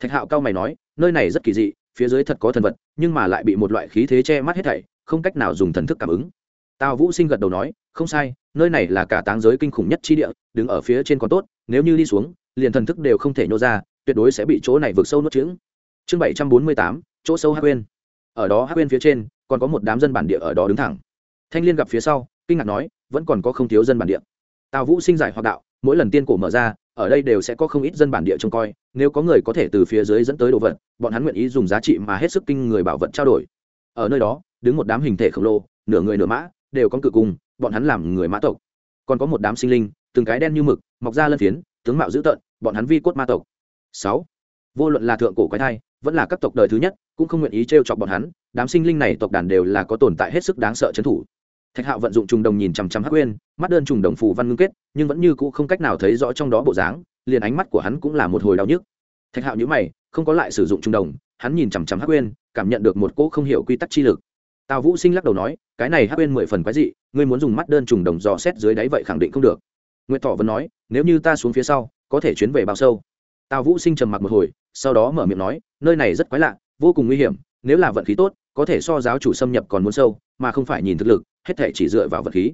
Thạch hạo cao mày nói, nơi này rất kỳ dị phía dưới thật có thần vật, nhưng mà lại bị một loại khí thế che mắt hết thảy, không cách nào dùng thần thức cảm ứng. Tào vũ sinh gật đầu nói, không sai, nơi này là cả táng giới kinh khủng nhất chi địa, đứng ở phía trên còn tốt, nếu như đi xuống, liền thần thức đều không thể nhô ra, tuyệt đối sẽ bị chỗ này vượt sâu nuốt trứng chương bảy trăm bốn mươi tám, chỗ sâu hát quên ở đó hát quên phía trên, còn có một đám dân bản địa ở đó đứng thẳng. Thanh liên gặp phía sau, kinh ngạc nói, vẫn còn có không thiếu dân bản địa. Tào vũ sinh giải hoặc đạo mỗi lần tiên cổ mở ra, ở đây đều sẽ có không ít dân bản địa trông coi, nếu có người có thể từ phía dưới dẫn tới đồ vật, bọn hắn nguyện ý dùng giá trị mà hết sức kinh người bảo vật trao đổi. Ở nơi đó, đứng một đám hình thể khổng lồ, nửa người nửa mã, đều có cự cung, bọn hắn làm người mã tộc. Còn có một đám sinh linh, từng cái đen như mực, mọc ra lân phiến, tướng mạo dữ tợn, bọn hắn vi cốt ma tộc. Sáu. Vô luận là thượng cổ quái thai, vẫn là các tộc đời thứ nhất, cũng không nguyện ý trêu chọc bọn hắn, đám sinh linh này tộc đàn đều là có tồn tại hết sức đáng sợ trấn thủ thạch hạo vận dụng trùng đồng nhìn chằm chằm hắc Uyên, mắt đơn trùng đồng phù văn ngưng kết nhưng vẫn như cũ không cách nào thấy rõ trong đó bộ dáng liền ánh mắt của hắn cũng là một hồi đau nhức. Thạch hạo nhữ mày không có lại sử dụng trùng đồng hắn nhìn chằm chằm hắc Uyên, cảm nhận được một cỗ không hiểu quy tắc chi lực. Tào vũ sinh lắc đầu nói cái này hắc Uyên mười phần quái dị ngươi muốn dùng mắt đơn trùng đồng dò xét dưới đáy vậy khẳng định không được. Nguyễn thọ vẫn nói nếu như ta xuống phía sau có thể chuyến về bao sâu? Tào vũ sinh trầm mặc một hồi sau đó mở miệng nói nơi này rất quái lạ vô cùng nguy hiểm nếu là vận khí tốt có thể so giáo chủ xâm nhập còn muốn sâu mà không phải nhìn thực lực hết thể chỉ dựa vào vật khí.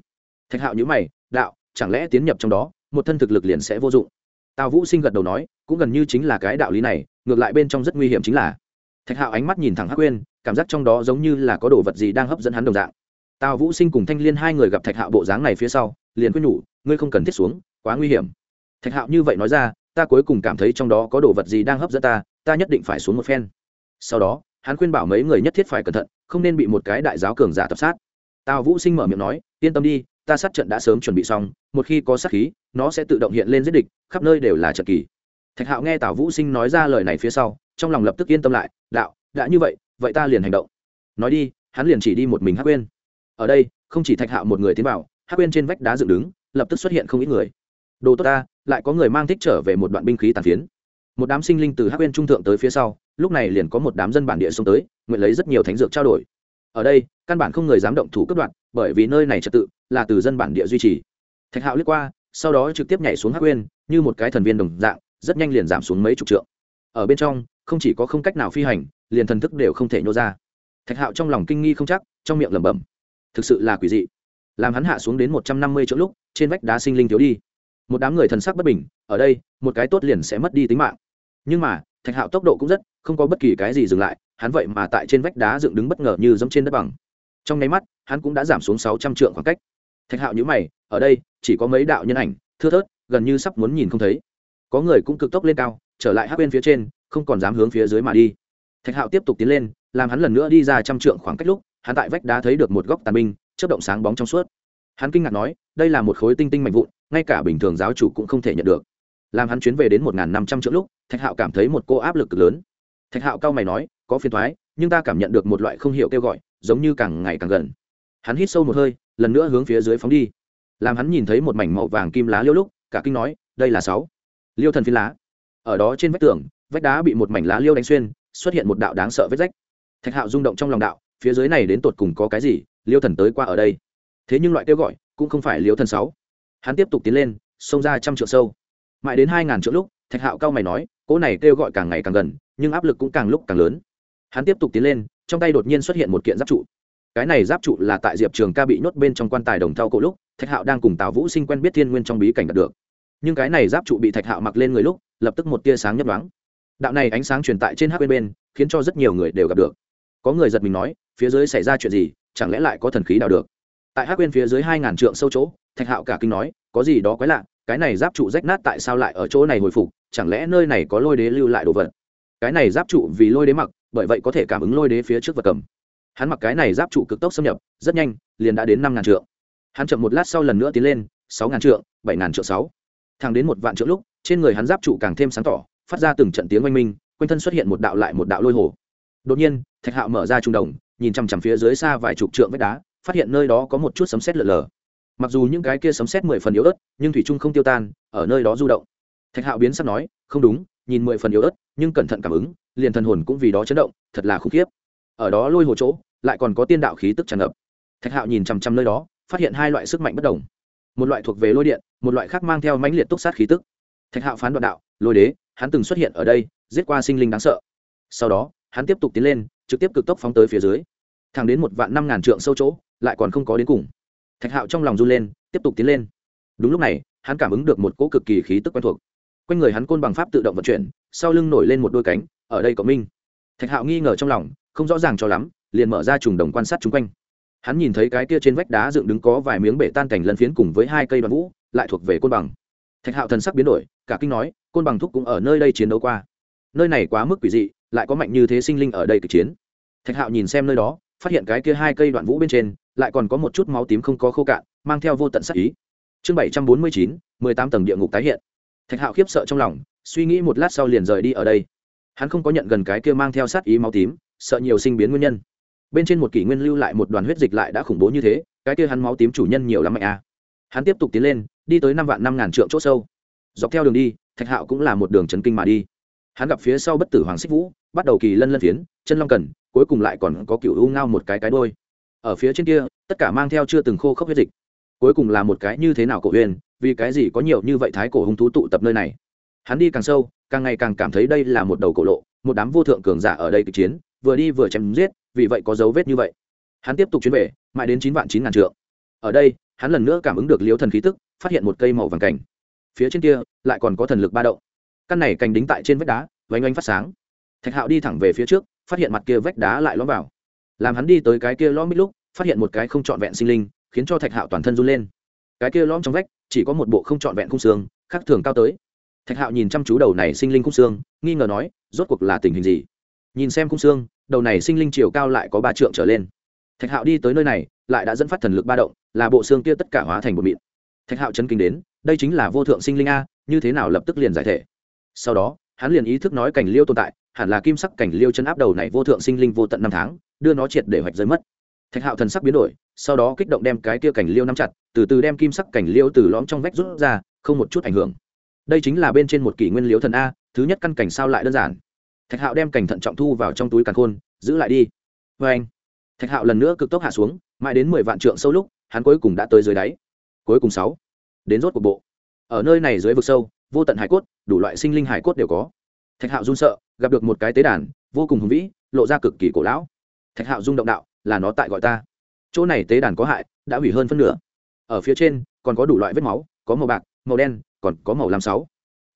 Thạch hạo nhữ mày, đạo, chẳng lẽ tiến nhập trong đó, một thân thực lực liền sẽ vô dụng? Tào vũ sinh gật đầu nói, cũng gần như chính là cái đạo lý này, ngược lại bên trong rất nguy hiểm chính là. Thạch hạo ánh mắt nhìn thẳng hắc quên cảm giác trong đó giống như là có đồ vật gì đang hấp dẫn hắn đồng dạng. Tào vũ sinh cùng thanh liên hai người gặp thạch hạo bộ dáng này phía sau, liền quyết nhủ, ngươi không cần thiết xuống, quá nguy hiểm. Thạch hạo như vậy nói ra, ta cuối cùng cảm thấy trong đó có đồ vật gì đang hấp dẫn ta ta nhất định phải xuống một phen. Sau đó, hắn khuyên bảo mấy người nhất thiết phải cẩn thận, không nên bị một cái đại giáo cường giả tập sát tào vũ sinh mở miệng nói, yên tâm đi, ta sát trận đã sớm chuẩn bị xong, một khi có sát khí, nó sẽ tự động hiện lên giết địch, khắp nơi đều là trận kỳ. Thạch hạo nghe tào vũ sinh nói ra lời này phía sau, trong lòng lập tức yên tâm lại, đạo, đã như vậy vậy ta liền hành động. Nói đi, hắn liền chỉ đi một mình hắc quên ở đây, không chỉ thạch hạo một người tiến vào, hắc quên trên vách đá dựng đứng, lập tức xuất hiện không ít người. Đồ tốt ta, lại có người mang thích trở về một đoạn binh khí tàn phiến. Một đám sinh linh từ hắc quên trung thượng tới phía sau, lúc này liền có một đám dân bản địa xông tới, nguyện lấy rất nhiều thánh dược trao đổi ở đây căn bản không người dám động thủ cướp đoạt, bởi vì nơi này trật tự là từ dân bản địa duy trì. Thạch hạo lướt qua sau đó trực tiếp nhảy xuống hắc uyên như một cái thần viên đồng dạng rất nhanh liền giảm xuống mấy chục trượng. Ở bên trong không chỉ có không cách nào phi hành liền thần thức đều không thể nhô ra. Thạch hạo trong lòng kinh nghi không chắc trong miệng lẩm bẩm thực sự là quỷ dị. Làm hắn hạ xuống đến một trăm năm mươi chỗ lúc trên vách đá sinh linh thiếu đi. Một đám người thần sắc bất bình ở đây một cái tốt liền sẽ mất đi tính mạng. Nhưng mà thạch hạo tốc độ cũng rất không có bất kỳ cái gì dừng lại, hắn vậy mà tại trên vách đá dựng đứng bất ngờ như giống trên đất bằng. Trong nháy mắt, hắn cũng đã giảm xuống sáu trăm trượng khoảng cách. Thạch hạo nhữ mày, ở đây, chỉ có mấy đạo nhân ảnh, thưa thớt, gần như sắp muốn nhìn không thấy. Có người cũng cực tốc lên cao, trở lại hát bên phía trên, không còn dám hướng phía dưới mà đi. Thạch hạo tiếp tục tiến lên, làm hắn lần nữa đi ra trăm trượng khoảng cách lúc, hắn tại vách đá thấy được một góc tàn binh chất động sáng bóng trong suốt. Hắn kinh ngạc nói, đây là một khối tinh tinh mạnh vụn, ngay cả bình thường giáo chủ cũng không thể nhận được. Làm hắn chuyến về đến một n g h n năm trăm trượng lúc, thạch hạo cảm thấy một cô áp lực cực lớn thạch hạo cao mày nói, có phiền thoái nhưng ta cảm nhận được một loại không h i ể u kêu gọi, giống như càng ngày càng gần. Hắn hít sâu một hơi, lần nữa hướng phía dưới phóng đi. Làm hắn nhìn thấy một mảnh màu vàng kim lá liêu lúc, cả kinh nói, đây là sáu liêu thần phi lá. Ở đó trên vách tường, vách đá bị một mảnh lá liêu đánh xuyên, xuất hiện một đạo đáng sợ vết rách. Thạch hạo rung động trong lòng đạo, phía dưới này đến tột cùng có cái gì? Liêu thần tới qua ở đây. Thế nhưng loại kêu gọi cũng không phải liêu thần sáu. Hắn tiếp tục tiến lên, xông ra trăm trượng sâu. Mãi đến hai ngàn trượng lúc, thạch hạo cao mày nói, cỗ này kêu gọi càng ngày càng gần nhưng áp lực cũng càng lúc càng lớn. Hắn tiếp tục tiến lên, trong tay đột nhiên xuất hiện một kiện giáp trụ. Cái này giáp trụ là tại diệp trường ca bị nhốt bên trong quan tài đồng thau cổ lúc, thạch hạo đang cùng tào vũ sinh quen biết thiên nguyên trong bí cảnh đạt được. Nhưng cái này giáp trụ bị thạch hạo mặc lên người lúc, lập tức một tia sáng nhấp đoán đạo này ánh sáng truyền tại trên hp bên bên, khiến cho rất nhiều người đều gặp được. Có người giật mình nói, phía dưới xảy ra chuyện gì, chẳng lẽ lại có thần khí đào được? Tại hát bên phía dưới hai ngàn trượng sâu chỗ, thạch hạo cả kinh nói, có gì đó quái lạ, cái này giáp trụ rách nát tại sao lại ở chỗ này hồi phục, chẳng lẽ nơi này có lôi đế lưu lại đồ vật? Cái này giáp trụ vì lôi đế mặc, bởi vậy có thể cảm ứng lôi đế phía trước vật cầm. Hắn mặc cái này giáp trụ cực tốc xâm nhập, rất nhanh, liền đã đến năm ngàn trượng. Hắn chậm một lát sau lần nữa tiến lên, sáu ngàn trượng, bảy ngàn trượng sáu. Thang đến một vạn trượng lúc, trên người hắn giáp trụ càng thêm sáng tỏ, phát ra từng trận tiếng oanh minh, quanh thân xuất hiện một đạo lại một đạo lôi hồ. Đột nhiên, thạch hạo mở ra trung đồng, nhìn chằm chằm phía dưới xa vài chục trượng vách đá, phát hiện nơi đó có một chút sấm sét lở lờ. Mặc dù những cái kia sấm xét mười phần yếu ớt, nhưng thủy trung không tiêu tan, ở nơi đó du động. Thạch hạo biến sắp nói, không đúng nhìn mười phần yếu ớt, nhưng cẩn thận cảm ứng, liền thần hồn cũng vì đó chấn động, thật là khủng khiếp. Ở đó lôi hồ chỗ, lại còn có tiên đạo khí tức tràn ngập. Thạch hạo nhìn chằm chằm nơi đó, phát hiện hai loại sức mạnh bất đồng. Một loại thuộc về lôi điện, một loại khác mang theo mãnh liệt túc sát khí tức. Thạch hạo phán đoạn đạo, lôi đế, hắn từng xuất hiện ở đây, giết qua sinh linh đáng sợ. Sau đó, hắn tiếp tục tiến lên, trực tiếp cực tốc phóng tới phía dưới. Thẳng đến một vạn năm ngàn trượng sâu chỗ, lại còn không có đến cùng. Thạch hạo trong lòng run lên, tiếp tục tiến lên. Đúng lúc này, hắn cảm ứng được một cỗ cực kỳ khí tức quen thuộc quanh người hắn côn bằng pháp tự động vận chuyển, sau lưng nổi lên một đôi cánh, ở đây có minh. Thạch hạo nghi ngờ trong lòng, không rõ ràng cho lắm, liền mở ra trùng đồng quan sát chung quanh. Hắn nhìn thấy cái kia trên vách đá dựng đứng có vài miếng bể tan cảnh lân phiến cùng với hai cây đoàn vũ, lại thuộc về côn bằng. Thạch hạo thần sắc biến đổi, cả kinh nói, côn bằng thúc cũng ở nơi đây chiến đấu qua. Nơi này quá mức quỷ dị, lại có mạnh như thế sinh linh ở đây cực chiến. Thạch hạo nhìn xem nơi đó, phát hiện cái kia hai cây đoạn vũ bên trên, lại còn có một chút máu tím không có khô cạn, mang theo vô tận sắc ý. Chương bảy trăm bốn mươi chín, mười tám tầng địa ngục tái hiện thạch hạo khiếp sợ trong lòng, suy nghĩ một lát sau liền rời đi ở đây. Hắn không có nhận gần cái kia mang theo sát ý máu tím, sợ nhiều sinh biến nguyên nhân. Bên trên một kỷ nguyên lưu lại một đoàn huyết dịch lại đã khủng bố như thế, cái kia hắn máu tím chủ nhân nhiều lắm mạnh a à. hắn tiếp tục tiến lên, đi tới năm vạn năm ngàn trượng c h ỗ sâu. Dọc theo đường đi, thạch hạo cũng là một đường chấn kinh mà đi. Hắn gặp phía sau bất tử hoàng xích vũ, bắt đầu kỳ lân lân phiến, chân long cần, cuối cùng lại còn có cựu u ngao một cái cái đôi ở phía trên kia, tất cả mang theo chưa từng khô khốc huyết dịch. Cuối cùng là một cái như thế nào cổ huyền vì cái gì có nhiều như vậy thái cổ hung thú tụ tập nơi này? Hắn đi càng sâu, càng ngày càng cảm thấy đây là một đầu cổ lộ, một đám vô thượng cường giả ở đây kịch chiến, vừa đi vừa chém giết, vì vậy có dấu vết như vậy. Hắn tiếp tục chuyến về, mãi đến chín vạn chín ngàn trượng. Ở đây, hắn lần nữa cảm ứng được liếu thần khí tức, phát hiện một cây màu vàng cảnh. Phía trên kia, lại còn có thần lực ba động. Căn này cành đính tại trên vách đá vánh oanh phát sáng. Thạch hạo đi thẳng về phía trước, phát hiện mặt kia vách đá lại lõm vào. Làm hắn đi tới cái kia lõm mít lúc, phát hiện một cái không trọn vẹn sinh linh, khiến cho thạch hạo toàn thân run lên. Cái kia lõm trong vách chỉ có một bộ không trọn vẹn khung xương, khác thường cao tới. Thạch hạo nhìn chăm chú đầu này sinh linh khung xương, nghi ngờ nói, rốt cuộc là tình hình gì? Nhìn xem khung xương, đầu này sinh linh chiều cao lại có ba trượng trở lên. Thạch hạo đi tới nơi này, lại đã dẫn phát thần lực ba động, là bộ xương kia tất cả hóa thành một mịn. Thạch hạo chấn kinh đến, đây chính là vô thượng sinh linh a, như thế nào lập tức liền giải thể? Sau đó, hắn liền ý thức nói cảnh liêu tồn tại, hẳn là kim sắc cảnh liêu chân áp đầu này vô thượng sinh linh vô tận năm tháng, đưa nó triệt để hoạch rơi mất thạch hạo thần sắc biến đổi, sau đó kích động đem cái kia cảnh liêu nắm chặt, từ từ đem kim sắc cảnh liêu từ lõm trong vách rút ra, không một chút ảnh hưởng. Đây chính là bên trên một kỷ nguyên liếu thần a, thứ nhất căn cảnh sao lại đơn giản. Thạch hạo đem cảnh thận trọng thu vào trong túi càn khôn, giữ lại đi. Vê anh, thạch hạo lần nữa cực tốc hạ xuống, mãi đến mười vạn trượng sâu lúc, hắn cuối cùng đã tới dưới đáy. Cuối cùng sáu, đến rốt cuộc bộ. Ở nơi này dưới vực sâu, vô tận hải cốt, đủ loại sinh linh hải cốt đều có. Thạch hạo run sợ, gặp được một cái tế đàn, vô cùng hùng vĩ, lộ ra cực kỳ cổ lão. Thạch hạo rung động đạo là nó tại gọi ta. Chỗ này tế đàn có hại, đã hủy hơn phân nửa. Ở phía trên, còn có đủ loại vết máu, có màu bạc, màu đen, còn có màu lam sáu.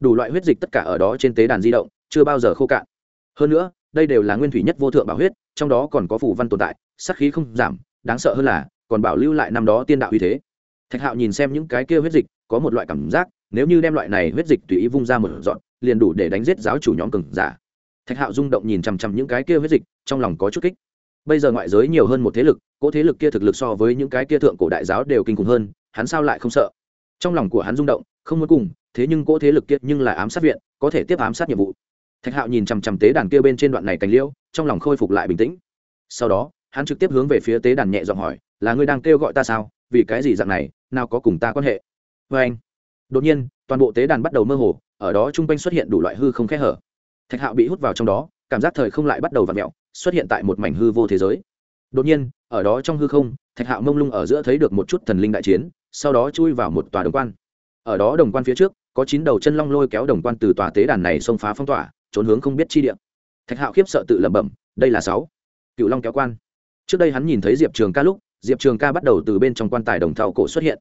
Đủ loại huyết dịch tất cả ở đó trên tế đàn di động, chưa bao giờ khô cạn. Hơn nữa, đây đều là nguyên thủy nhất vô thượng bảo huyết, trong đó còn có phủ văn tồn tại sắc khí không giảm, đáng sợ hơn là, còn bảo lưu lại năm đó tiên đạo uy thế. Thạch hạo nhìn xem những cái kia huyết dịch, có một loại cảm giác, nếu như đem loại này huyết dịch tùy ý vung ra một dọn, liền đủ để đánh giết giáo chủ nhóm cường giả. Thạch hạo rung động nhìn chằm chằm những cái kia huyết dịch, trong lòng có chút kích bây giờ ngoại giới nhiều hơn một thế lực, cỗ thế lực kia thực lực so với những cái kia thượng cổ đại giáo đều kinh khủng hơn, hắn sao lại không sợ? Trong lòng của hắn rung động, không muốn cùng, thế nhưng cỗ thế lực kia nhưng lại ám sát viện, có thể tiếp ám sát nhiệm vụ. Thạch hạo nhìn chằm chằm tế đàn kia bên trên đoạn này cành liễu, trong lòng khôi phục lại bình tĩnh. Sau đó, hắn trực tiếp hướng về phía tế đàn nhẹ giọng hỏi, là ngươi đang kêu gọi ta sao? Vì cái gì dạng này? Nào có cùng ta quan hệ? Vê anh, đột nhiên, toàn bộ tế đàn bắt đầu mơ hồ, ở đó chung quanh xuất hiện đủ loại hư không khẽ hở. Thạch hạo bị hút vào trong đó, cảm giác thời không lại bắt đầu v ặ mẹo xuất hiện tại một mảnh hư vô thế giới. Đột nhiên, ở đó trong hư không, thạch hạo mông lung ở giữa thấy được một chút thần linh đại chiến, sau đó chui vào một tòa đồng quan. Ở đó đồng quan phía trước, có chín đầu chân long lôi kéo đồng quan từ tòa tế đàn này xông phá phong tỏa, trốn hướng không biết chi địa. Thạch hạo khiếp sợ tự lẩm bẩm, đây là sáu. Cựu long kéo quan. Trước đây hắn nhìn thấy diệp trường ca lúc, diệp trường ca bắt đầu từ bên trong quan tài đồng thau cổ xuất hiện.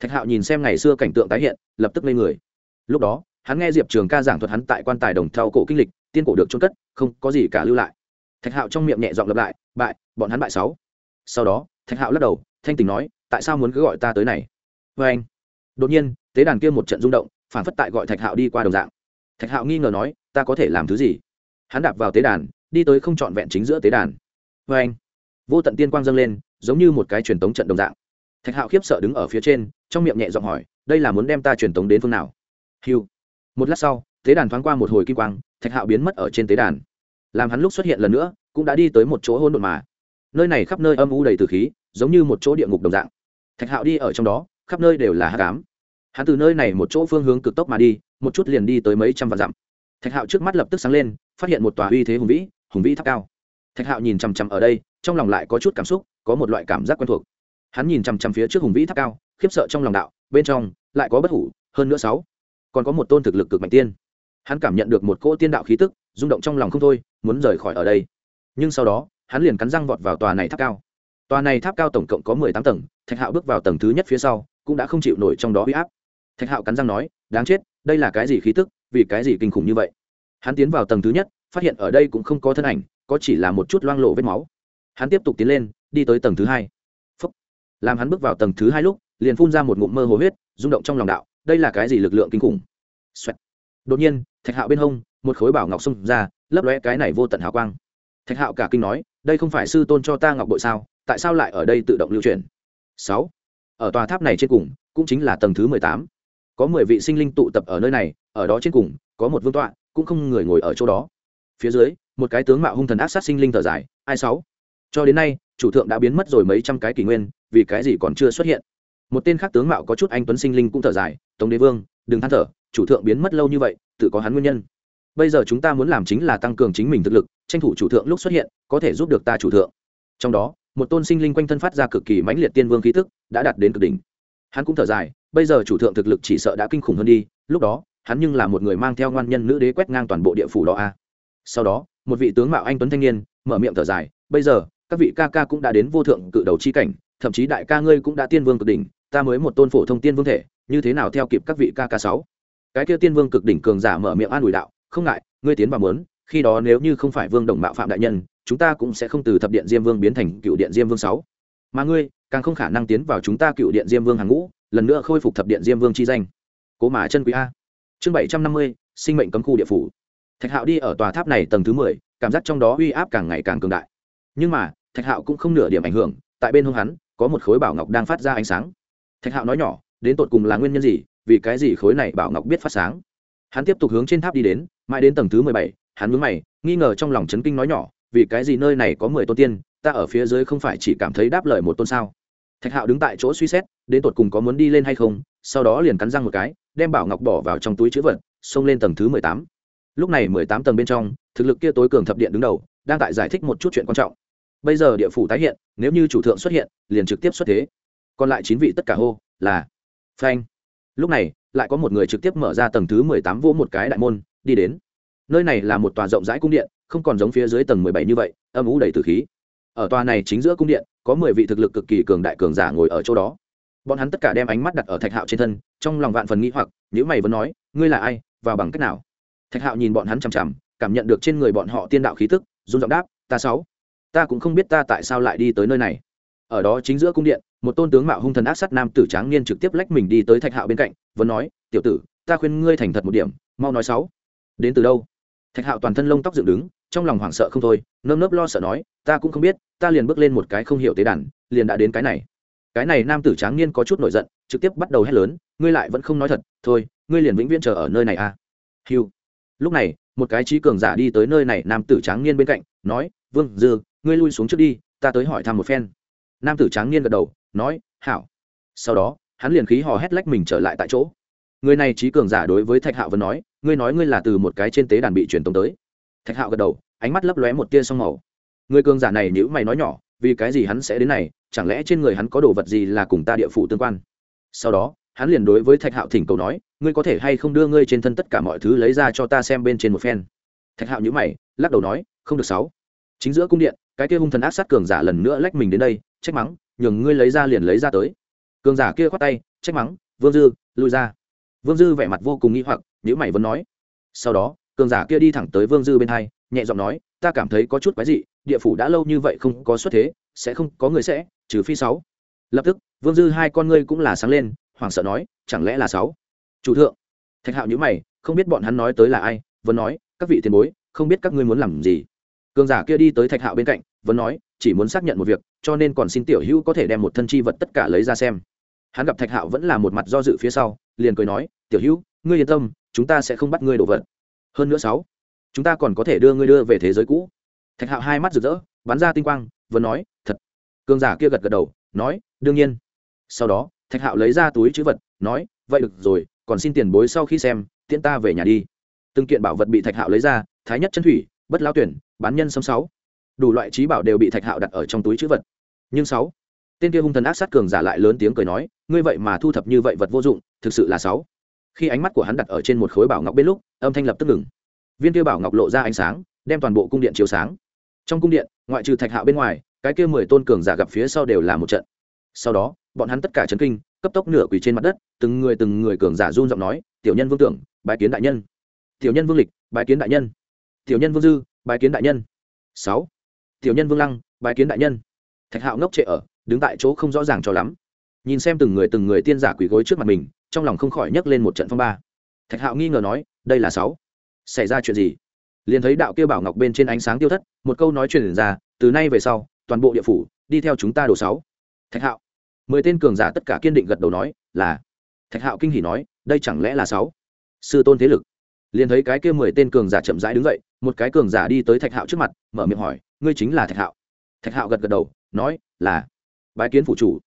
Thạch hạo nhìn xem ngày xưa cảnh tượng tái hiện, lập tức lên người. Lúc đó, hắn nghe diệp trường ca giảng thuật hắn tại quan tài đồng thau cổ kinh lịch, tiên cổ được trôn cất, không có gì cả lưu lại thạch hạo trong miệng nhẹ giọng lặp lại, bại, bọn hắn bại sáu. Sau đó, thạch hạo lắc đầu, thanh tình nói, tại sao muốn cứ gọi ta tới này? Vê anh, đột nhiên, tế đàn kia một trận rung động phản phất tại gọi thạch hạo đi qua đồng dạng. Thạch hạo nghi ngờ nói, ta có thể làm thứ gì? Hắn đạp vào tế đàn, đi tới không trọn vẹn chính giữa tế đàn. Vê anh, vô tận tiên quang dâng lên, giống như một cái truyền tống trận đồng dạng. Thạch hạo khiếp sợ đứng ở phía trên, trong miệng nhẹ giọng hỏi, đây là muốn đem ta truyền tống đến phương nào? Hiu một lát sau, tế đàn thoáng qua một hồi kim quang, thạch hạo biến mất ở trên tế đàn làm hắn lúc xuất hiện lần nữa, cũng đã đi tới một chỗ hôn đột mà. Nơi này khắp nơi âm u đầy từ khí, giống như một chỗ địa ngục đồng dạng. Thạch hạo đi ở trong đó, khắp nơi đều là hát cám hắn từ nơi này một chỗ phương hướng cực tốc mà đi, một chút liền đi tới mấy trăm vạn dặm. Thạch hạo trước mắt lập tức sáng lên, phát hiện một tòa uy thế hùng vĩ hùng vĩ tháp cao. Thạch hạo nhìn chằm chằm ở đây, trong lòng lại có chút cảm xúc, có một loại cảm giác quen thuộc. Hắn nhìn chằm chằm phía trước hùng vĩ tháp cao, khiếp sợ trong lòng đạo, bên trong lại có bất hủ, hơn nữa sáu. Còn có một tôn thực lực cực mạnh tiên hắn cảm nhận được một cỗ tiên đạo khí tức, rung động trong lòng không thôi, muốn rời khỏi ở đây. Nhưng sau đó, hắn liền cắn răng vọt vào tòa này tháp cao. Tòa này tháp cao tổng cộng có mười tám tầng, thạch hạo bước vào tầng thứ nhất phía sau, cũng đã không chịu nổi trong đó huy áp. Thạch hạo cắn răng nói, đáng chết, đây là cái gì khí tức, vì cái gì kinh khủng như vậy? Hắn tiến vào tầng thứ nhất, phát hiện ở đây cũng không có thân ảnh, có chỉ là một chút loang lộ vết máu. Hắn tiếp tục tiến lên, đi tới tầng thứ hai. Phúc. làm hắn bước vào tầng thứ hai lúc, liền phun ra một ngụm mơ hồ huyết, rung động trong lòng đạo, đây là cái gì lực lượng kinh khủng? Xoẹt. đột nhiên thạch hạo bên hông, một khối bảo ngọc xông ra, lấp lóe cái này vô tận hào quang. Thạch hạo cả kinh nói, đây không phải sư tôn cho ta ngọc bội sao, tại sao lại ở đây tự động lưu truyền? Sáu. Ở tòa tháp này trên cùng, cũng chính là tầng thứ mười tám. Có mười vị sinh linh tụ tập ở nơi này, ở đó trên cùng, có một vương tọa, cũng không người ngồi ở chỗ đó. Phía dưới, một cái tướng mạo hung thần ác sát sinh linh thở dài, ai sáu? Cho đến nay, chủ thượng đã biến mất rồi mấy trăm cái kỷ nguyên, vì cái gì còn chưa xuất hiện? Một tên khác tướng mạo có chút anh tuấn sinh linh cũng thở dài, tống đế vương, đừng than thở, chủ thượng biến mất lâu như vậy tự có hắn nguyên nhân. Bây giờ chúng ta muốn làm chính là tăng cường chính mình thực lực, tranh thủ chủ thượng lúc xuất hiện, có thể giúp được ta chủ thượng. Trong đó, một tôn sinh linh quanh thân phát ra cực kỳ mãnh liệt tiên vương khí tức, đã đạt đến cực đỉnh. Hắn cũng thở dài, bây giờ chủ thượng thực lực chỉ sợ đã kinh khủng hơn đi, lúc đó, hắn nhưng là một người mang theo ngoan nhân nữ đế quét ngang toàn bộ địa phủ đó a. Sau đó, một vị tướng mạo anh tuấn thanh niên, mở miệng thở dài, bây giờ, các vị ca ca cũng đã đến vô thượng cự đầu chi cảnh, thậm chí đại ca ngươi cũng đã tiên vương cực đỉnh, ta mới một tôn phổ thông tiên vương thể, như thế nào theo kịp các vị ca ca sáu? Cái kia tiên vương cực đỉnh cường giả mở miệng an ủi đạo, không ngại, ngươi tiến vào muốn, khi đó nếu như không phải vương đồng mạo phạm đại nhân, chúng ta cũng sẽ không từ thập điện diêm vương biến thành cựu điện diêm vương sáu. Mà ngươi, càng không khả năng tiến vào chúng ta cựu điện diêm vương hàng ngũ, lần nữa khôi phục thập điện diêm vương chi danh. Cố mà chân quý a. Chương bảy trăm năm mươi, sinh mệnh cấm khu địa phủ. Thạch hạo đi ở tòa tháp này tầng thứ mười, cảm giác trong đó uy áp càng ngày càng cường đại. Nhưng mà, thạch hạo cũng không nửa điểm ảnh hưởng, tại bên hông hắn, có một khối bảo ngọc đang phát ra ánh sáng. Thạch hạo nói nhỏ, đến tột cùng là nguyên nhân gì? Vì cái gì khối này bảo ngọc biết phát sáng? Hắn tiếp tục hướng trên tháp đi đến, mãi đến tầng thứ mười bảy, hắn mướn mày, nghi ngờ trong lòng chấn kinh nói nhỏ, vì cái gì nơi này có mười tôn tiên, ta ở phía dưới không phải chỉ cảm thấy đáp lời một tôn sao? Thạch hạo đứng tại chỗ suy xét, đến tột cùng có muốn đi lên hay không, sau đó liền cắn răng một cái, đem bảo ngọc bỏ vào trong túi chữ vật, xông lên tầng thứ mười tám. Lúc này mười tám tầng bên trong, thực lực kia tối cường thập điện đứng đầu, đang tại giải thích một chút chuyện quan trọng. Bây giờ địa phủ tái hiện, nếu như chủ thượng xuất hiện, liền trực tiếp xuất thế. Còn lại chín vị tất cả hô, là, phanh lúc này, lại có một người trực tiếp mở ra tầng thứ mười tám vỗ một cái đại môn, đi đến. Nơi này là một tòa rộng rãi cung điện, không còn giống phía dưới tầng mười bảy như vậy, âm ủ đầy từ khí. Ở tòa này chính giữa cung điện, có mười vị thực lực cực kỳ cường đại cường giả ngồi ở chỗ đó. Bọn hắn tất cả đem ánh mắt đặt ở thạch hạo trên thân, trong lòng vạn phần nghĩ hoặc nhữ mày vẫn nói, ngươi là ai, và bằng cách nào? Thạch hạo nhìn bọn hắn chằm chằm, cảm nhận được trên người bọn họ tiên đạo khí tức, run giọng đáp, ta sáu, ta cũng không biết ta tại sao lại đi tới nơi này. Ở đó chính giữa cung điện một tôn tướng mạo hung thần ác sát nam tử tráng niên trực tiếp lách mình đi tới thạch hạo bên cạnh, vẫn nói, tiểu tử, ta khuyên ngươi thành thật một điểm, mau nói sáu đến từ đâu? Thạch hạo toàn thân lông tóc dựng đứng, trong lòng hoảng sợ không thôi, nơm nớp lo sợ nói, ta cũng không biết, ta liền bước lên một cái không hiểu tế đàn, liền đã đến cái này. Cái này nam tử tráng niên có chút nổi giận, trực tiếp bắt đầu hét lớn, ngươi lại vẫn không nói thật, thôi, ngươi liền vĩnh viễn chờ ở nơi này à. Hiu lúc này, một cái trí cường giả đi tới nơi này, nam tử tráng niên bên cạnh, nói, vương dư, ngươi lui xuống trước đi, ta tới hỏi thăm một phen. Nam tử tráng niên gật đầu nói, hảo. Sau đó, hắn liền khí hò hét lách mình trở lại tại chỗ. Người này trí cường giả đối với thạch hạo vẫn nói, ngươi nói ngươi là từ một cái trên tế đàn bị truyền tống tới. Thạch hạo gật đầu, ánh mắt lấp lóe một tia song màu. Người cường giả này nhữ mày nói nhỏ, vì cái gì hắn sẽ đến này? Chẳng lẽ trên người hắn có đồ vật gì là cùng ta địa phủ tương quan? Sau đó, hắn liền đối với thạch hạo thỉnh cầu nói, ngươi có thể hay không đưa ngươi trên thân tất cả mọi thứ lấy ra cho ta xem bên trên một phen? Thạch hạo nhữ mày, lắc đầu nói, không được, sáu. Chính giữa cung điện, cái kia hung thần ác sát cường giả lần nữa lách mình đến đây, trách mắng nhường ngươi lấy ra liền lấy ra tới. Cường giả kia khoát tay, trách mắng, vương dư, lui ra. Vương dư vẻ mặt vô cùng nghi hoặc nhữ mày vẫn nói. Sau đó, cường giả kia đi thẳng tới vương dư bên hai, nhẹ giọng nói, ta cảm thấy có chút quái dị, địa phủ đã lâu như vậy không có xuất thế, sẽ không có người sẽ, trừ phi sáu. Lập tức, vương dư hai con ngươi cũng là sáng lên, hoảng sợ nói, chẳng lẽ là sáu? Chủ thượng. Thạch hạo nhữ mày, không biết bọn hắn nói tới là ai, vẫn nói, các vị tiền bối, không biết các ngươi muốn làm gì. Cường giả kia đi tới thạch hạo bên cạnh vẫn nói, chỉ muốn xác nhận một việc, cho nên còn xin tiểu hữu có thể đem một thân chi vật tất cả lấy ra xem. Hắn gặp thạch hạo vẫn là một mặt do dự phía sau, liền cười nói, tiểu hữu, ngươi yên tâm, chúng ta sẽ không bắt ngươi đổ vật. Hơn nữa sáu, chúng ta còn có thể đưa ngươi đưa về thế giới cũ. Thạch hạo hai mắt rực rỡ, bắn ra tinh quang vẫn nói, thật. Cường giả kia gật gật đầu, nói, đương nhiên. Sau đó, thạch hạo lấy ra túi chữ vật, nói, vậy được rồi, còn xin tiền bối sau khi xem, tiễn ta về nhà đi. Từng kiện bảo vật bị thạch hạo lấy ra, thái nhất chân thủy, bất lao tuyển, bán nhân sâm sáu đủ loại trí bảo đều bị thạch hạo đặt ở trong túi chữ vật. Nhưng sáu, tên kia hung thần ác sát cường giả lại lớn tiếng cười nói, ngươi vậy mà thu thập như vậy vật vô dụng, thực sự là sáu. Khi ánh mắt của hắn đặt ở trên một khối bảo ngọc bên lúc, âm thanh lập tức ngừng. Viên kia bảo ngọc lộ ra ánh sáng, đem toàn bộ cung điện chiếu sáng. Trong cung điện, ngoại trừ thạch hạo bên ngoài, cái kia mười tôn cường giả gặp phía sau đều là một trận. Sau đó, bọn hắn tất cả chấn kinh, cấp tốc nửa quỳ trên mặt đất, từng người từng người cường giả run giọng nói, tiểu nhân vương tưởng, bái kiến đại nhân. Tiểu nhân vương lịch, bái kiến đại nhân. Tiểu nhân vương dư, bái kiến đại nhân. Sáu tiểu nhân vương lăng, bái kiến đại nhân. Thạch hạo ngốc trệ ở, đứng tại chỗ không rõ ràng cho lắm. Nhìn xem từng người từng người tiên giả quỳ gối trước mặt mình, trong lòng không khỏi nhấc lên một trận phong ba. Thạch hạo nghi ngờ nói, đây là sáu. Xảy ra chuyện gì? Liền thấy đạo kia bảo ngọc bên trên ánh sáng tiêu thất, một câu nói truyền ra, từ nay về sau, toàn bộ địa phủ, đi theo chúng ta đồ sáu. Thạch hạo. Mười tên cường giả tất cả kiên định gật đầu nói, là. Thạch hạo kinh hỉ nói, đây chẳng lẽ là sáu? Sư tôn thế lực. Liền thấy cái kia mười tên cường giả chậm rãi đứng dậy, một cái cường giả đi tới thạch hạo trước mặt, mở miệng hỏi ngươi chính là thạch hạo thạch hạo gật gật đầu nói là bái kiến phủ chủ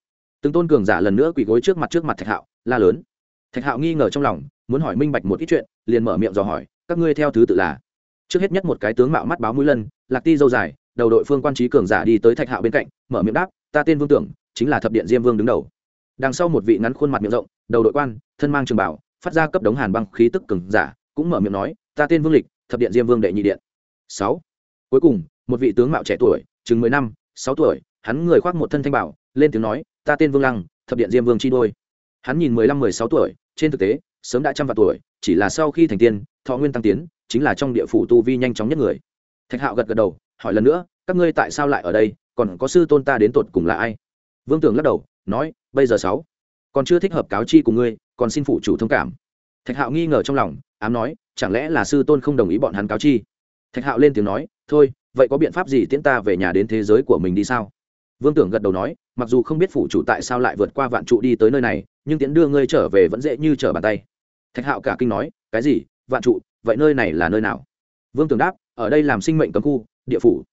từng tôn cường giả lần nữa quỳ gối trước mặt trước mặt thạch hạo la lớn thạch hạo nghi ngờ trong lòng muốn hỏi minh bạch một ít chuyện liền mở miệng dò hỏi các ngươi theo thứ tự là trước hết nhất một cái tướng mạo mắt báo mũi lân lạc ti dâu dài đầu đội phương quan trí cường giả đi tới thạch hạo bên cạnh mở miệng đáp ta tên vương tưởng chính là thập điện diêm vương đứng đầu đằng sau một vị ngắn khuôn mặt miệng rộng đầu đội quan thân mang trường bảo phát ra cấp đống hàn băng khí tức cường giả cũng mở miệng nói ta tên vương lịch thập điện diêm vương đệ nhị điện sáu cuối cùng một vị tướng mạo trẻ tuổi, chừng mười năm, sáu tuổi, hắn người khoác một thân thanh bảo, lên tiếng nói, ta tên vương lăng, thập điện diêm vương chi đôi. Hắn nhìn mười lăm, mười sáu tuổi, trên thực tế, sớm đã trăm vạn tuổi, chỉ là sau khi thành tiên, thọ nguyên tăng tiến, chính là trong địa phủ tu vi nhanh chóng nhất người. Thạch hạo gật gật đầu, hỏi lần nữa, các ngươi tại sao lại ở đây, còn có sư tôn ta đến tột cùng là ai? Vương tưởng lắc đầu, nói, bây giờ sáu, còn chưa thích hợp cáo chi của ngươi, còn xin phụ chủ thông cảm. Thạch hạo nghi ngờ trong lòng, ám nói, chẳng lẽ là sư tôn không đồng ý bọn hắn cáo chi? Thạch hạo lên tiếng nói, thôi vậy có biện pháp gì tiễn ta về nhà đến thế giới của mình đi sao? Vương tưởng gật đầu nói, mặc dù không biết phủ chủ tại sao lại vượt qua vạn trụ đi tới nơi này, nhưng tiễn đưa ngươi trở về vẫn dễ như trở bàn tay. Thạch hạo cả kinh nói, cái gì? Vạn trụ? Vậy nơi này là nơi nào? Vương tưởng đáp, ở đây làm sinh mệnh cấm khu, địa phủ.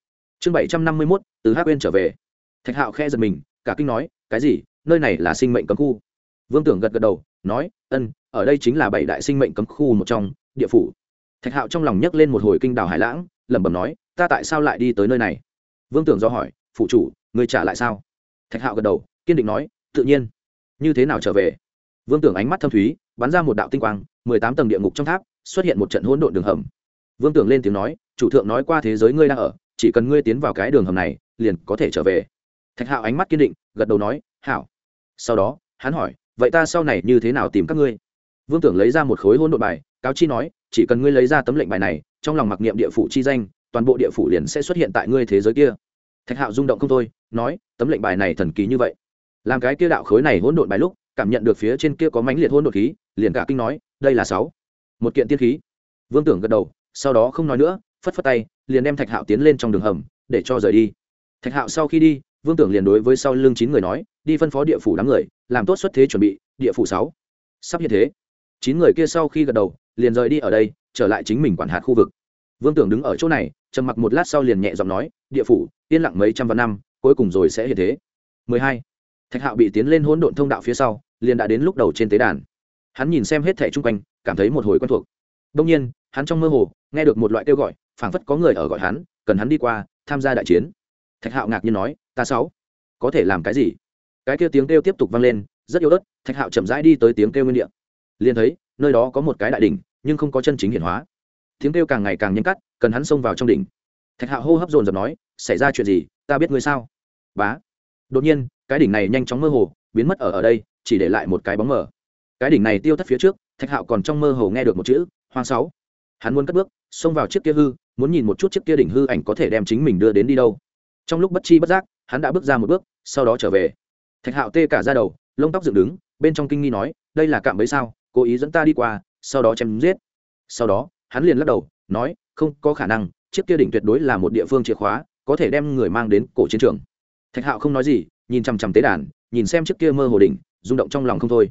Chương bảy trăm năm mươi mốt, từ hát quên trở về. Thạch hạo khe giật mình, cả kinh nói, cái gì? Nơi này là sinh mệnh cấm khu. Vương tưởng gật gật đầu, nói, ân, ở đây chính là bảy đại sinh mệnh cấm khu một trong, địa phủ. Thạch hạo trong lòng nhấc lên một hồi kinh đào hải lãng, lẩm bẩm nói ta tại sao lại đi tới nơi này? Vương tưởng do hỏi phụ chủ người trả lại sao? Thạch hạo gật đầu, kiên định nói, tự nhiên. Như thế nào trở về? Vương tưởng ánh mắt thâm thúy, bắn ra một đạo tinh quang, mười tám tầng địa ngục trong tháp, xuất hiện một trận hỗn độn đường hầm. Vương tưởng lên tiếng nói, chủ thượng nói qua thế giới ngươi đang ở, chỉ cần ngươi tiến vào cái đường hầm này, liền có thể trở về. Thạch hạo ánh mắt kiên định, gật đầu nói, hảo. Sau đó, hắn hỏi, vậy ta sau này như thế nào tìm các ngươi? Vương tưởng lấy ra một khối hỗn độn bài, cáo chi nói, chỉ cần ngươi lấy ra tấm lệnh bài này, trong lòng mặc niệm địa phủ chi danh toàn bộ địa phủ liền sẽ xuất hiện tại ngươi thế giới kia. Thạch hạo rung động không thôi, nói, tấm lệnh bài này thần kỳ như vậy. Làm cái kia đạo khối này hỗn độn bài lúc, cảm nhận được phía trên kia có mãnh liệt hỗn độn khí, liền cả kinh nói, đây là sáu. Một kiện tiên khí. Vương tưởng gật đầu, sau đó không nói nữa, phất phất tay, liền đem thạch hạo tiến lên trong đường hầm, để cho rời đi. Thạch hạo sau khi đi, vương tưởng liền đối với sau lưng chín người nói, đi phân phó địa phủ đám người, làm tốt xuất thế chuẩn bị, địa phủ sáu. Sắp hiện thế. Chín người kia sau khi gật đầu, liền rời đi ở đây, trở lại chính mình quản hạt khu vực. Vương tưởng đứng ở chỗ này trầm mặc một lát sau liền nhẹ giọng nói, địa phủ, yên lặng mấy trăm vạn năm, cuối cùng rồi sẽ hiện thế. 12. thạch hạo bị tiến lên hỗn độn thông đạo phía sau, liền đã đến lúc đầu trên tế đàn. Hắn nhìn xem hết thẻ chung quanh, cảm thấy một hồi quen thuộc. Đông nhiên, hắn trong mơ hồ, nghe được một loại kêu gọi, phảng phất có người ở gọi hắn, cần hắn đi qua, tham gia đại chiến. Thạch hạo ngạc nhiên nói, ta sáu, có thể làm cái gì? Cái kêu tiếng kêu tiếp tục vang lên, rất yếu ớt, thạch hạo chậm rãi đi tới tiếng kêu nguyên địa. Liền thấy, nơi đó có một cái đại đỉnh, nhưng không có chân chính hiển hóa tiếng kêu càng ngày càng nhanh cắt, cần hắn xông vào trong đỉnh. Thạch hạo hô hấp dồn dập nói, xảy ra chuyện gì? Ta biết ngươi sao? Bá. Đột nhiên, cái đỉnh này nhanh chóng mơ hồ, biến mất ở ở đây, chỉ để lại một cái bóng mờ. Cái đỉnh này tiêu thất phía trước, thạch hạo còn trong mơ hồ nghe được một chữ, hoang sáu. Hắn muốn cất bước, xông vào chiếc kia hư, muốn nhìn một chút chiếc kia đỉnh hư ảnh có thể đem chính mình đưa đến đi đâu. Trong lúc bất chi bất giác, hắn đã bước ra một bước, sau đó trở về. Thạch hạo tê cả ra đầu, lông tóc dựng đứng, bên trong kinh nghi nói, đây là cạm bẫy sao? Cố ý dẫn ta đi qua, sau đó chém giết. Sau đó hắn liền lắc đầu, nói, không, có khả năng, chiếc kia đỉnh tuyệt đối là một địa phương chìa khóa, có thể đem người mang đến cổ chiến trường. Thạch hạo không nói gì, nhìn chằm chằm tế đàn, nhìn xem chiếc kia mơ hồ đỉnh, rung động trong lòng không thôi.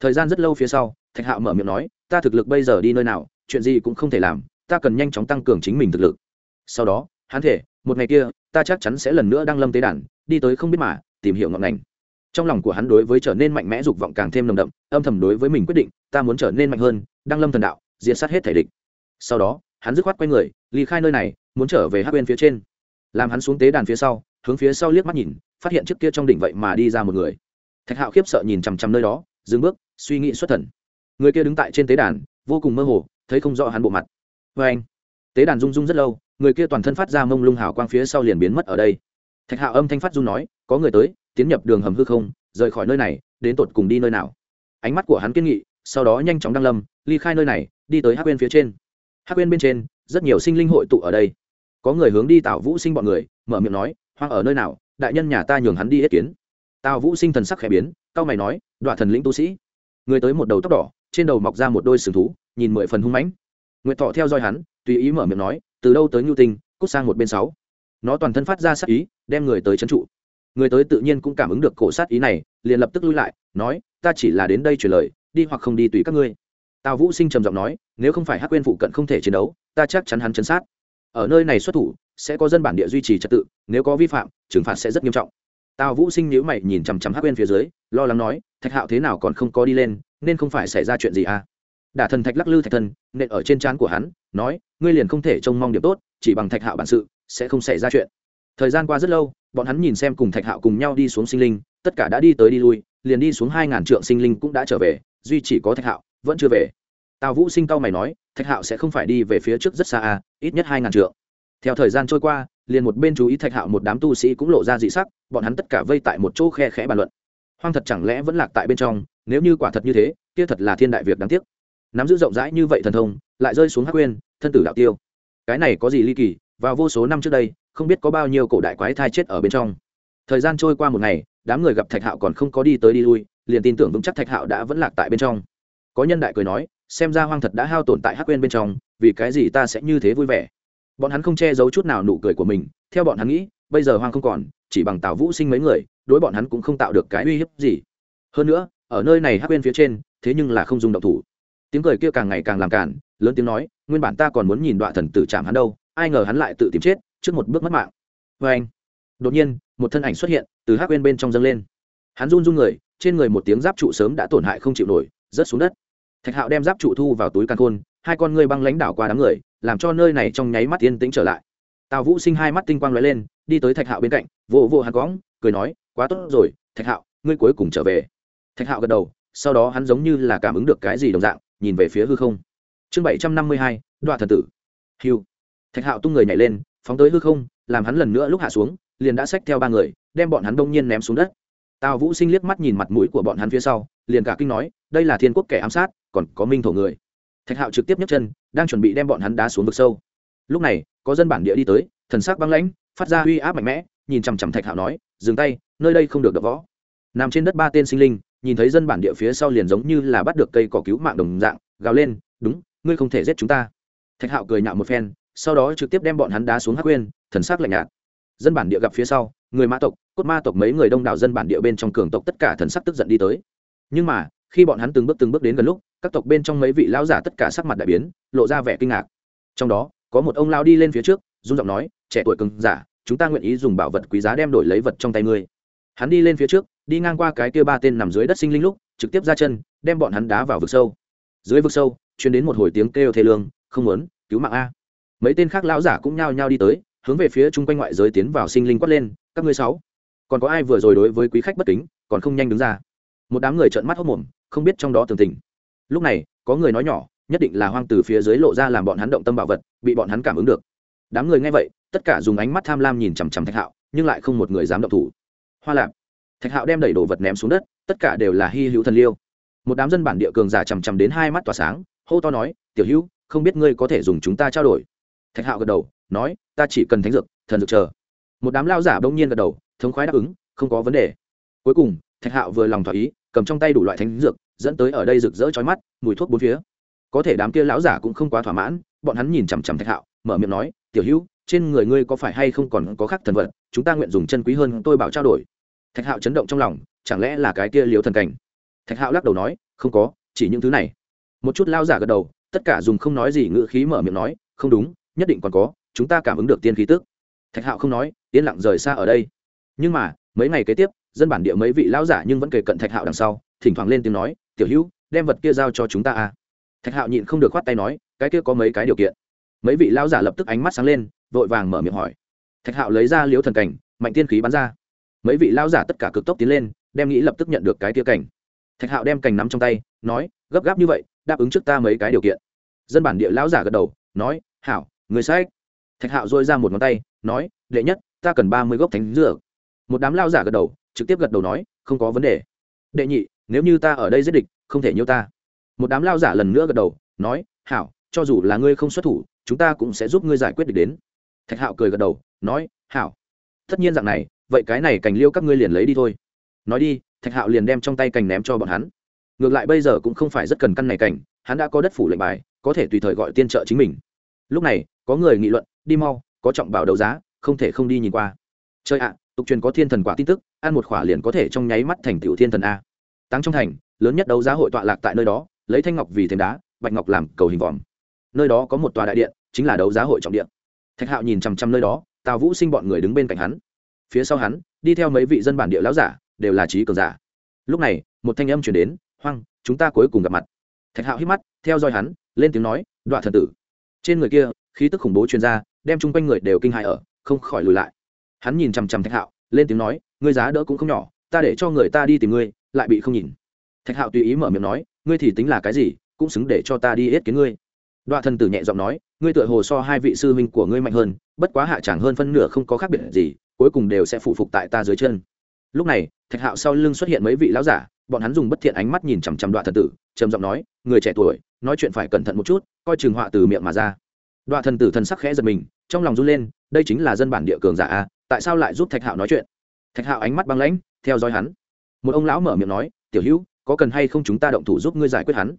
Thời gian rất lâu phía sau, thạch hạo mở miệng nói, ta thực lực bây giờ đi nơi nào, chuyện gì cũng không thể làm, ta cần nhanh chóng tăng cường chính mình thực lực. Sau đó, hắn thể một ngày kia, ta chắc chắn sẽ lần nữa đăng lâm tế đàn, đi tới không biết mà, tìm hiểu ngọn ngành. Trong lòng của hắn đối với trở nên mạnh mẽ dục vọng càng thêm nồng đậm, âm thầm đối với mình quyết định, ta muốn trở nên mạnh hơn, đăng lâm thần đạo, diệt sát hết thể địch sau đó, hắn dứt khoát quay người, ly khai nơi này, muốn trở về hát bên phía trên. Làm hắn xuống tế đàn phía sau, hướng phía sau liếc mắt nhìn, phát hiện trước kia trong đỉnh vậy mà đi ra một người. Thạch hạo khiếp sợ nhìn chằm chằm nơi đó, dừng bước, suy nghĩ xuất thần. Người kia đứng tại trên tế đàn, vô cùng mơ hồ, thấy không rõ hắn bộ mặt. Vê anh, tế đàn rung rung rất lâu, người kia toàn thân phát ra mông lung hào quang phía sau liền biến mất ở đây. Thạch hạo âm thanh phát run nói, có người tới, tiến nhập đường hầm hư không, rời khỏi nơi này, đến tột cùng đi nơi nào? Ánh mắt của hắn kiên nghị, sau đó nhanh chóng đăng lâm, ly khai nơi này, đi tới hắc bên phía trên hắc bên bên trên, rất nhiều sinh linh hội tụ ở đây. Có người hướng đi Tào vũ sinh bọn người, mở miệng nói, hoang ở nơi nào? Đại nhân nhà ta nhường hắn đi ít kiến. Tào vũ sinh thần sắc khẽ biến cao mày nói đoạn thần lĩnh tu sĩ. Người tới một đầu tóc đỏ, trên đầu mọc ra một đôi sừng thú, nhìn mười phần hung mãnh. Nguyệt thọ theo dõi hắn, tùy ý mở miệng nói, từ đâu tới nhu tinh, cút sang một bên sáu. Nó toàn thân phát ra sát ý, đem người tới trấn trụ. Người tới tự nhiên cũng cảm ứng được cổ sát ý này, liền lập tức lui lại, nói, ta chỉ là đến đây truyền lời, đi hoặc không đi tùy các ngươi tào vũ sinh trầm giọng nói, nếu không phải hắc quên phụ cận không thể chiến đấu, ta chắc chắn hắn chấn sát. Ở nơi này xuất thủ, sẽ có dân bản địa duy trì trật tự, nếu có vi phạm, trừng phạt sẽ rất nghiêm trọng. Tào vũ sinh nhíu mày nhìn chằm chằm hắc quên phía dưới, lo lắng nói, thạch hạo thế nào còn không có đi lên, nên không phải xảy ra chuyện gì à? Đả thần thạch lắc lư thạch thân nện ở trên trán của hắn, nói, ngươi liền không thể trông mong điểm tốt, chỉ bằng thạch hạo bản sự, sẽ không xảy ra chuyện. Thời gian qua rất lâu, bọn hắn nhìn xem cùng thạch hạo cùng nhau đi xuống sinh linh, tất cả đã đi tới đi lui, liền đi xuống hai ngàn trượng sinh linh cũng đã trở về, duy chỉ có thạch hạo vẫn chưa về. Tào vũ sinh cao mày nói, thạch hạo sẽ không phải đi về phía trước rất xa à ít nhất hai ngàn trượng. Theo thời gian trôi qua, liền một bên chú ý thạch hạo một đám tu sĩ cũng lộ ra dị sắc, bọn hắn tất cả vây tại một chỗ khe khẽ bàn luận. Hoang thật chẳng lẽ vẫn lạc tại bên trong, nếu như quả thật như thế, kia thật là thiên đại việc đáng tiếc. Nắm giữ rộng rãi như vậy thần thông, lại rơi xuống hắc quên thân tử đạo tiêu. Cái này có gì ly kỳ, vào vô số năm trước đây, không biết có bao nhiêu cổ đại quái thai chết ở bên trong. Thời gian trôi qua một ngày, đám người gặp thạch hạo còn không có đi tới đi lui, liền tin tưởng vững chắc thạch hạo đã vẫn lạc tại bên trong có nhân đại cười nói, xem ra hoang thật đã hao tồn tại hắc quên bên trong, vì cái gì ta sẽ như thế vui vẻ? Bọn hắn không che giấu chút nào nụ cười của mình, theo bọn hắn nghĩ, bây giờ hoang không còn, chỉ bằng tào vũ sinh mấy người, đối bọn hắn cũng không tạo được cái uy hiếp gì. Hơn nữa, ở nơi này hắc quên phía trên, thế nhưng là không dùng động thủ. Tiếng cười kia càng ngày càng làm cản lớn tiếng nói, nguyên bản ta còn muốn nhìn đoạn thần tử chạm hắn đâu, ai ngờ hắn lại tự tìm chết, trước một bước mất mạng. Vê anh, đột nhiên, một thân ảnh xuất hiện, từ hắc quên bên trong dâng lên. Hắn run run người, trên người một tiếng giáp trụ sớm đã tổn hại không chịu nổi, rớt xuống đất thạch hạo đem giáp trụ thu vào túi căn khôn, hai con ngươi băng lãnh đảo qua đám người, làm cho nơi này trong nháy mắt yên tĩnh trở lại. Tào vũ sinh hai mắt tinh quang lóe lên, đi tới thạch hạo bên cạnh, vỗ vỗ hạt cõng cười nói, quá tốt rồi, thạch hạo, ngươi cuối cùng trở về. Thạch hạo gật đầu, sau đó hắn giống như là cảm ứng được cái gì đồng dạng, nhìn về phía hư không. Chương bảy trăm năm mươi hai đoạn thần tử. Hiu thạch hạo tung người nhảy lên, phóng tới hư không, làm hắn lần nữa lúc hạ xuống, liền đã xách theo ba người, đem bọn hắn đông nhiên ném xuống đất. Tào vũ sinh liếc mắt nhìn mặt mũi của bọn hắn phía sau, liền cả kinh nói, đây là thiên quốc kẻ ám sát còn có minh thổ người. Thạch hạo trực tiếp nhấc chân, đang chuẩn bị đem bọn hắn đá xuống vực sâu. Lúc này, có dân bản địa đi tới, thần sắc băng lãnh, phát ra uy áp mạnh mẽ, nhìn chằm chằm thạch hạo nói, dừng tay, nơi đây không được đập võ. Nằm trên đất ba tên sinh linh, nhìn thấy dân bản địa phía sau liền giống như là bắt được cây cỏ cứu mạng đồng dạng, gào lên, đúng, ngươi không thể giết chúng ta. Thạch hạo cười nhạo một phen, sau đó trực tiếp đem bọn hắn đá xuống hắc quên thần sắc lạnh nhạt. Dân bản địa gặp phía sau, người mã tộc, cốt ma tộc mấy người đông đảo dân bản địa bên trong cường tộc tất cả thần sắc tức giận đi tới. Nhưng mà khi bọn hắn từng bước từng bước đến gần lúc, các tộc bên trong mấy vị lão giả tất cả sắc mặt đại biến, lộ ra vẻ kinh ngạc. Trong đó, có một ông lao đi lên phía trước, run giọng nói, trẻ tuổi cứng giả, chúng ta nguyện ý dùng bảo vật quý giá đem đổi lấy vật trong tay ngươi. Hắn đi lên phía trước, đi ngang qua cái kia ba tên nằm dưới đất sinh linh lúc, trực tiếp ra chân, đem bọn hắn đá vào vực sâu. Dưới vực sâu chuyến đến một hồi tiếng kêu thê lương, không muốn, cứu mạng a. Mấy tên khác lão giả cũng nhao nhao đi tới, hướng về phía chung quanh ngoại giới tiến vào sinh linh quát lên, các ngươi sáu, còn có ai vừa rồi đối với quý khách bất kính, còn không nhanh đứng ra? Một đám người trợn mắt hốc mồm, không biết trong đó tường tình. Lúc này, có người nói nhỏ, nhất định là hoang từ phía dưới lộ ra làm bọn hắn động tâm bảo vật, bị bọn hắn cảm ứng được. Đám người nghe vậy, tất cả dùng ánh mắt tham lam nhìn chằm chằm thạch hạo, nhưng lại không một người dám động thủ. Hoa lạp. Thạch hạo đem đẩy đồ vật ném xuống đất, tất cả đều là hy hữu thần liêu. Một đám dân bản địa cường giả chằm chằm đến hai mắt tỏa sáng, hô to nói, tiểu hữu, không biết ngươi có thể dùng chúng ta trao đổi. Thạch hạo gật đầu, nói, ta chỉ cần thánh dược, thần dược chờ. Một đám lao giả bỗng nhiên gật đầu, thống khoái đáp ứng, không có vấn đề. Cuối cùng thạch hạo vừa lòng thỏa ý, cầm trong tay đủ loại thánh dược, dẫn tới ở đây rực rỡ chói mắt, mùi thuốc bốn phía. Có thể đám kia lão giả cũng không quá thỏa mãn, bọn hắn nhìn chằm chằm thạch hạo, mở miệng nói, tiểu hữu, trên người ngươi có phải hay không còn có khác thần vật, chúng ta nguyện dùng chân quý hơn tôi bảo trao đổi. Thạch hạo chấn động trong lòng, chẳng lẽ là cái kia liều thần cảnh? Thạch hạo lắc đầu nói, không có, chỉ những thứ này. Một chút lao giả gật đầu, tất cả dùng không nói gì ngữ khí mở miệng nói, không đúng, nhất định còn có, chúng ta cảm ứng được tiên khí tức. Thạch hạo không nói, yên lặng rời xa ở đây. Nhưng mà, mấy ngày kế tiếp dân bản địa mấy vị lão giả nhưng vẫn kề cận thạch hạo đằng sau, thỉnh thoảng lên tiếng nói, tiểu hữu, đem vật kia giao cho chúng ta à thạch hạo nhịn không được khoát tay nói, cái kia có mấy cái điều kiện. Mấy vị lão giả lập tức ánh mắt sáng lên, vội vàng mở miệng hỏi. Thạch hạo lấy ra liếu thần cảnh, mạnh tiên khí bắn ra. Mấy vị lão giả tất cả cực tốc tiến lên, đem nghĩ lập tức nhận được cái kia cảnh. Thạch hạo đem cành nắm trong tay, nói, gấp gáp như vậy, đáp ứng trước ta mấy cái điều kiện. Dân bản địa lão giả gật đầu, nói, hảo, người sách thạch hạo dôi ra một ngón tay, nói, đệ nhất, ta cần ba mươi gốc thánh dược. Một đám lao giả gật đầu trực tiếp gật đầu nói, không có vấn đề. Đệ nhị, nếu như ta ở đây giết địch, không thể nhiêu ta. Một đám lao giả lần nữa gật đầu, nói, hảo, cho dù là ngươi không xuất thủ, chúng ta cũng sẽ giúp ngươi giải quyết địch đến. Thạch hạo cười gật đầu, nói, hảo. Tất nhiên dạng này, vậy cái này cành liêu các ngươi liền lấy đi thôi. Nói đi. Thạch hạo liền đem trong tay cành ném cho bọn hắn. Ngược lại bây giờ cũng không phải rất cần căn này cành, hắn đã có đất phủ lệnh bài, có thể tùy thời gọi tiên trợ chính mình. Lúc này, có người nghị luận, đi mau, có trọng bảo đấu giá, không thể không đi nhìn qua. Chơi ạ tục truyền có thiên thần quả tin tức, ăn một khỏa liền có thể trong nháy mắt thành tiểu thiên thần a. Táng trong thành, lớn nhất đấu giá hội tọa lạc tại nơi đó, lấy thanh ngọc vì thềm đá, bạch ngọc làm cầu hình vòm. Nơi đó có một tòa đại điện, chính là đấu giá hội trọng điện. Thạch hạo nhìn chằm chằm nơi đó, tào vũ sinh bọn người đứng bên cạnh hắn. Phía sau hắn, đi theo mấy vị dân bản địa lão giả, đều là trí cường giả. Lúc này, một thanh âm chuyển đến, hoang, chúng ta cuối cùng gặp mặt. Thạch hạo hít mắt, theo dõi hắn, lên tiếng nói đoạn thần tử. Trên người kia, khí tức khủng bố chuyên gia đem chung quanh người đều kinh hại ở, không khỏi lùi lại hắn nhìn chằm chằm thạch hạo, lên tiếng nói, ngươi giá đỡ cũng không nhỏ, ta để cho người ta đi tìm ngươi, lại bị không nhìn. Thạch hạo tùy ý mở miệng nói, ngươi thì tính là cái gì, cũng xứng để cho ta đi yết kiến ngươi. Đoạn thần tử nhẹ giọng nói, ngươi tựa hồ so hai vị sư huynh của ngươi mạnh hơn, bất quá hạ chẳng hơn phân nửa không có khác biệt gì, cuối cùng đều sẽ phụ phục tại ta dưới chân. Lúc này, thạch hạo sau lưng xuất hiện mấy vị lão giả, bọn hắn dùng bất thiện ánh mắt nhìn chằm chằm đoạn thần tử, trầm giọng nói, người trẻ tuổi, nói chuyện phải cẩn thận một chút, coi chừng họa từ miệng mà ra. Đoạn thần tử thần sắc khẽ giật mình, trong lòng run lên, đây chính là dân bản địa cường giả a tại sao lại giúp thạch hạo nói chuyện? Thạch hạo ánh mắt băng lãnh, theo dõi hắn. Một ông lão mở miệng nói, tiểu hữu, có cần hay không chúng ta động thủ giúp ngươi giải quyết hắn?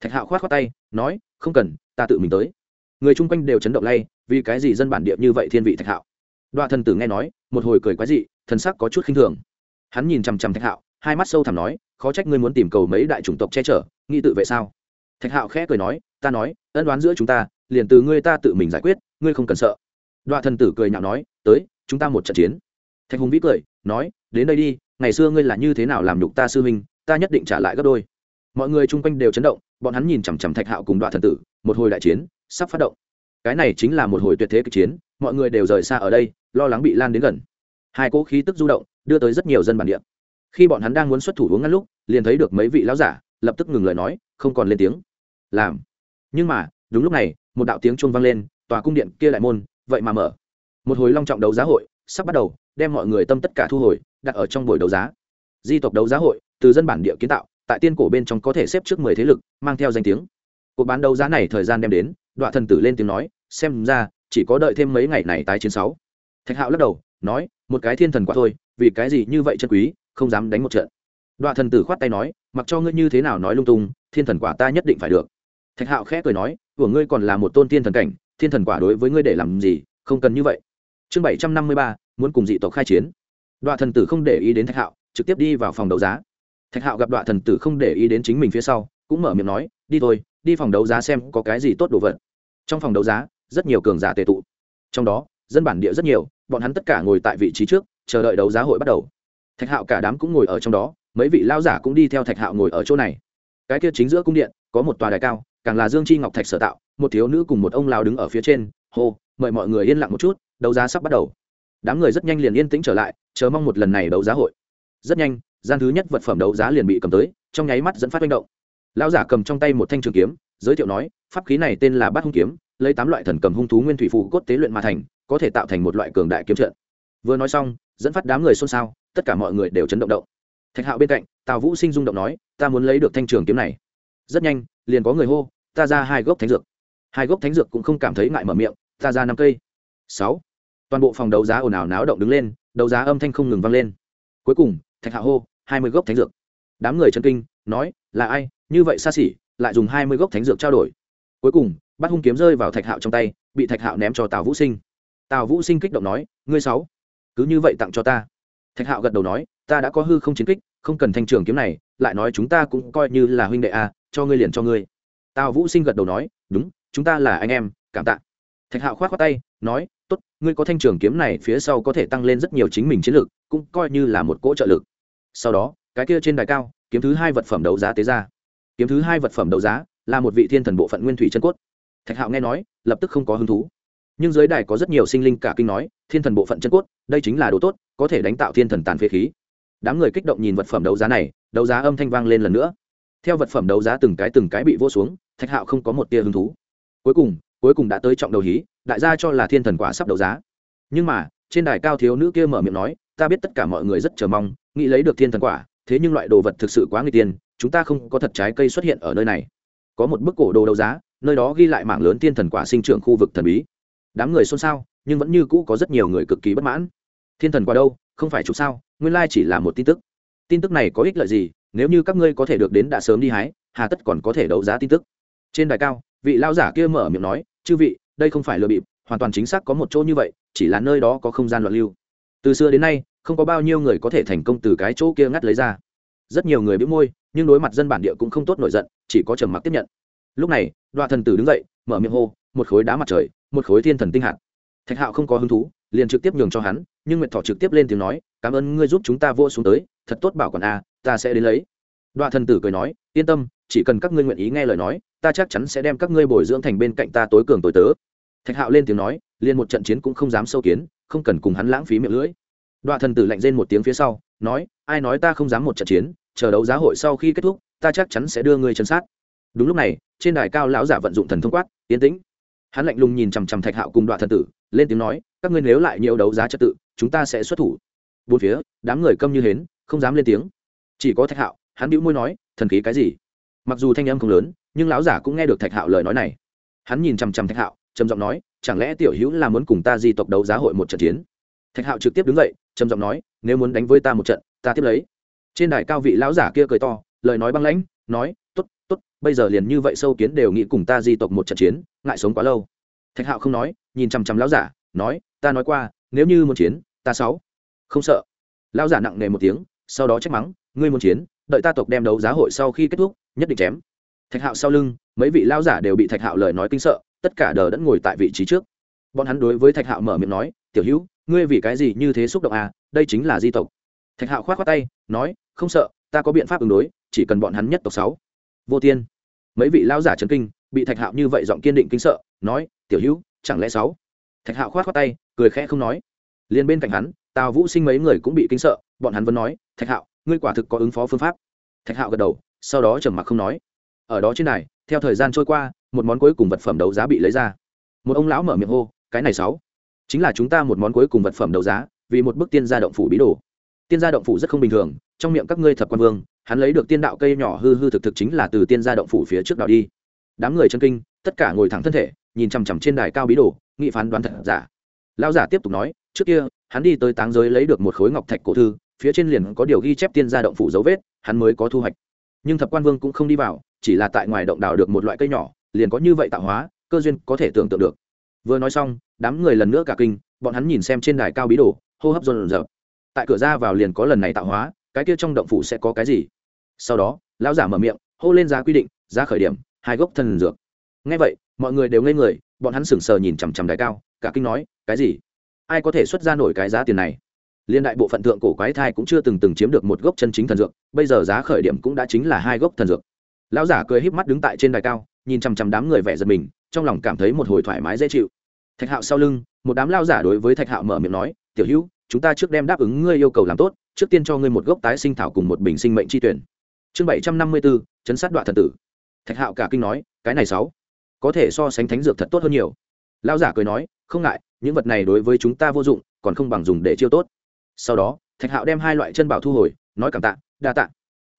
Thạch hạo khoát khoát tay, nói, không cần, ta tự mình tới. Người chung quanh đều chấn động lay, vì cái gì dân bản địa như vậy thiên vị thạch hạo? Đoạ thần tử nghe nói, một hồi cười quái dị, thần sắc có chút khinh thường. Hắn nhìn chằm chằm thạch hạo, hai mắt sâu thẳm nói, khó trách ngươi muốn tìm cầu mấy đại chủng tộc che chở, nghĩ tự vệ sao? Thạch hạo khẽ cười nói, ta nói, ân đoán giữa chúng ta, liền từ ngươi ta tự mình giải quyết, ngươi không cần sợ. Đoạ thần tử cười nhạo nói, tới chúng ta một trận chiến. Thạch hùng vĩ cười, nói, đến đây đi, ngày xưa ngươi là như thế nào làm nhục ta sư huynh, ta nhất định trả lại gấp đôi. Mọi người chung quanh đều chấn động, bọn hắn nhìn chằm chằm thạch hạo cùng đoạn thần tử, một hồi đại chiến, sắp phát động. Cái này chính là một hồi tuyệt thế kịch chiến, mọi người đều rời xa ở đây, lo lắng bị lan đến gần. Hai cỗ khí tức du động, đưa tới rất nhiều dân bản địa. Khi bọn hắn đang muốn xuất thủ uống ngăn lúc, liền thấy được mấy vị lão giả, lập tức ngừng lời nói, không còn lên tiếng. Làm. Nhưng mà, đúng lúc này, một đạo tiếng chuông vang lên, tòa cung điện kia lại môn, vậy mà mở một hồi long trọng đấu giá hội sắp bắt đầu, đem mọi người tâm tất cả thu hồi, đặt ở trong buổi đấu giá. Di tộc đấu giá hội, từ dân bản địa kiến tạo, tại tiên cổ bên trong có thể xếp trước mười thế lực, mang theo danh tiếng. Cuộc bán đấu giá này thời gian đem đến đoạn thần tử lên tiếng nói, xem ra, chỉ có đợi thêm mấy ngày này tái chiến sáu. Thạch hạo lắc đầu, nói, một cái thiên thần quả thôi, vì cái gì như vậy chân quý, không dám đánh một trận. Đoạn thần tử khoát tay nói, mặc cho ngươi như thế nào nói lung tung, thiên thần quả ta nhất định phải được. Thạch hạo khẽ cười nói của ngươi còn là một tôn thiên thần cảnh, thiên thần quả đối với ngươi để làm gì, không cần như vậy chương bảy trăm năm mươi ba, muốn cùng dị tộc khai chiến. Đoạ thần tử không để ý đến thạch hạo, trực tiếp đi vào phòng đấu giá. Thạch hạo gặp đoạ thần tử không để ý đến chính mình phía sau, cũng mở miệng nói, đi thôi, đi phòng đấu giá xem có cái gì tốt đồ vật. Trong phòng đấu giá, rất nhiều cường giả tệ tụ. Trong đó, dân bản địa rất nhiều, bọn hắn tất cả ngồi tại vị trí trước, chờ đợi đấu giá hội bắt đầu. Thạch hạo cả đám cũng ngồi ở trong đó, mấy vị lao giả cũng đi theo thạch hạo ngồi ở chỗ này. Cái kia chính giữa cung điện, có một tòa đài cao, càng là dương chi ngọc thạch sở tạo, một thiếu nữ cùng một ông lao đứng ở phía trên, hô, mời mọi người yên lặng một chút đấu giá sắp bắt đầu. Đám người rất nhanh liền yên tĩnh trở lại, chờ mong một lần này đấu giá hội. Rất nhanh, gian thứ nhất vật phẩm đấu giá liền bị cầm tới, trong nháy mắt dẫn phát manh động. Lão giả cầm trong tay một thanh trường kiếm, giới thiệu nói, pháp khí này tên là bát hung kiếm, lấy tám loại thần cầm hung thú nguyên thủy phụ cốt tế luyện mà thành, có thể tạo thành một loại cường đại kiếm trận. Vừa nói xong, dẫn phát đám người xôn xao, tất cả mọi người đều chấn động động. Thạch hạo bên cạnh, tào vũ sinh rung động nói, ta muốn lấy được thanh trường kiếm này. Rất nhanh, liền có người hô, ta ra hai gốc thánh dược. Hai gốc thánh dược cũng không cảm thấy ngại mở miệng, ta ra năm cây. Sáu toàn bộ phòng đấu giá ồn ào náo động đứng lên, đấu giá âm thanh không ngừng vang lên. Cuối cùng, thạch hạ hô, hai mươi gốc thánh dược. Đám người chân kinh, nói, là ai? Như vậy xa xỉ, lại dùng hai mươi gốc thánh dược trao đổi. Cuối cùng bắt hung kiếm rơi vào thạch hạo trong tay, bị thạch hạo ném cho tào vũ sinh. Tào vũ sinh kích động nói, ngươi sáu, cứ như vậy tặng cho ta. Thạch hạo gật đầu nói, ta đã có hư không chiến kích, không cần thanh trường kiếm này, lại nói chúng ta cũng coi như là huynh đệ a cho ngươi liền cho ngươi. Tào vũ sinh gật đầu nói, đúng, chúng ta là anh em, cảm tạ. Thạch hạo k h o á t khoác tay, nói t ố t ngươi có thanh trường kiếm này phía sau có thể tăng lên rất nhiều chính mình chiến lược cũng coi như là một cỗ trợ lực. Sau đó, cái kia trên đài cao, kiếm thứ hai vật phẩm đấu giá tế ra. Kiếm thứ hai vật phẩm đấu giá là một vị thiên thần bộ phận nguyên thủy chân cốt. Thạch hạo nghe nói, lập tức không có hứng thú. Nhưng dưới đài có rất nhiều sinh linh cả kinh nói, thiên thần bộ phận chân cốt, đây chính là đồ tốt, có thể đánh tạo thiên thần tàn phế khí. Đám người kích động nhìn vật phẩm đấu giá này, đấu giá âm thanh vang lên lần nữa. Theo vật phẩm đấu giá từng cái từng cái bị vô xuống, thạch hạo không có một tia hứng thú. Cuối cùng cuối cùng đã tới trọng đầu hí đại gia cho là thiên thần quả sắp đấu giá. Nhưng mà, trên đài cao thiếu nữ kia mở miệng nói, ta biết tất cả mọi người rất chờ mong, nghĩ lấy được thiên thần quả, thế nhưng loại đồ vật thực sự quá nguy tiên, chúng ta không có thật trái cây xuất hiện ở nơi này. Có một bức cổ đồ đấu giá, nơi đó ghi lại mảng lớn thiên thần quả sinh trưởng khu vực thần bí. Đám người xôn xao, nhưng vẫn như cũ có rất nhiều người cực kỳ bất mãn. Thiên thần quả đâu, không phải chụp sao, nguyên lai chỉ là một tin tức. Tin tức này có ích lợi gì, nếu như các ngươi có thể được đến đã sớm đi hái, hà tất còn có thể đấu giá tin tức. Trên đài cao, vị lao giả kia mở miệng nói, chư vị đây không phải lừa bịp, hoàn toàn chính xác có một chỗ như vậy, chỉ là nơi đó có không gian loạn lưu. Từ xưa đến nay, không có bao nhiêu người có thể thành công từ cái chỗ kia ngắt lấy ra. Rất nhiều người bĩu môi, nhưng đối mặt dân bản địa cũng không tốt nổi giận, chỉ có trầm mặc tiếp nhận. Lúc này, đoạ thần tử đứng dậy, mở miệng hô, một khối đá mặt trời, một khối thiên thần tinh hạt. Thạch hạo không có hứng thú, liền trực tiếp nhường cho hắn, nhưng nguyệt thọ trực tiếp lên tiếng nói, cảm ơn ngươi giúp chúng ta vô xuống tới, thật tốt bảo quản a, ta sẽ đến lấy. Đoạ thần tử cười nói, yên tâm, chỉ cần các ngươi nguyện ý nghe lời nói, ta chắc chắn sẽ đem các ngươi bồi dưỡng thành bên cạnh ta tối cường tối tớ thạch hạo lên tiếng nói, liền một trận chiến cũng không dám sâu kiến, không cần cùng hắn lãng phí miệng lưỡi. Đoạ thần tử lạnh rên một tiếng phía sau, nói, ai nói ta không dám một trận chiến, chờ đấu giá hội sau khi kết thúc, ta chắc chắn sẽ đưa ngươi chân sát. Đúng lúc này, trên đài cao lão giả vận dụng thần thông quát, yên tĩnh. Hắn lạnh lùng nhìn chằm chằm thạch hạo cùng đoạn thần tử, lên tiếng nói, các ngươi nếu lại nhiều đấu giá trật tự, chúng ta sẽ xuất thủ. Bốn phía, đám người câm như hến, không dám lên tiếng. Chỉ có thạch hạo, hắn bĩu môi nói, thần khí cái gì? Mặc dù thanh âm không lớn, nhưng lão giả cũng nghe được thạch hạo lời nói này. Hắn nhìn chằm chằm thạch hạo trầm giọng nói, chẳng lẽ tiểu hữu là muốn cùng ta di tộc đấu giá hội một trận chiến? Thạch hạo trực tiếp đứng dậy, trầm giọng nói, nếu muốn đánh với ta một trận, ta tiếp lấy. Trên đài cao vị lão giả kia cười to, lời nói băng lãnh, nói t ố t t ố t bây giờ liền như vậy sâu kiến đều nghĩ cùng ta di tộc một trận chiến, ngại sống quá lâu. Thạch hạo không nói, nhìn chằm chằm lão giả, nói, ta nói qua, nếu như muốn chiến, ta sáu. Không sợ. Lão giả nặng nề một tiếng, sau đó trách mắng, ngươi muốn chiến, đợi ta tộc đem đấu giá hội sau khi kết thúc, nhất định chém. Thạch hạo sau lưng, mấy vị lão giả đều bị thạch hạo lời nói kinh sợ tất cả đờ đẫn ngồi tại vị trí trước. Bọn hắn đối với thạch hạo mở miệng nói, tiểu hữu, ngươi vì cái gì như thế xúc động à? Đây chính là di tộc. Thạch hạo k h o á t k tay, nói, không sợ, ta có biện pháp ứng đối, chỉ cần bọn hắn nhất tộc sáu. Vô tiên. Mấy vị lão giả trấn kinh, bị thạch hạo như vậy giọng kiên định kinh sợ, nói, tiểu hữu, chẳng lẽ sáu? Thạch hạo k h o á t k tay, cười khẽ không nói. Liền bên cạnh hắn, tào vũ sinh mấy người cũng bị kinh sợ, bọn hắn vẫn nói, thạch hạo, ngươi quả thực có ứng phó phương pháp. Thạch hạo gật đầu, sau đó trầm mặc không nói. Ở đó trên này theo thời gian trôi qua một món cuối cùng vật phẩm đấu giá bị lấy ra. Một ông lão mở miệng hô, cái này sáu, chính là chúng ta một món cuối cùng vật phẩm đấu giá, vì một bức tiên gia động phủ bí đồ. Tiên gia động phủ rất không bình thường, trong miệng các ngươi thập quan vương, hắn lấy được tiên đạo cây nhỏ hư hư thực thực chính là từ tiên gia động phủ phía trước đạo đi. Đám người chân kinh, tất cả ngồi thẳng thân thể, nhìn chằm chằm trên đài cao bí đồ, nghị phán đoán thật giả. Lão giả tiếp tục nói, trước kia, hắn đi tới táng giới lấy được một khối ngọc thạch cổ thư, phía trên liền có điều ghi chép tiên gia động phủ dấu vết, hắn mới có thu hoạch. Nhưng thập quan vương cũng không đi vào, chỉ là tại ngoài động đào được một loại cây nhỏ liền có như vậy tạo hóa, cơ duyên có thể tưởng tượng được. Vừa nói xong, đám người lần nữa cả kinh, bọn hắn nhìn xem trên đài cao bí đồ, hô hấp dồn dập tại cửa ra vào liền có lần này tạo hóa, cái kia trong động phủ sẽ có cái gì? Sau đó, lão giả mở miệng, hô lên giá quy định, giá khởi điểm, hai gốc thần dược. Ngay vậy, mọi người đều ngây người, bọn hắn sững sờ nhìn chằm chằm đài cao, cả kinh nói, cái gì? Ai có thể xuất ra nổi cái giá tiền này? Liên đại bộ phận thượng cổ quái thai cũng chưa từng từng chiếm được một gốc chân chính thần dược, bây giờ giá khởi điểm cũng đã chính là hai gốc thần dược. Lão giả cười híp mắt đứng tại trên đài cao nhìn chằm chằm đám người vẻ giật mình, trong lòng cảm thấy một hồi thoải mái dễ chịu. Thạch hạo sau lưng, một đám lao giả đối với thạch hạo mở miệng nói, tiểu hữu, chúng ta trước đem đáp ứng ngươi yêu cầu làm tốt, trước tiên cho ngươi một gốc tái sinh thảo cùng một bình sinh mệnh tri tuyển. Chương bảy trăm năm mươi bốn, chấn sát đoạn thần tử. Thạch hạo cả kinh nói, cái này sáu, có thể so sánh thánh dược thật tốt hơn nhiều. Lao giả cười nói, không ngại, những vật này đối với chúng ta vô dụng, còn không bằng dùng để chiêu tốt. Sau đó, thạch hạo đem hai loại chân bảo thu hồi, nói cảm tạ, đa tạ.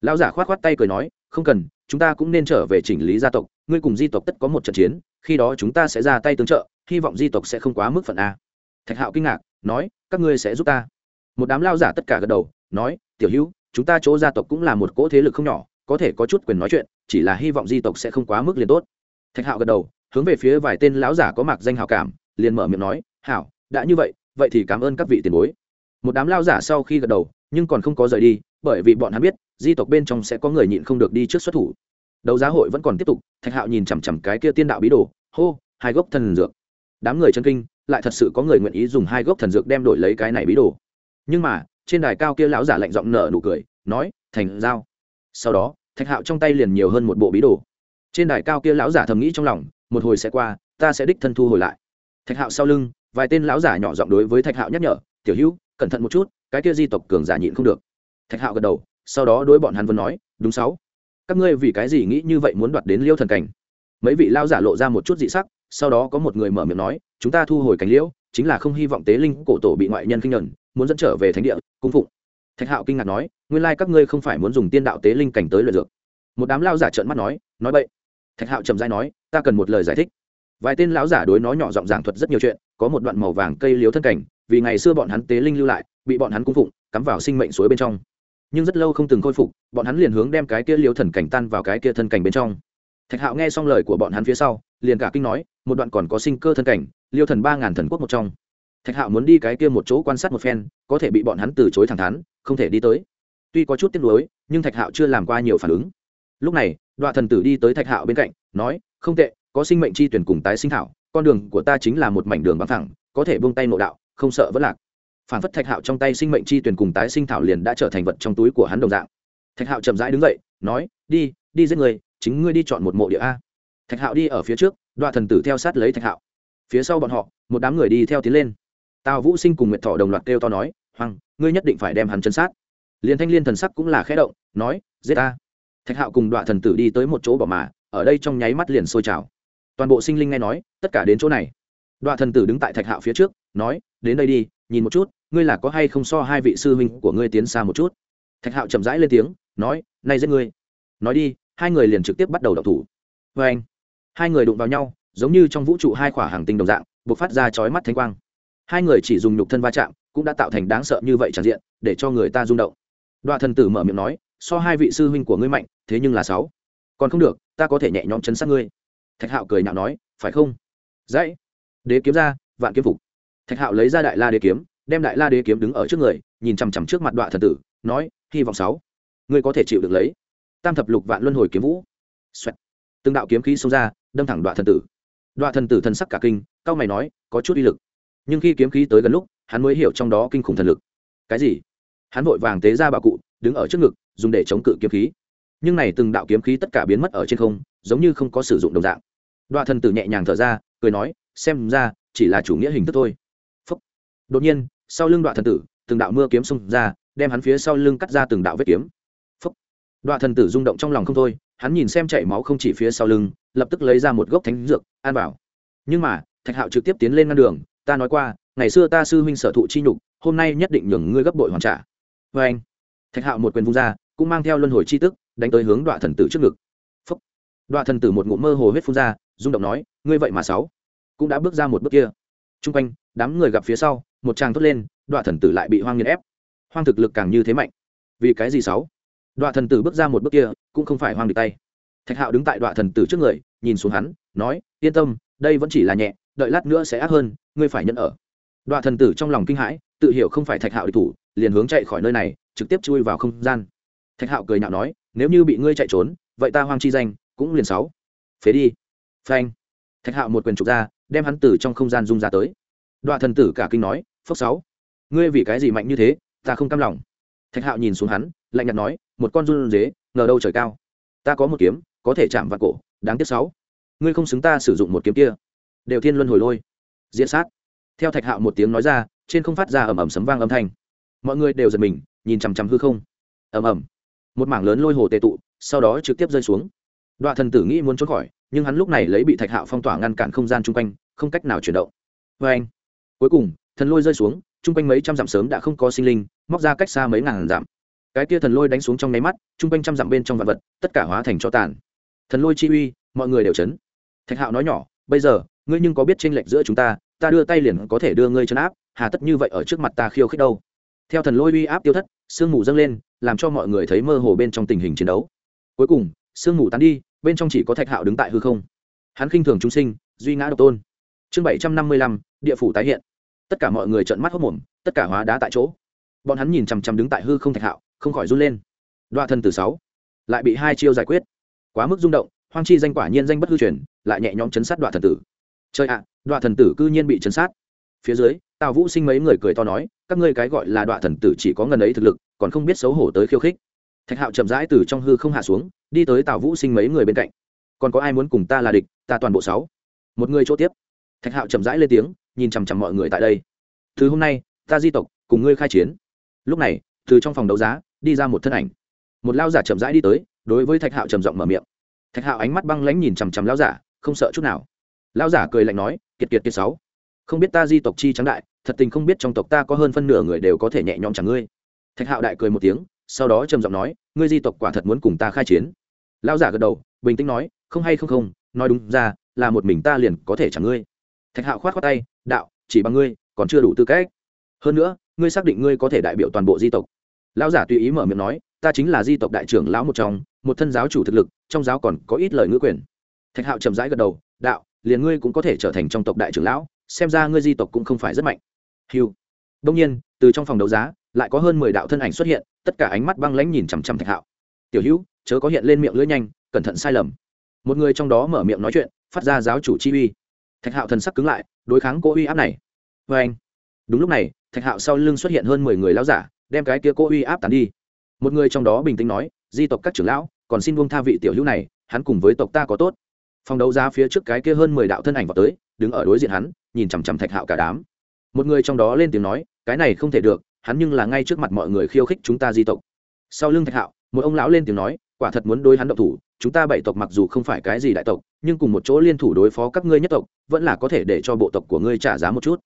Lao giả k h o á t k h o á t tay cười nói không cần, chúng ta cũng nên trở về chỉnh lý gia tộc, ngươi cùng di tộc tất có một trận chiến, khi đó chúng ta sẽ ra tay tương trợ, hy vọng di tộc sẽ không quá mức phận a. Thạch hạo kinh ngạc, nói, các ngươi sẽ giúp ta. Một đám lao giả tất cả gật đầu, nói, tiểu hữu, chúng ta chỗ gia tộc cũng là một cỗ thế lực không nhỏ, có thể có chút quyền nói chuyện, chỉ là hy vọng di tộc sẽ không quá mức liền tốt. Thạch hạo gật đầu, hướng về phía vài tên lão giả có mặc danh hào cảm, liền mở miệng nói, hảo, đã như vậy vậy thì cảm ơn các vị tiền bối. Một đám lao giả sau khi gật đầu, nhưng còn không có rời đi bởi vì bọn hắn biết, di tộc bên trong sẽ có người nhịn không được đi trước xuất thủ. Đấu giá hội vẫn còn tiếp tục, thạch hạo nhìn chằm chằm cái kia tiên đạo bí đồ, hô, hai gốc thần dược. Đám người chân kinh, lại thật sự có người nguyện ý dùng hai gốc thần dược đem đổi lấy cái này bí đồ. Nhưng mà, trên đài cao kia lão giả lạnh giọng nở nụ cười, nói, thành giao. Sau đó, thạch hạo trong tay liền nhiều hơn một bộ bí đồ. Trên đài cao kia lão giả thầm nghĩ trong lòng, một hồi sẽ qua, ta sẽ đích thân thu hồi lại. Thạch hạo sau lưng, vài tên lão giả nhỏ giọng đối với thạch hạo nhắc nhở, tiểu hữu, cẩn thận một chút, cái kia di tộc cường giả nhịn không được thạch hạo gật đầu sau đó đối bọn hắn vẫn nói đúng sáu. Các ngươi vì cái gì nghĩ như vậy muốn đoạt đến liêu thần cảnh? Mấy vị lao giả lộ ra một chút dị sắc sau đó có một người mở miệng nói chúng ta thu hồi cánh liễu chính là không hy vọng tế linh cổ tổ bị ngoại nhân kinh nhẫn, muốn dẫn trở về thánh địa cung phụng. Thạch hạo kinh ngạc nói nguyên lai các ngươi không phải muốn dùng tiên đạo tế linh cảnh tới luyện dược. Một đám lao giả trợn mắt nói nói vậy thạch hạo trầm dai nói ta cần một lời giải thích. Vài tên lão giả đối nó nhỏ giọng giảng thuật rất nhiều chuyện có một đoạn màu vàng cây liếu thân cảnh vì ngày xưa bọn hắn tế linh lưu lại bị bọn hắn cung phụng cắm vào sinh mệnh suối bên trong nhưng rất lâu không từng khôi phục, bọn hắn liền hướng đem cái kia liêu thần cảnh tan vào cái kia thân cảnh bên trong. Thạch hạo nghe xong lời của bọn hắn phía sau, liền cả kinh nói, một đoạn còn có sinh cơ thân cảnh, liêu thần ba ngàn thần quốc một trong. Thạch hạo muốn đi cái kia một chỗ quan sát một phen, có thể bị bọn hắn từ chối thẳng thắn, không thể đi tới. Tuy có chút tiếc nuối, nhưng thạch hạo chưa làm qua nhiều phản ứng. Lúc này đoạn thần tử đi tới thạch hạo bên cạnh, nói, không tệ, có sinh mệnh chi tuyển cùng tái sinh thảo, con đường của ta chính là một mảnh đường bằng thẳng, có thể buông tay nội đạo, không sợ vẫn lạc phản phất thạch hạo trong tay sinh mệnh chi tuyển cùng tái sinh thảo liền đã trở thành vật trong túi của hắn đồng dạng. Thạch hạo chậm rãi đứng dậy, nói, đi đi giết người, chính ngươi đi chọn một mộ địa a. Thạch hạo đi ở phía trước đoạn thần tử theo sát lấy thạch hạo. Phía sau bọn họ, một đám người đi theo tiến lên. Tào vũ sinh cùng nguyệt thọ đồng loạt kêu to nói hoàng ngươi nhất định phải đem hắn chân sát. Liền thanh liên thần sắc cũng là khẽ động, nói, giết ta. Thạch hạo cùng đoạn thần tử đi tới một chỗ bỏ mà, ở đây trong nháy mắt liền sôi trào. Toàn bộ sinh linh nghe nói, tất cả đến chỗ này. Đoạn thần tử đứng tại thạch hạo phía trước, nói, đến đây đi nhìn một chút, ngươi là có hay không so hai vị sư huynh của ngươi tiến xa một chút? Thạch hạo chậm rãi lên tiếng, nói nay giết ngươi. Nói đi, hai người liền trực tiếp bắt đầu đọc thủ. Vê anh, hai người đụng vào nhau, giống như trong vũ trụ hai khỏa hàng tinh đồng dạng b ộ c phát ra chói mắt thanh quang. Hai người chỉ dùng nhục thân va chạm, cũng đã tạo thành đáng sợ như vậy tràn diện, để cho người ta rung động. Đoạ thần tử mở miệng nói, so hai vị sư huynh của ngươi mạnh, thế nhưng là sáu. Còn không được, ta có thể nhẹ nhõm chấn sát ngươi. Thạch hạo cười nhạo nói, phải không? Dãy đế kiếm ra, vạn kiếm phục thạch hạo lấy ra đại la đế kiếm, đem đại la đế kiếm đứng ở trước người, nhìn chằm chằm trước mặt đoạn thần tử, nói, hy vọng sáu, ngươi có thể chịu được lấy. Tam thập lục vạn luân hồi kiếm vũ. Xoẹt. từng đạo kiếm khí xông ra, đâm thẳng đoạn thần tử. Đoạn thần tử thần sắc cả kinh, cao mày nói, có chút uy lực. Nhưng khi kiếm khí tới gần lúc, hắn mới hiểu trong đó kinh khủng thần lực. Cái gì? Hắn vội vàng tế ra bạo cụ, đứng ở trước ngực, dùng để chống cự kiếm khí. Nhưng này từng đạo kiếm khí tất cả biến mất ở trên không, giống như không có sử dụng đồng dạng. Đoạn thần tử nhẹ nhàng thở ra, cười nói, xem ra, chỉ là chủ nghĩa hình thức thôi đột nhiên, sau lưng đoạn thần tử, từng đạo mưa kiếm xông ra, đem hắn phía sau lưng cắt ra từng đạo vết kiếm. Phúc. đoạn thần tử rung động trong lòng không thôi, hắn nhìn xem chảy máu không chỉ phía sau lưng, lập tức lấy ra một gốc thánh dược an bảo nhưng mà, thạch hạo trực tiếp tiến lên ngăn đường, ta nói qua, ngày xưa ta sư huynh sở thụ chi nhục, hôm nay nhất định nhường ngươi gấp bội hoàn trả. Vê anh thạch hạo một quyền vung ra, cũng mang theo luân hồi chi tức, đánh tới hướng đoạn thần tử trước ngực. Phúc. Đoạn thần tử một ngụm mơ hồ huyết phun ra, rung động nói, ngươi vậy mà sáu. Cũng đã bước ra một bước kia. T quanh, đám người gặp phía sau một tràng thốt lên đoạn thần tử lại bị hoang nghiền ép. Hoang thực lực càng như thế mạnh. Vì cái gì sáu? Đoạn thần tử bước ra một bước kia, cũng không phải hoang được tay. Thạch hạo đứng tại đoạn thần tử trước người, nhìn xuống hắn, nói, yên tâm, đây vẫn chỉ là nhẹ, đợi lát nữa sẽ ác hơn, ngươi phải nhận ở. Đoạn thần tử trong lòng kinh hãi, tự hiểu không phải thạch hạo địch thủ, liền hướng chạy khỏi nơi này, trực tiếp chui vào không gian. Thạch hạo cười nhạo nói, nếu như bị ngươi chạy trốn, vậy ta hoang chi danh cũng liền sáu. Phế đi. Phanh. Thạch hạo một quyền trục ra, đem hắn tử trong không gian rung ra tới. Đoạn thần tử cả kinh nói phốc sáu, ngươi vì cái gì mạnh như thế, ta không cam lòng. Thạch hạo nhìn xuống hắn, lạnh nhạt nói, một con run dế ngờ đâu trời cao. Ta có một kiếm, có thể chạm vào cổ, đáng tiếc sáu. Ngươi không xứng ta sử dụng một kiếm kia. Đều thiên luân hồi lôi. Diễn sát. Theo thạch hạo một tiếng nói ra, trên không phát ra ầm ầm sấm vang âm thanh. Mọi người đều giật mình, nhìn chằm chằm hư không. Ầm ầm. Một mảng lớn lôi hồ tệ tụ, sau đó trực tiếp rơi xuống. Đoạn thần tử nghĩ muốn trốn khỏi, nhưng hắn lúc này lấy bị thạch hạo phong tỏa ngăn cản không gian chung quanh, không cách nào chuyển động. Vê anh cuối cùng thần lôi rơi xuống, chung quanh mấy trăm dặm sớm đã không có sinh linh, móc ra cách xa mấy ngàn dặm. Cái kia thần lôi đánh xuống trong nháy mắt, chung quanh trăm dặm bên trong vạn vật, tất cả hóa thành cho tàn. Thần lôi chi uy, mọi người đều chấn. Thạch hạo nói nhỏ, bây giờ, ngươi nhưng có biết tranh lệch giữa chúng ta ta đưa tay liền có thể đưa ngươi chấn áp, hà tất như vậy ở trước mặt ta khiêu khích đâu? Theo thần lôi uy áp tiêu thất, sương mù dâng lên, làm cho mọi người thấy mơ hồ bên trong tình hình chiến đấu. Cuối cùng, sương mù tán đi, bên trong chỉ có thạch hạo đứng tại hư không. Hắn khinh thường chúng sinh, duy ngã độc tôn. Chương bảy trăm năm mươi lăm, địa phủ tái hiện tất cả mọi người trợn mắt hốc mồm tất cả hóa đá tại chỗ. Bọn hắn nhìn chằm chằm đứng tại hư không thạch hạo không khỏi run lên. Đoạ thân từ sáu lại bị hai chiêu giải quyết. Quá mức rung động hoang chi danh quả nhiên danh bất hư truyền lại nhẹ nhõm chấn sát đoạ thần tử. Chơi ạ à, đoạ thần tử cư nhiên bị chấn sát. Phía dưới tào vũ sinh mấy người cười to nói các ngươi cái gọi là đoạ thần tử chỉ có ngần ấy thực lực còn không biết xấu hổ tới khiêu khích. Thạch hạo chậm rãi từ trong hư không hạ xuống đi tới tào vũ sinh mấy người bên cạnh. Còn có ai muốn cùng ta là địch ta toàn bộ sáu. Một người chỗ tiếp. Thạch hạo chậm rãi lên tiếng nhìn chằm chằm mọi người tại đây. Từ hôm nay, ta di tộc, cùng ngươi khai chiến. Lúc này, từ trong phòng đấu giá, đi ra một thân ảnh. Một lao giả chậm rãi đi tới, đối với thạch hạo trầm giọng mở miệng. Thạch hạo ánh mắt băng lãnh nhìn chằm chằm lao giả, không sợ chút nào. Lao giả cười lạnh nói, kiệt kiệt kiệt sáu, không biết ta di tộc chi trắng đại, thật tình không biết trong tộc ta có hơn phân nửa người đều có thể nhẹ nhõm chẳng ngươi. Thạch hạo đại cười một tiếng, sau đó trầm giọng nói, ngươi di tộc quả thật muốn cùng ta khai chiến. Lao giả gật đầu, bình tĩnh nói, không hay không không, nói đúng ra, là một mình ta liền có thể chẳng ngươi. Thạch hạo khoát khoát tay đạo, chỉ bằng ngươi, còn chưa đủ tư cách. Hơn nữa, ngươi xác định ngươi có thể đại biểu toàn bộ di tộc. Lão giả tùy ý mở miệng nói, ta chính là di tộc đại trưởng lão một trong, một thân giáo chủ thực lực, trong giáo còn có ít lời ngữ quyền. Thạch hạo chậm rãi gật đầu, đạo, liền ngươi cũng có thể trở thành trong tộc đại trưởng lão, xem ra ngươi di tộc cũng không phải rất mạnh. Hiu đông nhiên, từ trong phòng đấu giá, lại có hơn mười đạo thân ảnh xuất hiện, tất cả ánh mắt băng lãnh nhìn chằm chằm thạch hạo. Tiểu hữu, chớ có hiện lên miệng lưỡi nhanh, cẩn thận sai lầm. Một người trong đó mở miệng nói chuyện, phát ra giáo chủ chi uy. Thạch hạo thần sắc cứng lại đối kháng cố uy áp này. Vê anh, đúng lúc này, thạch hạo sau lưng xuất hiện hơn mười người lão giả, đem cái kia cố uy áp tàn đi. Một người trong đó bình tĩnh nói, di tộc các trưởng lão, còn xin buông tha vị tiểu hữu này, hắn cùng với tộc ta có tốt. Phòng đấu giá phía trước cái kia hơn mười đạo thân ảnh vào tới, đứng ở đối diện hắn, nhìn chằm chằm thạch hạo cả đám. Một người trong đó lên tiếng nói, cái này không thể được, hắn nhưng là ngay trước mặt mọi người khiêu khích chúng ta di tộc. Sau lưng thạch hạo, một ông lão lên tiếng nói, quả thật muốn đối hắn động thủ chúng ta bảy tộc mặc dù không phải cái gì đại tộc, nhưng cùng một chỗ liên thủ đối phó các ngươi nhất tộc, vẫn là có thể để cho bộ tộc của ngươi trả giá một chút.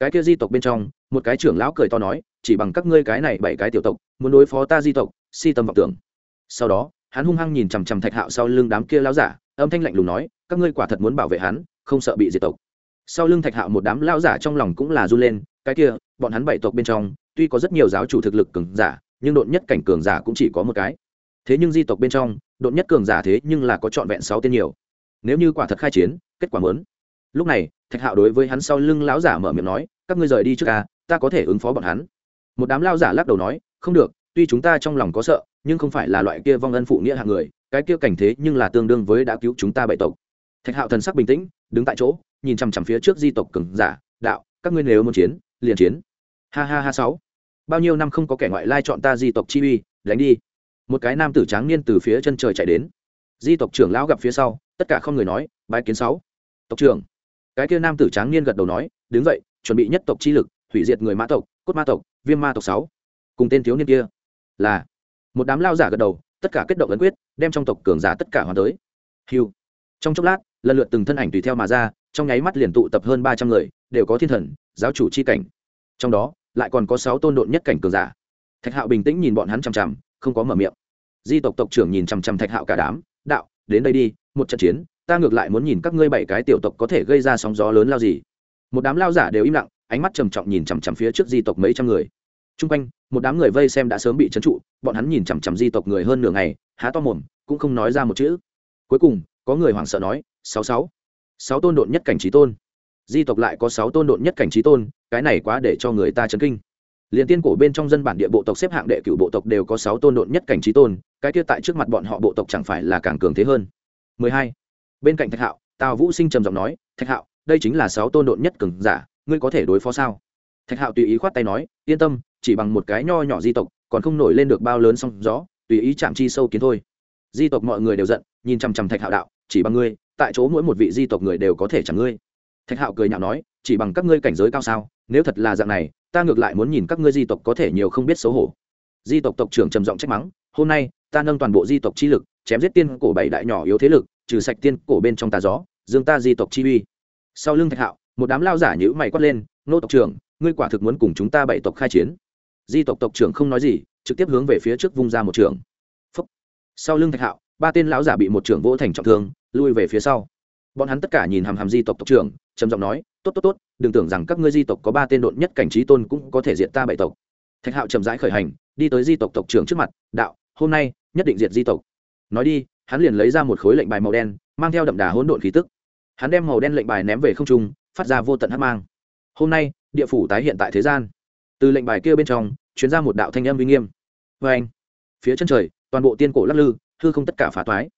Cái kia di tộc bên trong, một cái trưởng lão cười to nói, chỉ bằng các ngươi cái này bảy cái tiểu tộc, muốn đối phó ta di tộc, si tâm vọng tưởng. Sau đó, hắn hung hăng nhìn chằm chằm thạch hạo sau lưng đám kia lão giả, âm thanh lạnh lùng nói, các ngươi quả thật muốn bảo vệ hắn, không sợ bị diệt tộc. Sau lưng thạch hạo một đám lão giả trong lòng cũng là run lên, cái kia, bọn hắn bảy tộc bên trong, tuy có rất nhiều giáo chủ thực lực cường giả, nhưng độn nhất cảnh cường giả cũng chỉ có một cái. Thế nhưng di tộc bên trong độn nhất cường giả thế nhưng là có trọn vẹn sáu tên nhiều. Nếu như quả thật khai chiến, kết quả mớn lúc này, thạch hạo đối với hắn sau lưng lão giả mở miệng nói, các ngươi rời đi trước ca ta có thể ứng phó bọn hắn. Một đám lao giả lắc đầu nói, không được, tuy chúng ta trong lòng có sợ, nhưng không phải là loại kia vong ân phụ nghĩa hạng người, cái kia cảnh thế nhưng là tương đương với đã cứu chúng ta bảy tộc. Thạch hạo thần sắc bình tĩnh, đứng tại chỗ, nhìn chằm chằm phía trước di tộc cường giả, đạo, các ngươi nếu muốn chiến, liền chiến. Ha ha ha, sáu. Bao nhiêu năm không có kẻ ngoại lai chọn ta di tộc chi uy, đánh đi một cái nam tử tráng niên từ phía chân trời chạy đến. Di tộc trưởng lão gặp phía sau, tất cả không người nói, bái kiến sáu. Tộc trưởng. Cái kia nam tử tráng niên gật đầu nói, đứng dậy, chuẩn bị nhất tộc chi lực, hủy diệt người mã tộc, cốt ma tộc, viêm ma tộc sáu. Cùng tên thiếu niên kia là một đám lao giả gật đầu, tất cả kết động ấn quyết, đem trong tộc cường giả tất cả hoàn tới. Hiu. Trong chốc lát, lần lượt từng thân ảnh tùy theo mà ra, trong nháy mắt liền tụ tập hơn ba trăm người, đều có thiên thần, giáo chủ chi cảnh. Trong đó, lại còn có sáu tôn độn nhất cảnh cường giả. Thạch hạo bình tĩnh nhìn bọn hắn chằm chằm không có mở miệng. Di tộc tộc trưởng nhìn chằm chằm thạch hạo cả đám, đạo, đến đây đi, một trận chiến, ta ngược lại muốn nhìn các ngươi bảy cái tiểu tộc có thể gây ra sóng gió lớn lao gì. Một đám lao giả đều im lặng, ánh mắt trầm trọng nhìn chằm chằm phía trước di tộc mấy trăm người. T r u n g quanh, một đám người vây xem đã sớm bị trấn trụ, bọn hắn nhìn chằm chằm di tộc người hơn nửa ngày, há to mồm, cũng không nói ra một chữ. Cuối cùng, có người hoảng sợ nói, sáu sáu sáu tôn độn nhất cảnh trí tôn. Di tộc lại có sáu tôn độn nhất cảnh trí tôn, cái này quá để cho người ta chấn kinh liền tiên cổ bên trong dân bản địa bộ tộc xếp hạng đệ cửu bộ tộc đều có sáu tôn độn nhất cảnh trí tôn, cái kia tại trước mặt bọn họ bộ tộc chẳng phải là càng cường thế hơn. 12. bên cạnh thạch hạo, tào vũ sinh trầm giọng nói, thạch hạo, đây chính là sáu tôn độn nhất cường giả, ngươi có thể đối phó sao? Thạch hạo tùy ý khoát tay nói, yên tâm, chỉ bằng một cái nho nhỏ di tộc, còn không nổi lên được bao lớn song gió, tùy ý chạm chi sâu kiến thôi. Di tộc mọi người đều giận, nhìn chằm chằm thạch hạo đạo, chỉ bằng ngươi, tại chỗ mỗi một vị di tộc người đều có thể chẳng ngươi. Thạch hạo cười nhạo nói, chỉ bằng các ngươi cảnh giới cao sao, nếu thật là dạng này ta ngược lại muốn nhìn các ngươi di tộc có thể nhiều không biết xấu hổ. Di tộc tộc trưởng trầm giọng trách mắng, hôm nay, ta nâng toàn bộ di tộc chi lực, chém giết tiên cổ bảy đại nhỏ yếu thế lực, trừ sạch tiên cổ bên trong tà gió, dương ta di tộc chi uy. Sau lưng thạch hạo, một đám lao giả nhữ mày quát lên, nô tộc trưởng, ngươi quả thực muốn cùng chúng ta bảy tộc khai chiến. Di tộc tộc trưởng không nói gì, trực tiếp hướng về phía trước vung ra một trường. Phúc. sau lưng thạch hạo, ba tên lão giả bị một trưởng vỗ thành trọng thương, lui về phía sau. Bọn hắn tất cả nhìn hàm hàm di tộc tộc trưởng trầm giọng nói, tốt tốt tốt, đừng tưởng rằng các ngươi di tộc có ba tên độn nhất cảnh trí tôn cũng có thể diệt ta bảy tộc. Thạch hạo chậm rãi khởi hành, đi tới di tộc tộc trưởng trước mặt, đạo, hôm nay nhất định diệt di tộc. Nói đi, hắn liền lấy ra một khối lệnh bài màu đen, mang theo đậm đà hỗn độn khí tức. Hắn đem màu đen lệnh bài ném về không trung, phát ra vô tận hắc mang. Hôm nay, địa phủ tái hiện tại thế gian. Từ lệnh bài kia bên trong chuyến ra một đạo thanh âm uy nghiêm. Vê anh, phía chân trời, toàn bộ tiên cổ lắc lư, hư không tất cả phá toái.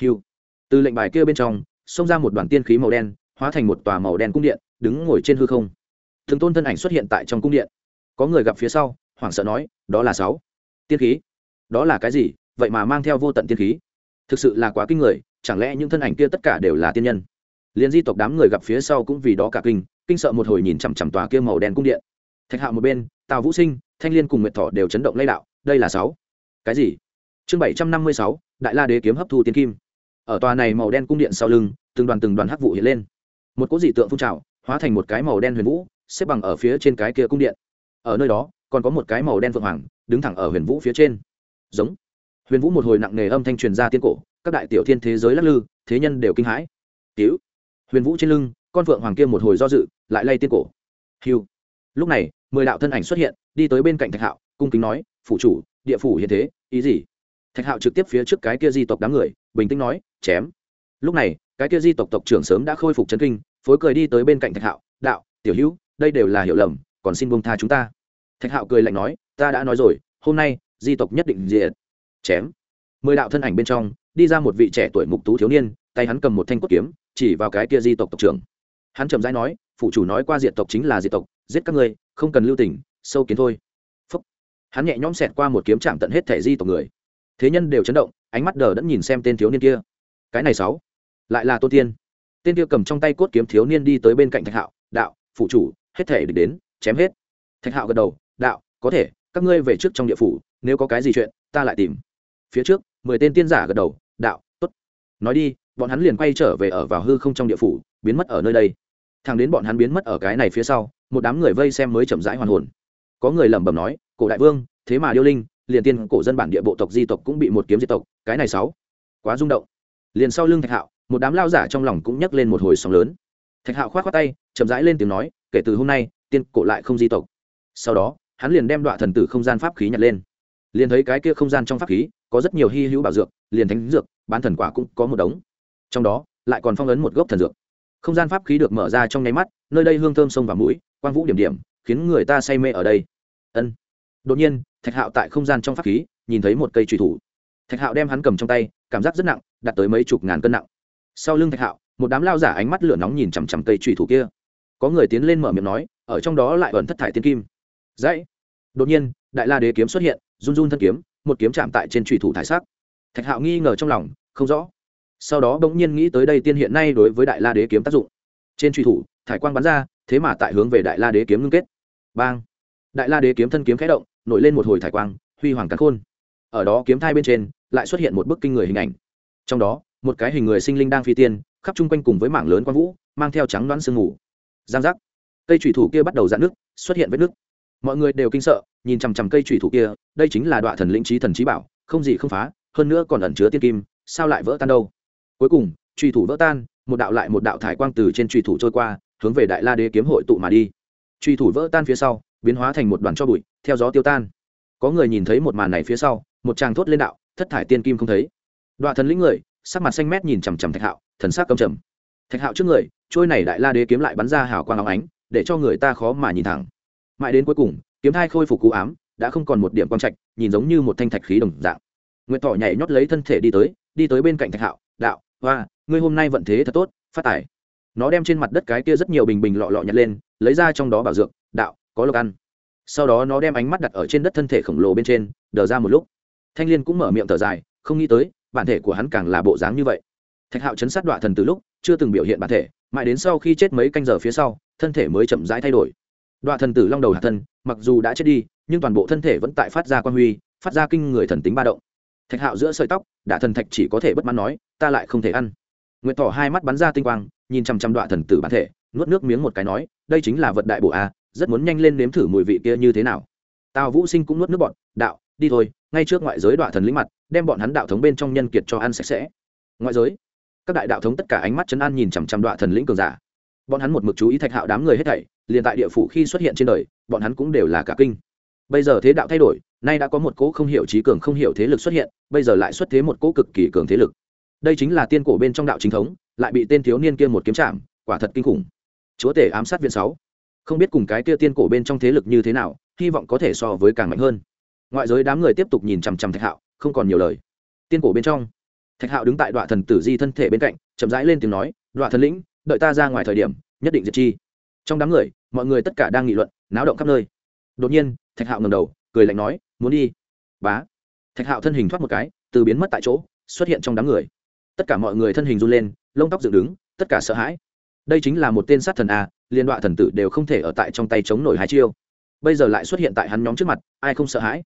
Hiu từ lệnh bài kia bên trong, xông ra một đoàn tiên khí màu đen hóa thành một tòa màu đen cung điện, đứng ngồi trên hư không. Thường tôn thân ảnh xuất hiện tại trong cung điện. Có người gặp phía sau, hoảng sợ nói, đó là sáu tiên khí. Đó là cái gì? Vậy mà mang theo vô tận tiên khí. Thực sự là quá kinh người, chẳng lẽ những thân ảnh kia tất cả đều là tiên nhân? Liền di tộc đám người gặp phía sau cũng vì đó cả kinh kinh sợ một hồi nhìn chằm chằm tòa kia màu đen cung điện. Thạch hạo một bên, tào vũ sinh, thanh liên cùng nguyệt thọ đều chấn động lay đạo, đây là sáu cái gì? Chương bảy trăm năm mươi sáu, đại la đế kiếm hấp thu tiên kim. Ở tòa này màu đen cung điện sau lưng, từng đoàn từng đoàn hắc vụ hiện lên một cỗ dị tượng phun trào, hóa thành một cái màu đen huyền vũ, xếp bằng ở phía trên cái kia cung điện. Ở nơi đó, còn có một cái màu đen phượng hoàng, đứng thẳng ở huyền vũ phía trên. Giống. Huyền vũ một hồi nặng nề âm thanh truyền ra tiên cổ, các đại tiểu thiên thế giới lắc lư, thế nhân đều kinh hãi. Cứu huyền vũ trên lưng, con phượng hoàng kia một hồi do dự, lại lay tiên cổ. Hiu lúc này, mười đạo thân ảnh xuất hiện, đi tới bên cạnh thạch hạo, cung kính nói, phủ chủ, địa phủ hiện thế, ý gì? Thạch hạo trực tiếp phía trước cái kia di tộc đám người, bình tĩnh nói, chém lúc này, cái kia di tộc tộc trưởng sớm đã khôi phục chấn kinh, phối cười đi tới bên cạnh thạch hạo, đạo, tiểu hữu, đây đều là hiểu lầm, còn xin bông tha chúng ta. Thạch hạo cười lạnh nói, ta đã nói rồi, hôm nay, di tộc nhất định diệt. Chém. Mười đạo thân ảnh bên trong, đi ra một vị trẻ tuổi mục tú thiếu niên, tay hắn cầm một thanh cốt kiếm, chỉ vào cái kia di tộc tộc trưởng. Hắn chậm rãi nói, phụ chủ nói qua diệt tộc chính là diệt tộc, giết các ngươi, không cần lưu tình, sâu kiến thôi. Phúc. hắn nhẹ nhõm xẹt qua một kiếm chạm tận hết thể di tộc người. Thế nhân đều chấn động, ánh mắt đờ đẫn nhìn xem tên thiếu niên kia. Cái này sáu lại là tôn tiên tên kia cầm trong tay cốt kiếm thiếu niên đi tới bên cạnh thạch hạo, đạo phụ chủ, hết thể được đến, chém hết. Thạch hạo gật đầu, đạo, có thể, các ngươi về trước trong địa phủ, nếu có cái gì chuyện, ta lại tìm. Phía trước, mười tên tiên giả gật đầu, đạo t ố t nói đi, bọn hắn liền quay trở về ở vào hư không trong địa phủ, biến mất ở nơi đây. Thằng đến bọn hắn biến mất ở cái này phía sau, một đám người vây xem mới chậm rãi hoàn hồn. Có người lẩm bẩm nói, cổ đại vương, thế mà điêu linh, liền tiên cổ dân bản địa bộ tộc di tộc cũng bị một kiếm di tộc, cái này sáu, quá rung động. Liền sau lưng thạch hạo một đám lao giả trong lòng cũng nhấc lên một hồi sóng lớn. Thạch hạo k h o á t khoác tay, chậm rãi lên tiếng nói, kể từ hôm nay, tiên cổ lại không di tộc. Sau đó, hắn liền đem đoạn thần tử không gian pháp khí nhặt lên. Liền thấy cái kia không gian trong pháp khí, có rất nhiều hy hữu bảo dược, liền thánh dược, bán thần quả cũng có một đống. Trong đó, lại còn phong ấn một gốc thần dược. Không gian pháp khí được mở ra trong nháy mắt, nơi đây hương thơm sông vào mũi, quang vũ điểm điểm, khiến người ta say mê ở đây. Ân. Đột nhiên, thạch hạo tại không gian trong pháp khí, nhìn thấy một cây truy thủ. Thạch hạo đem hắn cầm trong tay, cảm giác rất nặng, đạt tới mấy chục ngàn cân nặng sau lưng thạch hạo, một đám lao giả ánh mắt lửa nóng nhìn chằm chằm cây truy thủ kia. Có người tiến lên mở miệng nói, ở trong đó lại ẩn thất thải tiên kim. Dãy đột nhiên, đại la đế kiếm xuất hiện, run run thân kiếm, một kiếm chạm tại trên truy thủ thải sắc. Thạch hạo nghi ngờ trong lòng, không rõ. Sau đó bỗng nhiên nghĩ tới đây tiên hiện nay đối với đại la đế kiếm tác dụng. Trên truy thủ, thải quang bắn ra, thế mà tại hướng về đại la đế kiếm ngưng kết. Bang! Đại la đế kiếm thân kiếm khẽ động, nổi lên một hồi thải quang, huy hoàng cắn khôn. Ở đó kiếm thai bên trên, lại xuất hiện một bức kinh người hình ảnh. Trong đó một cái hình người sinh linh đang phi tiên, khắp chung quanh cùng với mảng lớn quang vũ, mang theo trắng đoán sương mù. Giang giác. Cây thủy thủ kia bắt đầu dạn nước xuất hiện vết nước mọi người đều kinh sợ, nhìn chằm chằm cây thủy thủ kia, đây chính là đoạn thần lĩnh trí thần trí bảo, không gì không phá, hơn nữa còn ẩn chứa tiên kim, sao lại vỡ tan đâu? Cuối cùng truy thủ vỡ tan, một đạo lại một đạo thải quang từ trên truy thủ trôi qua, hướng về đại la đế kiếm hội tụ mà đi. Truy thủ vỡ tan phía sau, biến hóa thành một đoàn cho bụi, theo gió tiêu tan. Có người nhìn thấy một màn này phía sau, một tràng thốt lên đạo, thất thải tiên kim không thấy. Đoạn thần lĩnh người sắc mặt xanh mét nhìn chằm chằm thạch hạo, thần sắc cầm trầm. Thạch hạo trước người, trôi này đại la đế kiếm lại bắn ra hào quang óng ánh, để cho người ta khó mà nhìn thẳng. Mãi đến cuối cùng, kiếm thai khôi phục cú ám, đã không còn một điểm quang trạch, nhìn giống như một thanh thạch khí đồng dạng. Nguyệt thọ nhảy nhót lấy thân thể đi tới đi tới bên cạnh thạch hạo, đạo, hoa, ngươi hôm nay vận thế thật tốt, phát tài. Nó đem trên mặt đất cái kia rất nhiều bình bình lọ lọ nhặt lên, lấy ra trong đó bảo dược, đạo, có lộc ăn. Sau đó nó đem ánh mắt đặt ở trên đất thân thể khổng lồ bên trên, đờ ra một lúc. Thanh l i ê n cũng mở miệng thở dài, không nghĩ tới bản thể của hắn càng là bộ dáng như vậy. Thạch hạo chấn sát đoạn thần từ lúc, chưa từng biểu hiện bản thể, mãi đến sau khi chết mấy canh giờ phía sau, thân thể mới chậm rãi thay đổi. Đoạn thần tử long đầu hạ thân mặc dù đã chết đi, nhưng toàn bộ thân thể vẫn tại phát ra quan huy, phát ra kinh người thần tính ba động. Thạch hạo giữa sợi tóc đả thần thạch chỉ có thể bất mãn nói, ta lại không thể ăn. Nguyệt thỏ hai mắt bắn ra tinh quang, nhìn chằm chằm đoạn thần tử bản thể, nuốt nước miếng một cái nói, đây chính là vật đại bộ a, rất muốn nhanh lên nếm thử mùi vị kia như thế nào. Tào vũ sinh cũng nuốt nước bọn đạo, đi thôi, ngay trước ngoại giới đoạn thần lĩnh mặt đem bọn hắn đạo thống bên trong nhân kiệt cho ăn sạch sẽ. Ngoại giới, các đại đạo thống tất cả ánh mắt chấn an nhìn chằm chằm đoạn thần lĩnh cường giả. Bọn hắn một mực chú ý thạch hạo đám người hết thảy, liền tại địa phủ khi xuất hiện trên đời, bọn hắn cũng đều là cả kinh. Bây giờ thế đạo thay đổi, nay đã có một cỗ không hiểu trí cường không hiểu thế lực xuất hiện, bây giờ lại xuất thế một cỗ cực kỳ cường thế lực. Đây chính là tiên cổ bên trong đạo chính thống, lại bị tên thiếu niên kia một kiếm chạm, quả thật kinh khủng. Chúa tể ám sát viện sáu. Không biết cùng cái kia tiên cổ bên trong thế lực như thế nào, hy vọng có thể so với càng mạnh hơn. Ngoại giới đám người tiếp tục nhìn chằm chằm thạch hạo không còn nhiều lời. Tiên cổ bên trong, thạch hạo đứng tại đoạn thần tử di thân thể bên cạnh, chậm rãi lên tiếng nói đoạn thần lĩnh, đợi ta ra ngoài thời điểm, nhất định diệt chi. Trong đám người, mọi người tất cả đang nghị luận, náo động khắp nơi. Đột nhiên, thạch hạo ngầm đầu, cười lạnh nói, muốn đi. Bá. Thạch hạo thân hình thoát một cái, từ biến mất tại chỗ, xuất hiện trong đám người. Tất cả mọi người thân hình run lên, lông tóc dựng đứng, tất cả sợ hãi. Đây chính là một tên sát thần a, liên đoạn thần tử đều không thể ở tại trong tay chống nổi hai chiêu. Bây giờ lại xuất hiện tại hắn nhóm trước mặt, ai không sợ hãi?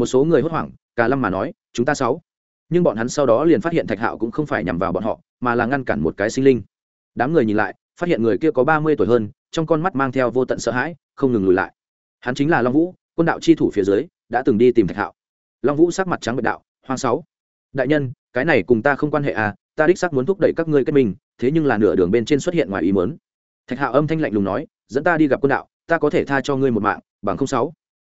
Một số người hốt hoảng, cả lâm mà nói, chúng ta sáu. Nhưng bọn hắn sau đó liền phát hiện thạch hạo cũng không phải nhằm vào bọn họ, mà là ngăn cản một cái sinh linh. Đám người nhìn lại, phát hiện người kia có ba mươi tuổi hơn, trong con mắt mang theo vô tận sợ hãi, không ngừng lùi lại. Hắn chính là long vũ, quân đạo chi thủ phía dưới, đã từng đi tìm thạch hạo. Long vũ sắc mặt trắng bệ đạo, hoang sáu, đại nhân, cái này cùng ta không quan hệ à ta đích sắc muốn thúc đẩy các ngươi kết minh, thế nhưng là nửa đường bên trên xuất hiện ngoài ý muốn. Thạch hạo âm thanh lạnh lùng nói, dẫn ta đi gặp quân đạo, ta có thể tha cho ngươi một mạng, bằng không sáu.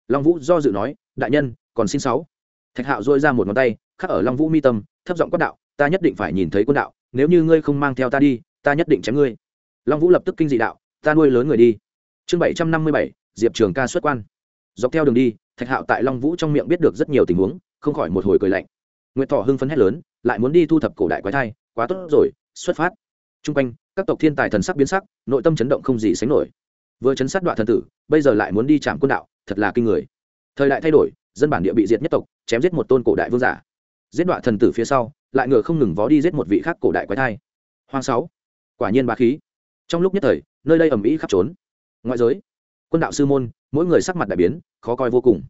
Long vũ do dự nói đại nhân, còn xin sáu. Thạch hạo dôi ra một ngón tay, khắc ở long vũ mi tâm, thấp giọng quát đạo, ta nhất định phải nhìn thấy quân đạo, nếu như ngươi không mang theo ta đi, ta nhất định chém ngươi. Long vũ lập tức kinh dị đạo, ta nuôi lớn người đi. Chương bảy trăm năm mươi bảy, diệp trường ca xuất quan. Dọc theo đường đi, thạch hạo tại long vũ trong miệng biết được rất nhiều tình huống, không khỏi một hồi cười lạnh. Nguyệt thọ hưng phấn hét lớn, lại muốn đi thu thập cổ đại quái thai, quá tốt rồi, xuất phát. T r u n g quanh, các tộc thiên tài thần sắc biến sắc, nội tâm chấn động không gì sánh nổi. Vừa chấn sát đoạn thần tử, bây giờ lại muốn đi chạm quân đạo, thật là kinh người thời đại thay đổi, dân bản địa bị diệt nhất tộc, chém giết một tôn cổ đại vương giả. Giết đoạn thần tử phía sau, lại ngựa không ngừng vó đi giết một vị khác cổ đại quái thai. Hoang sáu. Quả nhiên bá khí. Trong lúc nhất thời, nơi đây ầm ĩ khắp trốn. Ngoại giới, quân đạo sư môn, mỗi người sắc mặt đại biến, khó coi vô cùng.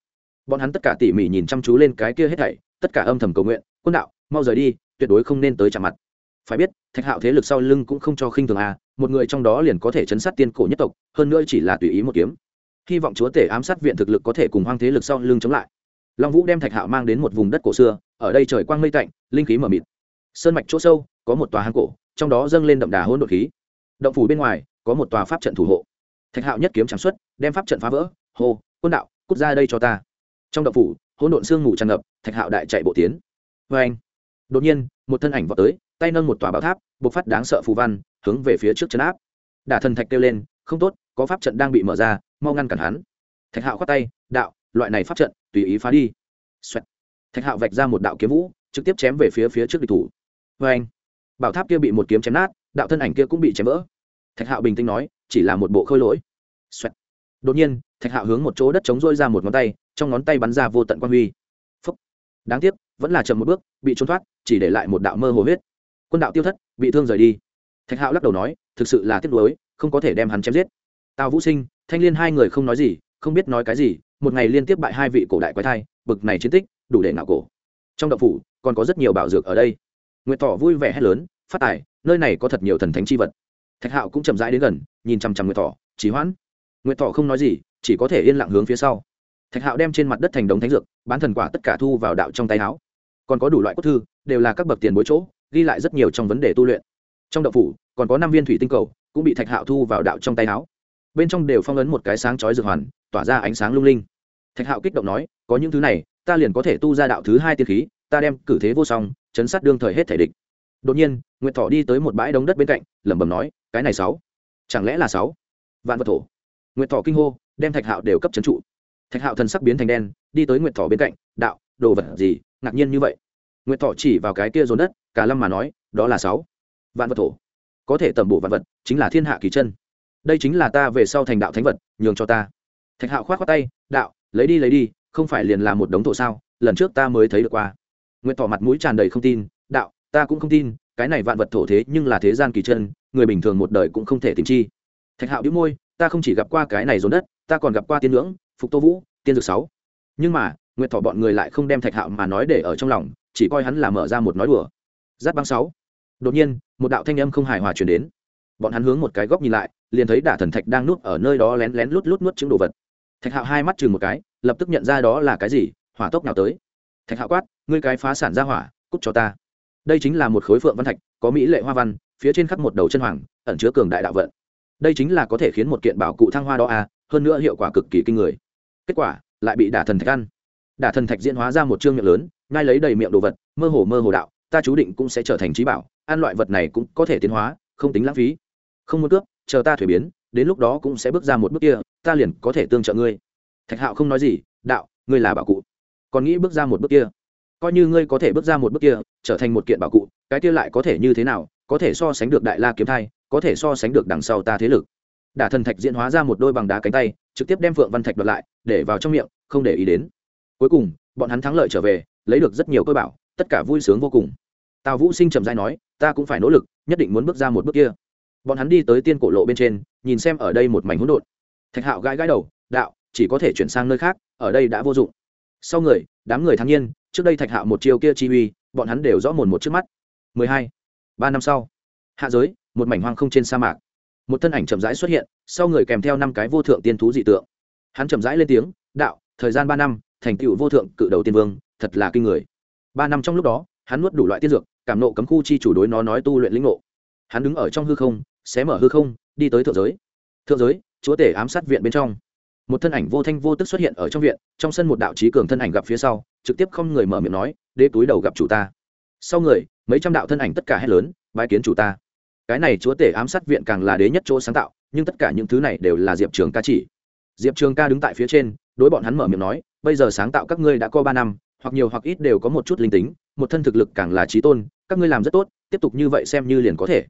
Bọn hắn tất cả tỉ mỉ nhìn chăm chú lên cái kia hết thảy, tất cả âm thầm cầu nguyện, quân đạo, mau rời đi, tuyệt đối không nên tới chạm mặt. Phải biết, thạch hạo thế lực sau lưng cũng không cho khinh thường à một người trong đó liền có thể chấn sát tiên cổ nhất tộc, hơn nữa chỉ là tùy ý một kiếm hy vọng chúa tể ám sát viện thực lực có thể cùng hoang thế lực sau lưng chống lại. Long vũ đem thạch hạo mang đến một vùng đất cổ xưa, ở đây trời quang mây tạnh, linh khí mờ mịt. Sơn mạch chỗ sâu, có một tòa hang cổ, trong đó dâng lên đậm đà hôn đột khí. Động phủ bên ngoài, có một tòa pháp trận thủ hộ. Thạch hạo nhất kiếm trắng xuất, đem pháp trận phá vỡ, hô, quân đạo, cút ra đây cho ta. Trong động phủ, hỗn độn sương ngủ tràn ngập, thạch hạo đại chạy bộ tiến. Vê anh, đột nhiên, một thân ảnh vào tới, tay nâng một tòa bảo tháp, bộc phát đáng sợ phù văn, hướng về phía trước chấn áp. Đả thần thạch kêu lên, không tốt, có pháp trận đang bị mở ra mau ngăn cản hắn. Thạch hạo khoát tay, đạo, loại này pháp trận, tùy ý phá đi. Xoẹt. thạch hạo vạch ra một đạo kiếm vũ, trực tiếp chém về phía phía trước địch thủ. Vê anh bảo tháp kia bị một kiếm chém nát, đạo thân ảnh kia cũng bị chém vỡ. Thạch hạo bình tĩnh nói, chỉ là một bộ khôi lỗi. Xoẹt. đột nhiên, thạch hạo hướng một chỗ đất chống rôi ra một ngón tay, trong ngón tay bắn ra vô tận quan huy. Phúc. đáng tiếc, vẫn là chậm một bước, bị trốn thoát, chỉ để lại một đạo mơ hồ huyết. Quân đạo tiêu thất, bị thương rời đi. Thạch hạo lắc đầu nói, thực sự là tiếc nuối, không có thể đem hắn chém giết. Tào vũ sinh thanh liên hai người không nói gì không biết nói cái gì một ngày liên tiếp bại hai vị cổ đại quái thai bực này chiến tích đủ để ngạo cổ. Trong đậu phủ còn có rất nhiều bảo dược ở đây. Nguyệt Tỏ vui vẻ hét lớn phát tài nơi này có thật nhiều thần thánh chi vật. Thạch hạo cũng chậm rãi đến gần nhìn chằm chằm nguyệt Tỏ, trí hoãn. Nguyệt Tỏ không nói gì chỉ có thể yên lặng hướng phía sau. Thạch hạo đem trên mặt đất thành đống thánh dược bán thần quả tất cả thu vào đạo trong tay áo. Còn có đủ loại cốt thư đều là các bậc tiền bối chỗ ghi lại rất nhiều trong vấn đề tu luyện. Trong đậu phủ còn có năm viên thủy tinh cầu cũng bị thạch hạo thu vào đạo trong tay áo bên trong đều phong ấn một cái sáng chói dược hoàn, tỏa ra ánh sáng lung linh. Thạch hạo kích động nói, có những thứ này, ta liền có thể tu ra đạo thứ hai tiên khí, ta đem cử thế vô song, chấn sát đương thời hết thể địch. Đột nhiên, nguyệt thọ đi tới một bãi đống đất bên cạnh, lẩm bẩm nói, cái này sáu, chẳng lẽ là sáu? Vạn vật thổ. Nguyệt thọ kinh hô, đem thạch hạo đều cấp trấn trụ. Thạch hạo thần sắc biến thành đen, đi tới nguyệt thọ bên cạnh, đạo, đồ vật gì, ngạc nhiên như vậy? Nguyệt thọ chỉ vào cái kia dồn đất, cả lâm mà nói, đó là sáu. Vạn vật thổ. Có thể tầm bổ vạn vật, chính là thiên hạ kỳ chân đây chính là ta về sau thành đạo thánh vật, nhường cho ta. Thạch hạo khoát khoát tay, đạo, lấy đi lấy đi, không phải liền là một đống thổ sao? Lần trước ta mới thấy được qua. Nguyệt tỏ mặt mũi tràn đầy không tin, đạo, ta cũng không tin, cái này vạn vật thổ thế nhưng là thế gian kỳ chân, người bình thường một đời cũng không thể tìm chi. Thạch hạo đĩu môi, ta không chỉ gặp qua cái này rốn đất, ta còn gặp qua tiên ngưỡng phục tô vũ, tiên dược sáu. Nhưng mà, nguyệt thọ bọn người lại không đem thạch hạo mà nói để ở trong lòng, chỉ coi hắn là mở ra một nói đùa. Giáp băng sáu. Đột nhiên, một đạo thanh âm không hài hòa truyền đến bọn hắn hướng một cái góc nhìn lại liền thấy đả thần thạch đang nuốt ở nơi đó lén lén lút lút nuốt chứng đồ vật. Thạch hạo hai mắt chừng một cái lập tức nhận ra đó là cái gì hỏa tốc nào tới. Thạch hạo quát ngươi cái phá sản ra hỏa cút cho ta. Đây chính là một khối phượng văn thạch có mỹ lệ hoa văn phía trên khắp một đầu chân hoàng ẩn chứa cường đại đạo vận. Đây chính là có thể khiến một kiện bảo cụ thăng hoa đó a à, hơn nữa hiệu quả cực kỳ kinh người. Kết quả lại bị đả thần thạch ăn. Đả thần thạch diễn hóa ra một chương miệng lớn ngay lấy đầy miệng đồ vật mơ hồ mơ hồ đạo ta chú định cũng sẽ trở thành trí bảo ăn loại vật này cũng có thể tiến hóa không tính lãng phí không muốn cướp, chờ ta thuế biến, đến lúc đó cũng sẽ bước ra một bước kia, ta liền có thể tương trợ ngươi. Thạch hạo không nói gì, đạo, ngươi là bảo cụ. Còn nghĩ bước ra một bước kia? Coi như ngươi có thể bước ra một bước kia, trở thành một kiện bảo cụ, cái kia lại có thể như thế nào? Có thể so sánh được đại la kiếm thai, có thể so sánh được đằng sau ta thế lực. Đả thần thạch diễn hóa ra một đôi bằng đá cánh tay, trực tiếp đem phượng văn thạch đoạt lại, để vào trong miệng, không để ý đến. Cuối cùng, bọn hắn thắng lợi trở về, lấy được rất nhiều cơ bảo, tất cả vui sướng vô cùng. Tào vũ sinh trầm dai nói, ta cũng phải nỗ lực, nhất định muốn bước ra một bước kia bọn hắn đi tới tiên cổ lộ bên trên, nhìn xem ở đây một mảnh hỗn độn. Thạch hạo gãi gãi đầu, đạo, chỉ có thể chuyển sang nơi khác, ở đây đã vô dụng. Sau người, đám người thắng nhiên, trước đây thạch hạo một chiều kia chi uy, bọn hắn đều rõ mồn một trước mắt. 12. ba năm sau, hạ giới, một mảnh hoang không trên sa mạc. Một thân ảnh chậm rãi xuất hiện, sau người kèm theo năm cái vô thượng tiên thú dị tượng. Hắn chậm rãi lên tiếng, đạo, thời gian ba năm, thành tựu vô thượng cự đầu tiên vương, thật là kinh người. Ba năm trong lúc đó, hắn nuốt đủ loại tiên dược, cảm nộ cấm khu chi chủ đối nó nói tu luyện lĩnh ngộ hắn đứng ở trong hư không, xé mở hư không, đi tới thượng giới. Thượng giới, chúa tể ám sát viện bên trong. Một thân ảnh vô thanh vô tức xuất hiện ở trong viện, trong sân một đạo trí cường thân ảnh gặp phía sau, trực tiếp không người mở miệng nói, đế túi đầu gặp chủ ta. Sau người, mấy trăm đạo thân ảnh tất cả hét lớn, bái kiến chủ ta. Cái này chúa tể ám sát viện càng là đế nhất chỗ sáng tạo, nhưng tất cả những thứ này đều là diệp trường ca chỉ. Diệp trường ca đứng tại phía trên, đối bọn hắn mở miệng nói, bây giờ sáng tạo các ngươi đã có ba năm, hoặc nhiều hoặc ít đều có một chút linh tính, một thân thực lực càng là trí tôn, các ngươi làm rất tốt, tiếp tục như vậy xem như liền có thể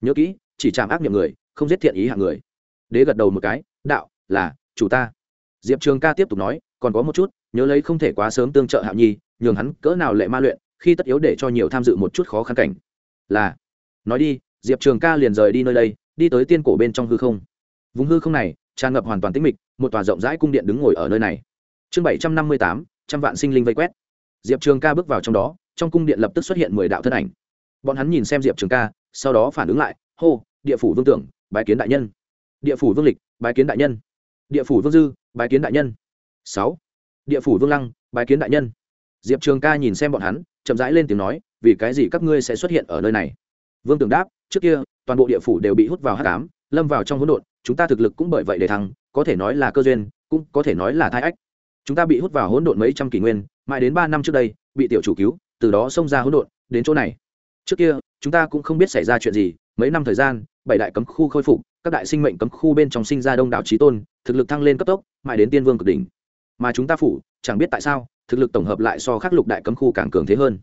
nhớ kỹ, chỉ chạm ác nghiệm người, không giết thiện ý hạng người. Đế gật đầu một cái, đạo, là, chủ ta. Diệp trường ca tiếp tục nói, còn có một chút, nhớ lấy không thể quá sớm tương trợ hạo nhi, nhường hắn cỡ nào lệ ma luyện, khi tất yếu để cho nhiều tham dự một chút khó khăn cảnh. Là, nói đi, diệp trường ca liền rời đi nơi đây, đi tới tiên cổ bên trong hư không. Vùng hư không này, tràn ngập hoàn toàn tĩnh mịch, một tòa rộng rãi cung điện đứng ngồi ở nơi này. Chương bảy trăm năm mươi tám, trăm vạn sinh linh vây quét. Diệp trường ca bước vào trong đó, trong cung điện lập tức xuất hiện mười đạo thân ảnh bọn hắn nhìn xem diệp trường ca, sau đó phản ứng lại, hô, địa phủ vương tưởng, bái kiến đại nhân. Địa phủ vương lịch, bái kiến đại nhân. Địa phủ vương dư, bái kiến đại nhân. Sáu. Địa phủ vương lăng, bái kiến đại nhân. Diệp trường ca nhìn xem bọn hắn, chậm rãi lên tiếng nói, vì cái gì các ngươi sẽ xuất hiện ở nơi này? Vương tưởng đáp, trước kia, toàn bộ địa phủ đều bị hút vào hát cám lâm vào trong hỗn độn, chúng ta thực lực cũng bởi vậy để thăng, có thể nói là cơ duyên, cũng có thể nói là thai ách. Chúng ta bị hút vào hỗn độn mấy trăm kỷ nguyên, mãi đến ba năm trước đây, bị tiểu chủ cứu, từ đó xông ra hỗn độn, đến chỗ này trước kia, chúng ta cũng không biết xảy ra chuyện gì, mấy năm thời gian, bảy đại cấm khu khôi phục, các đại sinh mệnh cấm khu bên trong sinh ra đông đảo trí tôn, thực lực thăng lên cấp tốc, mãi đến tiên vương cực đỉnh. Mà chúng ta phủ, chẳng biết tại sao, thực lực tổng hợp lại so khắc lục đại cấm khu càng cường thế hơn.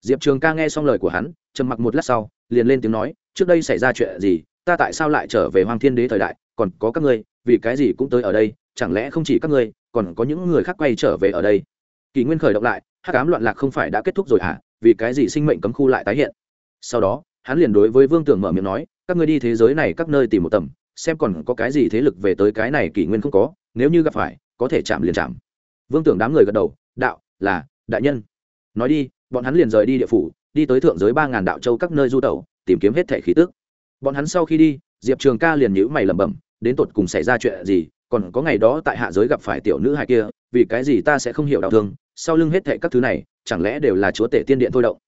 Diệp trường ca nghe xong lời của hắn, trầm mặc một lát sau, liền lên tiếng nói, trước đây xảy ra chuyện gì, ta tại sao lại trở về hoàng thiên đế thời đại, còn có các ngươi, vì cái gì cũng tới ở đây, chẳng lẽ không chỉ các ngươi, còn có những người khác quay trở về ở đây? Kỷ nguyên khởi động lại, hắc ám loạn lạc không phải đã kết thúc rồi hả? Vì cái gì sinh mệnh cấm khu lại tái hiện? Sau đó, hắn liền đối với vương tưởng mở miệng nói, các ngươi đi thế giới này các nơi tìm một tầm, xem còn có cái gì thế lực về tới cái này kỷ nguyên không có, nếu như gặp phải, có thể chạm liền chạm. Vương tưởng đám người gật đầu, đạo, là, đại nhân. Nói đi, bọn hắn liền rời đi địa phủ, đi tới thượng giới ba ngàn đạo châu các nơi du tẩu, tìm kiếm hết thẻ khí tức. Bọn hắn sau khi đi, diệp trường ca liền nhữ mày lẩm bẩm, đến tột cùng xảy ra chuyện gì, còn có ngày đó tại hạ giới gặp phải tiểu nữ hài kia, vì cái gì ta sẽ không hiểu đạo thương, sau lưng hết thệ các thứ này chẳng lẽ đều là chúa tể tiên điện thôi động?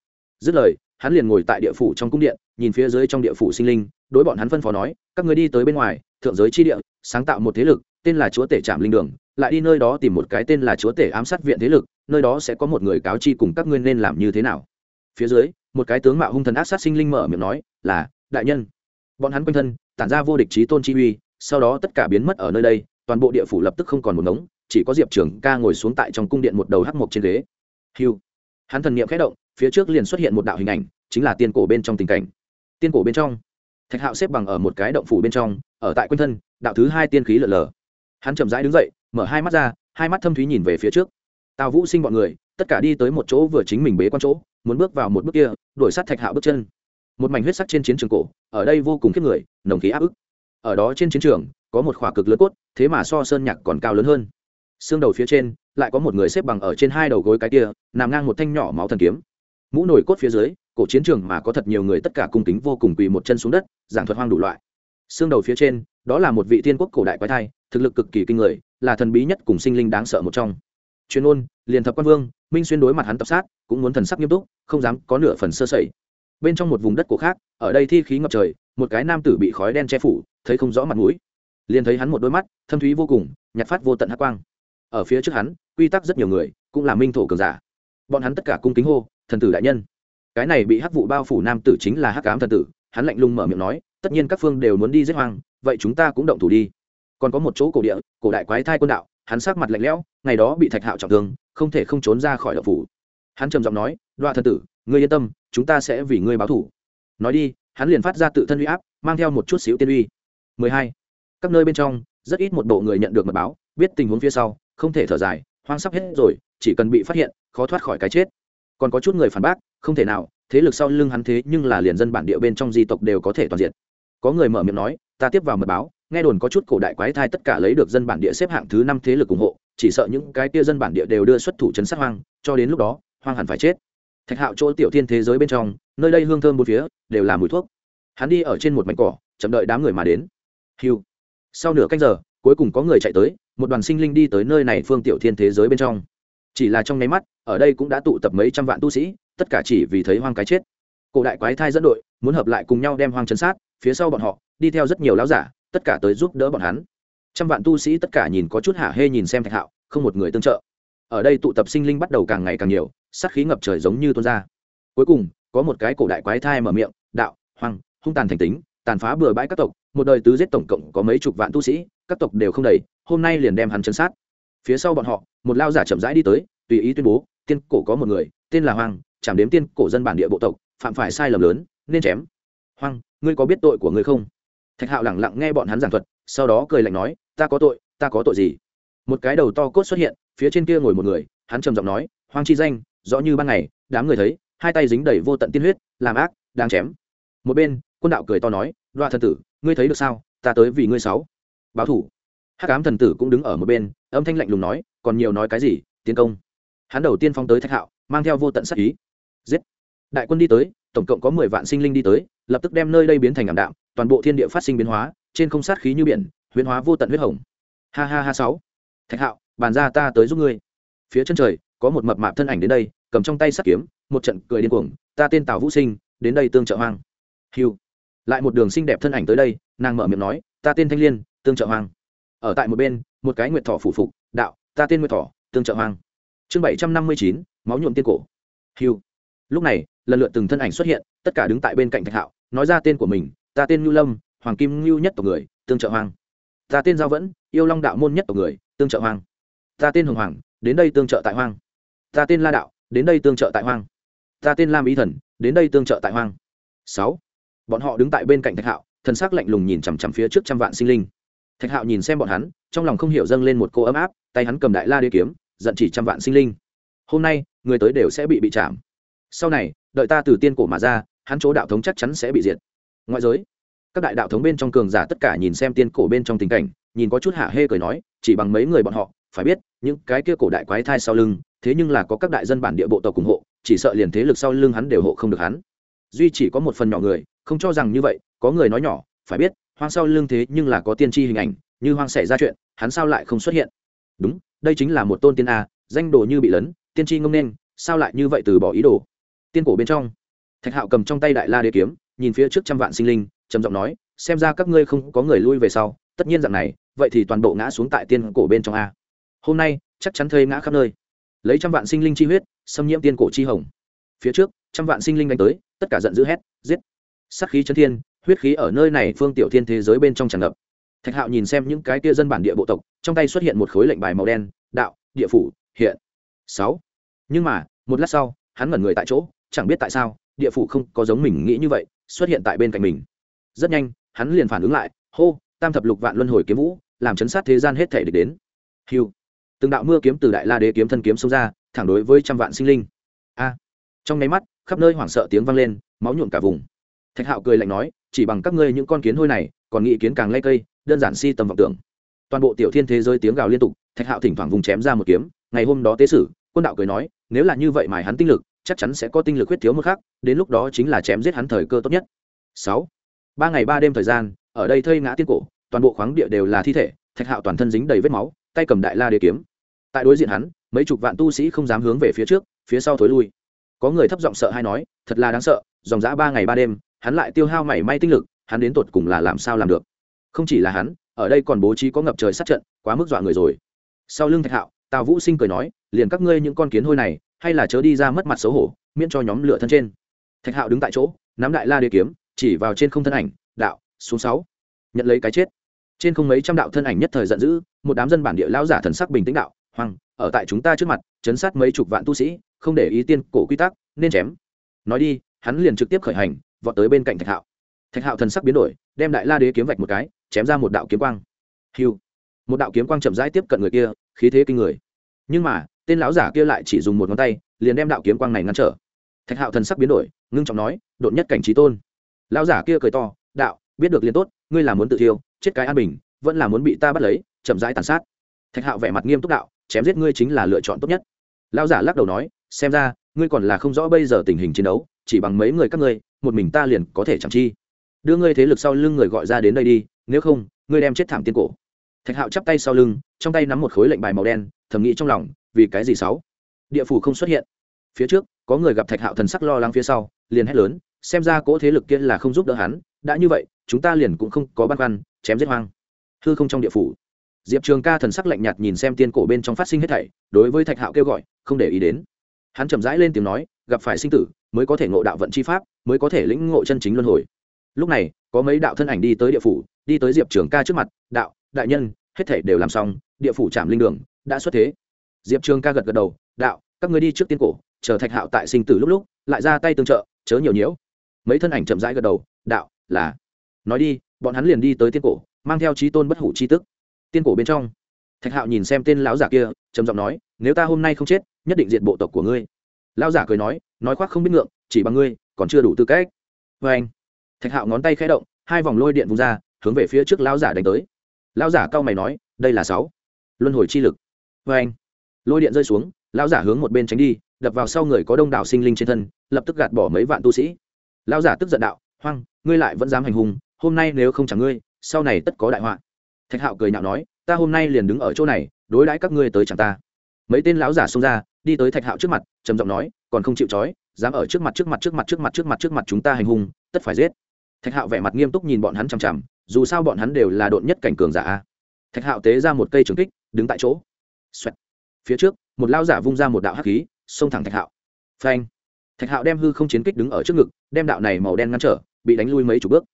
Dứt lời, hắn liền ngồi tại địa phủ trong cung điện, nhìn phía dưới trong địa phủ sinh linh, đối bọn hắn phân phó nói, các người đi tới bên ngoài, thượng giới chi địa, sáng tạo một thế lực, tên là chúa tể trạm linh đường, lại đi nơi đó tìm một cái tên là chúa tể ám sát viện thế lực, nơi đó sẽ có một người cáo chi cùng các ngươi nên làm như thế nào. Phía dưới, một cái tướng mạo hung thần ác sát sinh linh mở miệng nói, là, đại nhân. Bọn hắn quanh thân, tản ra vô địch trí tôn chi uy, sau đó tất cả biến mất ở nơi đây, toàn bộ địa phủ lập tức không còn một ngống, chỉ có diệp trường ca ngồi xuống tại trong cung điện một đầu hắc mộc trên ghế hiu hắn thần niệm khẽ động, phía trước liền xuất hiện một đạo hình ảnh, chính là tiên cổ bên trong tình cảnh. Tiên cổ bên trong. Thạch hạo xếp bằng ở một cái động phủ bên trong, ở tại quanh thân, đạo thứ hai tiên khí lở lờ. Hắn chậm rãi đứng dậy, mở hai mắt ra, hai mắt thâm thúy nhìn về phía trước. Tào vũ sinh bọn người, tất cả đi tới một chỗ vừa chính mình bế quan chỗ, muốn bước vào một bước kia, đuổi sát thạch hạo bước chân. Một mảnh huyết sắc trên chiến trường cổ, ở đây vô cùng khiếp người, nồng khí áp ức. Ở đó trên chiến trường, có một khỏa cực lớn cốt, thế mà so sơn nhạc còn cao lớn hơn. Xương đầu phía trên lại có một người xếp bằng ở trên hai đầu gối cái kia, nằm ngang một thanh nhỏ máu thần kiếm. Mũ nổi cốt phía dưới, cổ chiến trường mà có thật nhiều người tất cả cung kính vô cùng quỳ một chân xuống đất, giảng thuật hoang đủ loại. Xương đầu phía trên, đó là một vị tiên quốc cổ đại quái thai, thực lực cực kỳ kinh người, là thần bí nhất cùng sinh linh đáng sợ một trong. Chuyên ôn liền thập quan vương, minh xuyên đối mặt hắn tập sát, cũng muốn thần sắc nghiêm túc, không dám có nửa phần sơ sẩy. Bên trong một vùng đất cổ khác, ở đây thi khí ngập trời, một cái nam tử bị khói đen che phủ, thấy không rõ mặt mũi. Liền thấy hắn một đôi mắt, thâm thúy vô cùng nhặt phát vô tận hắc quang. Ở phía trước hắn quy tắc rất nhiều người, cũng là minh thổ cường giả. Bọn hắn tất cả cung kính hô, thần tử đại nhân. Cái này bị hắc vụ bao phủ nam tử chính là hắc cám thần tử, hắn lạnh lùng mở miệng nói, tất nhiên các phương đều muốn đi giết hoang, vậy chúng ta cũng động thủ đi. Còn có một chỗ cổ địa, cổ đại quái thai quân đạo, hắn sắc mặt lạnh lẽo, ngày đó bị thạch hạo trọng thương, không thể không trốn ra khỏi đậu phủ. Hắn trầm giọng nói, đoạ thần tử, ngươi yên tâm, chúng ta sẽ vì ngươi báo thủ. Nói đi, hắn liền phát ra tự thân uy áp, mang theo một chút xíu tiên uy. 12. các nơi bên trong, rất ít một bộ người nhận được mật báo, biết tình huống phía sau, không thể thở dài hoang sắp hết rồi, chỉ cần bị phát hiện, khó thoát khỏi cái chết. Còn có chút người phản bác, không thể nào, thế lực sau lưng hắn thế nhưng là liền dân bản địa bên trong di tộc đều có thể toàn diện. Có người mở miệng nói, ta tiếp vào mật báo, nghe đồn có chút cổ đại quái thai tất cả lấy được dân bản địa xếp hạng thứ năm thế lực ủng hộ, chỉ sợ những cái kia dân bản địa đều đưa xuất thủ chấn sát hoang, cho đến lúc đó, hoang hẳn phải chết. Thạch hạo chỗ tiểu thiên thế giới bên trong, nơi đây hương thơm bốn phía, đều là mùi thuốc. Hắn đi ở trên một mảnh cỏ, chậm đợi đám người mà đến. Hiu sau nửa canh giờ cuối cùng có người chạy tới, một đoàn sinh linh đi tới nơi này phương tiểu thiên thế giới bên trong. Chỉ là trong nháy mắt, ở đây cũng đã tụ tập mấy trăm vạn tu sĩ, tất cả chỉ vì thấy hoang cái chết. Cổ đại quái thai dẫn đội, muốn hợp lại cùng nhau đem hoang chấn sát, phía sau bọn họ, đi theo rất nhiều láo giả, tất cả tới giúp đỡ bọn hắn. Trăm vạn tu sĩ tất cả nhìn có chút hả hê nhìn xem thạch hạo, không một người tương trợ. Ở đây tụ tập sinh linh bắt đầu càng ngày càng nhiều, sát khí ngập trời giống như tuôn ra. Cuối cùng, có một cái cổ đại quái thai mở miệng, đạo, hoang, hung tàn thành tính tàn phá bừa bãi các tộc, một đời tứ giết tổng cộng có mấy chục vạn tu sĩ, các tộc đều không đầy, hôm nay liền đem hắn chấn sát. Phía sau bọn họ, một lao giả chậm rãi đi tới, tùy ý tuyên bố, tiên cổ có một người, tên là hoàng chảm đếm tiên cổ dân bản địa bộ tộc, phạm phải sai lầm lớn, nên chém. Hoàng ngươi có biết tội của ngươi không? Thạch hạo lẳng lặng nghe bọn hắn giảng thuật, sau đó cười lạnh nói, ta có tội, ta có tội gì? Một cái đầu to cốt xuất hiện, phía trên kia ngồi một người, hắn trầm giọng nói hoàng chi danh, rõ như ban ngày, đám người thấy, hai tay dính đầy vô tận tiên huyết, làm ác, đang chém. Một bên quân đạo cười to nói, đoạ thần tử, ngươi thấy được sao? Ta tới vì ngươi sáu. Báo thủ. Hắc ám thần tử cũng đứng ở một bên, âm thanh lạnh lùng nói, còn nhiều nói cái gì, tiến công. Hắn đầu tiên phong tới thạch hạo, mang theo vô tận sắc ý. Giết. Đại quân đi tới, tổng cộng có mười vạn sinh linh đi tới, lập tức đem nơi đây biến thành ảm đạm, toàn bộ thiên địa phát sinh biến hóa, trên không sát khí như biển, huyễn hóa vô tận huyết hồng. Ha ha ha sáu. Thạch hạo, bàn ra ta tới giúp ngươi. Phía chân trời, có một mập mạp thân ảnh đến đây, cầm trong tay sắt kiếm, một trận cười điên cuồng, ta tên tào vũ sinh, đến đây tương trợ hoang. Hiu lại một đường xinh đẹp thân ảnh tới đây, nàng mở miệng nói, ta tên thanh liên, tương trợ hoang ở tại một bên, một cái nguyệt thỏ phủ phục, đạo, ta tên nguyệt thỏ, tương trợ hoang chương bảy trăm năm mươi chín, máu nhuộm tiên cổ. Hiu lúc này, lần lượt từng thân ảnh xuất hiện, tất cả đứng tại bên cạnh thạch hạo, nói ra tên của mình, ta tên ngưu lâm, hoàng kim ngưu nhất tộc người, tương trợ hoang ta tên giao vẫn, yêu long đạo môn nhất tộc người, tương trợ hoang ta tên hồng hoàng, đến đây tương trợ tại hoang. Ta tên la đạo, đến đây tương trợ tại hoang. Ta tên lam ý thần, đến đây tương trợ tại hoang. Sáu bọn họ đứng tại bên cạnh thạch hạo, thần sắc lạnh lùng nhìn chằm chằm phía trước trăm vạn sinh linh. Thạch hạo nhìn xem bọn hắn, trong lòng không hiểu dâng lên một cô ấm áp, tay hắn cầm đại la đế kiếm, giận chỉ trăm vạn sinh linh. Hôm nay, người tới đều sẽ bị bị chạm. Sau này, đợi ta từ tiên cổ mà ra, hắn chỗ đạo thống chắc chắn sẽ bị diệt. Ngoại giới, các đại đạo thống bên trong cường giả tất cả nhìn xem tiên cổ bên trong tình cảnh, nhìn có chút hạ hê cười nói, chỉ bằng mấy người bọn họ, phải biết, những cái kia cổ đại quái thai sau lưng, thế nhưng là có các đại dân bản địa bộ tộc ủng hộ, chỉ sợ liền thế lực sau lưng hắn đều hộ không được hắn. Duy chỉ có một phần nhỏ người không cho rằng như vậy, có người nói nhỏ, phải biết, hoang sau lưng thế nhưng là có tiên tri hình ảnh, như hoang xảy ra chuyện, hắn sao lại không xuất hiện? Đúng, đây chính là một tôn tiên a, danh đồ như bị lấn, tiên tri ngông nên, sao lại như vậy từ bỏ ý đồ? Tiên cổ bên trong, thạch hạo cầm trong tay đại la đế kiếm, nhìn phía trước trăm vạn sinh linh, trầm giọng nói, xem ra các ngươi không có người lui về sau, tất nhiên dạng này, vậy thì toàn bộ ngã xuống tại tiên cổ bên trong a. Hôm nay, chắc chắn thây ngã khắp nơi. Lấy trăm vạn sinh linh chi huyết, xâm nhiễm tiên cổ chi hồng. Phía trước, trăm vạn sinh linh đánh tới, tất cả giận dữ hét, giết sắc khí chân thiên, huyết khí ở nơi này phương tiểu thiên thế giới bên trong tràn ngập. Thạch hạo nhìn xem những cái tia dân bản địa bộ tộc, trong tay xuất hiện một khối lệnh bài màu đen, đạo, địa phủ, hiện. Sáu. Nhưng mà, một lát sau, hắn ngẩn người tại chỗ, chẳng biết tại sao, địa phủ không có giống mình nghĩ như vậy, xuất hiện tại bên cạnh mình. Rất nhanh, hắn liền phản ứng lại, hô, tam thập lục vạn luân hồi kiếm vũ, làm chấn sát thế gian hết thể địch đến. Hiu từng đạo mưa kiếm từ đại la đế kiếm thân kiếm xông ra, thẳng đối với trăm vạn sinh linh. A. Trong nháy mắt, khắp nơi hoảng sợ tiếng vang lên, máu nhuộm cả vùng thạch hạo cười lạnh nói, chỉ bằng các ngươi những con kiến hôi này, còn nghĩ kiến càng lây cây, đơn giản si tầm vọng tưởng. Toàn bộ tiểu thiên thế giới tiếng gào liên tục, thạch hạo thỉnh thoảng vùng chém ra một kiếm, ngày hôm đó tế sử, quân đạo cười nói, nếu là như vậy mài hắn tinh lực, chắc chắn sẽ có tinh lực huyết thiếu một khác đến lúc đó chính là chém giết hắn thời cơ tốt nhất. Sáu. Ba ngày ba đêm thời gian, ở đây thây ngã tiên cổ, toàn bộ khoáng địa đều là thi thể, thạch hạo toàn thân dính đầy vết máu, tay cầm đại la đế kiếm. Tại đối diện hắn, mấy chục vạn tu sĩ không dám hướng về phía trước, phía sau thối lui. Có người thấp giọng sợ hay nói, thật là đáng sợ, dòng dã ba ngày ba đêm hắn lại tiêu hao mảy may tinh lực, hắn đến tột cùng là làm sao làm được? Không chỉ là hắn, ở đây còn bố trí có ngập trời sát trận, quá mức dọa người rồi. Sau lưng thạch hạo, tào vũ sinh cười nói, liền các ngươi những con kiến hôi này, hay là chớ đi ra mất mặt xấu hổ, miễn cho nhóm lửa thân trên. Thạch hạo đứng tại chỗ, nắm đại la đế kiếm, chỉ vào trên không thân ảnh, đạo, xuống sáu, nhận lấy cái chết. Trên không mấy trăm đạo thân ảnh nhất thời giận dữ, một đám dân bản địa lão giả thần sắc bình tĩnh đạo hoàng ở tại chúng ta trước mặt, chấn sát mấy chục vạn tu sĩ, không để ý tiên cổ quy tắc, nên chém. Nói đi, hắn liền trực tiếp khởi hành vọt tới bên cạnh thạch hạo. Thạch hạo thần sắc biến đổi, đem đại la đế kiếm vạch một cái, chém ra một đạo kiếm quang. Hiu. Một đạo kiếm quang chậm rãi tiếp cận người kia, khí thế kinh người. Nhưng mà, tên lão giả kia lại chỉ dùng một ngón tay, liền đem đạo kiếm quang này ngăn trở. Thạch hạo thần sắc biến đổi, ngưng trọng nói, đột nhất cảnh trí tôn. Lão giả kia cười to, đạo, biết được liền tốt, ngươi là muốn tự thiêu, chết cái an bình, vẫn là muốn bị ta bắt lấy, chậm rãi tàn sát. Thạch hạo vẻ mặt nghiêm túc đạo, chém giết ngươi chính là lựa chọn tốt nhất. Lão giả lắc đầu nói, xem ra, ngươi còn là không rõ bây giờ tình hình chiến đấu chỉ bằng mấy người các ngươi, một mình ta liền có thể chẳng chi. Đưa ngươi thế lực sau lưng người gọi ra đến đây đi, nếu không, ngươi đem chết thảm tiên cổ. Thạch hạo chắp tay sau lưng, trong tay nắm một khối lệnh bài màu đen, thầm nghĩ trong lòng, vì cái gì sáu? Địa phủ không xuất hiện. Phía trước, có người gặp thạch hạo thần sắc lo lắng phía sau, liền hét lớn, xem ra cỗ thế lực kia là không giúp đỡ hắn, đã như vậy, chúng ta liền cũng không có băn khoăn, chém giết hoang. Hư không trong địa phủ. Diệp trường ca thần sắc lạnh nhạt nhìn xem tiên cổ bên trong phát sinh hết thảy, đối với thạch hạo kêu gọi, không để ý đến hắn chậm rãi lên tiếng nói, gặp phải sinh tử, mới có thể ngộ đạo vận chi pháp, mới có thể lĩnh ngộ chân chính luân hồi. Lúc này, có mấy đạo thân ảnh đi tới địa phủ, đi tới diệp trường ca trước mặt, đạo, đại nhân, hết thể đều làm xong, địa phủ trạm linh đường đã xuất thế. Diệp trường ca gật gật đầu, đạo, các người đi trước tiên cổ, chờ thạch hạo tại sinh tử lúc lúc, lại ra tay tương trợ, chớ nhiều nhiễu. Mấy thân ảnh chậm rãi gật đầu, đạo, là. Nói đi, bọn hắn liền đi tới tiên cổ, mang theo trí tôn bất hủ chi tức. Tiên cổ bên trong thạch hạo nhìn xem tên lão giả kia, trầm giọng nói, nếu ta hôm nay không chết, nhất định diện bộ tộc của ngươi. Lão giả cười nói nói khoác không biết ngượng, chỉ bằng ngươi, còn chưa đủ tư cách. Vê anh thạch hạo ngón tay khẽ động, hai vòng lôi điện vùng ra, hướng về phía trước lão giả đánh tới. Lão giả cao mày nói, đây là sáu. Luân hồi chi lực. Vê anh lôi điện rơi xuống, lão giả hướng một bên tránh đi, đập vào sau người có đông đảo sinh linh trên thân, lập tức gạt bỏ mấy vạn tu sĩ. Lão giả tức giận đạo, hoang, ngươi lại vẫn dám hành hùng hôm nay nếu không chẳng ngươi, sau này tất có đại họa. Thạch hạo cười nhạo nói ta hôm nay liền đứng ở chỗ này, đối đãi các ngươi tới chẳng ta. Mấy tên lão giả xông ra, đi tới thạch hạo trước mặt, trầm giọng nói, còn không chịu trói, dám ở trước mặt trước mặt trước mặt trước mặt trước mặt trước mặt chúng ta hành hung, tất phải giết. Thạch hạo vẻ mặt nghiêm túc nhìn bọn hắn chằm chằm, dù sao bọn hắn đều là độn nhất cảnh cường giả thạch hạo tế ra một cây trường kích, đứng tại chỗ. Xoẹt. phía trước, một lao giả vung ra một đạo hắc khí, xông thẳng thạch hạo. Phanh. Thạch hạo đem hư không chiến kích đứng ở trước ngực, đem đạo này màu đen ngăn trở, bị đánh lui mấy chục bước.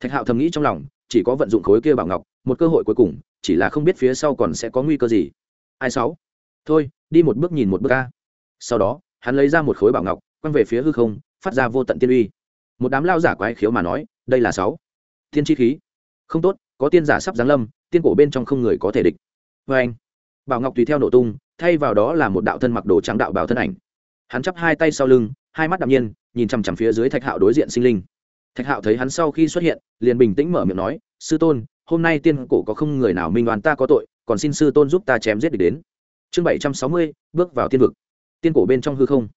Thạch hạo thầm nghĩ trong lòng, chỉ có vận dụng khối kia bảo ngọc, một cơ hội cuối cùng chỉ là không biết phía sau còn sẽ có nguy cơ gì. Ai sáu? Thôi, đi một bước nhìn một bước ca sau đó, hắn lấy ra một khối bảo ngọc, quăng về phía hư không, phát ra vô tận tiên uy. Một đám lao giả quái khiếu mà nói, đây là sáu. Thiên chi khí. Không tốt, có tiên giả sắp giáng lâm, tiên cổ bên trong không người có thể địch. Vê anh, bảo ngọc tùy theo nổ tung, thay vào đó là một đạo thân mặc đồ trắng đạo bảo thân ảnh. Hắn chắp hai tay sau lưng, hai mắt đạm nhiên, nhìn chằm chằm phía dưới thạch hạo đối diện sinh linh. Thạch hạo thấy hắn sau khi xuất hiện, liền bình tĩnh mở miệng nói, sư tôn hôm nay tiên cổ có không người nào minh đoán ta có tội, còn xin sư tôn giúp ta chém giết địch đến. Chương bảy trăm sáu mươi, bước vào tiên vực. Tiên cổ bên trong hư không.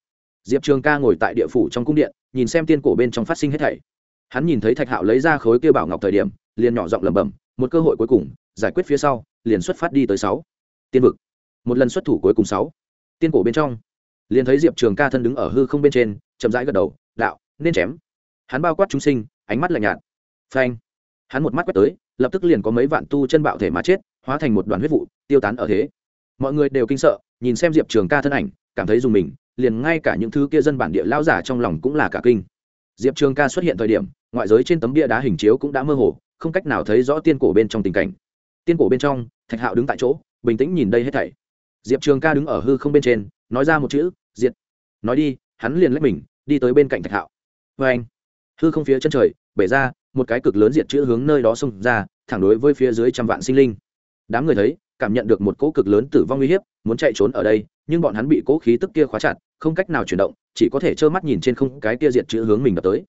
Diệp trường ca ngồi tại địa phủ trong cung điện, nhìn xem tiên cổ bên trong phát sinh hết thảy. Hắn nhìn thấy thạch hạo lấy ra khối kia bảo ngọc thời điểm, liền nhỏ giọng lẩm bẩm, một cơ hội cuối cùng, giải quyết phía sau, liền xuất phát đi tới sáu. Tiên vực. Một lần xuất thủ cuối cùng sáu. Tiên cổ bên trong. Liền thấy diệp trường ca thân đứng ở hư không bên trên, chậm rãi gật đầu, đạo, nên chém. Hắn bao quát chúng sinh, ánh mắt lạnh nhạt. Phanh hắn một mắt quét tới, lập tức liền có mấy vạn tu chân bạo thể mà chết, hóa thành một đoàn huyết vụ, tiêu tán ở thế. Mọi người đều kinh sợ, nhìn xem diệp trường ca thân ảnh, cảm thấy dùng mình, liền ngay cả những thứ kia dân bản địa lao giả trong lòng cũng là cả kinh. Diệp trường ca xuất hiện thời điểm, ngoại giới trên tấm bia đá hình chiếu cũng đã mơ hồ, không cách nào thấy rõ tiên cổ bên trong tình cảnh. Tiên cổ bên trong, thạch hạo đứng tại chỗ, bình tĩnh nhìn đây hết thảy. Diệp trường ca đứng ở hư không bên trên, nói ra một chữ, diệt. Nói đi, hắn liền lách mình, đi tới bên cạnh thạch hạo. Vê anh hư không phía chân trời, bể ra một cái cực lớn diệt chữ hướng nơi đó xông ra, thẳng đối với phía dưới trăm vạn sinh linh. Đám người thấy, cảm nhận được một cỗ cực lớn tử vong uy hiếp, muốn chạy trốn ở đây, nhưng bọn hắn bị cỗ khí tức kia khóa chặt, không cách nào chuyển động, chỉ có thể trơ mắt nhìn trên không cái kia diệt chữ hướng mình đập tới.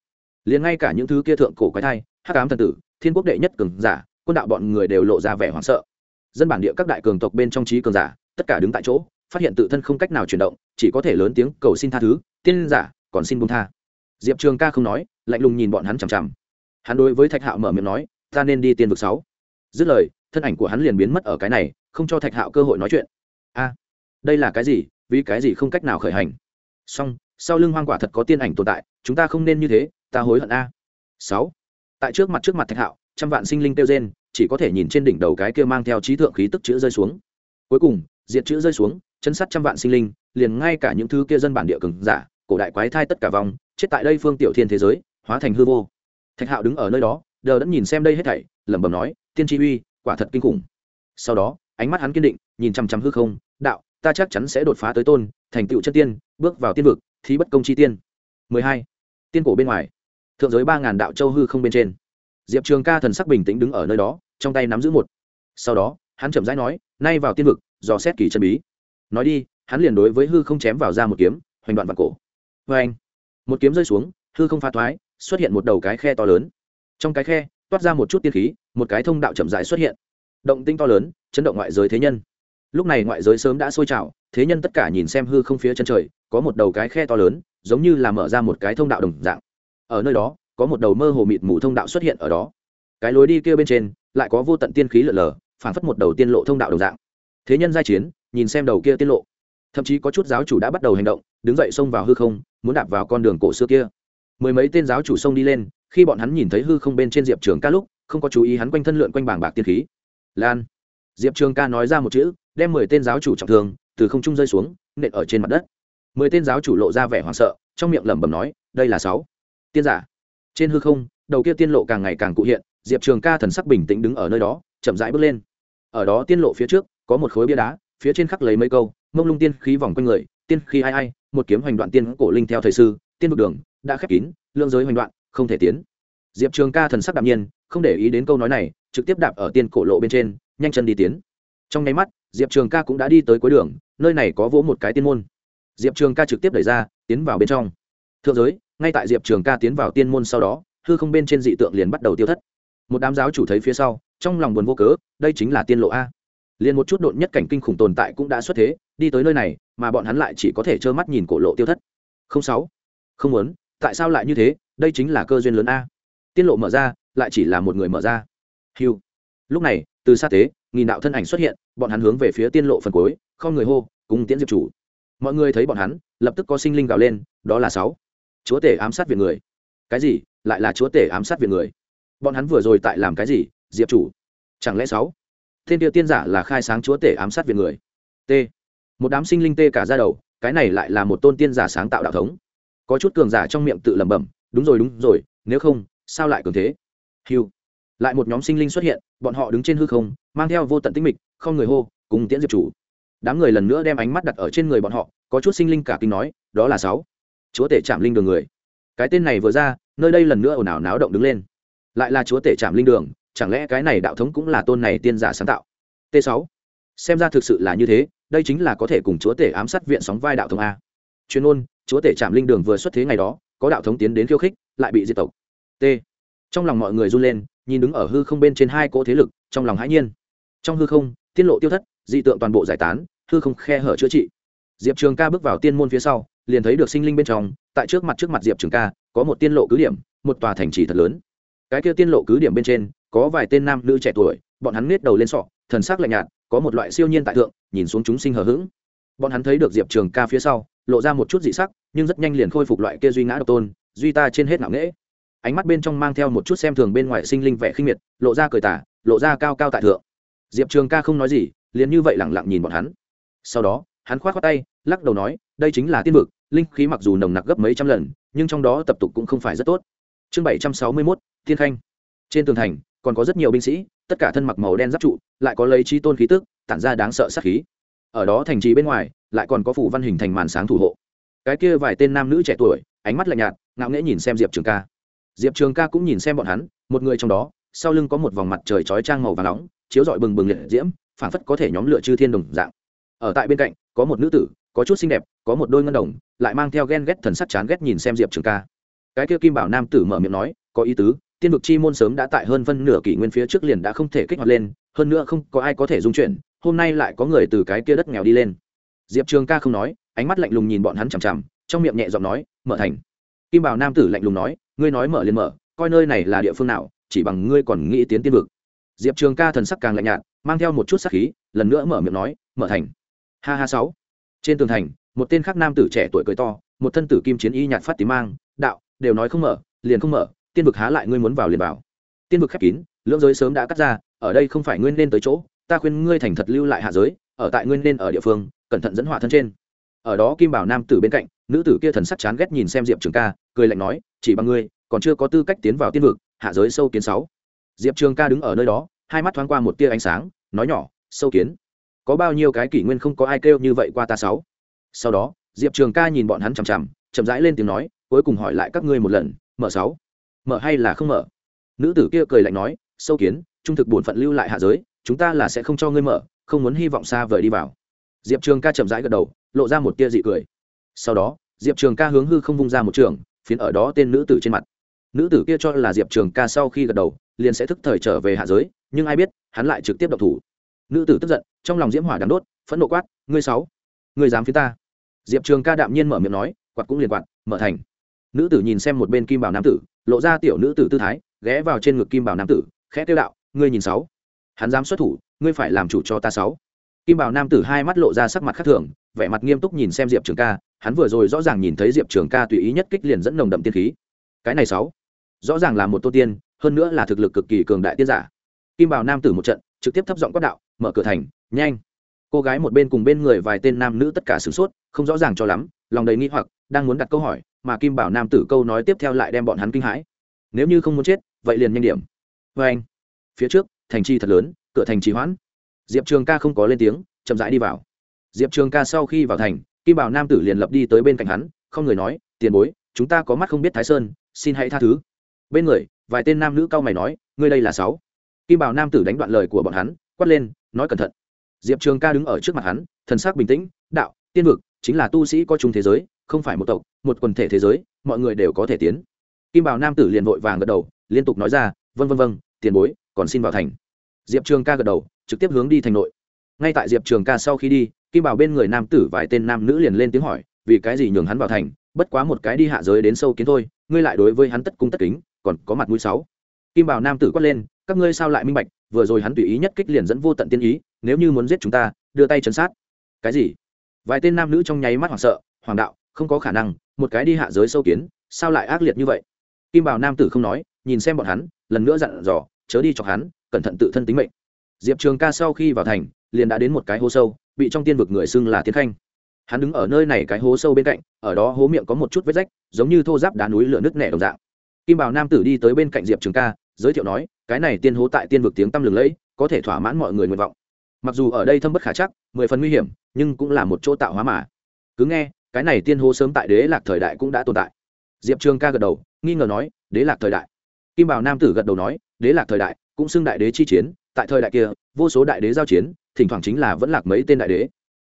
Liền ngay cả những thứ kia thượng cổ quái thai, hắc ám thần tử, thiên quốc đệ nhất cường giả, quân đạo bọn người đều lộ ra vẻ hoảng sợ. Dân bản địa các đại cường tộc bên trong trí cường giả, tất cả đứng tại chỗ, phát hiện tự thân không cách nào chuyển động, chỉ có thể lớn tiếng cầu xin tha thứ, tiên giả, còn xin buông tha. Diệp trường ca không nói, lạnh lùng nhìn bọn hắn chằm chằm hắn đối với thạch hạo mở miệng nói, ta nên đi tiên vực sáu. Dứt lời, thân ảnh của hắn liền biến mất ở cái này, không cho thạch hạo cơ hội nói chuyện. A, đây là cái gì? Vì cái gì không cách nào khởi hành? Song sau lưng hoang quả thật có tiên ảnh tồn tại, chúng ta không nên như thế, ta hối hận a. Sáu. Tại trước mặt trước mặt thạch hạo, trăm vạn sinh linh tiêu gen chỉ có thể nhìn trên đỉnh đầu cái kia mang theo trí thượng khí tức chữ rơi xuống. Cuối cùng, diệt chữ rơi xuống, chân sắt trăm vạn sinh linh, liền ngay cả những thứ kia dân bản địa cường giả, cổ đại quái thai tất cả vòng chết tại đây phương tiểu thiên thế giới, hóa thành hư vô thạch hạo đứng ở nơi đó, đờ đẫn nhìn xem đây hết thảy, lẩm bẩm nói, tiên tri uy, quả thật kinh khủng. Sau đó, ánh mắt hắn kiên định, nhìn chăm chăm hư không, đạo, ta chắc chắn sẽ đột phá tới tôn, thành tựu chất tiên, bước vào tiên vực thí bất công chi tiên. 12. tiên cổ bên ngoài. Thượng giới ba ngàn đạo châu hư không bên trên. Diệp trường ca thần sắc bình tĩnh đứng ở nơi đó, trong tay nắm giữ một. Sau đó, hắn chậm rãi nói, nay vào tiên vực, dò xét kỳ chân bí. Nói đi, hắn liền đối với hư không chém vào ra một kiếm, hoành đoạn vạn cổ. Vê anh một kiếm rơi xuống, hư không pha thoái xuất hiện một đầu cái khe to lớn. Trong cái khe, toát ra một chút tiên khí, một cái thông đạo chậm dài xuất hiện. Động tinh to lớn, chấn động ngoại giới thế nhân. Lúc này ngoại giới sớm đã sôi trào, thế nhân tất cả nhìn xem hư không phía chân trời, có một đầu cái khe to lớn, giống như là mở ra một cái thông đạo đồng dạng. Ở nơi đó, có một đầu mơ hồ mịt mù thông đạo xuất hiện ở đó. Cái lối đi kia bên trên, lại có vô tận tiên khí lở lở phản phất một đầu tiên lộ thông đạo đồng dạng. Thế nhân giai chiến, nhìn xem đầu kia tiên lộ. Thậm chí có chút giáo chủ đã bắt đầu hành động, đứng dậy xông vào hư không, muốn đạp vào con đường cổ xưa kia mười mấy tên giáo chủ xông đi lên, khi bọn hắn nhìn thấy hư không bên trên diệp trường ca lúc, không có chú ý hắn quanh thân lượn quanh bảng bạc tiên khí. Lan, diệp trường ca nói ra một chữ, đem mười tên giáo chủ trọng thương, từ không trung rơi xuống, nện ở trên mặt đất. Mười tên giáo chủ lộ ra vẻ hoảng sợ, trong miệng lẩm bẩm nói, đây là sáu tiên giả. Trên hư không, đầu kia tiên lộ càng ngày càng cụ hiện, diệp trường ca thần sắc bình tĩnh đứng ở nơi đó, chậm rãi bước lên. Ở đó tiên lộ phía trước, có một khối bia đá, phía trên khắc lấy mấy câu, mông lung tiên khí vòng quanh người, tiên khí ai ai, một kiếm hoành đoạn tiên cổ linh theo thời sư, tiên vực đường đã khép kín lương giới hoành đoạn, không thể tiến. Diệp trường ca thần sắc đạm nhiên, không để ý đến câu nói này, trực tiếp đạp ở tiên cổ lộ bên trên, nhanh chân đi tiến. Trong nháy mắt, diệp trường ca cũng đã đi tới cuối đường, nơi này có vỗ một cái tiên môn. Diệp trường ca trực tiếp đẩy ra, tiến vào bên trong. Thượng giới, ngay tại diệp trường ca tiến vào tiên môn sau đó, hư không bên trên dị tượng liền bắt đầu tiêu thất. Một đám giáo chủ thấy phía sau, trong lòng buồn vô cớ, đây chính là tiên lộ a. Liền một chút độn nhất cảnh kinh khủng tồn tại cũng đã xuất thế, đi tới nơi này, mà bọn hắn lại chỉ có thể trơ mắt nhìn cổ lộ tiêu thất. Không sáu. Không muốn tại sao lại như thế? Đây chính là cơ duyên lớn a. Tiên lộ mở ra, lại chỉ là một người mở ra. Hiu lúc này, từ xa tế nghìn đạo thân ảnh xuất hiện, bọn hắn hướng về phía tiên lộ phần cuối, không người hô, cùng tiễn diệp chủ. Mọi người thấy bọn hắn, lập tức có sinh linh gào lên, đó là sáu. Chúa tể ám sát việc người. Cái gì? Lại là chúa tể ám sát việc người. Bọn hắn vừa rồi tại làm cái gì, diệp chủ? Chẳng lẽ sáu? Thiên tiêu tiên giả là khai sáng chúa tể ám sát việc người. T. Một đám sinh linh tê cả ra đầu, cái này lại là một tôn tiên giả sáng tạo đạo thống có chút cường giả trong miệng tự lẩm bẩm, đúng rồi đúng rồi, nếu không, sao lại cường thế? Hiu lại một nhóm sinh linh xuất hiện, bọn họ đứng trên hư không, mang theo vô tận tinh mịch, không người hô, cùng tiễn diệp chủ. Đám người lần nữa đem ánh mắt đặt ở trên người bọn họ, có chút sinh linh cả kinh nói, đó là sáu. Chúa tể chạm linh đường người. Cái tên này vừa ra, nơi đây lần nữa ồn ào náo động đứng lên. Lại là chúa tể chạm linh đường, chẳng lẽ cái này đạo thống cũng là tôn này tiên giả sáng tạo? T 6 xem ra thực sự là như thế, đây chính là có thể cùng chúa tể ám sát viện sóng vai đạo thống a. Chuyên ôn chúa tể trạm linh đường vừa xuất thế ngày đó, có đạo thống tiến đến khiêu khích, lại bị diệt tộc. T. Trong lòng mọi người run lên, nhìn đứng ở hư không bên trên hai cỗ thế lực, trong lòng hãi nhiên. Trong hư không, tiên lộ tiêu thất, dị tượng toàn bộ giải tán, hư không khe hở chữa trị. Diệp trường ca bước vào tiên môn phía sau, liền thấy được sinh linh bên trong, tại trước mặt trước mặt diệp trường ca, có một tiên lộ cứ điểm, một tòa thành trì thật lớn. Cái kia tiên lộ cứ điểm bên trên, có vài tên nam nữ trẻ tuổi, bọn hắn nết đầu lên sọ, thần sắc lạnh nhạt, có một loại siêu nhiên tại thượng, nhìn xuống chúng sinh hờ hững bọn hắn thấy được diệp trường ca phía sau, lộ ra một chút dị sắc, nhưng rất nhanh liền khôi phục loại kia duy ngã độc tôn, duy ta trên hết ngạo nghễ. Ánh mắt bên trong mang theo một chút xem thường bên ngoài sinh linh vẻ khinh miệt, lộ ra cười tả lộ ra cao cao tại thượng. Diệp trường ca không nói gì, liền như vậy lẳng lặng nhìn bọn hắn. Sau đó, hắn k h o á t khoác tay, lắc đầu nói, đây chính là tiên vực, linh khí mặc dù nồng nặc gấp mấy trăm lần, nhưng trong đó tập tục cũng không phải rất tốt. Chương bảy trăm sáu mươi mốt, thiên khanh. Trên tường thành, còn có rất nhiều binh sĩ, tất cả thân mặc màu đen giáp trụ, lại có lấy trí tôn khí tức, tản ra đáng sợ sát khí ở đó thành trì bên ngoài, lại còn có phủ văn hình thành màn sáng thủ hộ. Cái kia vài tên nam nữ trẻ tuổi, ánh mắt lạnh nhạt, ngạo nghễ nhìn xem diệp trường ca. Diệp trường ca cũng nhìn xem bọn hắn, một người trong đó, sau lưng có một vòng mặt trời chói trang màu và nóng, chiếu rọi bừng bừng liệt diễm phản phất có thể nhóm lửa chư thiên đồng dạng. Ở tại bên cạnh, có một nữ tử, có chút xinh đẹp, có một đôi ngân đồng, lại mang theo ghen ghét thần sắc chán ghét nhìn xem diệp trường ca. Cái kia kim bảo nam tử mở miệng nói, có ý tứ, tiên vực chi môn sớm đã tại hơn phân nửa kỷ nguyên phía trước liền đã không thể kích hoạt lên, hơn nữa không có ai có thể dung chuyển hôm nay lại có người từ cái kia đất nghèo đi lên. Diệp trường ca không nói, ánh mắt lạnh lùng nhìn bọn hắn chằm chằm, trong miệng nhẹ giọng nói, mở thành. Kim bảo nam tử lạnh lùng nói, ngươi nói mở liền mở, coi nơi này là địa phương nào, chỉ bằng ngươi còn nghĩ tiến tiên vực. Diệp trường ca thần sắc càng lạnh nhạt, mang theo một chút sắc khí, lần nữa mở miệng nói, mở thành. Ha ha sáu. Trên tường thành, một tên khác nam tử trẻ tuổi cười to, một thân tử kim chiến y nhạt phát tím mang, đạo, đều nói không mở, liền không mở, tiên vực há lại ngươi muốn vào liền vào. Tiên vực khép kín, lưỡng giới sớm đã cắt ra, ở đây không phải ngươi nên tới chỗ ta khuyên ngươi thành thật lưu lại hạ giới, ở tại ngươi nên ở địa phương, cẩn thận dẫn hỏa thân trên. Ở đó kim bảo nam tử bên cạnh, nữ tử kia thần sắc chán ghét nhìn xem diệp trường ca, cười lạnh nói, chỉ bằng ngươi, còn chưa có tư cách tiến vào tiên vực, hạ giới sâu kiến sáu. Diệp trường ca đứng ở nơi đó, hai mắt thoáng qua một tia ánh sáng, nói nhỏ, sâu kiến? Có bao nhiêu cái kỷ nguyên không có ai kêu như vậy qua ta sáu? Sau đó, diệp trường ca nhìn bọn hắn chằm chằm, chậm rãi lên tiếng nói, cuối cùng hỏi lại các ngươi một lần, mở sáu? Mở hay là không mở? Nữ tử kia cười lạnh nói, sâu kiến, trung thực bổn phận lưu lại hạ giới chúng ta là sẽ không cho ngươi mở, không muốn hy vọng xa vời đi vào. Diệp trường ca chậm rãi gật đầu, lộ ra một tia dị cười. Sau đó, diệp trường ca hướng hư không vung ra một trường, phiến ở đó tên nữ tử trên mặt. Nữ tử kia cho là diệp trường ca sau khi gật đầu, liền sẽ thức thời trở về hạ giới, nhưng ai biết, hắn lại trực tiếp độc thủ. Nữ tử tức giận, trong lòng diễm hỏa đắm đốt, phẫn nộ quát, ngươi sáu, ngươi dám phía ta? Diệp trường ca đạm nhiên mở miệng nói, quạt cũng liền quạt, mở thành. Nữ tử nhìn xem một bên kim bảo nam tử, lộ ra tiểu nữ tử tư thái, ghé vào trên ngực kim bảo nam tử, khẽ tiêu đạo, ngươi nhìn sáu hắn dám xuất thủ, ngươi phải làm chủ cho ta sáu. Kim bảo nam tử hai mắt lộ ra sắc mặt khác thường, vẻ mặt nghiêm túc nhìn xem diệp trường ca, hắn vừa rồi rõ ràng nhìn thấy diệp trường ca tùy ý nhất kích liền dẫn nồng đậm tiên khí. Cái này sáu, rõ ràng là một tô tiên, hơn nữa là thực lực cực kỳ cường đại tiên giả. Kim bảo nam tử một trận, trực tiếp thấp giọng quát đạo, mở cửa thành, nhanh. Cô gái một bên cùng bên người vài tên nam nữ tất cả sửng sốt, không rõ ràng cho lắm, lòng đầy nghĩ hoặc, đang muốn đặt câu hỏi, mà kim bảo nam tử câu nói tiếp theo lại đem bọn hắn kinh hãi. Nếu như không muốn chết, vậy liền nhanh điểm. Vê anh phía trước thành chi thật lớn, cửa thành trì hoãn. Diệp trường ca không có lên tiếng, chậm rãi đi vào. Diệp trường ca sau khi vào thành, kim bảo nam tử liền lập đi tới bên cạnh hắn, không người nói, tiền bối, chúng ta có mắt không biết thái sơn, xin hãy tha thứ. Bên người, vài tên nam nữ cao mày nói, ngươi đây là sáu. Kim bảo nam tử đánh đoạn lời của bọn hắn, quát lên, nói cẩn thận. Diệp trường ca đứng ở trước mặt hắn, thần sắc bình tĩnh, đạo, tiên vực, chính là tu sĩ có chung thế giới, không phải một tộc, một quần thể thế giới, mọi người đều có thể tiến. Kim bảo nam tử liền vội vàng gật đầu, liên tục nói ra vân vân vân tiền bối, còn xin vào thành diệp trường ca gật đầu, trực tiếp hướng đi thành nội. Ngay tại diệp trường ca sau khi đi, kim bảo bên người nam tử vài tên nam nữ liền lên tiếng hỏi, vì cái gì nhường hắn vào thành, bất quá một cái đi hạ giới đến sâu kiến thôi, ngươi lại đối với hắn tất cung tất kính, còn có mặt mũi sáu. Kim bảo nam tử quát lên, các ngươi sao lại minh bạch, vừa rồi hắn tùy ý nhất kích liền dẫn vô tận tiên ý, nếu như muốn giết chúng ta, đưa tay chấn sát. Cái gì? Vài tên nam nữ trong nháy mắt hoảng sợ hoàng đạo, không có khả năng, một cái đi hạ giới sâu kiến, sao lại ác liệt như vậy? Kim bảo nam tử không nói, nhìn xem bọn hắn, lần nữa dặn dò, chớ đi chọc hắn cẩn thận tự thân tính mệnh. Diệp trường ca sau khi vào thành, liền đã đến một cái hố sâu, bị trong tiên vực người xưng là tiến khanh. Hắn đứng ở nơi này cái hố sâu bên cạnh, ở đó hố miệng có một chút vết rách, giống như thô giáp đá núi lửa nứt nẻ đồng dạng. Kim bảo nam tử đi tới bên cạnh diệp trường ca, giới thiệu nói, cái này tiên hố tại tiên vực tiếng tăm lừng lẫy, có thể thỏa mãn mọi người nguyện vọng. Mặc dù ở đây thâm bất khả chắc, mười phần nguy hiểm, nhưng cũng là một chỗ tạo hóa mà. Cứ nghe, cái này tiên hố sớm tại đế lạc thời đại cũng đã tồn tại. Diệp trường ca gật đầu, nghi ngờ nói, đế lạc thời đại? Kim bảo nam tử gật đầu nói đế lạc thời đại, cũng xưng đại đế chi chiến, tại thời đại kia, vô số đại đế giao chiến, thỉnh thoảng chính là vẫn lạc mấy tên đại đế.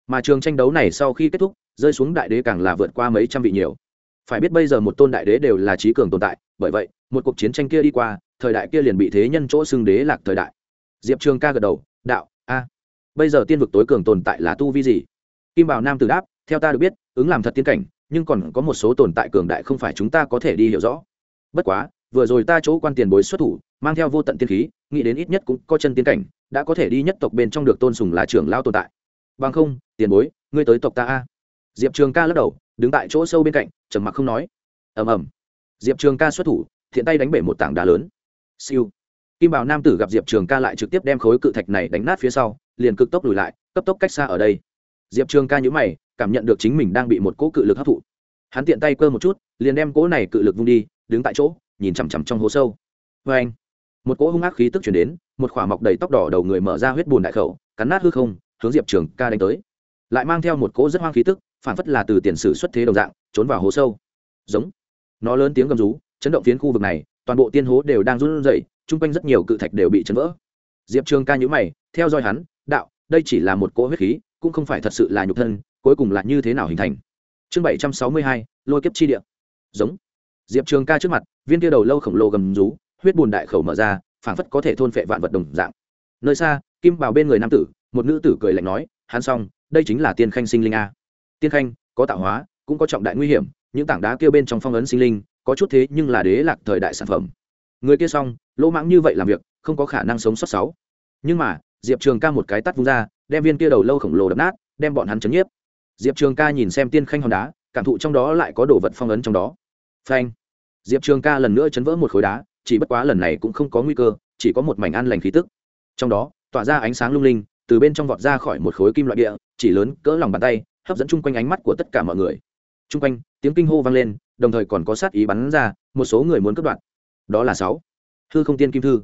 Mà trường tranh đấu này sau khi kết thúc, rơi xuống đại đế càng là vượt qua mấy trăm vị nhiều. Phải biết bây giờ một tôn đại đế đều là trí cường tồn tại, bởi vậy, một cuộc chiến tranh kia đi qua, thời đại kia liền bị thế nhân chỗ xưng đế lạc thời đại. Diệp trường ca gật đầu, đạo, a, bây giờ tiên vực tối cường tồn tại là tu vi gì? Kim bảo nam tử đáp, theo ta được biết, ứng làm thật tiên cảnh, nhưng còn có một số tồn tại cường đại không phải chúng ta có thể đi hiểu rõ. Bất quá, vừa rồi ta chỗ quan tiền bối xuất thủ mang theo vô tận tiên khí, nghĩ đến ít nhất cũng có chân tiên cảnh, đã có thể đi nhất tộc bên trong được tôn sùng là trưởng lao tồn tại. Bằng không, tiền bối, ngươi tới tộc ta a. Diệp trường ca lắc đầu, đứng tại chỗ sâu bên cạnh, trầm mặc không nói. Ầm ầm. Diệp trường ca xuất thủ, thiện tay đánh bể một tảng đá lớn. Siêu. Kim bảo nam tử gặp diệp trường ca lại trực tiếp đem khối cự thạch này đánh nát phía sau, liền cực tốc lùi lại, cấp tốc cách xa ở đây. Diệp trường ca nhữ mày, cảm nhận được chính mình đang bị một cỗ cự lực hấp thụ. Hắn tiện tay cơ một chút, liền đem cỗ này cự lực vung đi, đứng tại chỗ, nhìn chằm chằm trong hố sâu. Vê anh một cỗ hung ác khí tức chuyển đến, một khỏa mọc đầy tóc đỏ đầu người mở ra huyết bùn đại khẩu, cắn nát hư không, hướng diệp trường ca đánh tới. Lại mang theo một cỗ rất hoang khí tức, phản phất là từ tiền sử xuất thế đồng dạng, trốn vào hố sâu. Giống. Nó lớn tiếng gầm rú, chấn động phiến khu vực này, toàn bộ tiên hố đều đang run rẩy, chung quanh rất nhiều cự thạch đều bị chấn vỡ. Diệp trường ca nhữ mày, theo dõi hắn, đạo, đây chỉ là một cỗ huyết khí, cũng không phải thật sự là nhục thân, cuối cùng là như thế nào hình thành? Chương bảy trăm sáu mươi hai, lôi kiếp chi địa. Giống. Diệp trường ca trước mặt, viên tiêu đầu lâu khổng lồ gầm rú huyết bùn đại khẩu mở ra, phảng phất có thể thôn phệ vạn vật đồng dạng. Nơi xa, kim bảo bên người nam tử, một nữ tử cười lạnh nói, hắn xong, đây chính là tiên khanh sinh linh a. Tiên khanh, có tạo hóa, cũng có trọng đại nguy hiểm, những tảng đá kia bên trong phong ấn sinh linh, có chút thế nhưng là đế lạc thời đại sản phẩm. Người kia xong, lỗ mãng như vậy làm việc, không có khả năng sống sót sáu. Nhưng mà, diệp trường ca một cái tắt vung ra, đem viên kia đầu lâu khổng lồ đập nát, đem bọn hắn chấn nhiếp. Diệp trường ca nhìn xem tiên khanh hòn đá, cảm thụ trong đó lại có đồ vật phong ấn trong đó. Phanh! Diệp trường ca lần nữa chấn vỡ một khối đá chỉ bất quá lần này cũng không có nguy cơ, chỉ có một mảnh an lành khí tức. Trong đó, tỏa ra ánh sáng lung linh, từ bên trong vọt ra khỏi một khối kim loại địa, chỉ lớn cỡ lòng bàn tay, hấp dẫn chung quanh ánh mắt của tất cả mọi người. Chung quanh, tiếng kinh hô vang lên, đồng thời còn có sát ý bắn ra, một số người muốn cướp đoạt. Đó là sáu. Hư không tiên kim thư.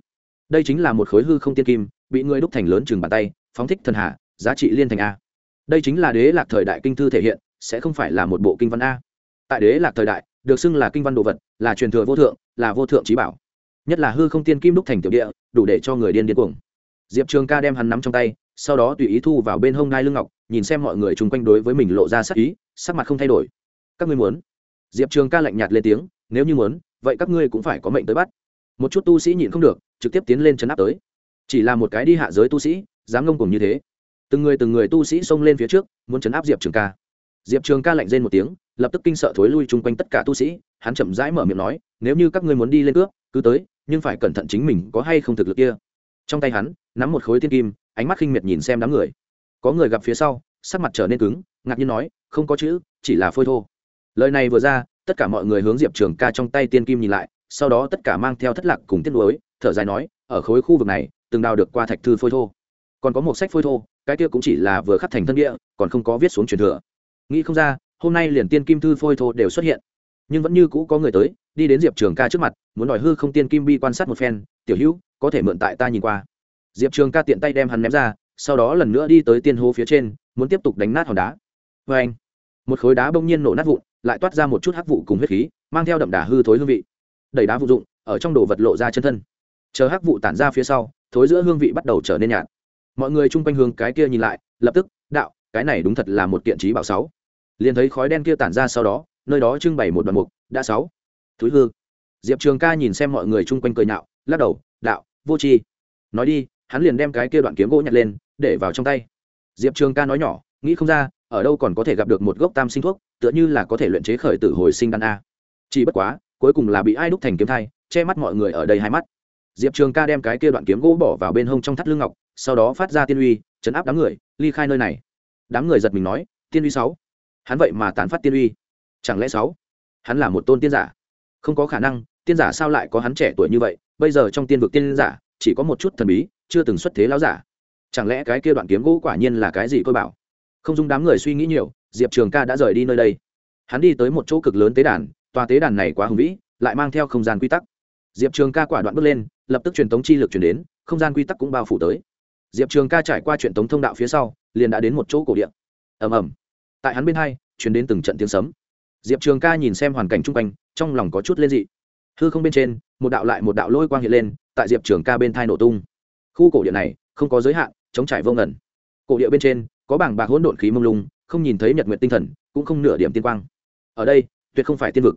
Đây chính là một khối hư không tiên kim, bị người đúc thành lớn chừng bàn tay, phóng thích thần hạ giá trị liên thành a. Đây chính là đế lạc thời đại kinh thư thể hiện, sẽ không phải là một bộ kinh văn a. Tại đế lạc thời đại, được xưng là kinh văn đồ vật, là truyền thừa vô thượng, là vô thượng trí bảo nhất là hư không tiên kim đúc thành tiểu địa, đủ để cho người điên điên cuồng. Diệp trường ca đem hắn nắm trong tay, sau đó tùy ý thu vào bên hông ngai lưng ngọc, nhìn xem mọi người chung quanh đối với mình lộ ra sắc ý, sắc mặt không thay đổi. Các ngươi muốn? Diệp trường ca lạnh nhạt lên tiếng, nếu như muốn, vậy các ngươi cũng phải có mệnh tới bắt. Một chút tu sĩ nhịn không được, trực tiếp tiến lên chấn áp tới. Chỉ là một cái đi hạ giới tu sĩ, dám ngông cùng như thế. Từng người từng người tu sĩ xông lên phía trước, muốn chấn áp diệp trường ca. Diệp trường ca lạnh rên một tiếng lập tức kinh sợ thối lui chung quanh tất cả tu sĩ, hắn chậm rãi mở miệng nói, nếu như các ngươi muốn đi lên cướp cứ tới, nhưng phải cẩn thận chính mình có hay không thực lực kia. Trong tay hắn, nắm một khối thiên kim, ánh mắt khinh miệt nhìn xem đám người. Có người gặp phía sau, sắc mặt trở nên cứng, ngạc nhiên nói, không có chữ, chỉ là phôi thô. Lời này vừa ra, tất cả mọi người hướng diệp trường ca trong tay tiên kim nhìn lại, sau đó tất cả mang theo thất lạc cùng tiết lối thở dài nói, ở khối khu vực này, từng đào được qua thạch thư phôi thô. Còn có một sách phôi thô, cái kia cũng chỉ là vừa khắc thành thân địa, còn không có viết xuống truyền thừa. Nghĩ không ra hôm nay liền tiên kim thư phôi thô đều xuất hiện. Nhưng vẫn như cũ có người tới, đi đến diệp trường ca trước mặt, muốn đòi hư không tiên kim bi quan sát một phen, tiểu hữu, có thể mượn tại ta nhìn qua. Diệp trường ca tiện tay đem hắn ném ra, sau đó lần nữa đi tới tiên hố phía trên, muốn tiếp tục đánh nát hòn đá. Vê anh, một khối đá bỗng nhiên nổ nát vụn, lại toát ra một chút hắc vụ cùng huyết khí, mang theo đậm đà hư thối hương vị. Đẩy đá vụ dụng, ở trong đồ vật lộ ra chân thân. Chờ hắc vụ tản ra phía sau, thối giữa hương vị bắt đầu trở nên nhạt. Mọi người chung quanh hướng cái kia nhìn lại, lập tức, đạo, cái này đúng thật là một kiện trí bảo sáu liền thấy khói đen kia tản ra sau đó, nơi đó trưng bày một đoạn mục, đã sáu. Thúi hư. Diệp trường ca nhìn xem mọi người chung quanh cười nhạo, lắc đầu, đạo, vô tri. Nói đi, hắn liền đem cái kia đoạn kiếm gỗ nhặt lên, để vào trong tay. Diệp trường ca nói nhỏ, nghĩ không ra, ở đâu còn có thể gặp được một gốc tam sinh thuốc, tựa như là có thể luyện chế khởi tử hồi sinh đan a. Chỉ bất quá, cuối cùng là bị ai đúc thành kiếm thai, che mắt mọi người ở đây hai mắt. Diệp trường ca đem cái kia đoạn kiếm gỗ bỏ vào bên hông trong thắt lưng ngọc, sau đó phát ra tiên uy, chấn áp đám người, ly khai nơi này. Đám người giật mình nói, tiên uy sáu hắn vậy mà tán phát tiên uy. Chẳng lẽ sáu? Hắn là một tôn tiên giả? Không có khả năng, tiên giả sao lại có hắn trẻ tuổi như vậy? Bây giờ trong tiên vực tiên giả, chỉ có một chút thần bí, chưa từng xuất thế láo giả. Chẳng lẽ cái kia đoạn kiếm gỗ quả nhiên là cái gì tôi bảo? Không dung đám người suy nghĩ nhiều, diệp trường ca đã rời đi nơi đây. Hắn đi tới một chỗ cực lớn tế đàn, tòa tế đàn này quá hùng vĩ, lại mang theo không gian quy tắc. Diệp trường ca quả đoạn bước lên, lập tức truyền tống chi lực chuyển đến, không gian quy tắc cũng bao phủ tới. Diệp trường ca trải qua truyền tống thông đạo phía sau, liền đã đến một chỗ cổ điện ầm ầm tại hắn bên hai chuyển đến từng trận tiếng sấm. Diệp trường ca nhìn xem hoàn cảnh chung quanh, trong lòng có chút lên dị. Hư không bên trên, một đạo lại một đạo lôi quang hiện lên, tại diệp trường ca bên thai nổ tung. Khu cổ điện này, không có giới hạn, chống trải vô ngẩn cổ địa bên trên, có bảng bạc hỗn độn khí mông lung, không nhìn thấy nhật nguyện tinh thần, cũng không nửa điểm tiên quang. Ở đây, tuyệt không phải tiên vực.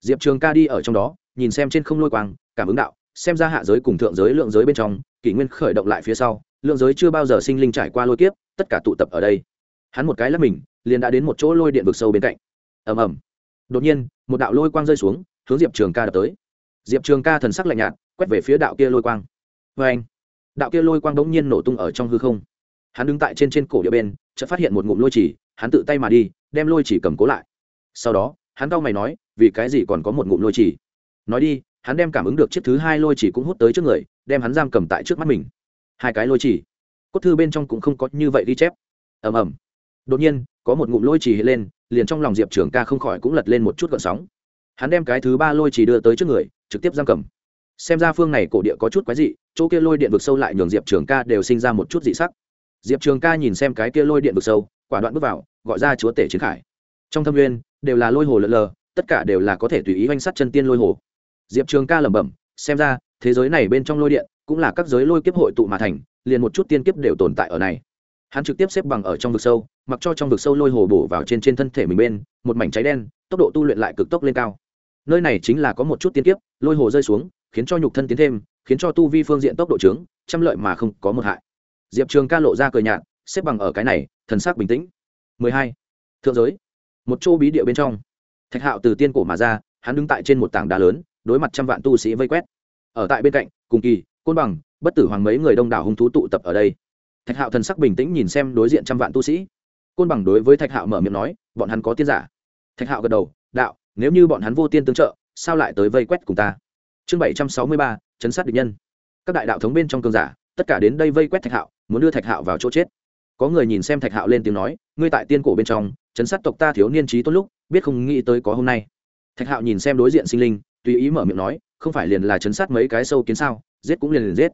Diệp trường ca đi ở trong đó, nhìn xem trên không lôi quang, cảm ứng đạo, xem ra hạ giới cùng thượng giới, lượng giới bên trong, kỷ nguyên khởi động lại phía sau, lượng giới chưa bao giờ sinh linh trải qua lôi kiếp, tất cả tụ tập ở đây hắn một cái lắp mình, liền đã đến một chỗ lôi điện vực sâu bên cạnh. Ầm ầm. Đột nhiên, một đạo lôi quang rơi xuống, hướng diệp trường ca đập tới. Diệp trường ca thần sắc lạnh nhạt, quét về phía đạo kia lôi quang. Vê anh, đạo kia lôi quang bỗng nhiên nổ tung ở trong hư không. Hắn đứng tại trên trên cổ địa bên, chợt phát hiện một ngụm lôi chỉ, hắn tự tay mà đi, đem lôi chỉ cầm cố lại. Sau đó, hắn cau mày nói, vì cái gì còn có một ngụm lôi chỉ? Nói đi, hắn đem cảm ứng được chiếc thứ hai lôi chỉ cũng hút tới trước người, đem hắn giam cầm tại trước mắt mình. Hai cái lôi chỉ. Cốt thư bên trong cũng không có như vậy ghi chép. Ầm ầm đột nhiên, có một ngụm lôi trì hiện lên, liền trong lòng diệp trường ca không khỏi cũng lật lên một chút gợn sóng. Hắn đem cái thứ ba lôi trì đưa tới trước người, trực tiếp giam cầm. Xem ra phương này cổ địa có chút quái dị, chỗ kia lôi điện vực sâu lại nhường diệp trường ca đều sinh ra một chút dị sắc. Diệp trường ca nhìn xem cái kia lôi điện vực sâu, quả đoạn bước vào, gọi ra chúa tể chiến khải. Trong thâm nguyên, đều là lôi hồ lợn lờ, tất cả đều là có thể tùy ý oanh sắt chân tiên lôi hồ. Diệp trường ca lẩm bẩm, xem ra, thế giới này bên trong lôi điện, cũng là các giới lôi kiếp hội tụ mà thành, liền một chút tiên kiếp đều tồn tại ở này hắn trực tiếp xếp bằng ở trong vực sâu, mặc cho trong vực sâu lôi hồ bổ vào trên trên thân thể mình bên, một mảnh cháy đen, tốc độ tu luyện lại cực tốc lên cao. Nơi này chính là có một chút tiên kiếp, lôi hồ rơi xuống, khiến cho nhục thân tiến thêm, khiến cho tu vi phương diện tốc độ trướng, trăm lợi mà không có một hại. Diệp trường ca lộ ra cười nhạt, xếp bằng ở cái này, thần sắc bình tĩnh. 12. thượng giới. Một chỗ bí địa bên trong. Thạch hạo từ tiên cổ mà ra, hắn đứng tại trên một tảng đá lớn, đối mặt trăm vạn tu sĩ vây quét. Ở tại bên cạnh, cùng kỳ, côn bằng, bất tử hoàng mấy người đông đảo hung thú tụ tập ở đây thạch hạo thần sắc bình tĩnh nhìn xem đối diện trăm vạn tu sĩ. Côn bằng đối với thạch hạo mở miệng nói, bọn hắn có tiên giả. Thạch hạo gật đầu, đạo, nếu như bọn hắn vô tiên tương trợ, sao lại tới vây quét cùng ta? Chương bảy trăm sáu mươi ba, chấn sát địch nhân. Các đại đạo thống bên trong cơn giả, tất cả đến đây vây quét thạch hạo, muốn đưa thạch hạo vào chỗ chết. Có người nhìn xem thạch hạo lên tiếng nói, ngươi tại tiên cổ bên trong, chấn sát tộc ta thiếu niên trí tốt lúc, biết không nghĩ tới có hôm nay. Thạch hạo nhìn xem đối diện sinh linh, tùy ý mở miệng nói, không phải liền là chấn sát mấy cái sâu kiến sao, giết cũng liền liền giết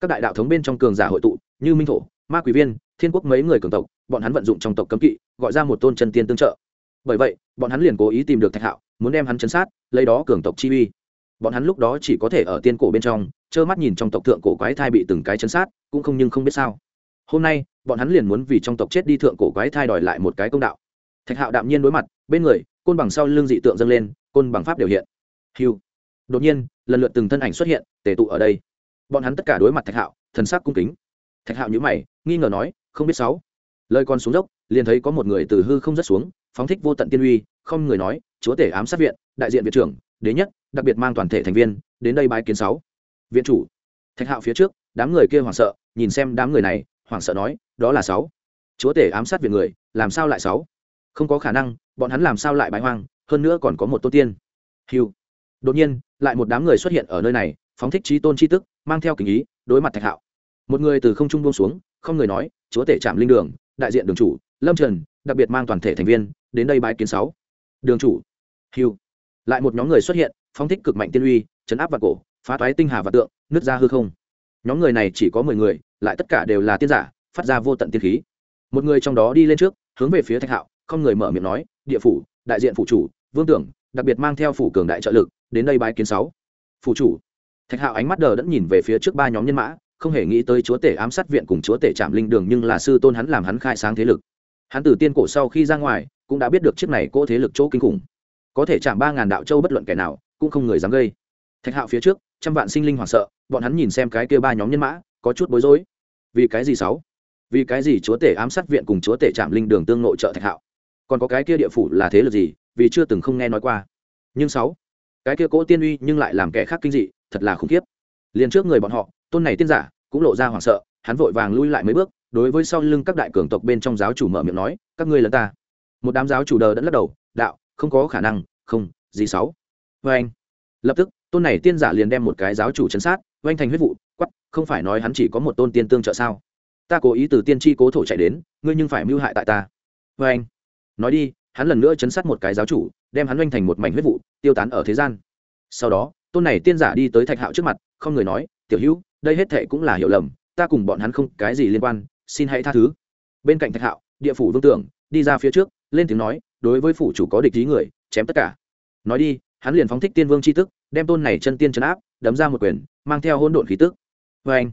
các đại đạo thống bên trong cường giả hội tụ, như minh thổ, ma quỷ viên, thiên quốc mấy người cường tộc, bọn hắn vận dụng trong tộc cấm kỵ, gọi ra một tôn chân tiên tương trợ. Bởi vậy, bọn hắn liền cố ý tìm được thạch hạo, muốn đem hắn chấn sát, lấy đó cường tộc chi uy. Bọn hắn lúc đó chỉ có thể ở tiên cổ bên trong, trơ mắt nhìn trong tộc thượng cổ quái thai bị từng cái chấn sát, cũng không nhưng không biết sao. Hôm nay, bọn hắn liền muốn vì trong tộc chết đi thượng cổ quái thai đòi lại một cái công đạo. Thạch hạo đạm nhiên đối mặt, bên người, côn bằng sau lưng dị tượng dâng lên, côn bằng pháp đều hiện. Hiu đột nhiên, lần lượt từng thân ảnh xuất hiện, tề tụ ở đây bọn hắn tất cả đối mặt thạch hạo, thần sắc cung kính. Thạch hạo nhữ mày, nghi ngờ nói, không biết sáu. Lời còn xuống dốc, liền thấy có một người từ hư không rất xuống, phóng thích vô tận tiên uy, không người nói, chúa tể ám sát viện, đại diện viện trưởng, đế nhất, đặc biệt mang toàn thể thành viên, đến đây bái kiến sáu. Viện chủ. Thạch hạo phía trước, đám người kia hoảng sợ, nhìn xem đám người này, hoảng sợ nói, đó là sáu. Chúa tể ám sát viện người, làm sao lại sáu? Không có khả năng, bọn hắn làm sao lại bái hoang, hơn nữa còn có một tô tiên. Hiu đột nhiên, lại một đám người xuất hiện ở nơi này phóng thích trí tôn chi tức, mang theo kính ý, đối mặt thạch hạo. Một người từ không trung buông xuống, không người nói, chúa tể trạm linh đường, đại diện đường chủ, lâm trần, đặc biệt mang toàn thể thành viên, đến đây bãi kiến sáu. Đường chủ. Hiu lại một nhóm người xuất hiện, phóng thích cực mạnh tiên uy, chấn áp vào cổ, phá toái tinh hà và tượng, nứt ra hư không. Nhóm người này chỉ có mười người, lại tất cả đều là tiên giả, phát ra vô tận tiên khí. Một người trong đó đi lên trước, hướng về phía thạch hạo, không người mở miệng nói, địa phủ, đại diện phủ chủ, vương tưởng, đặc biệt mang theo phủ cường đại trợ lực, đến đây bái kiến sáu. Phủ chủ thạch hạo ánh mắt đờ đẫn nhìn về phía trước ba nhóm nhân mã, không hề nghĩ tới chúa tể ám sát viện cùng chúa tể trạm linh đường nhưng là sư tôn hắn làm hắn khai sáng thế lực. Hắn từ tiên cổ sau khi ra ngoài, cũng đã biết được chiếc này cỗ thế lực chỗ kinh khủng. Có thể chạm ba ngàn đạo châu bất luận kẻ nào, cũng không người dám gây. Thạch hạo phía trước, trăm vạn sinh linh hoảng sợ, bọn hắn nhìn xem cái kia ba nhóm nhân mã, có chút bối rối. Vì cái gì sáu? Vì cái gì chúa tể ám sát viện cùng chúa tể trạm linh đường tương nội trợ thạch hạo? Còn có cái kia địa phủ là thế lực gì, vì chưa từng không nghe nói qua. Nhưng sáu? Cái kia cỗ tiên uy nhưng lại làm kẻ khác kinh dị thật là khủng khiếp. Liền trước người bọn họ, tôn này tiên giả cũng lộ ra hoảng sợ, hắn vội vàng lui lại mấy bước, đối với sau lưng các đại cường tộc bên trong giáo chủ mở miệng nói, các ngươi là ta. Một đám giáo chủ đờ đẫn lắc đầu, đạo, không có khả năng, không, gì sáu? Vê anh. Lập tức, tôn này tiên giả liền đem một cái giáo chủ chấn sát oanh thành huyết vụ quắp không phải nói hắn chỉ có một tôn tiên tương trợ sao? Ta cố ý từ tiên tri cố thổ chạy đến, ngươi nhưng phải mưu hại tại ta. Vê anh. Nói đi, hắn lần nữa chấn sát một cái giáo chủ, đem hắn oanh thành một mảnh huyết vụ, tiêu tán ở thế gian. Sau đó tôn này tiên giả đi tới thạch hạo trước mặt, không người nói, tiểu hữu, đây hết thệ cũng là hiểu lầm, ta cùng bọn hắn không cái gì liên quan, xin hãy tha thứ. Bên cạnh thạch hạo, địa phủ vương tưởng đi ra phía trước, lên tiếng nói, đối với phủ chủ có địch ý người, chém tất cả. Nói đi, hắn liền phóng thích tiên vương c h i tức, đem tôn này chân tiên chấn áp, đấm ra một quyền, mang theo hôn độn khí tức. Vê anh,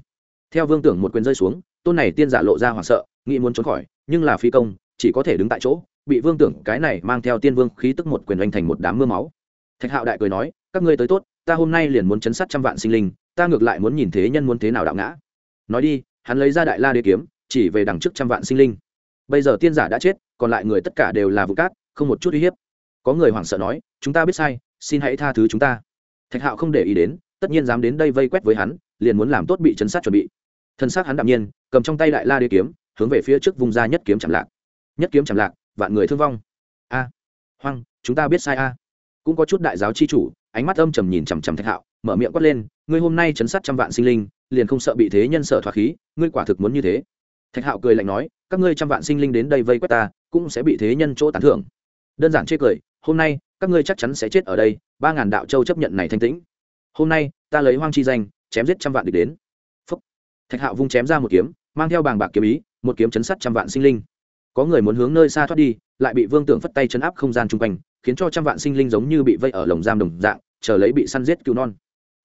theo vương tưởng một quyền rơi xuống, tôn này tiên giả lộ ra hoảng sợ, nghĩ muốn trốn khỏi, nhưng là phi công, chỉ có thể đứng tại chỗ, bị vương tưởng cái này mang theo tiên vương khí tức một quyền oanh thành một đám mưa máu. Thạch hạo đại cười nói, các ngươi tới tốt ta hôm nay liền muốn chấn sát trăm vạn sinh linh ta ngược lại muốn nhìn thế nhân muốn thế nào đạo ngã. Nói đi hắn lấy ra đại la đế kiếm chỉ về đằng trước trăm vạn sinh linh. Bây giờ tiên giả đã chết còn lại người tất cả đều là vụ cát không một chút uy hiếp. Có người hoảng sợ nói chúng ta biết sai xin hãy tha thứ chúng ta. Thạch hạo không để ý đến tất nhiên dám đến đây vây quét với hắn liền muốn làm tốt bị chấn sát chuẩn bị. Thân xác hắn đạm nhiên cầm trong tay đại la đế kiếm hướng về phía trước vùng ra nhất kiếm chạm lạc. Nhất kiếm chạm lạc vạn người thương vong. A à, hoang chúng ta biết sai a. Cũng có chút đại giáo chi chủ ánh mắt âm trầm nhìn chằm chằm thạch hạo, mở miệng quát lên, ngươi hôm nay chấn sát trăm vạn sinh linh, liền không sợ bị thế nhân sở thoát khí, ngươi quả thực muốn như thế. Thạch hạo cười lạnh nói, các ngươi trăm vạn sinh linh đến đây vây quét ta, cũng sẽ bị thế nhân chỗ tán thưởng. Đơn giản chê cười, hôm nay, các ngươi chắc chắn sẽ chết ở đây, ba ngàn đạo châu chấp nhận này thanh tĩnh. Hôm nay, ta lấy hoang chi danh, chém giết trăm vạn địch đến. Phúc. thạch hạo vung chém ra một kiếm, mang theo bàng bạc kiếm ý, một kiếm chấn sát trăm vạn sinh linh. Có người muốn hướng nơi xa thoát đi, lại bị vương tưởng phất tay chấn áp không gian chung quanh, khiến cho trăm vạn sinh linh giống như bị vây ở lồng giam đồng dạng chờ lấy bị săn giết cứu non.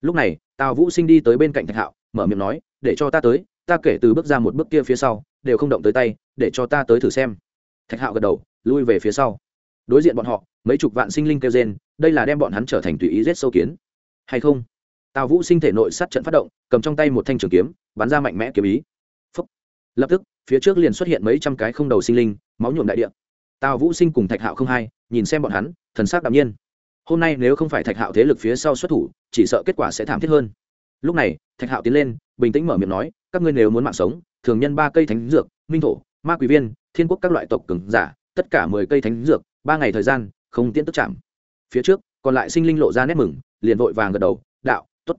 Lúc này, tào vũ sinh đi tới bên cạnh thạch hạo, mở miệng nói, để cho ta tới, ta kể từ bước ra một bước kia phía sau, đều không động tới tay, để cho ta tới thử xem. Thạch hạo gật đầu, lui về phía sau. Đối diện bọn họ, mấy chục vạn sinh linh kêu gen đây là đem bọn hắn trở thành tùy ý giết sâu kiến. Hay không? Tào vũ sinh thể nội sát trận phát động, cầm trong tay một thanh trường kiếm, bắn ra mạnh mẽ kiếm ý. Phúc. lập tức, phía trước liền xuất hiện mấy trăm cái không đầu sinh linh, máu nhuộm đại địa. Tào vũ sinh cùng thạch hạo không hai nhìn xem bọn hắn, thần sắc đạm nhiên hôm nay nếu không phải thạch hạo thế lực phía sau xuất thủ, chỉ sợ kết quả sẽ thảm thiết hơn. Lúc này, thạch hạo tiến lên, bình tĩnh mở miệng nói, các ngươi nếu muốn mạng sống, thường nhân ba cây thánh dược, minh thổ, ma quỷ viên, thiên quốc các loại tộc cường giả, tất cả mười cây thánh dược, ba ngày thời gian, không tiễn tức chạm. Phía trước, còn lại sinh linh lộ ra nét mừng, liền vội vàng gật đầu, đạo t ố t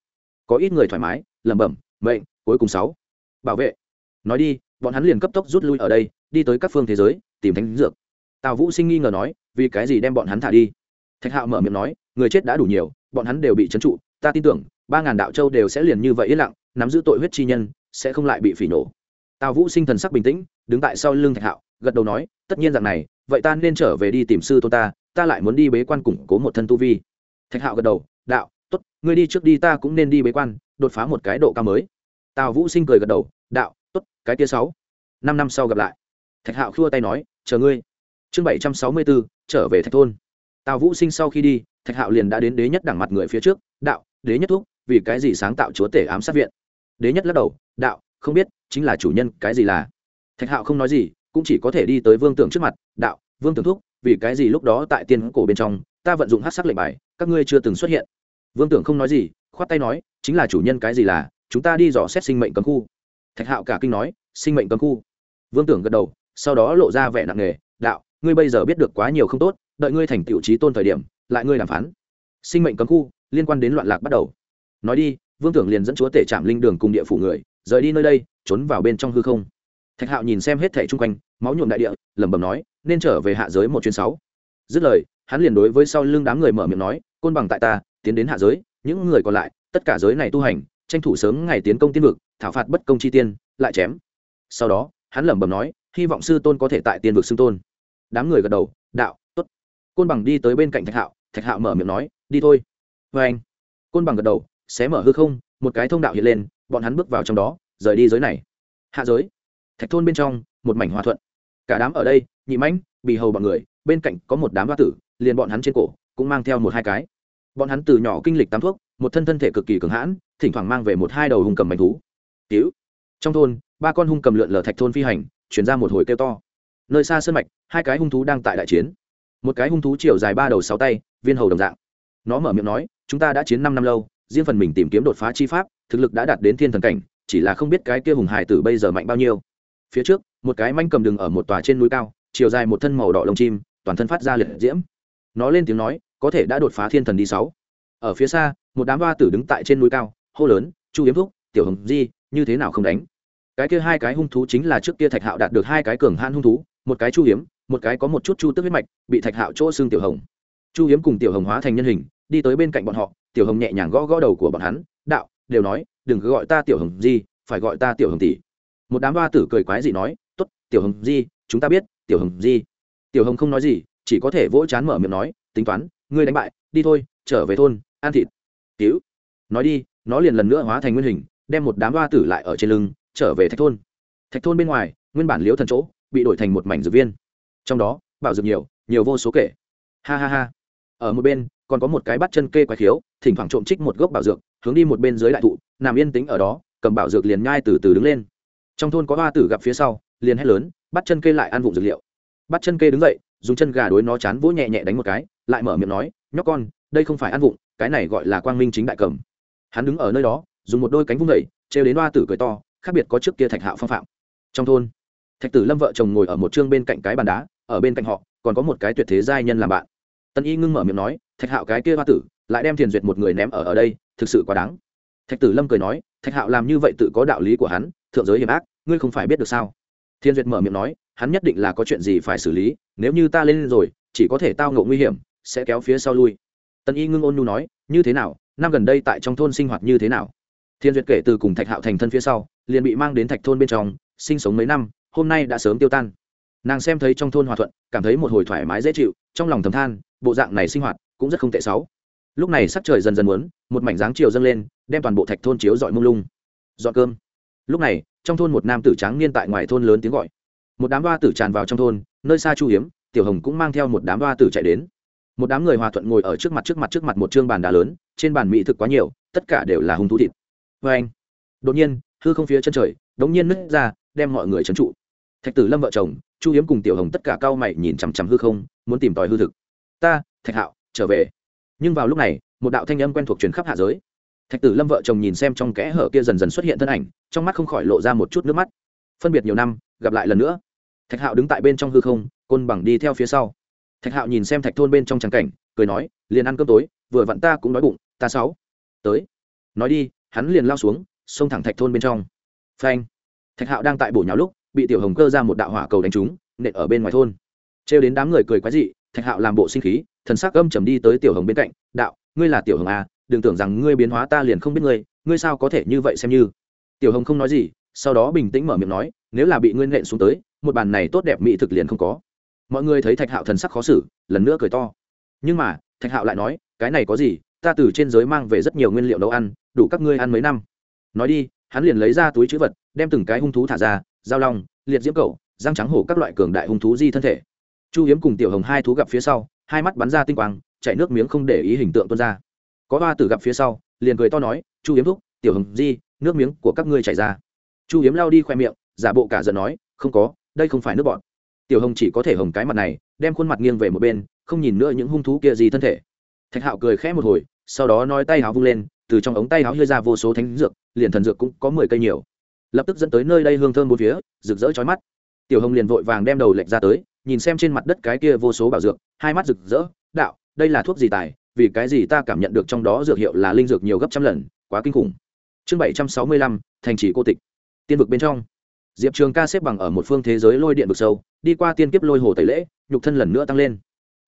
có ít người thoải mái, lẩm bẩm, mệnh, cuối cùng sáu. Bảo vệ. Nói đi, bọn hắn liền cấp tốc rút lui ở đây, đi tới các phương thế giới, tìm thánh dược. Tào vũ sinh nghi ngờ nói, vì cái gì đem bọn hắn thả đi? Thạch hạo mở miệng nói, người chết đã đủ nhiều, bọn hắn đều bị trấn trụ, ta tin tưởng, ba ngàn đạo châu đều sẽ liền như vậy yên lặng, nắm giữ tội huyết chi nhân, sẽ không lại bị phỉ nổ. Tào vũ sinh thần sắc bình tĩnh, đứng tại sau lưng thạch hạo, gật đầu nói, tất nhiên rằng này, vậy ta nên trở về đi tìm sư tôn ta ta lại muốn đi bế quan củng cố một thân tu vi. Thạch hạo gật đầu, đạo t ố t ngươi đi trước đi, ta cũng nên đi bế quan, đột phá một cái độ cao mới. Tào vũ sinh cười gật đầu, đạo t ố t cái tia sáu, năm năm sau gặp lại. Thạch hạo khua tay nói, chờ ngươi. Chương bảy trăm sáu mươi bốn, trở về thạch thôn tào vũ sinh sau khi đi, thạch hạo liền đã đến đế nhất đẳng mặt người phía trước, đạo, đế nhất thúc, vì cái gì sáng tạo chúa tể ám sát viện? Đế nhất lắc đầu, đạo, không biết, chính là chủ nhân, cái gì là? Thạch hạo không nói gì, cũng chỉ có thể đi tới vương tưởng trước mặt, đạo, vương tưởng thúc, vì cái gì lúc đó tại tiên cổ bên trong, ta vận dụng hát sắc lệnh bài, các ngươi chưa từng xuất hiện? Vương tưởng không nói gì, khoát tay nói, chính là chủ nhân, cái gì là? Chúng ta đi dò xét sinh mệnh cấm khu. Thạch hạo cả kinh nói, sinh mệnh cấm khu? Vương tưởng gật đầu, sau đó lộ ra vẻ nặng nề, đạo, ngươi bây giờ biết được quá nhiều không tốt đợi ngươi thành tiểu trí tôn thời điểm, lại ngươi đàm phán. Sinh mệnh cấm khu, liên quan đến loạn lạc bắt đầu. Nói đi, vương tưởng liền dẫn chúa tể trạm linh đường cùng địa phủ người, rời đi nơi đây, trốn vào bên trong hư không. Thạch hạo nhìn xem hết thẻ chung quanh, máu nhuộm đại địa, lẩm bẩm nói, nên trở về hạ giới một chuyến sáu. Dứt lời, hắn liền đối với sau lưng đám người mở miệng nói, côn bằng tại ta, tiến đến hạ giới, những người còn lại, tất cả giới này tu hành, tranh thủ sớm ngày tiến công tiên vực, thảo phạt bất công chi tiên, lại chém. Sau đó, hắn lẩm bẩm nói, hy vọng sư tôn có thể tại tiên vực xưng tôn. Đám người gật đầu, đạo côn bằng đi tới bên cạnh thạch hạo thạch hạo mở miệng nói, đi thôi. Vê anh. Côn bằng gật đầu, xé mở hư không, một cái thông đạo hiện lên, bọn hắn bước vào trong đó, rời đi giới này. Hạ giới. Thạch thôn bên trong, một mảnh hòa thuận. Cả đám ở đây, nhị mãnh bị hầu bọn người, bên cạnh có một đám hoa tử, liền bọn hắn trên cổ, cũng mang theo một hai cái. Bọn hắn từ nhỏ kinh lịch tám thuốc, một thân thân thể cực kỳ cường hãn, thỉnh thoảng mang về một hai đầu hung cầm mảnh thú. Cứu trong thôn, ba con hung cầm lượn lờ thạch thôn phi hành chuyển ra một hồi kêu to. Nơi xa sơn mạch, hai cái hung thú đang tại đại chiến một cái hung thú chiều dài ba đầu sáu tay, viên hầu đồng dạng. Nó mở miệng nói, chúng ta đã chiến năm năm lâu, riêng phần mình tìm kiếm đột phá chi pháp, thực lực đã đạt đến thiên thần cảnh, chỉ là không biết cái kia hùng hải tử bây giờ mạnh bao nhiêu. Phía trước, một cái manh cầm đường ở một tòa trên núi cao, chiều dài một thân màu đỏ lông chim, toàn thân phát ra liệt diễm. Nó lên tiếng nói, có thể đã đột phá thiên thần đi sáu. Ở phía xa, một đám hoa tử đứng tại trên núi cao, hô lớn, chu yếm thúc, tiểu hồng di, như thế nào không đánh? Cái kia hai cái hung thú chính là trước kia thạch hạo đạt được hai cái cường han hung thú, một cái chu hiếm một cái có một chút chu tức huyết mạch, bị thạch hạo chỗ xương tiểu hồng. Chu hiếm cùng tiểu hồng hóa thành nhân hình, đi tới bên cạnh bọn họ, tiểu hồng nhẹ nhàng gõ gõ đầu của bọn hắn, đạo, đều nói, đừng cứ gọi ta tiểu hồng di, phải gọi ta tiểu hồng tỷ. Một đám hoa tử cười quái dị nói t ố t tiểu hồng di, chúng ta biết, tiểu hồng di. Tiểu hồng không nói gì, chỉ có thể vỗ chán mở miệng nói, tính toán, ngươi đánh bại, đi thôi, trở về thôn, ăn thịt. Cứu. Nói đi, nó liền lần nữa hóa thành nguyên hình, đem một đám hoa tử lại ở trên lưng, trở về thạch thôn. Thạch thôn bên ngoài, nguyên bản liếu thần chỗ, bị đổi thành một mảnh dược viên trong đó, bảo dược nhiều nhiều vô số kể. Ha ha ha. Ở một bên, còn có một cái bắt chân kê quái khiếu, thỉnh thoảng trộm trích một gốc bảo dược, hướng đi một bên dưới đại thụ, nằm yên tĩnh ở đó, cầm bảo dược liền nhai từ từ đứng lên. Trong thôn có hoa tử gặp phía sau, liền hét lớn, bắt chân kê lại ăn vụng dược liệu. Bắt chân kê đứng dậy, dùng chân gà đối nó chán vỗ nhẹ nhẹ đánh một cái, lại mở miệng nói, nhóc con, đây không phải ăn vụng, cái này gọi là quang minh chính đại cầm. Hắn đứng ở nơi đó, dùng một đôi cánh vung đẩy trêu đến hoa tử cười to, khác biệt có trước kia thạch hạo phong phạm. Trong thôn, thạch tử lâm vợ chồng ngồi ở một chương bên cạnh cái bàn đá ở bên cạnh họ, còn có một cái tuyệt thế giai nhân làm bạn. Tân y ngưng mở miệng nói, thạch hạo cái kia hoa tử, lại đem thiền duyệt một người ném ở ở đây, thực sự quá đáng. Thạch tử lâm cười nói, thạch hạo làm như vậy tự có đạo lý của hắn, thượng giới hiểm ác, ngươi không phải biết được sao? Thiên duyệt mở miệng nói, hắn nhất định là có chuyện gì phải xử lý, nếu như ta lên rồi, chỉ có thể tao ngộ nguy hiểm, sẽ kéo phía sau lui. Tân y ngưng ôn nhu nói, như thế nào, năm gần đây tại trong thôn sinh hoạt như thế nào? Thiên duyệt kể từ cùng thạch hạo thành thân phía sau, liền bị mang đến thạch thôn bên trong, sinh sống mấy năm, hôm nay đã sớm tiêu tan nàng xem thấy trong thôn hòa thuận, cảm thấy một hồi thoải mái dễ chịu, trong lòng thầm than, bộ dạng này sinh hoạt cũng rất không tệ xấu. Lúc này sắc trời dần dần muốn một mảnh dáng chiều dâng lên, đem toàn bộ thạch thôn chiếu dọi mông lung. Dọn cơm. Lúc này, trong thôn một nam tử tráng niên tại ngoài thôn lớn tiếng gọi. Một đám hoa tử tràn vào trong thôn, nơi xa chu hiếm, tiểu hồng cũng mang theo một đám hoa tử chạy đến. Một đám người hòa thuận ngồi ở trước mặt trước mặt trước mặt một chương bàn đá lớn, trên bàn mỹ thực quá nhiều, tất cả đều là hung thú thịt. Vê anh, đột nhiên, hư không phía chân trời, đống nhiên nứt ra, đem mọi người trấn trụ. Thạch tử lâm vợ chồng chu hiếm cùng tiểu hồng tất cả cao mày nhìn chằm chằm hư không, muốn tìm tòi hư thực. Ta, thạch hạo, trở về. Nhưng vào lúc này, một đạo thanh âm quen thuộc truyền khắp hạ giới. Thạch tử lâm vợ chồng nhìn xem trong kẽ hở kia dần dần xuất hiện thân ảnh, trong mắt không khỏi lộ ra một chút nước mắt. Phân biệt nhiều năm, gặp lại lần nữa. Thạch hạo đứng tại bên trong hư không, côn bằng đi theo phía sau. Thạch hạo nhìn xem thạch thôn bên trong trắng cảnh, cười nói, liền ăn cơm tối, vừa vặn ta cũng nói bụng, ta sáu, tới. Nói đi, hắn liền lao xuống, xông thẳng thạch thôn bên trong. Phanh! Thạch hạo đang tại bổ nhào lúc bị tiểu hồng cơ ra một đạo hỏa cầu đánh trúng, nện ở bên ngoài thôn. Trêu đến đám người cười quái dị, thạch hạo làm bộ sinh khí, thần sắc âm trầm đi tới tiểu hồng bên cạnh, đạo, ngươi là tiểu hồng à đừng tưởng rằng ngươi biến hóa ta liền không biết ngươi ngươi sao có thể như vậy xem như? Tiểu hồng không nói gì, sau đó bình tĩnh mở miệng nói, nếu là bị ngươi nện xuống tới, một bàn này tốt đẹp mỹ thực liền không có. Mọi người thấy thạch hạo thần sắc khó xử, lần nữa cười to. Nhưng mà, thạch hạo lại nói, cái này có gì, ta từ trên giới mang về rất nhiều nguyên liệu nấu ăn, đủ các ngươi ăn mấy năm. Nói đi, hắn liền lấy ra túi chữ vật, đem từng cái hung thú thả ra giao long, liệt diễm cầu, răng trắng hổ các loại cường đại hung thú di thân thể. Chu hiếm cùng tiểu hồng hai thú gặp phía sau, hai mắt bắn ra tinh quang chạy nước miếng không để ý hình tượng tuôn ra. Có hoa tử gặp phía sau, liền cười to nói, chu hiếm thúc, tiểu hồng di, nước miếng của các ngươi chảy ra. Chu hiếm lao đi khoe miệng, giả bộ cả giận nói, không có, đây không phải nước bọn. Tiểu hồng chỉ có thể hồng cái mặt này, đem khuôn mặt nghiêng về một bên, không nhìn nữa những hung thú kia gì thân thể. Thạch hạo cười khẽ một hồi, sau đó nói tay háo vung lên, từ trong ống tay háo hơi ra vô số thánh dược, liền thần dược cũng có mười cây nhiều lập tức dẫn tới nơi đây hương thơm bốn phía, rực rỡ chói mắt. Tiểu hồng liền vội vàng đem đầu lệch ra tới, nhìn xem trên mặt đất cái kia vô số bảo dược, hai mắt rực rỡ, đạo, đây là thuốc gì tài? Vì cái gì ta cảm nhận được trong đó dược hiệu là linh dược nhiều gấp trăm lần, quá kinh khủng. Chương bảy trăm sáu mươi lăm, thành trì cô tịch. Tiên vực bên trong. Diệp trường ca xếp bằng ở một phương thế giới lôi điện vực sâu, đi qua tiên kiếp lôi hồ tẩy lễ, nhục thân lần nữa tăng lên.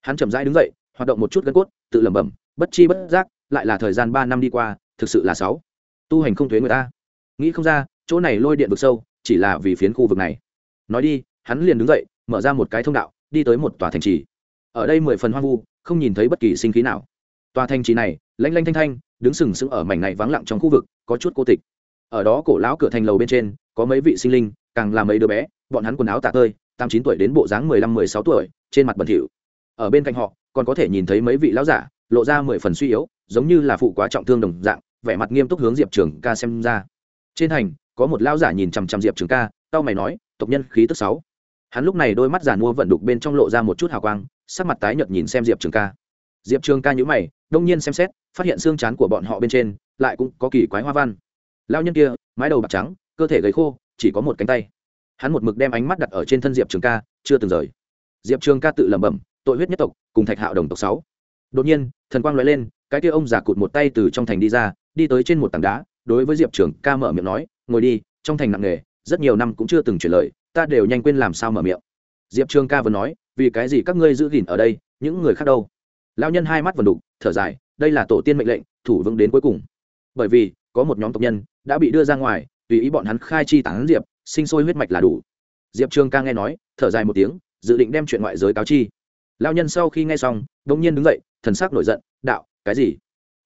Hắn chậm rãi đứng dậy, hoạt động một chút gân cốt, tự lẩm bẩm, bất chi bất giác, lại là thời gian ba năm đi qua, thực sự là sáu. Tu hành không thuế người ta. Nghĩ không ra chỗ này lôi điện vực sâu, chỉ là vì phiến khu vực này. Nói đi, hắn liền đứng dậy, mở ra một cái thông đạo, đi tới một tòa thành trì. Ở đây mười phần hoang vu, không nhìn thấy bất kỳ sinh khí nào. Tòa thành trì này, lanh lanh thanh thanh, đứng sừng sững ở mảnh này vắng lặng trong khu vực, có chút cô tịch. Ở đó cổ lão cửa thành lầu bên trên, có mấy vị sinh linh, càng là mấy đứa bé, bọn hắn quần áo tạ tơi, tám chín tuổi đến bộ dáng mười lăm, mười sáu tuổi, trên mặt bẩn thỉu. Ở bên cạnh họ, còn có thể nhìn thấy mấy vị lão giả, lộ ra mười phần suy yếu, giống như là phụ quá trọng thương đồng dạng, vẻ mặt nghiêm túc hướng diệp trường ca xem ra. Trên thành có một lão giả nhìn chằm chằm diệp trường ca tao mày nói, tộc nhân khí tức sáu. Hắn lúc này đôi mắt giàn mua vận đục bên trong lộ ra một chút hào quang, sắc mặt tái nhợt nhìn xem diệp trường ca. Diệp trường ca nhữ mày, đông nhiên xem xét, phát hiện xương chán của bọn họ bên trên lại cũng có kỳ quái hoa văn. Lao nhân kia, mái đầu bạc trắng, cơ thể gầy khô, chỉ có một cánh tay. Hắn một mực đem ánh mắt đặt ở trên thân diệp trường ca, chưa từng rời. Diệp trường ca tự lẩm bẩm, tội huyết nhất tộc, cùng thạch hạo đồng tộc sáu. Đột nhiên, thần quang loại lên, cái kia ông giả cụt một tay từ trong thành đi ra, đi tới trên một tảng đá, đối với diệp trường ca mở miệng nói ngồi đi, trong thành nặng nghề, rất nhiều năm cũng chưa từng chuyển lời, ta đều nhanh quên làm sao mở miệng. Diệp trường ca vừa nói, vì cái gì các ngươi giữ gìn ở đây, những người khác đâu? Lao nhân hai mắt vần đục, thở dài, đây là tổ tiên mệnh lệnh, thủ vững đến cuối cùng. Bởi vì, có một nhóm tộc nhân đã bị đưa ra ngoài, tùy ý bọn hắn khai chi tán diệp, sinh sôi huyết mạch là đủ. Diệp trường ca nghe nói, thở dài một tiếng, dự định đem chuyện ngoại giới cáo chi. Lao nhân sau khi nghe xong đ ỗ n g nhiên đứng dậy, thần sắc nổi giận, đạo, cái gì?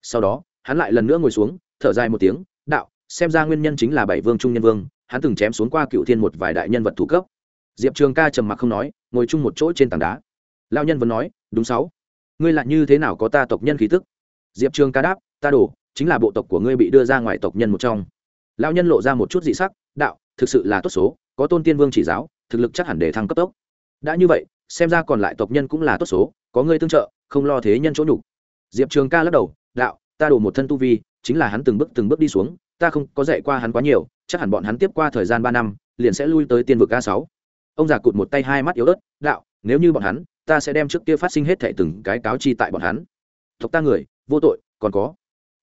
Sau đó, hắn lại lần nữa ngồi xuống, thở dài một tiếng xem ra nguyên nhân chính là bảy vương trung nhân vương, hắn từng chém xuống qua cựu thiên một vài đại nhân vật thủ cấp. Diệp trường ca trầm mặc không nói, ngồi chung một chỗ trên tảng đá. Lao nhân vẫn nói, đúng sáu. Ngươi lại như thế nào có ta tộc nhân khí tức? Diệp trường ca đáp, ta đổ, chính là bộ tộc của ngươi bị đưa ra ngoài tộc nhân một trong. Lao nhân lộ ra một chút dị sắc, đạo, thực sự là tốt số, có tôn tiên vương chỉ giáo, thực lực chắc hẳn để thăng cấp tốc. Đã như vậy, xem ra còn lại tộc nhân cũng là tốt số, có ngươi tương trợ, không lo thế nhân chỗ nhục. Diệp trường ca lắc đầu, đạo, ta đổ một thân tu vi, chính là hắn từng bước từng bước đi xuống ta không có dạy qua hắn quá nhiều, chắc hẳn bọn hắn tiếp qua thời gian ba năm, liền sẽ lui tới tiên vực a sáu. Ông già cụt một tay hai mắt yếu ớt, đạo, nếu như bọn hắn, ta sẽ đem trước kia phát sinh hết thệ từng cái cáo chi tại bọn hắn. Tộc ta người, vô tội, còn có.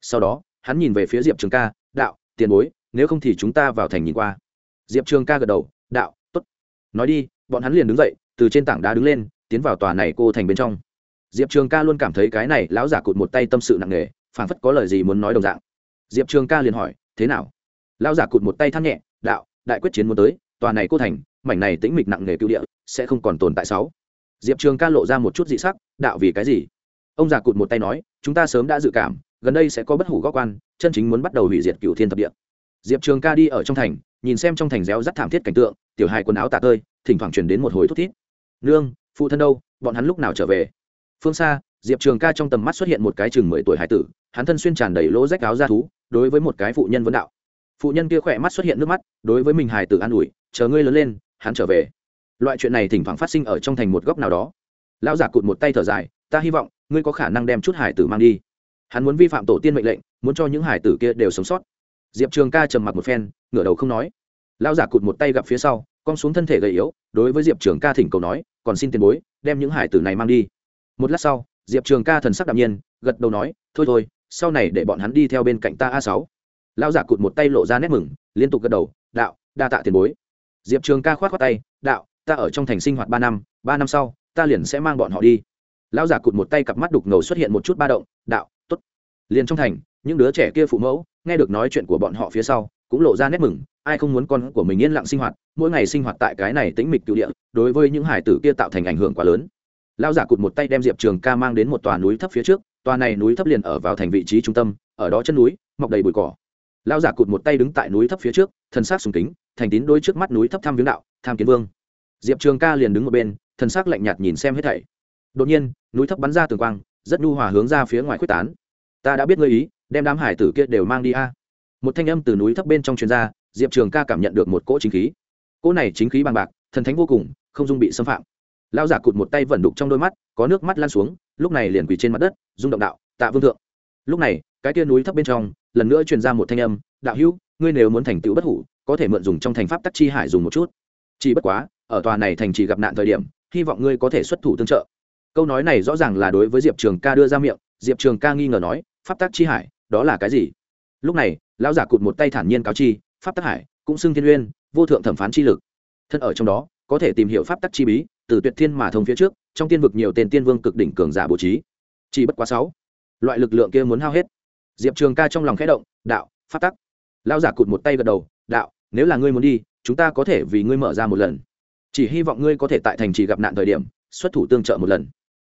Sau đó, hắn nhìn về phía diệp trường ca, đạo, tiền bối, nếu không thì chúng ta vào thành nhìn qua. Diệp trường ca gật đầu, đạo t ố t nói đi, bọn hắn liền đứng dậy, từ trên tảng đá đứng lên, tiến vào tòa này cô thành bên trong. Diệp trường ca luôn cảm thấy cái này lão giả cụt một tay tâm sự nặng nề, phảng phất có lời gì muốn nói đồng dạng. Diệp trường ca liền hỏi thế nào? Lão giả cụt một tay than nhẹ, đạo, đại quyết chiến muốn tới, tòa này cô thành, mảnh này tĩnh mịch nặng nề cựu địa, sẽ không còn tồn tại sáu. Diệp trường ca lộ ra một chút dị sắc, đạo vì cái gì? Ông già cụt một tay nói, chúng ta sớm đã dự cảm, gần đây sẽ có bất hủ góc quan, chân chính muốn bắt đầu hủy diệt cựu thiên thập địa. Diệp trường ca đi ở trong thành, nhìn xem trong thành réo rắt thảm thiết cảnh tượng, tiểu hài quần áo tả tơi, thỉnh thoảng truyền đến một hồi thút thít. Nương, phụ thân đâu, bọn hắn lúc nào trở về? Phương xa, diệp trường ca trong tầm mắt xuất hiện một cái chừng mười tuổi hải tử, hắn thân xuyên tràn đầy lỗ rách áo ra thú đối với một cái phụ nhân vấn đạo. Phụ nhân kia khỏe mắt xuất hiện nước mắt, đối với mình hải tử an ủi, chờ ngươi lớn lên, hắn trở về. Loại chuyện này thỉnh thoảng phát sinh ở trong thành một góc nào đó. Lão giả cụt một tay thở dài, ta hy vọng, ngươi có khả năng đem chút hải tử mang đi. Hắn muốn vi phạm tổ tiên mệnh lệnh, muốn cho những hải tử kia đều sống sót. Diệp trường ca trầm mặc một phen, ngửa đầu không nói. Lão giả cụt một tay gặp phía sau con xuống thân thể gầy yếu, đối với diệp trường ca thỉnh cầu nói, còn xin tiền bối, đem những hải tử này mang đi. Một lát sau, diệp trường ca thần sắc đạm nhiên, gật đầu nói, thôi thôi sau này để bọn hắn đi theo bên cạnh ta a sáu. Lão giả cụt một tay lộ ra nét mừng, liên tục gật đầu, đạo, đa tạ tiền bối. Diệp trường ca khoát khoát tay, đạo, ta ở trong thành sinh hoạt ba năm ba năm sau, ta liền sẽ mang bọn họ đi. Lão giả cụt một tay cặp mắt đục ngầu xuất hiện một chút ba động, đạo t ố t liền trong thành, những đứa trẻ kia phụ mẫu, nghe được nói chuyện của bọn họ phía sau, cũng lộ ra nét mừng, ai không muốn con của mình yên lặng sinh hoạt, mỗi ngày sinh hoạt tại cái này tĩnh mịch cựu địa, đối với những hải tử kia tạo thành ảnh hưởng quá lớn lao giả cụt một tay đem diệp trường ca mang đến một tòa núi thấp phía trước, tòa này núi thấp liền ở vào thành vị trí trung tâm, ở đó chân núi, mọc đầy bụi cỏ. Lao giả cụt một tay đứng tại núi thấp phía trước thân xác sùng kính, thành tín đôi trước mắt núi thấp tham viếng đạo, tham kiến vương. Diệp trường ca liền đứng một bên thân xác lạnh nhạt nhìn xem hết thảy. Đột nhiên, núi thấp bắn ra tường quang, rất nhu hòa hướng ra phía ngoài quyết tán. Ta đã biết ngươi ý, đem đám hải tử kia đều mang đi a. Một thanh âm từ núi thấp bên trong chuyên gia diệp trường ca cảm nhận được một cỗ chính khí. Cỗ này chính khí bằng bạc, thần thánh vô cùng, không dung bị xâm phạm lao giả cụt một tay vẩn đục trong đôi mắt, có nước mắt lan xuống, lúc này liền quỳ trên mặt đất, rung động đạo, tạ vương thượng. Lúc này, cái tia núi thấp bên trong, lần nữa truyền ra một thanh âm, đạo hữu, ngươi nếu muốn thành tựu bất hủ, có thể mượn dùng trong thành pháp tắc chi hải dùng một chút. Chỉ bất quá, ở tòa này thành chỉ gặp nạn thời điểm, hy vọng ngươi có thể xuất thủ tương trợ. Câu nói này rõ ràng là đối với diệp trường ca đưa ra miệng, diệp trường ca nghi ngờ nói, pháp tắc chi hải, đó là cái gì? Lúc này, lão giả cụt một tay thản nhiên cáo chi, pháp tắc hải, cũng xưng thiên uyên, vô thượng thẩm phán chi lực. Thân ở trong đó, có thể tìm hiểu pháp tắc chi bí từ tuyệt thiên mà thông phía trước, trong tiên vực nhiều tên tiên vương cực đỉnh cường giả bố trí. Chỉ bất quá sáu. Loại lực lượng kia muốn hao hết. Diệp trường ca trong lòng khẽ động, đạo pháp tắc. Lao giả cụt một tay gật đầu, đạo, nếu là ngươi muốn đi, chúng ta có thể vì ngươi mở ra một lần. Chỉ hy vọng ngươi có thể tại thành trì gặp nạn thời điểm, xuất thủ tương trợ một lần.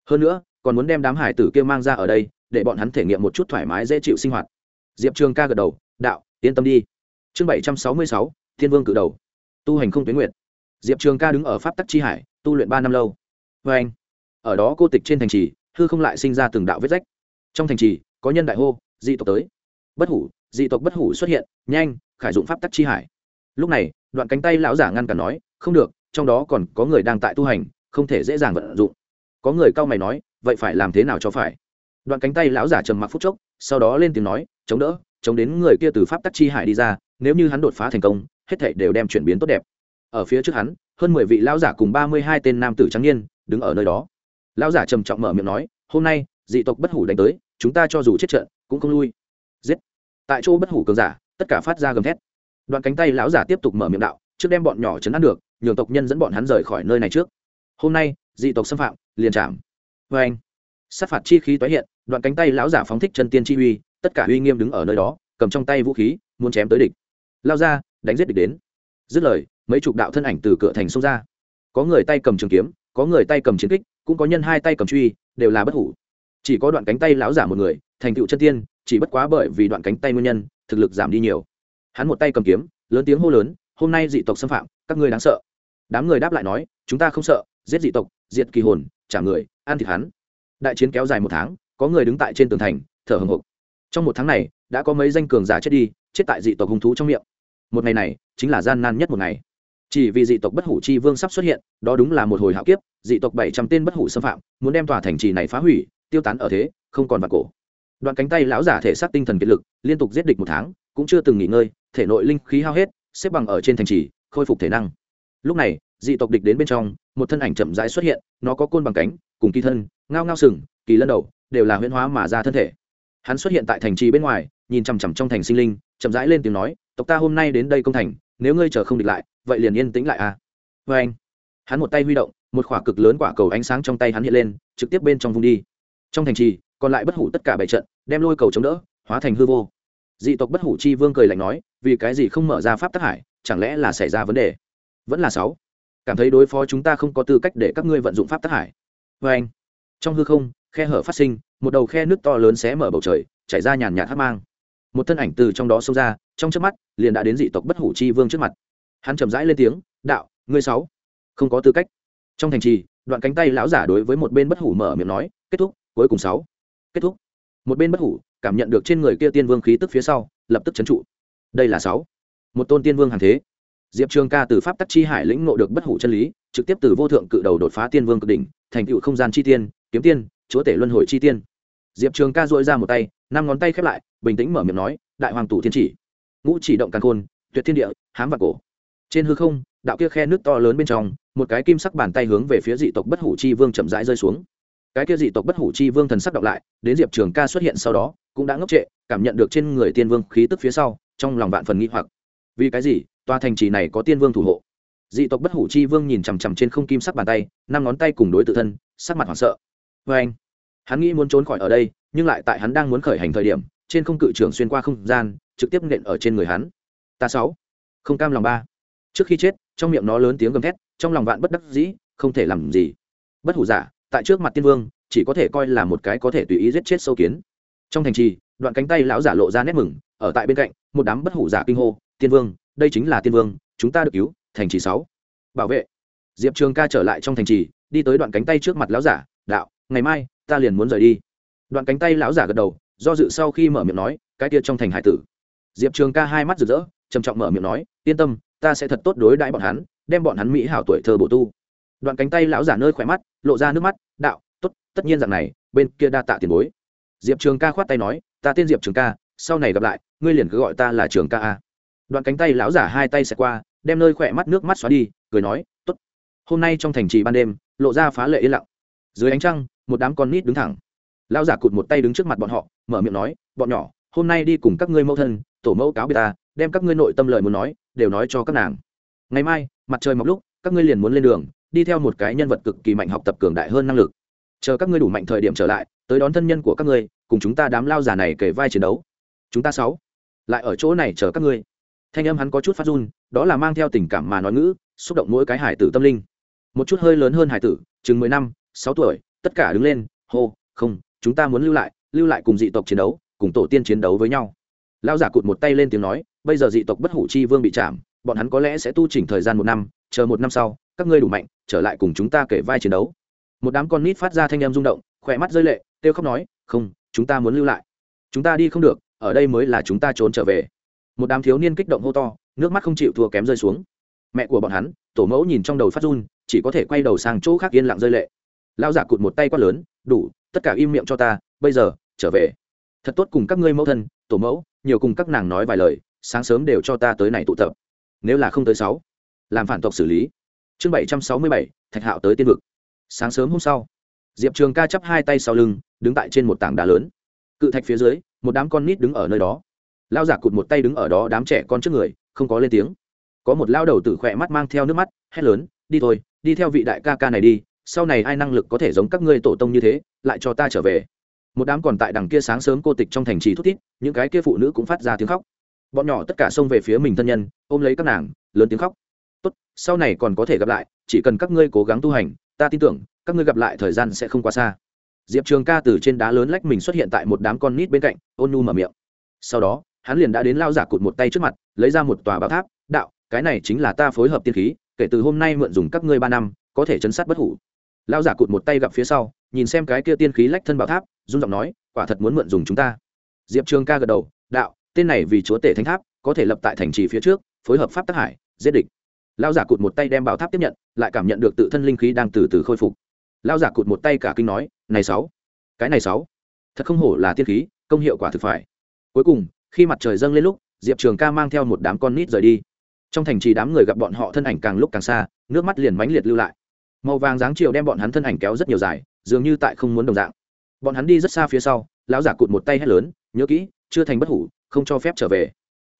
Hơn nữa, còn muốn đem đám hải tử kia mang ra ở đây, để bọn hắn thể nghiệm một chút thoải mái dễ chịu sinh hoạt. Diệp trường ca gật đầu, đạo, yên tâm đi. Chương bảy trăm sáu mươi sáu, thiên vương cử đầu. Tu hành không tuyến nguyện diệp trường ca đứng ở pháp tắc chi hải tu luyện ba năm lâu. Vê anh. Ở đó cô tịch trên thành trì, hư không lại sinh ra từng đạo vết rách. Trong thành trì, có nhân đại hô, dị tộc tới. Bất hủ, dị tộc bất hủ xuất hiện, nhanh, khải dụng pháp tắc chi hải. Lúc này, đoạn cánh tay lão giả ngăn cản nói, không được, trong đó còn có người đang tại tu hành, không thể dễ dàng vận dụng. Có người cau mày nói, vậy phải làm thế nào cho phải? Đoạn cánh tay lão giả trầm mặc phút chốc, sau đó lên tiếng nói, chống đỡ, chống đến người kia từ pháp tắc chi hải đi ra, nếu như hắn đột phá thành công, hết thảy đều đem chuyển biến tốt đẹp. Ở phía trước hắn hơn mười vị lão giả cùng ba mươi hai tên nam tử trắng niên đứng ở nơi đó. Lão giả trầm trọng mở miệng nói, hôm nay, dị tộc bất hủ đánh tới, chúng ta cho dù chết trận, cũng không lui. Giết. Tại chỗ bất hủ cường giả, tất cả phát ra gầm thét. Đoạn cánh tay lão giả tiếp tục mở miệng đạo, trước đem bọn nhỏ chấn áp được, nhường tộc nhân dẫn bọn hắn rời khỏi nơi này trước. Hôm nay, dị tộc xâm phạm, liền chạm. Vê anh, sát phạt chi khí tái hiện, đoạn cánh tay lão giả phóng thích chân tiên chi uy, tất cả uy nghiêm đứng ở nơi đó, cầm trong tay vũ khí, muốn chém tới địch. Lao ra, đánh giết địch đến dứt lời, mấy chục đạo thân ảnh từ cửa thành xông ra. Có người tay cầm trường kiếm, có người tay cầm chiến kích, cũng có nhân hai tay cầm truy, đều là bất hủ. Chỉ có đoạn cánh tay lão giả một người, thành tựu chân tiên, chỉ bất quá bởi vì đoạn cánh tay nguyên nhân, thực lực giảm đi nhiều. Hắn một tay cầm kiếm, lớn tiếng hô lớn, hôm nay dị tộc xâm phạm, các ngươi đáng sợ. Đám người đáp lại nói, chúng ta không sợ, giết dị tộc, diệt kỳ hồn, trả người, ăn thịt hắn. Đại chiến kéo dài một tháng, có người đứng tại trên tường thành, thở hồng hộc. Trong một tháng này, đã có mấy danh cường giả chết đi, chết tại dị tộc hung thú trong miệng một ngày này chính là gian nan nhất một ngày. Chỉ vì dị tộc bất hủ chi vương sắp xuất hiện, đó đúng là một hồi hạo kiếp, dị tộc bảy trăm tên bất hủ xâm phạm, muốn đem tòa thành trì này phá hủy, tiêu tán ở thế, không còn vào cổ. Đoạn cánh tay lão giả thể xác tinh thần kiệt lực, liên tục giết địch một tháng, cũng chưa từng nghỉ ngơi, thể nội linh khí hao hết, xếp bằng ở trên thành trì, khôi phục thể năng. Lúc này, dị tộc địch đến bên trong, một thân ảnh chậm rãi xuất hiện, nó có côn bằng cánh, cùng kỳ thân, ngao ngao sừng, kỳ lân đầu, đều là huyễn hóa mà ra thân thể. Hắn xuất hiện tại thành trì bên ngoài, nhìn chằm chằm trong thành sinh linh, chậm rãi lên tiếng nói tộc ta hôm nay đến đây công thành, nếu ngươi chờ không địch lại, vậy liền yên tĩnh lại a à? vê anh, hắn một tay huy động, một khỏa cực lớn quả cầu ánh sáng trong tay hắn hiện lên, trực tiếp bên trong vùng đi. Trong thành trì, còn lại bất hủ tất cả bảy trận, đem lôi cầu chống đỡ, hóa thành hư vô. Dị tộc bất hủ chi vương cười lạnh nói, vì cái gì không mở ra pháp tác hải, chẳng lẽ là xảy ra vấn đề? Vẫn là sáu. Cảm thấy đối phó chúng ta không có tư cách để các ngươi vận dụng pháp tác hải. Vê anh, trong hư không, khe hở phát sinh, một đầu khe nước to lớn xé mở bầu trời, chảy ra nhàn nhạt hát mang. Một thân ảnh từ trong đó xông ra trong trước mắt, liền đã đến dị tộc bất hủ chi vương trước mặt. Hắn chậm rãi lên tiếng, đạo, ngươi sáu. Không có tư cách. Trong thành trì, đoạn cánh tay lão giả đối với một bên bất hủ mở miệng nói, kết thúc, cuối cùng sáu. Kết thúc. Một bên bất hủ cảm nhận được trên người kia tiên vương khí tức phía sau, lập tức trấn trụ. Đây là sáu. Một tôn tiên vương hàng thế. Diệp trường ca từ pháp tắc chi hải lĩnh ngộ được bất hủ chân lý, trực tiếp từ vô thượng cự đầu đột phá tiên vương cực đỉnh, thành cựu không gian chi tiên, kiếm tiên, chúa tể luân hồi chi tiên. Diệp trường ca dội ra một tay, năm ngón tay khép lại, bình tĩnh mở miệng nói, đại hoàng tụ thiên chỉ ngũ chỉ động càn khôn, tuyệt thiên địa, hám và cổ. Trên hư không, đạo kia khe nước to lớn bên trong, một cái kim sắc bàn tay hướng về phía dị tộc bất hủ chi vương chậm rãi rơi xuống. Cái kia dị tộc bất hủ chi vương thần sắc đọc lại, đến diệp trường ca xuất hiện sau đó, cũng đã ngốc trệ, cảm nhận được trên người tiên vương khí tức phía sau, trong lòng vạn phần nghĩ hoặc. Vì cái gì? Tòa thành trì này có tiên vương thủ hộ. Dị tộc bất hủ chi vương nhìn chằm chằm trên không kim sắc bàn tay, năm ngón tay cùng đối tự thân, sắc mặt hoảng sợ. Vê anh, hắn nghĩ muốn trốn khỏi ở đây, nhưng lại tại hắn đang muốn khởi hành thời điểm, trên không cự trưởng xuyên qua không gian trực tiếp nện ở trên người hắn. Ta sáu. Không cam lòng ba. Trước khi chết, trong miệng nó lớn tiếng gầm thét, trong lòng vạn bất đắc dĩ, không thể làm gì. Bất hủ giả, tại trước mặt tiên vương, chỉ có thể coi là một cái có thể tùy ý giết chết sâu kiến. Trong thành trì, đoạn cánh tay lão giả lộ ra nét mừng, ở tại bên cạnh, một đám bất hủ giả kinh hô, tiên vương, đây chính là tiên vương, chúng ta được cứu, thành trì sáu. Bảo vệ. Diệp trường ca trở lại trong thành trì, đi tới đoạn cánh tay trước mặt lão giả, đạo, ngày mai, ta liền muốn rời đi. Đoạn cánh tay lão giả gật đầu, do dự sau khi mở miệng nói, cái kia trong thành hải tử diệp trường ca hai mắt rực rỡ, trầm trọng mở miệng nói, yên tâm, ta sẽ thật tốt đối đãi bọn hắn, đem bọn hắn mỹ hảo tuổi thơ bổ tu. Đoạn cánh tay lão giả nơi khỏe mắt, lộ ra nước mắt, đạo, tốt, tất nhiên rằng này, bên kia đa tạ tiền bối. Diệp trường ca khoát tay nói, ta tên diệp trường ca, sau này gặp lại, ngươi liền cứ gọi ta là trường ca a. Đoạn cánh tay lão giả hai tay xẹt qua, đem nơi khỏe mắt nước mắt xóa đi, cười nói, tốt, hôm nay trong thành trì ban đêm, lộ ra phá lệ yên lặng. Dưới ánh trăng, một đám con nít đứng thẳng. Lão giả cụt một tay đứng trước mặt bọn họ, mở miệng nói, bọn nhỏ hôm nay đi cùng các ngươi mẫu thân, tổ mẫu cáo biệt ta, đem các ngươi nội tâm lời muốn nói, đều nói cho các nàng. Ngày mai, mặt trời mọc lúc, các ngươi liền muốn lên đường, đi theo một cái nhân vật cực kỳ mạnh học tập cường đại hơn năng lực. Chờ các ngươi đủ mạnh thời điểm trở lại, tới đón thân nhân của các ngươi, cùng chúng ta đám lao giả này kể vai chiến đấu. Chúng ta sáu, lại ở chỗ này chờ các ngươi. Thanh âm hắn có chút phát run, đó là mang theo tình cảm mà nói ngữ, xúc động mỗi cái hải tử tâm linh. Một chút hơi lớn hơn hải tử, chừng mười năm, sáu tuổi, tất cả đứng lên, hô, không, chúng ta muốn lưu lại lưu lại cùng dị tộc chiến đấu cùng tổ tiên chiến đấu với nhau. Lão giả cụt một tay lên tiếng nói, bây giờ dị tộc bất hủ chi vương bị chạm, bọn hắn có lẽ sẽ tu chỉnh thời gian một năm, chờ một năm sau, các ngươi đủ mạnh, trở lại cùng chúng ta kể vai chiến đấu. Một đám con nít phát ra thanh em rung động, khỏe mắt rơi lệ, kêu khóc nói, không, chúng ta muốn lưu lại. Chúng ta đi không được, ở đây mới là chúng ta trốn trở về. Một đám thiếu niên kích động hô to, nước mắt không chịu thua kém rơi xuống. Mẹ của bọn hắn, tổ mẫu nhìn trong đầu phát run, chỉ có thể quay đầu sang chỗ khác yên lặng rơi lệ. Lao giả cụt một tay quát lớn, đủ, tất cả im miệng cho ta, bây giờ, trở về thật tốt cùng các ngươi mẫu thân, tổ mẫu, nhiều cùng các nàng nói vài lời, sáng sớm đều cho ta tới này tụ tập. Nếu là không tới sáu, làm phản tộc xử lý. Chương bảy trăm sáu mươi bảy, thạch hạo tới tiên vực. Sáng sớm hôm sau, diệp trường ca chắp hai tay sau lưng, đứng tại trên một tảng đá lớn. Cự thạch phía dưới, một đám con nít đứng ở nơi đó. Lao giả cụt một tay đứng ở đó đám trẻ con trước người, không có lên tiếng. Có một lao đầu tử khỏe mắt mang theo nước mắt, hét lớn, đi thôi, đi theo vị đại ca ca này đi, sau này ai năng lực có thể giống các ngươi tổ tông như thế, lại cho ta trở về một đám còn tại đằng kia sáng sớm cô tịch trong thành trì thút thít, những cái kia phụ nữ cũng phát ra tiếng khóc. Bọn nhỏ tất cả xông về phía mình thân nhân, ôm lấy các nàng, lớn tiếng khóc. Tốt, sau này còn có thể gặp lại, chỉ cần các ngươi cố gắng tu hành, ta tin tưởng, các ngươi gặp lại thời gian sẽ không quá xa. Diệp trường ca từ trên đá lớn lách mình xuất hiện tại một đám con nít bên cạnh, ôn nu mở miệng. Sau đó, hắn liền đã đến lao giả cụt một tay trước mặt, lấy ra một tòa bảo tháp, đạo, cái này chính là ta phối hợp tiên khí, kể từ hôm nay mượn dùng các ngươi ba năm, có thể chấn sát bất hủ. Lão giả cụt một tay gặp phía sau, nhìn xem cái kia tiên khí lách thân bảo tháp, run giọng nói, quả thật muốn mượn dùng chúng ta. Diệp trường ca gật đầu, đạo, tên này vì chúa tể thánh tháp, có thể lập tại thành trì phía trước, phối hợp pháp tác hải, giết địch. Lão giả cụt một tay đem bảo tháp tiếp nhận, lại cảm nhận được tự thân linh khí đang từ từ khôi phục. Lão giả cụt một tay cả kinh nói, này sáu, cái này sáu, thật không hổ là tiên khí, công hiệu quả thực phải. Cuối cùng, khi mặt trời dâng lên lúc, diệp trường ca mang theo một đám con nít rời đi. Trong thành trì đám người gặp bọn họ thân ảnh càng lúc càng xa, nước mắt liền mãnh liệt lưu lại màu vàng dáng chiều đem bọn hắn thân ảnh kéo rất nhiều dài, dường như tại không muốn đồng dạng. Bọn hắn đi rất xa phía sau, lão giả cụt một tay hét lớn, nhớ kỹ, chưa thành bất hủ, không cho phép trở về.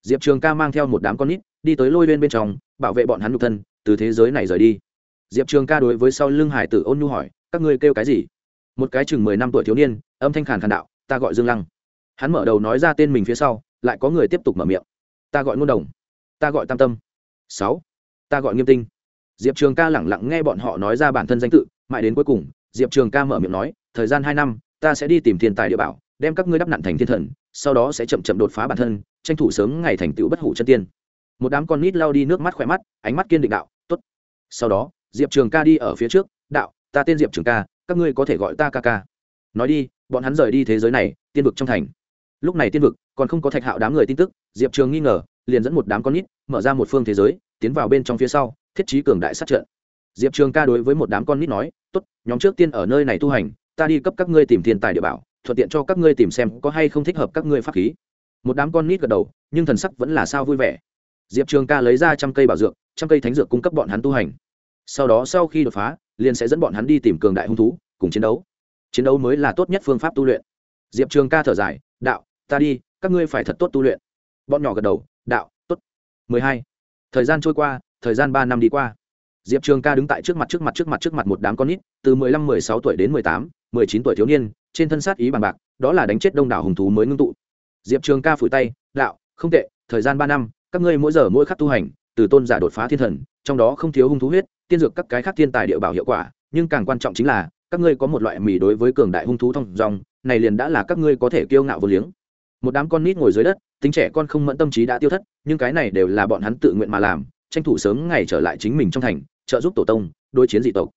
Diệp trường ca mang theo một đám con nít, đi tới lôi lên bên trong, bảo vệ bọn hắn nhục thân, từ thế giới này rời đi. Diệp trường ca đối với sau lưng hải tử ôn nhu hỏi, các ngươi kêu cái gì? Một cái chừng mười năm tuổi thiếu niên, âm thanh khàn khàn đạo, ta gọi dương lăng. Hắn mở đầu nói ra tên mình phía sau, lại có người tiếp tục mở miệng, ta gọi ngôn đồng, ta gọi tam tâm. Sáu, ta gọi nghiêm tinh diệp trường ca lẳng lặng nghe bọn họ nói ra bản thân danh tự, mãi đến cuối cùng, diệp trường ca mở miệng nói, thời gian hai năm, ta sẽ đi tìm thiên tài địa bảo, đem các ngươi đắp nặn thành thiên thần, sau đó sẽ chậm chậm đột phá bản thân, tranh thủ sớm ngày thành tựu bất hủ chân tiên. Một đám con nít lao đi nước mắt khỏe mắt, ánh mắt kiên định đạo t ố t sau đó, diệp trường ca đi ở phía trước, đạo, ta tên diệp trường ca, các ngươi có thể gọi ta ca ca. Nói đi, bọn hắn rời đi thế giới này, tiên vực trong thành. Lúc này tiên vực còn không có thạch hạo đám người tin tức, diệp trường nghi ngờ, liền dẫn một đám con nít mở ra một phương thế giới, tiến vào bên trong phía sau thiết trí cường đại sát trận. Diệp trường ca đối với một đám con nít nói t ố t nhóm trước tiên ở nơi này tu hành, ta đi cấp các ngươi tìm thiên tài địa bảo, thuận tiện cho các ngươi tìm xem có hay không thích hợp các ngươi pháp khí. Một đám con nít gật đầu, nhưng thần sắc vẫn là sao vui vẻ. Diệp trường ca lấy ra trăm cây bảo dược, trăm cây thánh dược cung cấp bọn hắn tu hành. Sau đó sau khi đột phá, liền sẽ dẫn bọn hắn đi tìm cường đại hung thú, cùng chiến đấu. Chiến đấu mới là tốt nhất phương pháp tu luyện. Diệp trường ca thở dài, đạo, ta đi, các ngươi phải thật tốt tu luyện. Bọn nhỏ gật đầu, đạo, tốt. Mười hai. Thời gian trôi qua thời gian ba năm đi qua. Diệp trường ca đứng tại trước mặt trước mặt trước mặt trước mặt một đám con nít, từ mười lăm, mười sáu tuổi đến mười tám, mười chín tuổi thiếu niên, trên thân sát ý bằng bạc, đó là đánh chết đông đảo hùng thú mới ngưng tụ. Diệp trường ca phủi tay, đạo, không tệ, thời gian ba năm, các ngươi mỗi giờ mỗi khắc tu hành, từ tôn giả đột phá thiên thần, trong đó không thiếu hung thú huyết, tiên dược các cái khác thiên tài địa bảo hiệu quả, nhưng càng quan trọng chính là, các ngươi có một loại mì đối với cường đại hung thú thông dòng này liền đã là các ngươi có thể kiêu ngạo vô liếng. Một đám con nít ngồi dưới đất, tính trẻ con không mẫn tâm trí đã tiêu thất, nhưng cái này đều là bọn hắn tự nguyện mà làm tranh thủ sớm ngày trở lại chính mình trong thành, trợ giúp tổ tông, đối chiến dị tộc.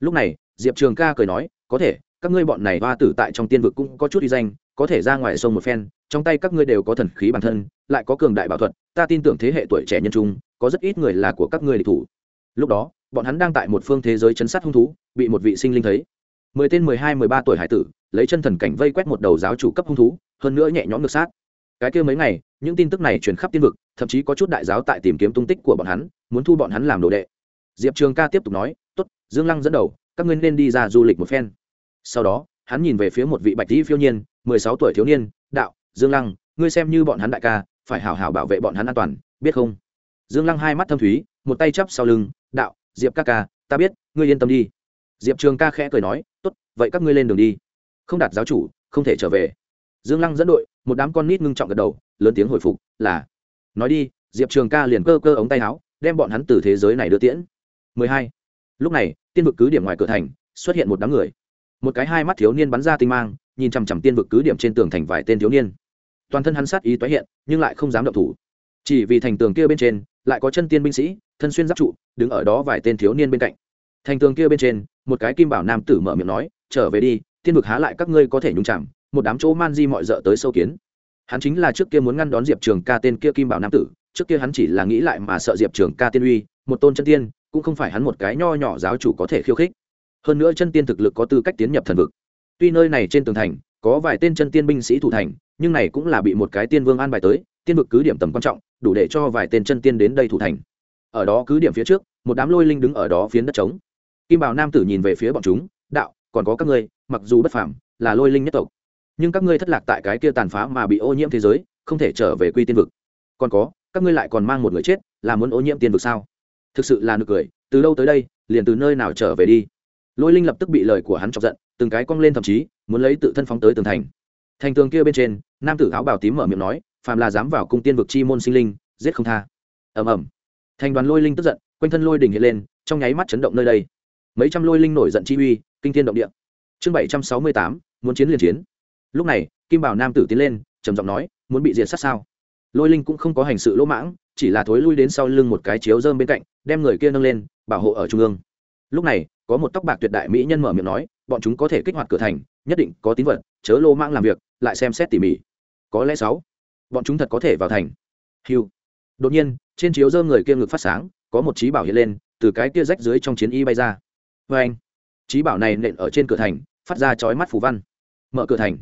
Lúc này, diệp trường ca cười nói, có thể, các ngươi bọn này hoa tử tại trong tiên vực cũng có chút uy danh, có thể ra ngoài sông một phen, trong tay các ngươi đều có thần khí bản thân, lại có cường đại bảo thuật, ta tin tưởng thế hệ tuổi trẻ nhân trung, có rất ít người là của các ngươi địch thủ. Lúc đó, bọn hắn đang tại một phương thế giới chấn sát hung thú, bị một vị sinh linh thấy. Mười tên mười hai mười ba tuổi hải tử, lấy chân thần cảnh vây quét một đầu giáo chủ cấp hung thú, hơn nữa nhẹ nhõm ngược sát. Cái kia mấy ngày những tin tức này truyền khắp tiên vực, thậm chí có chút đại giáo tại tìm kiếm tung tích của bọn hắn, muốn thu bọn hắn làm đồ đệ. Diệp trường ca tiếp tục nói t ố t dương lăng dẫn đầu, các ngươi nên đi ra du lịch một phen. Sau đó, hắn nhìn về phía một vị bạch dĩ phiêu nhiên, mười sáu tuổi thiếu niên, đạo, dương lăng, ngươi xem như bọn hắn đại ca, phải hảo hảo bảo vệ bọn hắn an toàn, biết không? Dương lăng hai mắt thâm thúy, một tay chắp sau lưng, đạo, diệp ca ca, ta biết, ngươi yên tâm đi. Diệp trường ca khẽ cười nói, tốt, vậy các ngươi lên đường đi. Không đạt giáo chủ, không thể trở về. Dương lăng dẫn đội, một đám con nít ngưng trọng gật đầu lớn tiếng hồi phục, là, nói đi, diệp trường ca liền cơ cơ ống tay áo, đem bọn hắn từ thế giới này đưa tiễn. 12. lúc này, tiên vực cứ điểm ngoài cửa thành, xuất hiện một đám người. Một cái hai mắt thiếu niên bắn ra tinh mang, nhìn chằm chằm tiên vực cứ điểm trên tường thành vài tên thiếu niên. Toàn thân hắn sát ý tái hiện, nhưng lại không dám động thủ. Chỉ vì thành tường kia bên trên, lại có chân tiên binh sĩ, thân xuyên giáp trụ, đứng ở đó vài tên thiếu niên bên cạnh. Thành tường kia bên trên, một cái kim bảo nam tử mở miệng nói, trở về đi, tiên vực há lại các ngươi có thể nhung chạm một đám chỗ man di mọi d tới sâu kiến hắn chính là trước kia muốn ngăn đón diệp trường ca tên kia kim bảo nam tử, trước kia hắn chỉ là nghĩ lại mà sợ diệp trường ca tiên uy, một tôn chân tiên, cũng không phải hắn một cái nho nhỏ giáo chủ có thể khiêu khích. Hơn nữa chân tiên thực lực có tư cách tiến nhập thần vực. Tuy nơi này trên tường thành, có vài tên chân tiên binh sĩ thủ thành, nhưng này cũng là bị một cái tiên vương an bài tới, tiên vực cứ điểm tầm quan trọng, đủ để cho vài tên chân tiên đến đây thủ thành. Ở đó cứ điểm phía trước, một đám lôi linh đứng ở đó phiến đất trống. Kim bảo nam tử nhìn về phía bọn chúng, đạo, còn có các ngươi, mặc dù bất phàm, là lôi linh nhất tộc nhưng các ngươi thất lạc tại cái kia tàn phá mà bị ô nhiễm thế giới, không thể trở về quy tiên vực. Còn có, các ngươi lại còn mang một người chết, là muốn ô nhiễm tiên vực sao? Thực sự là nực cười, từ đâu tới đây, liền từ nơi nào trở về đi? Lôi linh lập tức bị lời của hắn chọc giận, từng cái cong lên thậm chí, muốn lấy tự thân phóng tới tường thành. Thành tường kia bên trên, nam tử áo bào tím mở miệng nói, phàm là dám vào cung tiên vực chi môn sinh linh, giết không tha. Ầm ầm. Thành đoàn lôi linh tức giận, quanh thân lôi đỉnh hiện lên, trong nháy mắt chấn động nơi đây. Mấy trăm lôi linh nổi giận chi uy, kinh thiên động địa. Chương bảy trăm sáu mươi tám, muốn chiến liền chiến lúc này, kim bảo nam tử tiến lên, trầm giọng nói, muốn bị diệt sát sao? Lôi linh cũng không có hành sự lỗ mãng, chỉ là thối lui đến sau lưng một cái chiếu dơm bên cạnh, đem người kia nâng lên, bảo hộ ở trung ương. Lúc này, có một tóc bạc tuyệt đại mỹ nhân mở miệng nói, bọn chúng có thể kích hoạt cửa thành, nhất định có tín vật, chớ lô mãng làm việc, lại xem xét tỉ mỉ. Có lẽ sáu, bọn chúng thật có thể vào thành. Hiu đột nhiên, trên chiếu dơm người kia ngực phát sáng, có một trí bảo hiện lên, từ cái kia rách dưới trong chiến y bay ra. Vê anh trí bảo này nện ở trên cửa thành, phát ra chói mắt phù văn. Mở cửa thành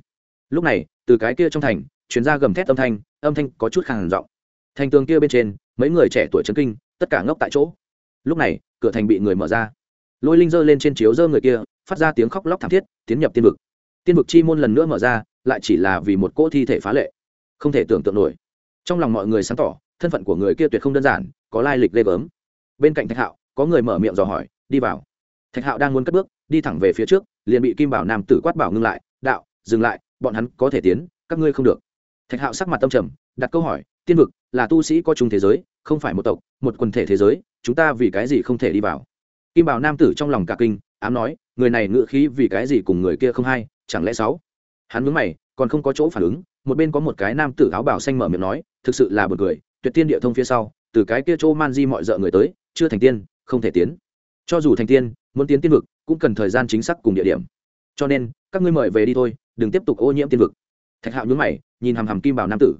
lúc này, từ cái kia trong thành chuyến ra gầm thét âm thanh âm thanh có chút khàn giọng. Thành tường kia bên trên, mấy người trẻ tuổi trấn kinh, tất cả ngốc tại chỗ. Lúc này, cửa thành bị người mở ra. Lôi linh dơ lên trên chiếu dơ người kia, phát ra tiếng khóc lóc thảm thiết, tiến nhập tiên vực. Tiên vực chi môn lần nữa mở ra, lại chỉ là vì một cỗ thi thể phá lệ. Không thể tưởng tượng nổi. Trong lòng mọi người sáng tỏ, thân phận của người kia tuyệt không đơn giản, có lai lịch ghê gớm. Bên cạnh thạch hạo, có người mở miệng dò hỏi, đi vào. Thạch hạo đang muốn cất bước, đi thẳng về phía trước, liền bị kim bảo nam tử quát bảo ngưng lại, đạo, dừng lại bọn hắn có thể tiến, các ngươi không được. Thạch hạo sắc mặt tâm trầm, đặt câu hỏi, tiên vực là tu sĩ có chung thế giới, không phải một tộc, một quần thể thế giới, chúng ta vì cái gì không thể đi vào? Kim bảo nam tử trong lòng cả kinh, ám nói, người này ngự khí vì cái gì cùng người kia không hay, chẳng lẽ sáu? Hắn mướn mày, còn không có chỗ phản ứng, một bên có một cái nam tử áo bảo xanh mở miệng nói, thực sự là buồn cười, tuyệt tiên địa thông phía sau, từ cái kia chỗ man di mọi dợ người tới, chưa thành tiên, không thể tiến. Cho dù thành tiên, muốn tiến tiên vực, cũng cần thời gian chính xác cùng địa điểm. Cho nên các ngươi mời về đi thôi, đừng tiếp tục ô nhiễm tiên vực. Thạch hạo nhún mày, nhìn hằm hằm kim bảo nam tử.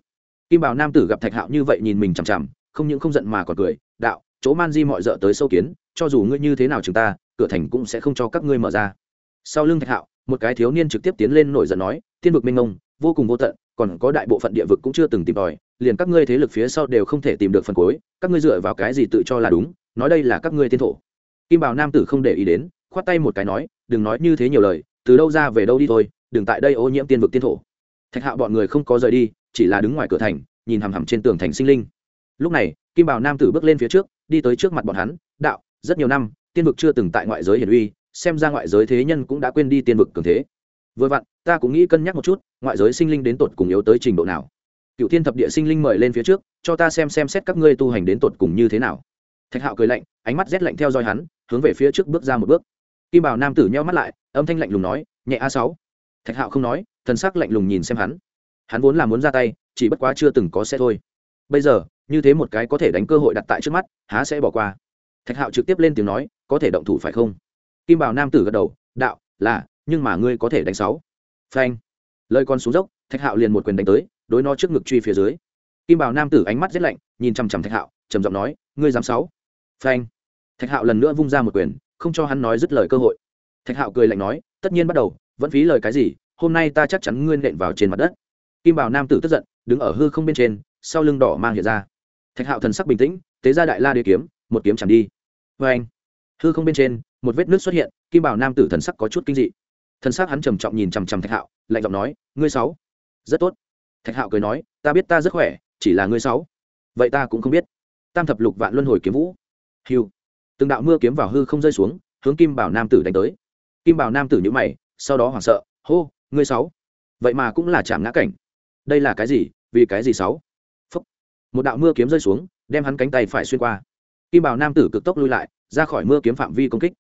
Kim bảo nam tử gặp thạch hạo như vậy nhìn mình chằm chằm, không những không giận mà còn cười, đạo, chỗ man di mọi dợ tới sâu kiến, cho dù ngươi như thế nào chúng ta, cửa thành cũng sẽ không cho các ngươi mở ra. Sau lưng thạch hạo, một cái thiếu niên trực tiếp tiến lên nổi giận nói, tiên vực minh ngông vô cùng vô tận, còn có đại bộ phận địa vực cũng chưa từng tìm tòi, liền các ngươi thế lực phía sau đều không thể tìm được phần cuối, các ngươi dựa vào cái gì tự cho là đúng, nói đây là các ngươi tiên thổ. Kim bảo nam tử không để ý đến, khoát tay một cái nói, đừng nói như thế nhiều lời từ đâu ra về đâu đi thôi, đừng tại đây ô nhiễm tiên vực tiên thổ. Thạch hạo bọn người không có rời đi, chỉ là đứng ngoài cửa thành, nhìn hằm hằm trên tường thành sinh linh. Lúc này, kim bảo nam tử bước lên phía trước, đi tới trước mặt bọn hắn, đạo, rất nhiều năm, tiên vực chưa từng tại ngoại giới hiển uy, xem ra ngoại giới thế nhân cũng đã quên đi tiên vực cường thế. Vừa vặn, ta cũng nghĩ cân nhắc một chút, ngoại giới sinh linh đến tột cùng yếu tới trình độ nào. Cựu thiên thập địa sinh linh mời lên phía trước, cho ta xem xem xét các ngươi tu hành đến tột cùng như thế nào. Thạch hạo cười lạnh, ánh mắt rét lạnh theo dõi hắn, hướng về phía trước bước ra một bước kim bảo nam tử nheo mắt lại, âm thanh lạnh lùng nói, nhẹ a sáu. Thạch hạo không nói, thần sắc lạnh lùng nhìn xem hắn. Hắn vốn là muốn ra tay, chỉ bất quá chưa từng có xe thôi. Bây giờ, như thế một cái có thể đánh cơ hội đặt tại trước mắt, há sẽ bỏ qua. Thạch hạo trực tiếp lên tiếng nói, có thể động thủ phải không? Kim bảo nam tử gật đầu, đạo, là, nhưng mà ngươi có thể đánh sáu. Phanh. Lời con xuống dốc, thạch hạo liền một quyền đánh tới, đối nó trước ngực truy phía dưới. Kim bảo nam tử ánh mắt rét lạnh, nhìn chằm chằm thạch hạo, trầm giọng nói, ngươi dám sáu? Phanh. Thạch hạo lần nữa vung ra một quyền không cho hắn nói dứt lời cơ hội. Thạch hạo cười lạnh nói, tất nhiên bắt đầu, vẫn phí lời cái gì, hôm nay ta chắc chắn ngươi nện vào trên mặt đất. Kim bảo nam tử tức giận, đứng ở hư không bên trên, sau lưng đỏ mang hiện ra. Thạch hạo thần sắc bình tĩnh, tế ra đại la đế kiếm, một kiếm chẳng đi. Vê anh, hư không bên trên, một vết nước xuất hiện, kim bảo nam tử thần sắc có chút kinh dị. Thần sắc hắn trầm trọng nhìn chằm chằm thạch hạo, lạnh giọng nói, ngươi sáu, rất tốt. Thạch hạo cười nói, ta biết ta rất khỏe, chỉ là ngươi sáu. Vậy ta cũng không biết. Tam thập lục vạn luân hồi kiếm vũ. Hiu từng đạo mưa kiếm vào hư không rơi xuống, hướng kim bảo nam tử đánh tới. Kim bảo nam tử nhữ mày, sau đó hoảng sợ, hô, ngươi sáu, vậy mà cũng là chạm ngã cảnh. Đây là cái gì? Vì cái gì sáu? Phúc. một đạo mưa kiếm rơi xuống, đem hắn cánh tay phải xuyên qua. Kim bảo nam tử cực tốc lui lại, ra khỏi mưa kiếm phạm vi công kích.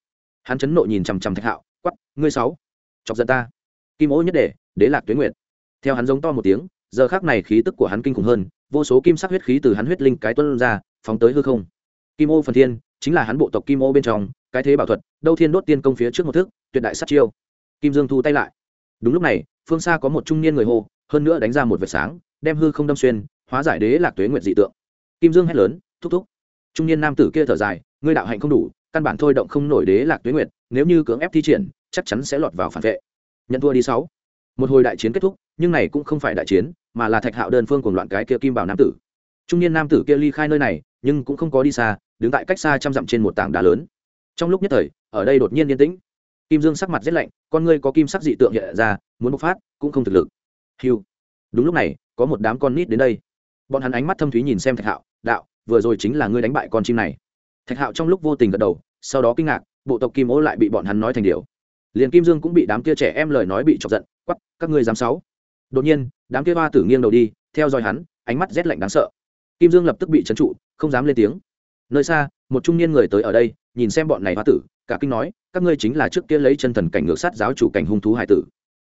Hắn chấn nộ nhìn chằm chằm thạch hạo quắp ngươi sáu, chọc giận ta. Kim ô nhất để đế lạc tuyến nguyện. theo hắn giống to một tiếng, giờ khác này khí tức của hắn kinh khủng hơn, vô số kim sắc huyết khí từ hắn huyết linh cái tuân ra, phóng tới hư không. Kim ô phần thiên chính là hắn bộ tộc kim ô bên trong, cái thế bảo thuật, đâu thiên đốt tiên công phía trước một thức, tuyệt đại sát chiêu. Kim dương thu tay lại. Đúng lúc này, phương xa có một trung niên người hô, hơn nữa đánh ra một vệt sáng, đem hư không đâm xuyên, hóa giải đế lạc tuế nguyệt dị tượng. Kim dương hét lớn, thúc thúc. Trung niên nam tử kia thở dài, ngươi đạo hạnh không đủ, căn bản thôi động không nổi đế lạc tuế nguyệt, nếu như cưỡng ép thi triển, chắc chắn sẽ lọt vào phản vệ. Nhận thua đi sáu. Một hồi đại chiến kết thúc, nhưng này cũng không phải đại chiến, mà là thạch hạo đơn phương cùng loạn cái kia kim bảo nam tử. Trung niên nam tử kia ly khai nơi này, nhưng cũng không có đi xa đứng tại cách xa trăm dặm trên một tảng đá lớn. Trong lúc nhất thời, ở đây đột nhiên yên tĩnh. Kim dương sắc mặt rét lạnh, con ngươi có kim sắc dị tượng hiện ra, muốn bộc phát, cũng không thực lực. Hiu đúng lúc này, có một đám con nít đến đây. Bọn hắn ánh mắt thâm thúy nhìn xem thạch hạo, đạo, vừa rồi chính là ngươi đánh bại con chim này. Thạch hạo trong lúc vô tình gật đầu, sau đó kinh ngạc, bộ tộc kim ô lại bị bọn hắn nói thành điều. Liền kim dương cũng bị đám kia trẻ em lời nói bị chọc giận quắp các ngươi dám sáu. Đột nhiên, đám kia hoa tử nghiêng đầu đi, theo dõi hắn, ánh mắt rét lạnh đáng sợ. Kim dương lập tức bị trấn trụ, không dám lên tiếng nơi xa, một trung niên người tới ở đây, nhìn xem bọn này hoa tử, cả kinh nói, các ngươi chính là trước kia lấy chân thần cảnh ngược sát giáo chủ cảnh hung thú hải tử.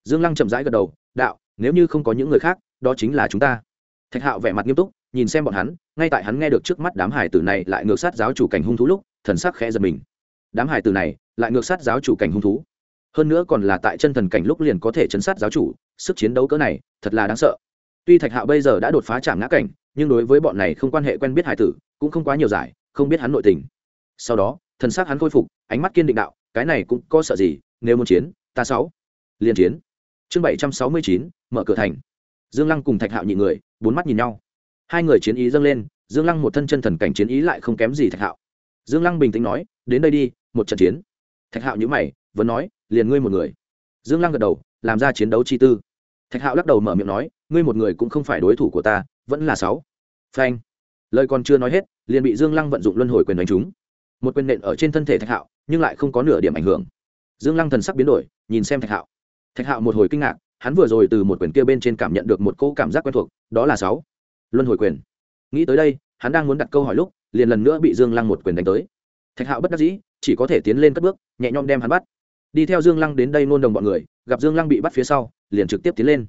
Dương lăng chậm rãi gật đầu, đạo, nếu như không có những người khác, đó chính là chúng ta. Thạch hạo vẻ mặt nghiêm túc, nhìn xem bọn hắn, ngay tại hắn nghe được trước mắt đám hải tử này lại ngược sát giáo chủ cảnh hung thú lúc, thần sắc khẽ giật mình. Đám hải tử này lại ngược sát giáo chủ cảnh hung thú. Hơn nữa còn là tại chân thần cảnh lúc liền có thể chấn sát giáo chủ, sức chiến đấu cỡ này, thật là đáng sợ. Tuy thạch hạo bây giờ đã đột phá trạm ngã cảnh, nhưng đối với bọn này không quan hệ quen biết hải tử, cũng không quá nhiều giải không biết hắn nội tình. Sau đó, thần sắc hắn khôi phục, ánh mắt kiên định đạo, cái này cũng có sợ gì, nếu muốn chiến, ta sáu liên chiến. Chương bảy trăm sáu mươi chín, mở cửa thành. Dương lăng cùng thạch hạo nhị người, bốn mắt nhìn nhau. Hai người chiến ý dâng lên, dương lăng một thân chân thần cảnh chiến ý lại không kém gì thạch hạo. Dương lăng bình tĩnh nói, đến đây đi, một trận chiến. Thạch hạo nhữ mày, vẫn nói, liền ngươi một người. Dương lăng gật đầu, làm ra chiến đấu chi tư. Thạch hạo lắc đầu mở miệng nói, ngươi một người cũng không phải đối thủ của ta, vẫn là sáu. Phanh lời còn chưa nói hết, liền bị dương lăng vận dụng luân hồi quyền đánh trúng. Một quyền nện ở trên thân thể thạch hạo, nhưng lại không có nửa điểm ảnh hưởng. Dương lăng thần sắc biến đổi, nhìn xem thạch hạo. Thạch hạo một hồi kinh ngạc, hắn vừa rồi từ một quyền kia bên trên cảm nhận được một cỗ cảm giác quen thuộc, đó là sáu. Luân hồi quyền. Nghĩ tới đây, hắn đang muốn đặt câu hỏi lúc, liền lần nữa bị dương lăng một quyền đánh tới. Thạch hạo bất đắc dĩ, chỉ có thể tiến lên cất bước, nhẹ nhõm đem hắn bắt. Đi theo dương lăng đến đây nôn đồng bọn người, gặp dương lăng bị bắt phía sau, liền trực tiếp tiến lên.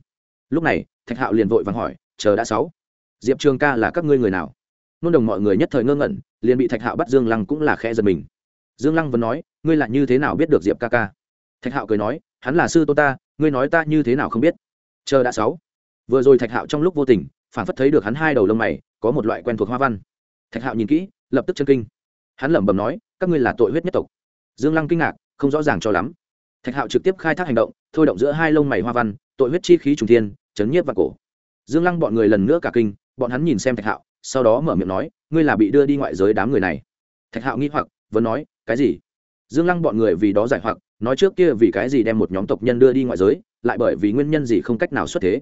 Lúc này, thạch hạo liền vội vàng hỏi, chờ đã sáu? Diệp trường ca là các ngươi người nào? Nôn đồng mọi người nhất thời ngơ ngẩn, liền bị thạch hạo bắt dương lăng cũng là khẽ giật mình. Dương lăng vẫn nói, ngươi là như thế nào biết được diệp ca ca? Thạch hạo cười nói, hắn là sư tô ta, ngươi nói ta như thế nào không biết? Chờ đã sáu. Vừa rồi thạch hạo trong lúc vô tình, phản phất thấy được hắn hai đầu lông mày, có một loại quen thuộc hoa văn. Thạch hạo nhìn kỹ, lập tức chân kinh. Hắn lẩm bẩm nói, các ngươi là tội huyết nhất tộc. Dương lăng kinh ngạc, không rõ ràng cho lắm. Thạch hạo trực tiếp khai thác hành động, thôi động giữa hai lông mày hoa văn, tội huyết chi khí trùng thiên, chấn nhiếp và cổ. Dương lăng bọn người lần nữa cả kinh, bọn hắn nhìn xem thạch hạo sau đó mở miệng nói, ngươi là bị đưa đi ngoại giới đám người này. Thạch hạo nghĩ hoặc, vẫn nói, cái gì? Dương lăng bọn người vì đó giải hoặc, nói trước kia vì cái gì đem một nhóm tộc nhân đưa đi ngoại giới, lại bởi vì nguyên nhân gì không cách nào xuất thế.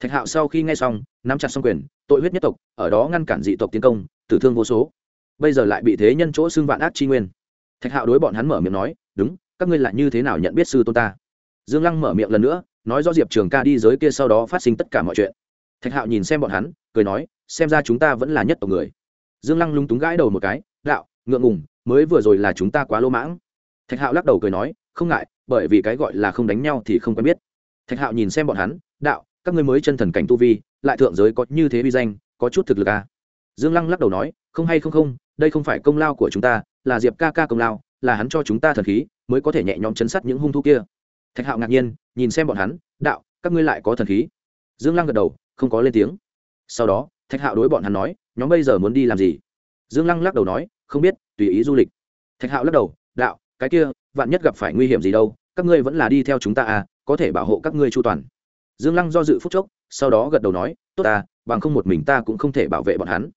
Thạch hạo sau khi nghe xong, nắm chặt xong quyền, tội huyết nhất tộc, ở đó ngăn cản dị tộc tiến công, tử thương vô số. Bây giờ lại bị thế nhân chỗ xưng vạn ác chi nguyên. Thạch hạo đối bọn hắn mở miệng nói, đúng, các ngươi lại như thế nào nhận biết sư tôn ta? Dương lăng mở miệng lần nữa, nói do diệp trường ca đi giới kia sau đó phát sinh tất cả mọi chuyện. Thạch hạo nhìn xem bọn hắn, cười nói xem ra chúng ta vẫn là nhất tộc người. Dương lăng lúng túng gãi đầu một cái, đạo, ngượng ngùng, mới vừa rồi là chúng ta quá lỗ mãng. Thạch hạo lắc đầu cười nói, không ngại, bởi vì cái gọi là không đánh nhau thì không quen biết. Thạch hạo nhìn xem bọn hắn, đạo, các ngươi mới chân thần cảnh tu vi, lại thượng giới có như thế vi danh, có chút thực lực à. dương lăng lắc đầu nói, không hay không không, đây không phải công lao của chúng ta, là diệp ca ca công lao, là hắn cho chúng ta thần khí, mới có thể nhẹ nhõm chấn sát những hung thú kia. Thạch hạo ngạc nhiên, nhìn xem bọn hắn, đạo, các ngươi lại có thần khí. Dương lăng gật đầu, không có lên tiếng. Sau đó thạch hạo đối bọn hắn nói, nhóm bây giờ muốn đi làm gì? Dương lăng lắc đầu nói, không biết, tùy ý du lịch. Thạch hạo lắc đầu, đạo, cái kia, vạn nhất gặp phải nguy hiểm gì đâu, các ngươi vẫn là đi theo chúng ta à có thể bảo hộ các ngươi chu toàn. Dương lăng do dự phúc chốc, sau đó gật đầu nói, tốt ta, bằng không một mình ta cũng không thể bảo vệ bọn hắn.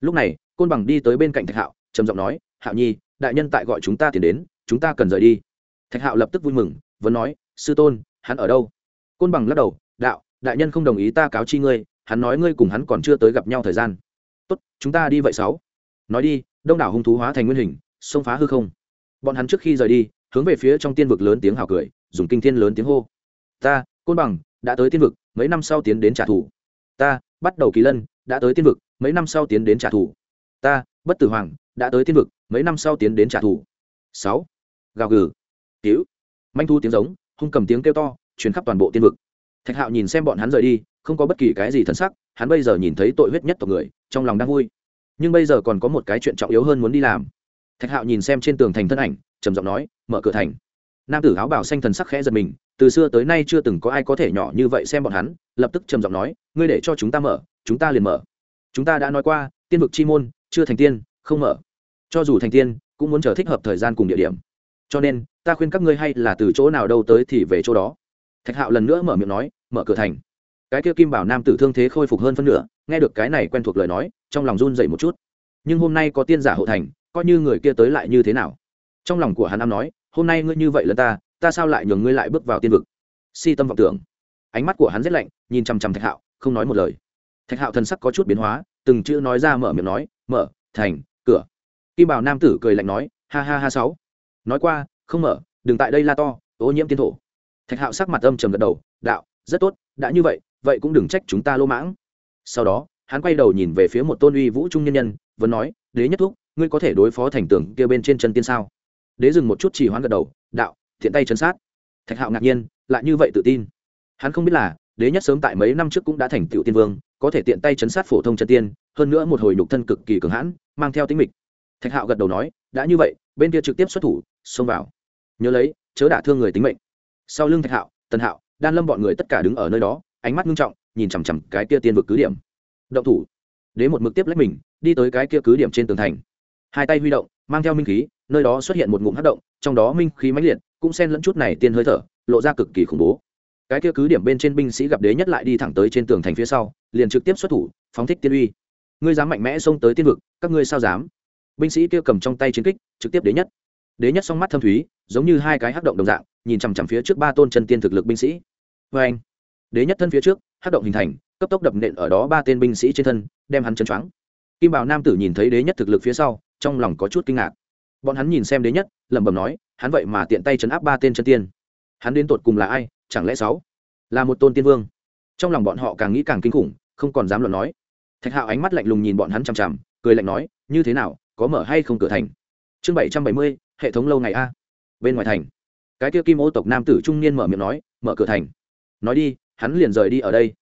Lúc này, côn bằng đi tới bên cạnh thạch hạo, trầm giọng nói, hạo nhi, đại nhân tại gọi chúng ta tiền đến, chúng ta cần rời đi. Thạch hạo lập tức vui mừng, vẫn nói, sư tôn, hắn ở đâu? Côn bằng lắc đầu, đạo, đại nhân không đồng ý ta cáo chi ngươi hắn nói ngươi cùng hắn còn chưa tới gặp nhau thời gian. Tốt, chúng ta đi vậy sáu. Nói đi, đông đảo hung thú hóa thành nguyên hình, xông phá hư không. Bọn hắn trước khi rời đi, hướng về phía trong tiên vực lớn tiếng hào cười, dùng kinh thiên lớn tiếng hô. Ta, côn bằng, đã tới tiên vực, mấy năm sau tiến đến trả thù. Ta, bắt đầu kỳ lân, đã tới tiên vực, mấy năm sau tiến đến trả thù. Ta, bất tử hoàng, đã tới tiên vực, mấy năm sau tiến đến trả thù. Sáu. Gào gừ. Cứu manh thu tiếng giống, hung cầm tiếng kêu to chuyến khắp toàn bộ tiên vực. Thạch hạo nhìn xem bọn hắn rời đi không có bất kỳ cái gì thân sắc, hắn bây giờ nhìn thấy tội huyết nhất tộc người, trong lòng đang vui. Nhưng bây giờ còn có một cái chuyện trọng yếu hơn muốn đi làm. Thạch hạo nhìn xem trên tường thành thân ảnh, trầm giọng nói, mở cửa thành. Nam tử áo bảo xanh thần sắc khẽ giật mình, từ xưa tới nay chưa từng có ai có thể nhỏ như vậy xem bọn hắn, lập tức trầm giọng nói, ngươi để cho chúng ta mở, chúng ta liền mở. Chúng ta đã nói qua, tiên vực chi môn, chưa thành tiên, không mở. Cho dù thành tiên, cũng muốn chờ thích hợp thời gian cùng địa điểm. Cho nên, ta khuyên các ngươi hay là từ chỗ nào đâu tới thì về chỗ đó. Thạch hạo lần nữa mở miệng nói, mở cửa thành cái kia kim bảo nam tử thương thế khôi phục hơn phân nửa, nghe được cái này quen thuộc lời nói, trong lòng run dậy một chút. Nhưng hôm nay có tiên giả hộ thành, coi như người kia tới lại như thế nào? Trong lòng của hắn nam nói, hôm nay ngươi như vậy lần ta ta sao lại nhường ngươi lại bước vào tiên vực? Si tâm vọng tưởng. Ánh mắt của hắn rét lạnh, nhìn chằm chằm thạch hạo, không nói một lời. Thạch hạo thần sắc có chút biến hóa, từng chữ nói ra mở miệng nói, mở, thành, cửa. Kim bảo nam tử cười lạnh nói, ha ha ha sáu. Nói qua, không mở, đừng tại đây la to, ô nhiễm tiên thổ. Thạch hạo sắc mặt âm trầm gật đầu, đạo, rất tốt, đã như vậy vậy cũng đừng trách chúng ta lô mãng. Sau đó, hắn quay đầu nhìn về phía một tôn uy vũ trung nhân nhân, vẫn nói, đế nhất thúc, ngươi có thể đối phó thành tưởng kia bên trên chân tiên sao? Đế dừng một chút chỉ hoán gật đầu, đạo, thiện tay chân sát. Thạch hạo ngạc nhiên, lại như vậy tự tin. Hắn không biết là, đế nhất sớm tại mấy năm trước cũng đã thành tựu tiên vương, có thể tiện tay chấn sát phổ thông chân tiên, hơn nữa một hồi nhục thân cực kỳ cường hãn, mang theo tính mịch. Thạch hạo gật đầu nói, đã như vậy, bên kia trực tiếp xuất thủ, xông vào. Nhớ lấy, chớ đả thương người tính mệnh. Sau lưng thạch hạo, tần hạo, đan lâm bọn người tất cả đứng ở nơi đó ánh mắt nghiêm trọng, nhìn chằm chằm cái kia tiên vực cứ điểm. Động thủ. Đế một mực tiếp lách mình, đi tới cái kia cứ điểm trên tường thành. Hai tay huy động, mang theo minh khí, nơi đó xuất hiện một ngụm hát động, trong đó minh khí mãnh liệt, cũng xen lẫn chút này tiên hơi thở, lộ ra cực kỳ khủng bố. Cái kia cứ điểm bên trên binh sĩ gặp đế nhất lại đi thẳng tới trên tường thành phía sau, liền trực tiếp xuất thủ, phóng thích tiên uy. Ngươi dám mạnh mẽ xông tới tiên vực, các ngươi sao dám? Binh sĩ kia cầm trong tay chiến kích, trực tiếp đế nhất. Đế nhất song mắt thâm thúy, giống như hai cái hắc động đồng dạng, nhìn chằm chằm phía trước ba tôn chân tiên thực lực binh sĩ. Vê anh đế nhất thân phía trước hát động hình thành, cấp tốc đập nện ở đó ba tên binh sĩ trên thân, đem hắn chân choáng. Kim bảo nam tử nhìn thấy đế nhất thực lực phía sau, trong lòng có chút kinh ngạc. Bọn hắn nhìn xem đế nhất, lẩm bẩm nói, hắn vậy mà tiện tay chấn áp ba tên chân tiên. Hắn đến tột cùng là ai, chẳng lẽ sáu là một tôn tiên vương? Trong lòng bọn họ càng nghĩ càng kinh khủng, không còn dám luận nói. Thạch hạo ánh mắt lạnh lùng nhìn bọn hắn chằm chằm, cười lạnh nói, như thế nào, có mở hay không cửa thành? Chương bảy trăm bảy mươi, hệ thống lâu ngày a. Bên ngoài thành, cái kia kim ô tộc nam tử trung niên mở miệng nói, mở cửa thành. Nói đi hắn liền rời đi ở đây.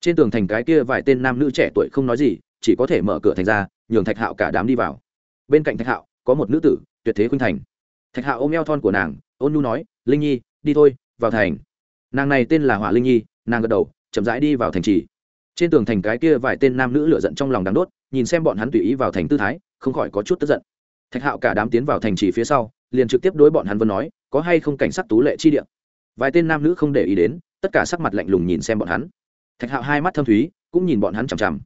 Trên tường thành cái kia vài tên nam nữ trẻ tuổi không nói gì, chỉ có thể mở cửa thành ra, nhường thạch hạo cả đám đi vào. Bên cạnh thạch hạo, có một nữ tử, tuyệt thế khuynh thành. Thạch hạo ôm eo thon của nàng, ôn nhu nói, linh nhi, đi thôi, vào thành. Nàng này tên là hỏa linh nhi, nàng gật đầu, chậm rãi đi vào thành trì. Trên tường thành cái kia vài tên nam nữ lựa giận trong lòng đắng đốt, nhìn xem bọn hắn tùy ý vào thành tư thái, không khỏi có chút tức giận. Thạch hạo cả đám tiến vào thành trì phía sau, liền trực tiếp đối bọn hắn vân nói, có hay không cảnh sát tú lệ chi điện. vài tên nam nữ không để ý đến tất cả sắc mặt lạnh lùng nhìn xem bọn hắn. Thạch hạo hai mắt thâm thúy, cũng nhìn bọn hắn chằm chằm.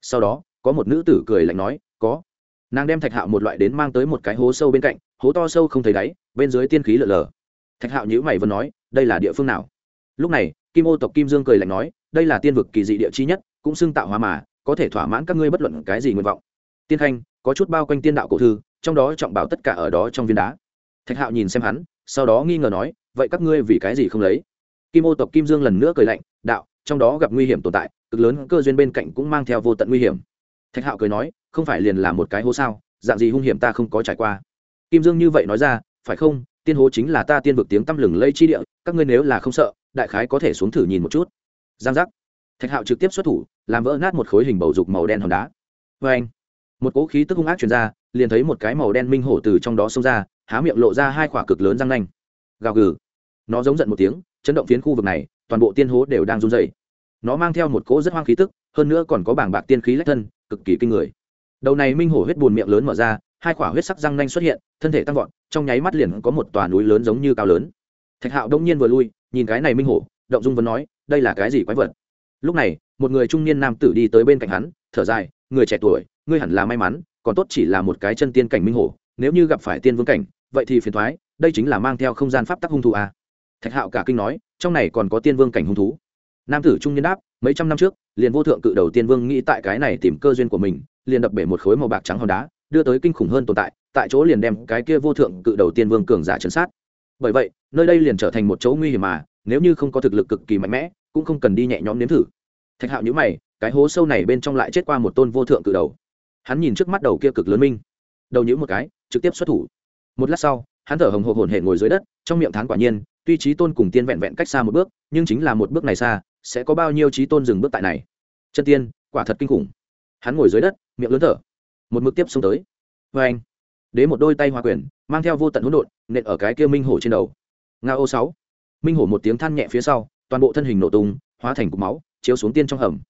Sau đó, có một nữ tử cười lạnh nói, có. Nàng đem thạch hạo một loại đến mang tới một cái hố sâu bên cạnh, hố to sâu không thấy đáy, bên dưới tiên khí lở lở. Thạch hạo nhữ mày vẫn nói, đây là địa phương nào? Lúc này, kim ô tộc kim dương cười lạnh nói, đây là tiên vực kỳ dị địa chi nhất, cũng xưng tạo hóa mà, có thể thỏa mãn các ngươi bất luận cái gì nguyện vọng. Tiên khanh, có chút bao quanh tiên đạo cổ thư, trong đó trọng bảo tất cả ở đó trong viên đá. Thạch hạo nhìn xem hắn, sau đó nghi ngờ nói, vậy các ngươi vì cái gì không lấy? Kim ô tộc kim dương lần nữa cười lạnh, đạo, trong đó gặp nguy hiểm tồn tại, cực lớn cơ duyên bên cạnh cũng mang theo vô tận nguy hiểm. Thạch hạo cười nói, không phải liền là một cái hố sao, dạng gì hung hiểm ta không có trải qua. Kim dương như vậy nói ra, phải không, tiên hố chính là ta tiên vực tiếng tăm lừng lây chi địa, các ngươi nếu là không sợ, đại khái có thể xuống thử nhìn một chút. Giang giác. Thạch hạo trực tiếp xuất thủ, làm vỡ nát một khối hình bầu dục màu đen hòn đá. Vê anh một cỗ khí tức hung ác truyền ra, liền thấy một cái màu đen minh hổ từ trong đó xông ra, há miệng lộ ra hai quả cực lớn răng nanh. Gào gừ. Nó giống giận một tiếng chấn động phiến khu vực này, toàn bộ tiên hố đều đang run dày nó mang theo một cỗ rất hoang khí tức, hơn nữa còn có bảng bạc tiên khí lách thân, cực kỳ kinh người. Đầu này minh hổ huyết bùn miệng lớn mở ra, hai quả huyết sắc răng nanh xuất hiện, thân thể tăng vọt, trong nháy mắt liền có một tòa núi lớn giống như cao lớn. Thạch hạo đông nhiên vừa lui, nhìn cái này minh hổ, động dung vẫn nói, đây là cái gì quái vật? Lúc này, một người trung niên nam tử đi tới bên cạnh hắn, thở dài, người trẻ tuổi, ngươi hẳn là may mắn, còn tốt chỉ là một cái chân tiên cảnh minh hổ, nếu như gặp phải tiên vương cảnh, vậy thì phiền thoái, đây chính là mang theo không gian pháp tắc hung thủ à thạch hạo cả kinh nói, trong này còn có tiên vương cảnh hung thú. Nam tử trung niên đáp, mấy trăm năm trước, liền vô thượng cự đầu tiên vương nghĩ tại cái này tìm cơ duyên của mình, liền đập bể một khối màu bạc trắng hòn đá, đưa tới kinh khủng hơn tồn tại tại chỗ liền đem cái kia vô thượng cự đầu tiên vương cường giả chấn sát. Bởi vậy, nơi đây liền trở thành một chỗ nguy hiểm mà, nếu như không có thực lực cực kỳ mạnh mẽ, cũng không cần đi nhẹ nhõm nếm thử. Thạch hạo nhữ mày, cái hố sâu này bên trong lại chết qua một tôn vô thượng cự đầu. Hắn nhìn trước mắt đầu kia cực lớn minh, đầu nhữ một cái, trực tiếp xuất thủ. Một lát sau, hắn thở hồng hộc hồn hển ngồi dưới đất, trong miệng thán quả nhiên tuy trí tôn cùng tiên vẹn vẹn cách xa một bước, nhưng chính là một bước này xa, sẽ có bao nhiêu trí tôn dừng bước tại này? Chân tiên, quả thật kinh khủng. Hắn ngồi dưới đất, miệng lớn thở. Một mực tiếp xông tới. Vê anh, đế một đôi tay hòa quyền, mang theo vô tận hỗn độn, nện ở cái kia minh hổ trên đầu. Nga ô sáu. Minh hổ một tiếng than nhẹ phía sau, toàn bộ thân hình nổ tung, hóa thành cục máu, chiếu xuống tiên trong hầm.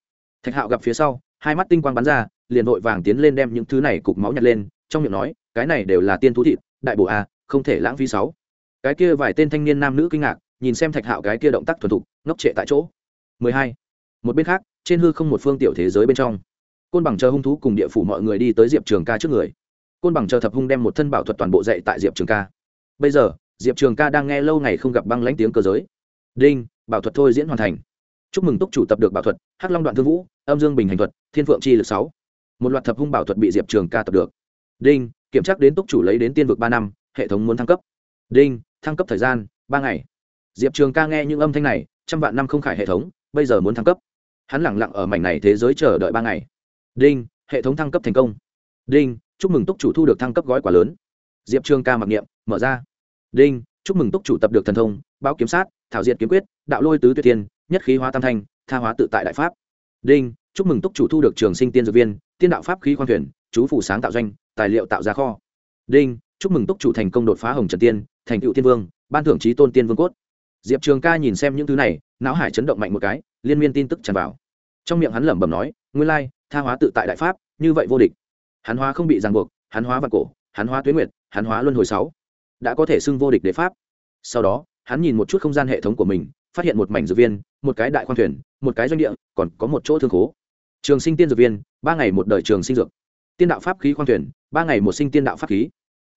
Thạch hạo gặp phía sau, hai mắt tinh quang bắn ra, liền vội vàng tiến lên đem những thứ này cục máu nhặt lên, trong miệng nói, cái này đều là tiên thú thịt, đại bộ a à, không thể lãng phí sáu cái kia vài tên thanh niên nam nữ kinh ngạc, nhìn xem thạch hạo cái kia động tác thuần thục, ngốc trệ tại chỗ. 12. một bên khác, trên hư không một phương tiểu thế giới bên trong, côn bằng chờ hung thú cùng địa phủ mọi người đi tới diệp trường ca trước người. Côn bằng chờ thập hung đem một thân bảo thuật toàn bộ dạy tại diệp trường ca. Bây giờ, diệp trường ca đang nghe lâu ngày không gặp băng lãnh tiếng cơ giới. Đinh, bảo thuật thôi diễn hoàn thành. Chúc mừng túc chủ tập được bảo thuật, hắc long đoạn thương vũ, âm dương bình hành thuật, thiên phượng chi lực sáu. Một loạt thập hung bảo thuật bị diệp trường ca tập được. Đinh, kiểm tra đến túc chủ lấy đến tiên vực ba năm, hệ thống muốn thăng cấp. Đinh thăng cấp thời gian, ba ngày. Diệp trường ca nghe những âm thanh này, trăm vạn năm không khải hệ thống, bây giờ muốn thăng cấp. Hắn lẳng lặng ở mảnh này thế giới chờ đợi ba ngày. Đinh, hệ thống thăng cấp thành công. Đinh, chúc mừng túc chủ thu được thăng cấp gói quả lớn. Diệp trường ca mặc niệm, mở ra. Đinh, chúc mừng túc chủ tập được thần thông, báo kiếm sát, thảo diệt kiếm quyết, đạo lôi tứ tuyệt tiên nhất khí hóa tam thanh, tha hóa tự tại đại pháp. Đinh, chúc mừng túc chủ thu được trường sinh tiên dược viên, tiên đạo pháp khí khoan thuyền chú phủ sáng tạo doanh, tài liệu tạo ra kho. Đinh, chúc mừng túc chủ thành công đột phá hồng trần tiên thành tựu tiên vương, ban thưởng trí tôn tiên vương cốt. Diệp trường ca nhìn xem những thứ này, não hải chấn động mạnh một cái, liên miên tin tức tràn vào. Trong miệng hắn lẩm bẩm nói, nguyên lai, tha hóa tự tại đại pháp, như vậy vô địch. Hắn hóa không bị ràng buộc, hắn hóa vạn cổ, hắn hóa tuyến nguyệt, hắn hóa luân hồi sáu. Đã có thể xưng vô địch đế pháp. Sau đó, hắn nhìn một chút không gian hệ thống của mình, phát hiện một mảnh dược viên, một cái đại khoang thuyền, một cái doanh địa, còn có một chỗ thương khố. Trường sinh tiên dược viên, ba ngày một đời trường sinh dược. Tiên đạo pháp khí khoang thuyền, ba ngày một sinh tiên đạo pháp khí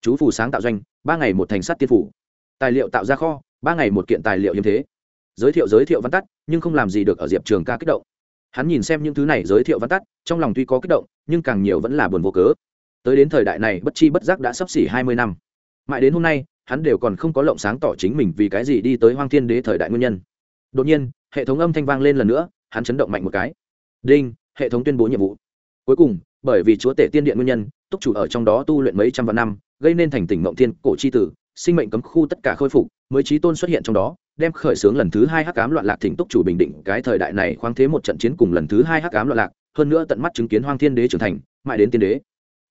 chú phủ sáng tạo doanh, ba ngày một thành sắt tiên phủ. Tài liệu tạo ra kho, ba ngày một kiện tài liệu hiếm thế. Giới thiệu giới thiệu văn tắt, nhưng không làm gì được ở diệp trường ca kích động. Hắn nhìn xem những thứ này giới thiệu văn tắt, trong lòng tuy có kích động, nhưng càng nhiều vẫn là buồn vô cớ. Tới đến thời đại này, bất chi bất giác đã sắp xỉ hai mươi năm. Mãi đến hôm nay, hắn đều còn không có lộng sáng tỏ chính mình vì cái gì đi tới hoang thiên đế thời đại nguyên nhân. Đột nhiên, hệ thống âm thanh vang lên lần nữa, hắn chấn động mạnh một cái. Đinh, hệ thống tuyên bố nhiệm vụ. Cuối cùng, bởi vì chúa tể tiên điện nguyên nhân, túc chủ ở trong đó tu luyện mấy trăm vạn năm gây nên thành tỉnh mộng thiên cổ chi tử, sinh mệnh cấm khu tất cả khôi phục, mới trí tôn xuất hiện trong đó, đem khởi xướng lần thứ hai hắc ám loạn lạc thỉnh túc chủ bình định cái thời đại này khoáng thế một trận chiến cùng lần thứ hai hắc ám loạn lạc, hơn nữa tận mắt chứng kiến hoang thiên đế trưởng thành, mãi đến tiên đế.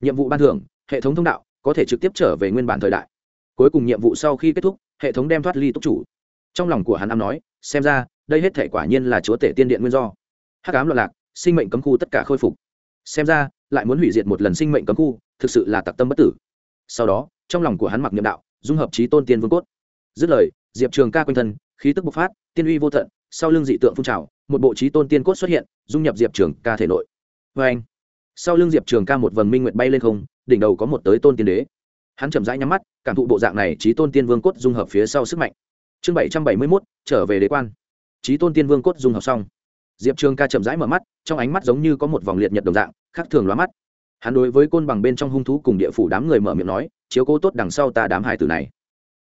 Nhiệm vụ ban thưởng, hệ thống thông đạo, có thể trực tiếp trở về nguyên bản thời đại. Cuối cùng nhiệm vụ sau khi kết thúc, hệ thống đem thoát ly túc chủ. Trong lòng của hắn am nói, xem ra, đây hết thể quả nhiên là chúa tể tiên điện nguyên do. Hắc ám loạn lạc, sinh mệnh cấm khu tất cả khôi phục. Xem ra, lại muốn hủy diệt một lần sinh mệnh cấm khu, thực sự là tặc tâm bất tử sau đó, trong lòng của hắn mặc niệm đạo, dung hợp trí tôn tiên vương cốt. Dứt lời, diệp trường ca quanh thân, khí tức bộc phát, tiên uy vô tận, sau lưng dị tượng phun trào, một bộ trí tôn tiên cốt xuất hiện, dung nhập diệp trường ca thể nội. Vê anh, sau lưng diệp trường ca một vầng minh nguyện bay lên không, đỉnh đầu có một tới tôn tiên đế. Hắn chậm rãi nhắm mắt, cảm thụ bộ dạng này trí tôn tiên vương cốt dung hợp phía sau sức mạnh. Chương bảy trăm bảy mươi mốt, trở về đế quan. Trí tôn tiên vương cốt dung hợp xong. Diệp trường ca chậm rãi mở mắt, trong ánh mắt giống như có một vòng liệt nhật đồng dạng, khác thường lóa mắt hắn đối với côn bằng bên trong hung thú cùng địa phủ đám người mở miệng nói, chiếu cố tốt đằng sau ta đám hải tử này.